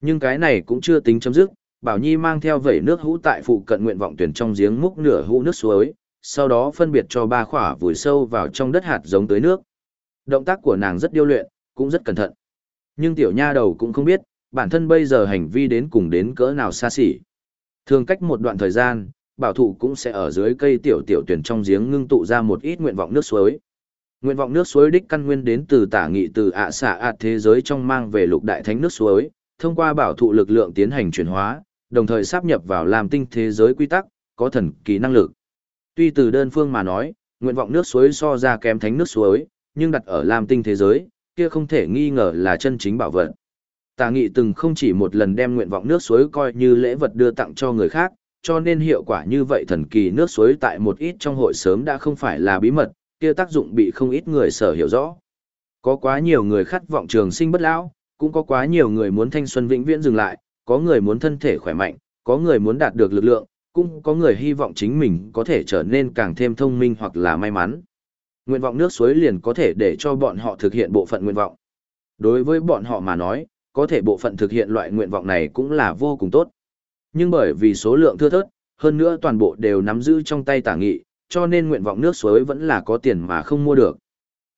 Nhưng cái này cũng chưa tính chấm dứt, Bảo Nhi mang theo vẩy nước hũ tại phụ cận nguyện vọng tuyển trong giếng múc nửa hũ nước suối, sau đó phân biệt cho ba khỏa vùi sâu vào trong đất hạt giống tới nước. Động tác của nàng rất điêu luyện, cũng rất cẩn thận. Nhưng tiểu nha đầu cũng không biết, bản thân bây giờ hành vi đến cùng đến cỡ nào xa xỉ. Thường cách một đoạn thời gian, bảo thụ cũng sẽ ở dưới cây tiểu tiểu tuyển trong giếng ngưng tụ ra một ít nguyện vọng nước suối. Nguyện vọng nước suối đích căn nguyên đến từ tả nghị từ ạ xạ ạt thế giới trong mang về lục đại thánh nước suối, thông qua bảo thụ lực lượng tiến hành chuyển hóa, đồng thời sáp nhập vào làm tinh thế giới quy tắc, có thần kỳ năng lực. Tuy từ đơn phương mà nói, nguyện vọng nước suối so ra kém thánh nước suối, nhưng đặt ở làm tinh thế giới, kia không thể nghi ngờ là chân chính bảo vật. Tà nghị từng không chỉ một lần đem nguyện vọng nước suối coi như lễ vật đưa tặng cho người khác, cho nên hiệu quả như vậy thần kỳ nước suối tại một ít trong hội sớm đã không phải là bí mật, kia tác dụng bị không ít người sở hiểu rõ. Có quá nhiều người khát vọng trường sinh bất lão, cũng có quá nhiều người muốn thanh xuân vĩnh viễn dừng lại, có người muốn thân thể khỏe mạnh, có người muốn đạt được lực lượng, cũng có người hy vọng chính mình có thể trở nên càng thêm thông minh hoặc là may mắn. Nguyện vọng nước suối liền có thể để cho bọn họ thực hiện bộ phận nguyện vọng. Đối với bọn họ mà nói, có thể bộ phận thực hiện loại nguyện vọng này cũng là vô cùng tốt. Nhưng bởi vì số lượng thưa thớt, hơn nữa toàn bộ đều nắm giữ trong tay tả nghị, cho nên nguyện vọng nước suối vẫn là có tiền mà không mua được.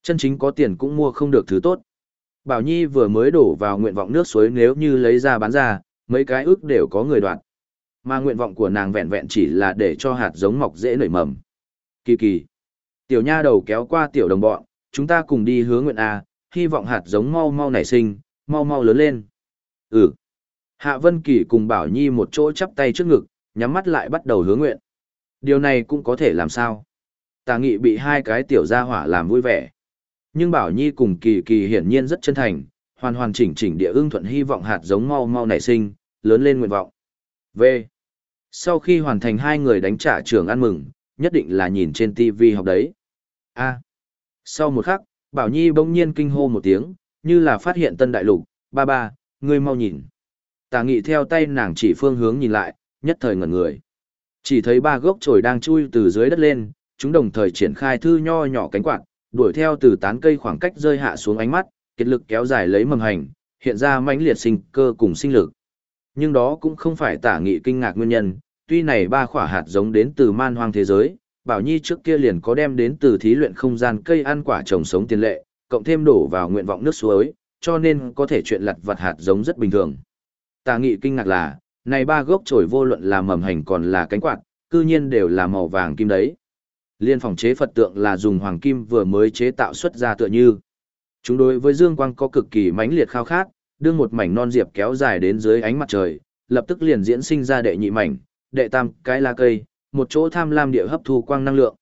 Chân chính có tiền cũng mua không được thứ tốt. Bảo Nhi vừa mới đổ vào nguyện vọng nước suối nếu như lấy ra bán ra, mấy cái ước đều có người đoạt. Mà nguyện vọng của nàng vẹn vẹn chỉ là để cho hạt giống mọc dễ nảy mầm. Kỳ kỳ. Tiểu nha đầu kéo qua tiểu đồng bọn, chúng ta cùng đi hướng nguyện A, hy vọng hạt giống mau mau nảy sinh, mau mau lớn lên. Ừ. Hạ Vân Kỳ cùng Bảo Nhi một chỗ chắp tay trước ngực, nhắm mắt lại bắt đầu hướng nguyện. Điều này cũng có thể làm sao? Tà nghị bị hai cái tiểu gia hỏa làm vui vẻ. Nhưng Bảo Nhi cùng Kỳ Kỳ hiển nhiên rất chân thành, hoàn hoàn chỉnh chỉnh địa ưng thuận hy vọng hạt giống mau mau nảy sinh, lớn lên nguyện vọng. V. Sau khi hoàn thành hai người đánh trả trường ăn mừng, nhất định là nhìn trên TV học đấy. A. Sau một khắc, Bảo Nhi bỗng nhiên kinh hô một tiếng, như là phát hiện tân đại lục, ba ba, ngươi mau nhìn. Tà nghị theo tay nàng chỉ phương hướng nhìn lại, nhất thời ngẩn người. Chỉ thấy ba gốc chồi đang chui từ dưới đất lên, chúng đồng thời triển khai thư nho nhỏ cánh quạt, đuổi theo từ tán cây khoảng cách rơi hạ xuống ánh mắt, kết lực kéo dài lấy mầm hành, hiện ra mãnh liệt sinh cơ cùng sinh lực. Nhưng đó cũng không phải tả nghị kinh ngạc nguyên nhân, tuy này ba khỏa hạt giống đến từ man hoang thế giới, Bảo Nhi trước kia liền có đem đến từ thí luyện không gian cây ăn quả trồng sống tiền lệ, cộng thêm đổ vào nguyện vọng nước suối, cho nên có thể chuyện lặt vặt hạt giống rất bình thường. Tà nghị kinh ngạc là, này ba gốc trồi vô luận là mầm hành còn là cánh quạt, cư nhiên đều là màu vàng kim đấy. Liên phòng chế Phật tượng là dùng hoàng kim vừa mới chế tạo xuất ra tựa như. Chúng đối với dương quang có cực kỳ mãnh liệt khao khát, đưa một mảnh non diệp kéo dài đến dưới ánh mặt trời, lập tức liền diễn sinh ra đệ nhị mảnh, đệ tam cái lá cây, một chỗ tham lam địa hấp thu quang năng lượng.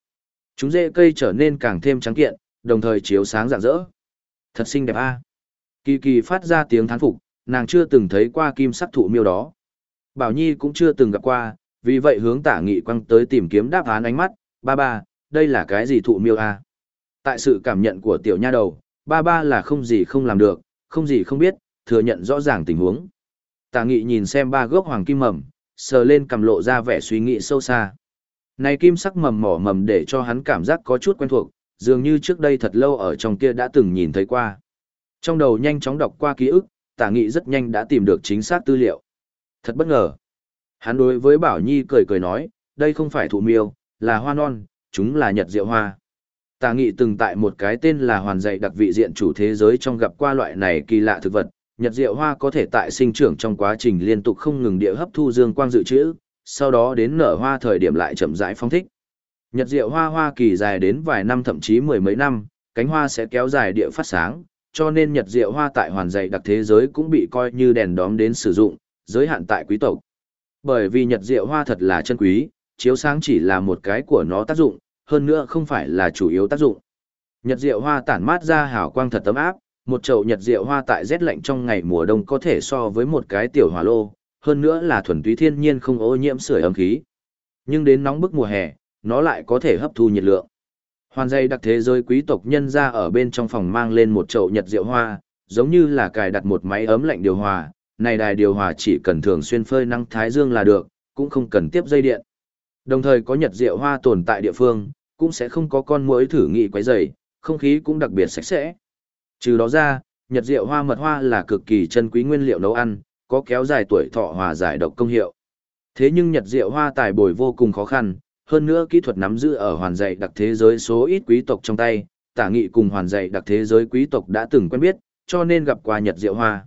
Chúng rễ cây trở nên càng thêm trắng kiện, đồng thời chiếu sáng rạng rỡ. Thật xinh đẹp a. Kỳ kỳ phát ra tiếng thán phục, nàng chưa từng thấy qua kim sắc thụ miêu đó. Bảo Nhi cũng chưa từng gặp qua, Vì vậy hướng tả nghị quăng tới tìm kiếm đáp án ánh mắt, ba ba, đây là cái gì thụ miêu a? Tại sự cảm nhận của tiểu nha đầu, ba ba là không gì không làm được, không gì không biết, thừa nhận rõ ràng tình huống. Tả nghị nhìn xem ba gốc hoàng kim mầm, sờ lên cầm lộ ra vẻ suy nghĩ sâu xa. Này kim sắc mầm mỏ mầm để cho hắn cảm giác có chút quen thuộc, dường như trước đây thật lâu ở trong kia đã từng nhìn thấy qua. Trong đầu nhanh chóng đọc qua ký ức, tả nghị rất nhanh đã tìm được chính xác tư liệu. Thật bất ngờ. Hắn đối với Bảo Nhi cười cười nói, đây không phải thụ miêu, là hoa non, chúng là nhật diệu hoa. Tà nghị từng tại một cái tên là hoàn dạy đặc vị diện chủ thế giới trong gặp qua loại này kỳ lạ thực vật, nhật diệu hoa có thể tại sinh trưởng trong quá trình liên tục không ngừng địa hấp thu dương quang dự trữ, sau đó đến nở hoa thời điểm lại chậm rãi phong thích. Nhật diệu hoa hoa kỳ dài đến vài năm thậm chí mười mấy năm, cánh hoa sẽ kéo dài địa phát sáng, cho nên nhật diệu hoa tại hoàn dạy đặc thế giới cũng bị coi như đèn đóm đến sử dụng, giới hạn tại quý tộc. Bởi vì nhật diệu hoa thật là chân quý, chiếu sáng chỉ là một cái của nó tác dụng, hơn nữa không phải là chủ yếu tác dụng. Nhật diệu hoa tản mát ra hào quang thật tấm áp, một chậu nhật rượu hoa tại rét lạnh trong ngày mùa đông có thể so với một cái tiểu hỏa lô, hơn nữa là thuần túy thiên nhiên không ô nhiễm sưởi ấm khí. Nhưng đến nóng bức mùa hè, nó lại có thể hấp thu nhiệt lượng. Hoàn dây đặc thế giới quý tộc nhân ra ở bên trong phòng mang lên một chậu nhật rượu hoa, giống như là cài đặt một máy ấm lạnh điều hòa, này đài điều hòa chỉ cần thường xuyên phơi nắng thái dương là được, cũng không cần tiếp dây điện. Đồng thời có nhật rượu hoa tồn tại địa phương, cũng sẽ không có con muỗi thử nghị quấy rầy, không khí cũng đặc biệt sạch sẽ. Trừ đó ra, nhật rượu hoa mật hoa là cực kỳ chân quý nguyên liệu nấu ăn, có kéo dài tuổi thọ hòa giải độc công hiệu. Thế nhưng nhật rượu hoa tài bồi vô cùng khó khăn, hơn nữa kỹ thuật nắm giữ ở hoàn dạy đặc thế giới số ít quý tộc trong tay, tả nghị cùng hoàn dạy đặc thế giới quý tộc đã từng quen biết, cho nên gặp qua nhật rượu hoa.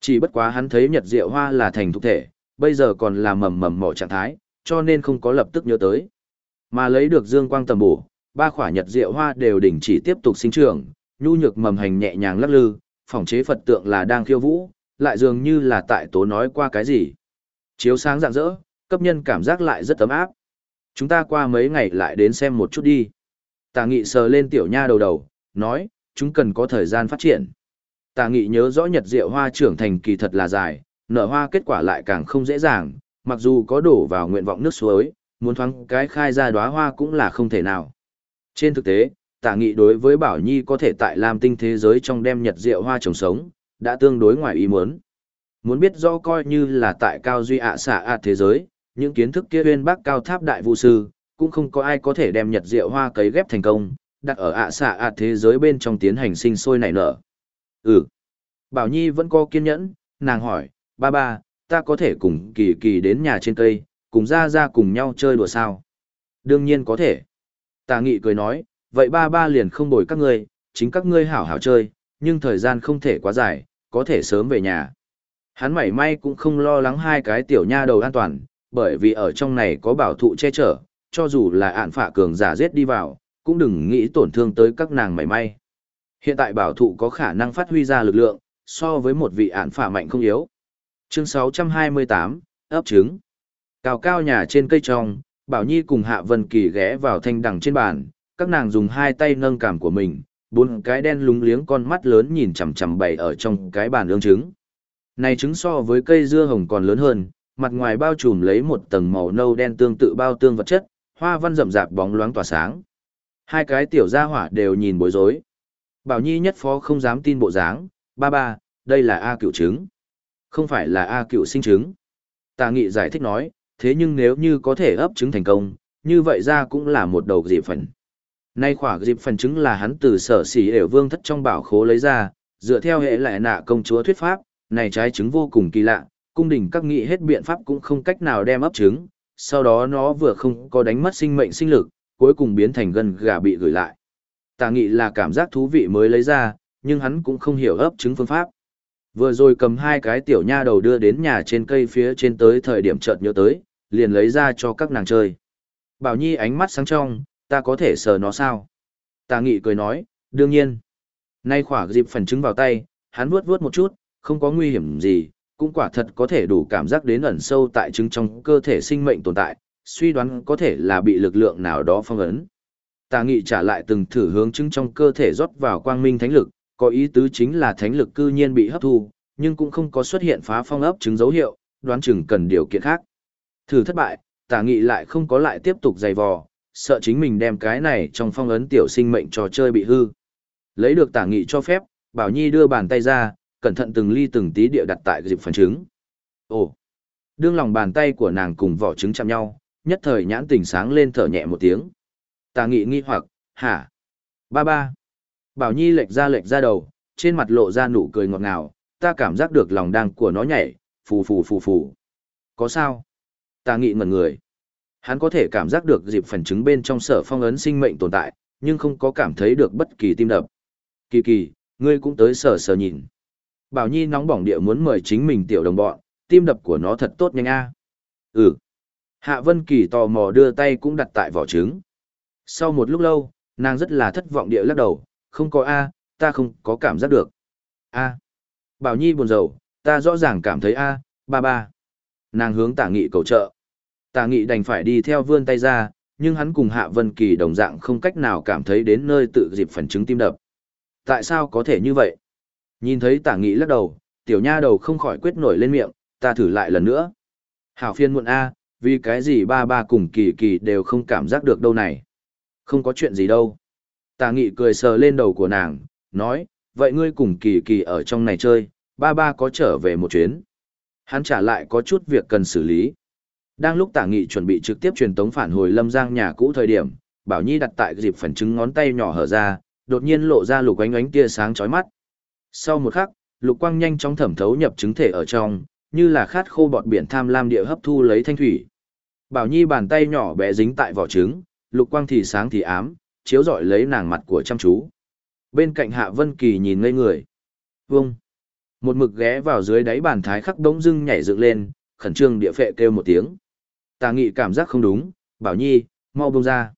Chỉ bất quá hắn thấy nhật rượu hoa là thành thục thể, bây giờ còn là mầm mầm mỏ trạng thái, cho nên không có lập tức nhớ tới. Mà lấy được dương quang tầm bổ, ba khỏa nhật rượu hoa đều đình chỉ tiếp tục sinh trưởng, nhu nhược mầm hành nhẹ nhàng lắc lư, phỏng chế Phật tượng là đang khiêu vũ, lại dường như là tại tố nói qua cái gì. Chiếu sáng rạng rỡ, cấp nhân cảm giác lại rất ấm áp. Chúng ta qua mấy ngày lại đến xem một chút đi. Tà nghị sờ lên tiểu nha đầu đầu, nói, chúng cần có thời gian phát triển. Tà nghị nhớ rõ nhật diệu hoa trưởng thành kỳ thật là dài, nở hoa kết quả lại càng không dễ dàng, mặc dù có đổ vào nguyện vọng nước suối, muốn thoáng cái khai ra đóa hoa cũng là không thể nào. Trên thực tế, tả nghị đối với Bảo Nhi có thể tại Lam tinh thế giới trong đem nhật diệu hoa trồng sống, đã tương đối ngoài ý muốn. Muốn biết rõ coi như là tại cao duy ạ xạ ạ thế giới, những kiến thức kia bên bác cao tháp đại vũ sư, cũng không có ai có thể đem nhật diệu hoa cấy ghép thành công, đặt ở ạ xạ ạ thế giới bên trong tiến hành sinh sôi nảy nở. Ừ. Bảo Nhi vẫn có kiên nhẫn, nàng hỏi, ba ba, ta có thể cùng kỳ kỳ đến nhà trên cây, cùng ra ra cùng nhau chơi đùa sao? Đương nhiên có thể. Tà nghị cười nói, vậy ba ba liền không bồi các ngươi, chính các ngươi hảo hảo chơi, nhưng thời gian không thể quá dài, có thể sớm về nhà. Hắn mảy may cũng không lo lắng hai cái tiểu nha đầu an toàn, bởi vì ở trong này có bảo thụ che chở, cho dù là ạn phạ cường giả giết đi vào, cũng đừng nghĩ tổn thương tới các nàng mảy may. Hiện tại bảo thụ có khả năng phát huy ra lực lượng, so với một vị ạn phạ mạnh không yếu. Chương 628, ấp trứng. Cao cao nhà trên cây trong, Bảo Nhi cùng Hạ Vân Kỳ ghé vào thanh đằng trên bàn, các nàng dùng hai tay nâng cảm của mình, bốn cái đen lúng liếng con mắt lớn nhìn chằm chằm bày ở trong cái bàn ương trứng. Này trứng so với cây dưa hồng còn lớn hơn, mặt ngoài bao trùm lấy một tầng màu nâu đen tương tự bao tương vật chất, hoa văn rậm rạp bóng loáng tỏa sáng. Hai cái tiểu gia hỏa đều nhìn bối rối. Bảo Nhi nhất phó không dám tin bộ dáng, ba ba, đây là A cựu trứng. Không phải là A cựu sinh trứng. Tà nghị giải thích nói, thế nhưng nếu như có thể ấp trứng thành công, như vậy ra cũng là một đầu dị phần. Nay khỏa dịp phần trứng là hắn từ sở xỉ ểu vương thất trong bảo khố lấy ra, dựa theo hệ lại nạ công chúa thuyết pháp, này trái trứng vô cùng kỳ lạ, cung đình các nghị hết biện pháp cũng không cách nào đem ấp trứng, sau đó nó vừa không có đánh mất sinh mệnh sinh lực, cuối cùng biến thành gân gà bị gửi lại. Tà nghị là cảm giác thú vị mới lấy ra, nhưng hắn cũng không hiểu ấp trứng phương pháp. Vừa rồi cầm hai cái tiểu nha đầu đưa đến nhà trên cây phía trên tới thời điểm chợt nhớ tới, liền lấy ra cho các nàng chơi. Bảo Nhi ánh mắt sáng trong, ta có thể sờ nó sao? Tà nghị cười nói, đương nhiên. Nay khỏa dịp phần trứng vào tay, hắn vuốt vuốt một chút, không có nguy hiểm gì, cũng quả thật có thể đủ cảm giác đến ẩn sâu tại trứng trong cơ thể sinh mệnh tồn tại, suy đoán có thể là bị lực lượng nào đó phong ấn. Tà nghị trả lại từng thử hướng trứng trong cơ thể rót vào quang minh thánh lực, có ý tứ chính là thánh lực cư nhiên bị hấp thu, nhưng cũng không có xuất hiện phá phong ấp trứng dấu hiệu, đoán chừng cần điều kiện khác. Thử thất bại, tà nghị lại không có lại tiếp tục giày vò, sợ chính mình đem cái này trong phong ấn tiểu sinh mệnh trò chơi bị hư. Lấy được tả nghị cho phép, Bảo Nhi đưa bàn tay ra, cẩn thận từng ly từng tí địa đặt tại dịp phần trứng. Ồ! Đương lòng bàn tay của nàng cùng vỏ trứng chạm nhau, nhất thời nhãn tỉnh sáng lên thở nhẹ một tiếng. Tà nghị nghi hoặc, hả? Ba ba. Bảo Nhi lệch ra lệch ra đầu, trên mặt lộ ra nụ cười ngọt ngào, ta cảm giác được lòng đang của nó nhảy, phù phù phù phù. Có sao? Tà nghị ngẩn người. Hắn có thể cảm giác được dịp phần trứng bên trong sở phong ấn sinh mệnh tồn tại, nhưng không có cảm thấy được bất kỳ tim đập. Kỳ kỳ, ngươi cũng tới sở sở nhìn. Bảo Nhi nóng bỏng địa muốn mời chính mình tiểu đồng bọn, tim đập của nó thật tốt nhanh a. Ừ. Hạ Vân Kỳ tò mò đưa tay cũng đặt tại vỏ trứng. Sau một lúc lâu, nàng rất là thất vọng địa lắc đầu, không có a, ta không có cảm giác được. A. Bảo Nhi buồn rầu, ta rõ ràng cảm thấy a, ba ba. Nàng hướng Tả Nghị cầu trợ. Tà Nghị đành phải đi theo vươn tay ra, nhưng hắn cùng Hạ Vân Kỳ đồng dạng không cách nào cảm thấy đến nơi tự dịp phần chứng tim đập. Tại sao có thể như vậy? Nhìn thấy Tả Nghị lắc đầu, tiểu nha đầu không khỏi quyết nổi lên miệng, ta thử lại lần nữa. Hảo phiên muộn A, vì cái gì ba ba cùng kỳ kỳ đều không cảm giác được đâu này. Không có chuyện gì đâu. Tà nghị cười sờ lên đầu của nàng, nói, vậy ngươi cùng kỳ kỳ ở trong này chơi, ba ba có trở về một chuyến. Hắn trả lại có chút việc cần xử lý. Đang lúc tả nghị chuẩn bị trực tiếp truyền tống phản hồi lâm giang nhà cũ thời điểm, Bảo Nhi đặt tại dịp phần trứng ngón tay nhỏ hở ra, đột nhiên lộ ra lục ánh ánh tia sáng chói mắt. Sau một khắc, lục quang nhanh chóng thẩm thấu nhập trứng thể ở trong, như là khát khô bọt biển tham lam địa hấp thu lấy thanh thủy. Bảo Nhi bàn tay nhỏ bé dính tại vỏ trứng, lục quang thì sáng thì ám, chiếu rọi lấy nàng mặt của chăm chú. Bên cạnh Hạ Vân Kỳ nhìn ngây người. vung Một mực ghé vào dưới đáy bàn thái khắc đống dưng nhảy dựng lên, khẩn trương địa phệ kêu một tiếng. Tà nghị cảm giác không đúng, Bảo Nhi, mau buông ra.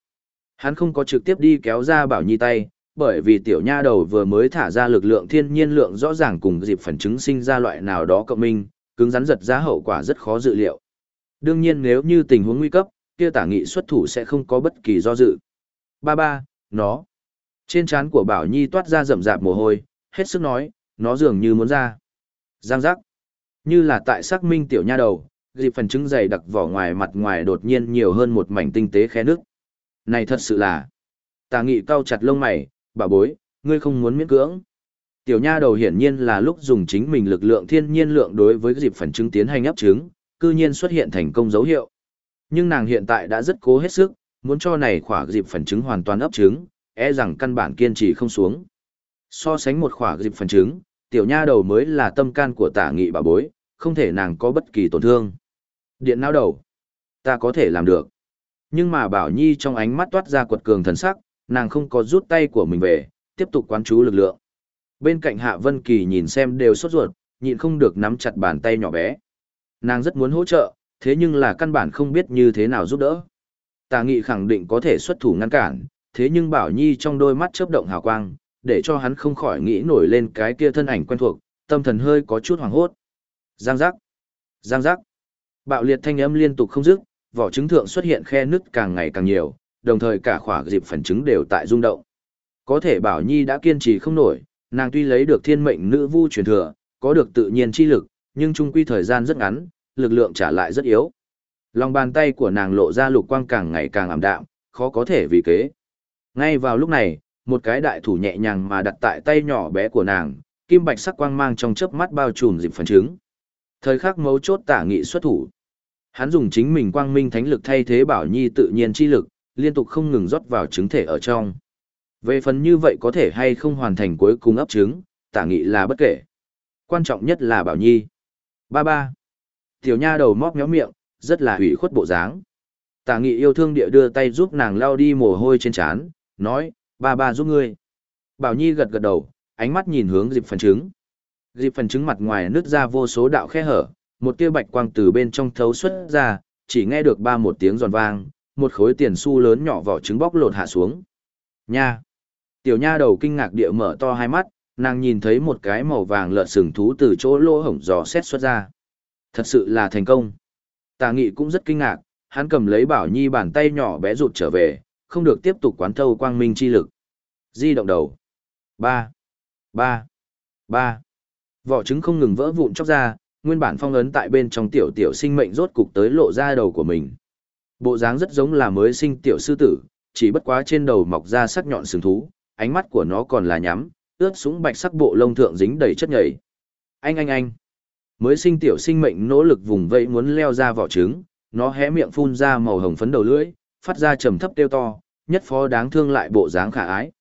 Hắn không có trực tiếp đi kéo ra Bảo Nhi tay, bởi vì tiểu nha đầu vừa mới thả ra lực lượng thiên nhiên lượng rõ ràng cùng dịp phần chứng sinh ra loại nào đó cộng minh, cứng rắn giật ra hậu quả rất khó dự liệu. Đương nhiên nếu như tình huống nguy cấp, kia tả nghị xuất thủ sẽ không có bất kỳ do dự. Ba ba, nó. Trên trán của Bảo Nhi toát ra rậm rạp mồ hôi, hết sức nói, nó dường như muốn ra. Giang giác. Như là tại xác minh tiểu nha đầu, dịp phần trứng dày đặc vỏ ngoài mặt ngoài đột nhiên nhiều hơn một mảnh tinh tế khe nước. Này thật sự là. Tà nghị cau chặt lông mày, bà bối, ngươi không muốn miễn cưỡng. Tiểu nha đầu hiển nhiên là lúc dùng chính mình lực lượng thiên nhiên lượng đối với dịp phần trứng tiến hành ấp trứng, cư nhiên xuất hiện thành công dấu hiệu. Nhưng nàng hiện tại đã rất cố hết sức, muốn cho này khỏa dịp phần trứng hoàn toàn ấp trứng, e rằng căn bản kiên trì không xuống. So sánh một khỏa dịp phần trứng, tiểu nha đầu mới là tâm can của tả nghị bà bối, không thể nàng có bất kỳ tổn thương. Điện não đầu, ta có thể làm được. Nhưng mà Bảo Nhi trong ánh mắt toát ra quật cường thần sắc, nàng không có rút tay của mình về, tiếp tục quán chú lực lượng. Bên cạnh Hạ Vân Kỳ nhìn xem đều sốt ruột, nhịn không được nắm chặt bàn tay nhỏ bé. Nàng rất muốn hỗ trợ, thế nhưng là căn bản không biết như thế nào giúp đỡ. Tà Nghị khẳng định có thể xuất thủ ngăn cản, thế nhưng Bảo Nhi trong đôi mắt chớp động hào quang, để cho hắn không khỏi nghĩ nổi lên cái kia thân ảnh quen thuộc, tâm thần hơi có chút hoảng hốt. Giang giác, giang giác. Bạo liệt thanh âm liên tục không dứt, vỏ trứng thượng xuất hiện khe nứt càng ngày càng nhiều, đồng thời cả khỏa dịp phần trứng đều tại rung động. Có thể Bảo Nhi đã kiên trì không nổi, nàng tuy lấy được thiên mệnh nữ vu truyền thừa, có được tự nhiên chi lực, nhưng chung quy thời gian rất ngắn, lực lượng trả lại rất yếu. Lòng bàn tay của nàng lộ ra lục quang càng ngày càng ảm đạm, khó có thể vì kế. Ngay vào lúc này, một cái đại thủ nhẹ nhàng mà đặt tại tay nhỏ bé của nàng, kim bạch sắc quang mang trong chớp mắt bao trùm dịp phần trứng. Thời khắc mấu chốt tả nghị xuất thủ. Hắn dùng chính mình quang minh thánh lực thay thế bảo nhi tự nhiên chi lực, liên tục không ngừng rót vào trứng thể ở trong. Về phần như vậy có thể hay không hoàn thành cuối cùng ấp trứng, tả nghị là bất kể. Quan trọng nhất là bảo nhi. Ba ba. Tiểu nha đầu móc méo miệng, rất là hủy khuất bộ dáng. Tả nghị yêu thương địa đưa tay giúp nàng lau đi mồ hôi trên trán, nói, ba ba giúp ngươi. Bảo Nhi gật gật đầu, ánh mắt nhìn hướng dịp phần trứng. Dịp phần trứng mặt ngoài nứt ra vô số đạo khe hở, một tia bạch quang từ bên trong thấu xuất ra, chỉ nghe được ba một tiếng giòn vang, một khối tiền xu lớn nhỏ vỏ trứng bóc lột hạ xuống. Nha! Tiểu nha đầu kinh ngạc địa mở to hai mắt, nàng nhìn thấy một cái màu vàng lợn sừng thú từ chỗ lỗ hổng giò xét xuất ra. Thật sự là thành công. Tà nghị cũng rất kinh ngạc, hắn cầm lấy bảo nhi bàn tay nhỏ bé rụt trở về, không được tiếp tục quán thâu quang minh chi lực. Di động đầu. ba ba ba Vỏ trứng không ngừng vỡ vụn chóc ra, nguyên bản phong ấn tại bên trong tiểu tiểu sinh mệnh rốt cục tới lộ ra đầu của mình. Bộ dáng rất giống là mới sinh tiểu sư tử, chỉ bất quá trên đầu mọc ra sắc nhọn sừng thú, ánh mắt của nó còn là nhắm, ướt súng bạch sắc bộ lông thượng dính đầy chất nhầy. Anh anh anh. Mới sinh tiểu sinh mệnh nỗ lực vùng vẫy muốn leo ra vỏ trứng, nó hé miệng phun ra màu hồng phấn đầu lưỡi, phát ra trầm thấp tiêu to, nhất phó đáng thương lại bộ dáng khả ái.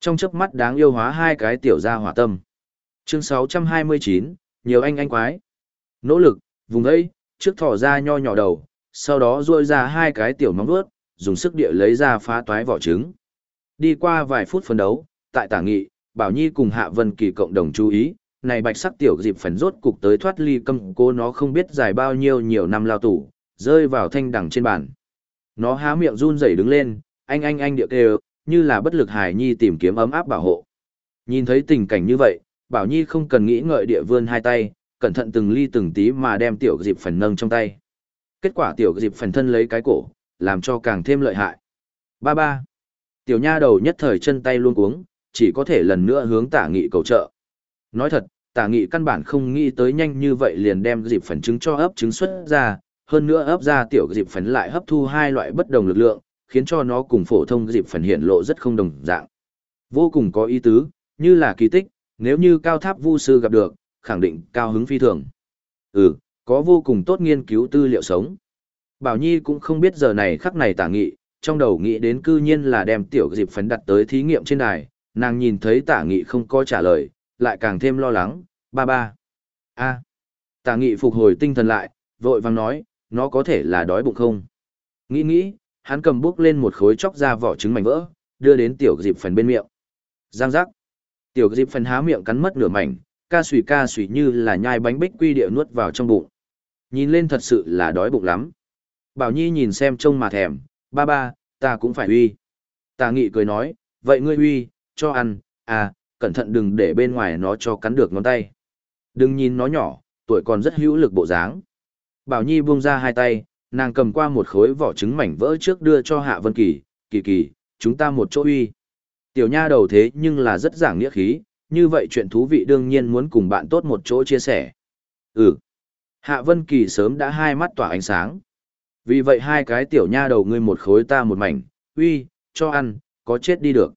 Trong chớp mắt đáng yêu hóa hai cái tiểu gia hỏa tâm. Chương 629, nhiều anh anh quái. Nỗ lực, vùng ấy, trước thỏ ra nho nhỏ đầu, sau đó duỗi ra hai cái tiểu móng vuốt, dùng sức địa lấy ra phá toái vỏ trứng. Đi qua vài phút phấn đấu, tại tả nghị, Bảo Nhi cùng Hạ Vân Kỳ cộng đồng chú ý, này bạch sắc tiểu dịp phần rốt cục tới thoát ly cầm cố nó không biết dài bao nhiêu nhiều năm lao tủ, rơi vào thanh đằng trên bàn. Nó há miệng run rẩy đứng lên, anh anh anh địa kêu, như là bất lực hài nhi tìm kiếm ấm áp bảo hộ. Nhìn thấy tình cảnh như vậy, Bảo Nhi không cần nghĩ ngợi địa vươn hai tay, cẩn thận từng ly từng tí mà đem tiểu dịp phần nâng trong tay. Kết quả tiểu dịp phần thân lấy cái cổ, làm cho càng thêm lợi hại. Ba ba. Tiểu nha đầu nhất thời chân tay luôn cuống, chỉ có thể lần nữa hướng tả nghị cầu trợ. Nói thật, tả nghị căn bản không nghĩ tới nhanh như vậy liền đem dịp phần trứng cho ấp trứng xuất ra, hơn nữa ấp ra tiểu dịp phần lại hấp thu hai loại bất đồng lực lượng, khiến cho nó cùng phổ thông dịp phần hiện lộ rất không đồng dạng. Vô cùng có ý tứ, như là kỳ tích, nếu như cao tháp vu sư gặp được, khẳng định cao hứng phi thường. Ừ, có vô cùng tốt nghiên cứu tư liệu sống. Bảo Nhi cũng không biết giờ này khắc này tả nghị, trong đầu nghĩ đến cư nhiên là đem tiểu dịp phấn đặt tới thí nghiệm trên đài, nàng nhìn thấy tả nghị không có trả lời, lại càng thêm lo lắng, ba ba. a tả nghị phục hồi tinh thần lại, vội vàng nói, nó có thể là đói bụng không? Nghĩ nghĩ, hắn cầm bước lên một khối chóc ra vỏ trứng mảnh vỡ, đưa đến tiểu dịp phần bên miệng. Giang giác. Tiểu dịp phần há miệng cắn mất nửa mảnh, ca sủi ca sủi như là nhai bánh bích quy địa nuốt vào trong bụng. Nhìn lên thật sự là đói bụng lắm. Bảo Nhi nhìn xem trông mà thèm, ba ba, ta cũng phải uy. Tà nghị cười nói, vậy ngươi uy, cho ăn, à, cẩn thận đừng để bên ngoài nó cho cắn được ngón tay. Đừng nhìn nó nhỏ, tuổi còn rất hữu lực bộ dáng. Bảo Nhi buông ra hai tay, nàng cầm qua một khối vỏ trứng mảnh vỡ trước đưa cho Hạ Vân Kỳ, kỳ kỳ, chúng ta một chỗ uy. Tiểu nha đầu thế nhưng là rất giảng nghĩa khí, như vậy chuyện thú vị đương nhiên muốn cùng bạn tốt một chỗ chia sẻ. Ừ. Hạ Vân Kỳ sớm đã hai mắt tỏa ánh sáng. Vì vậy hai cái tiểu nha đầu ngươi một khối ta một mảnh, uy, cho ăn, có chết đi được.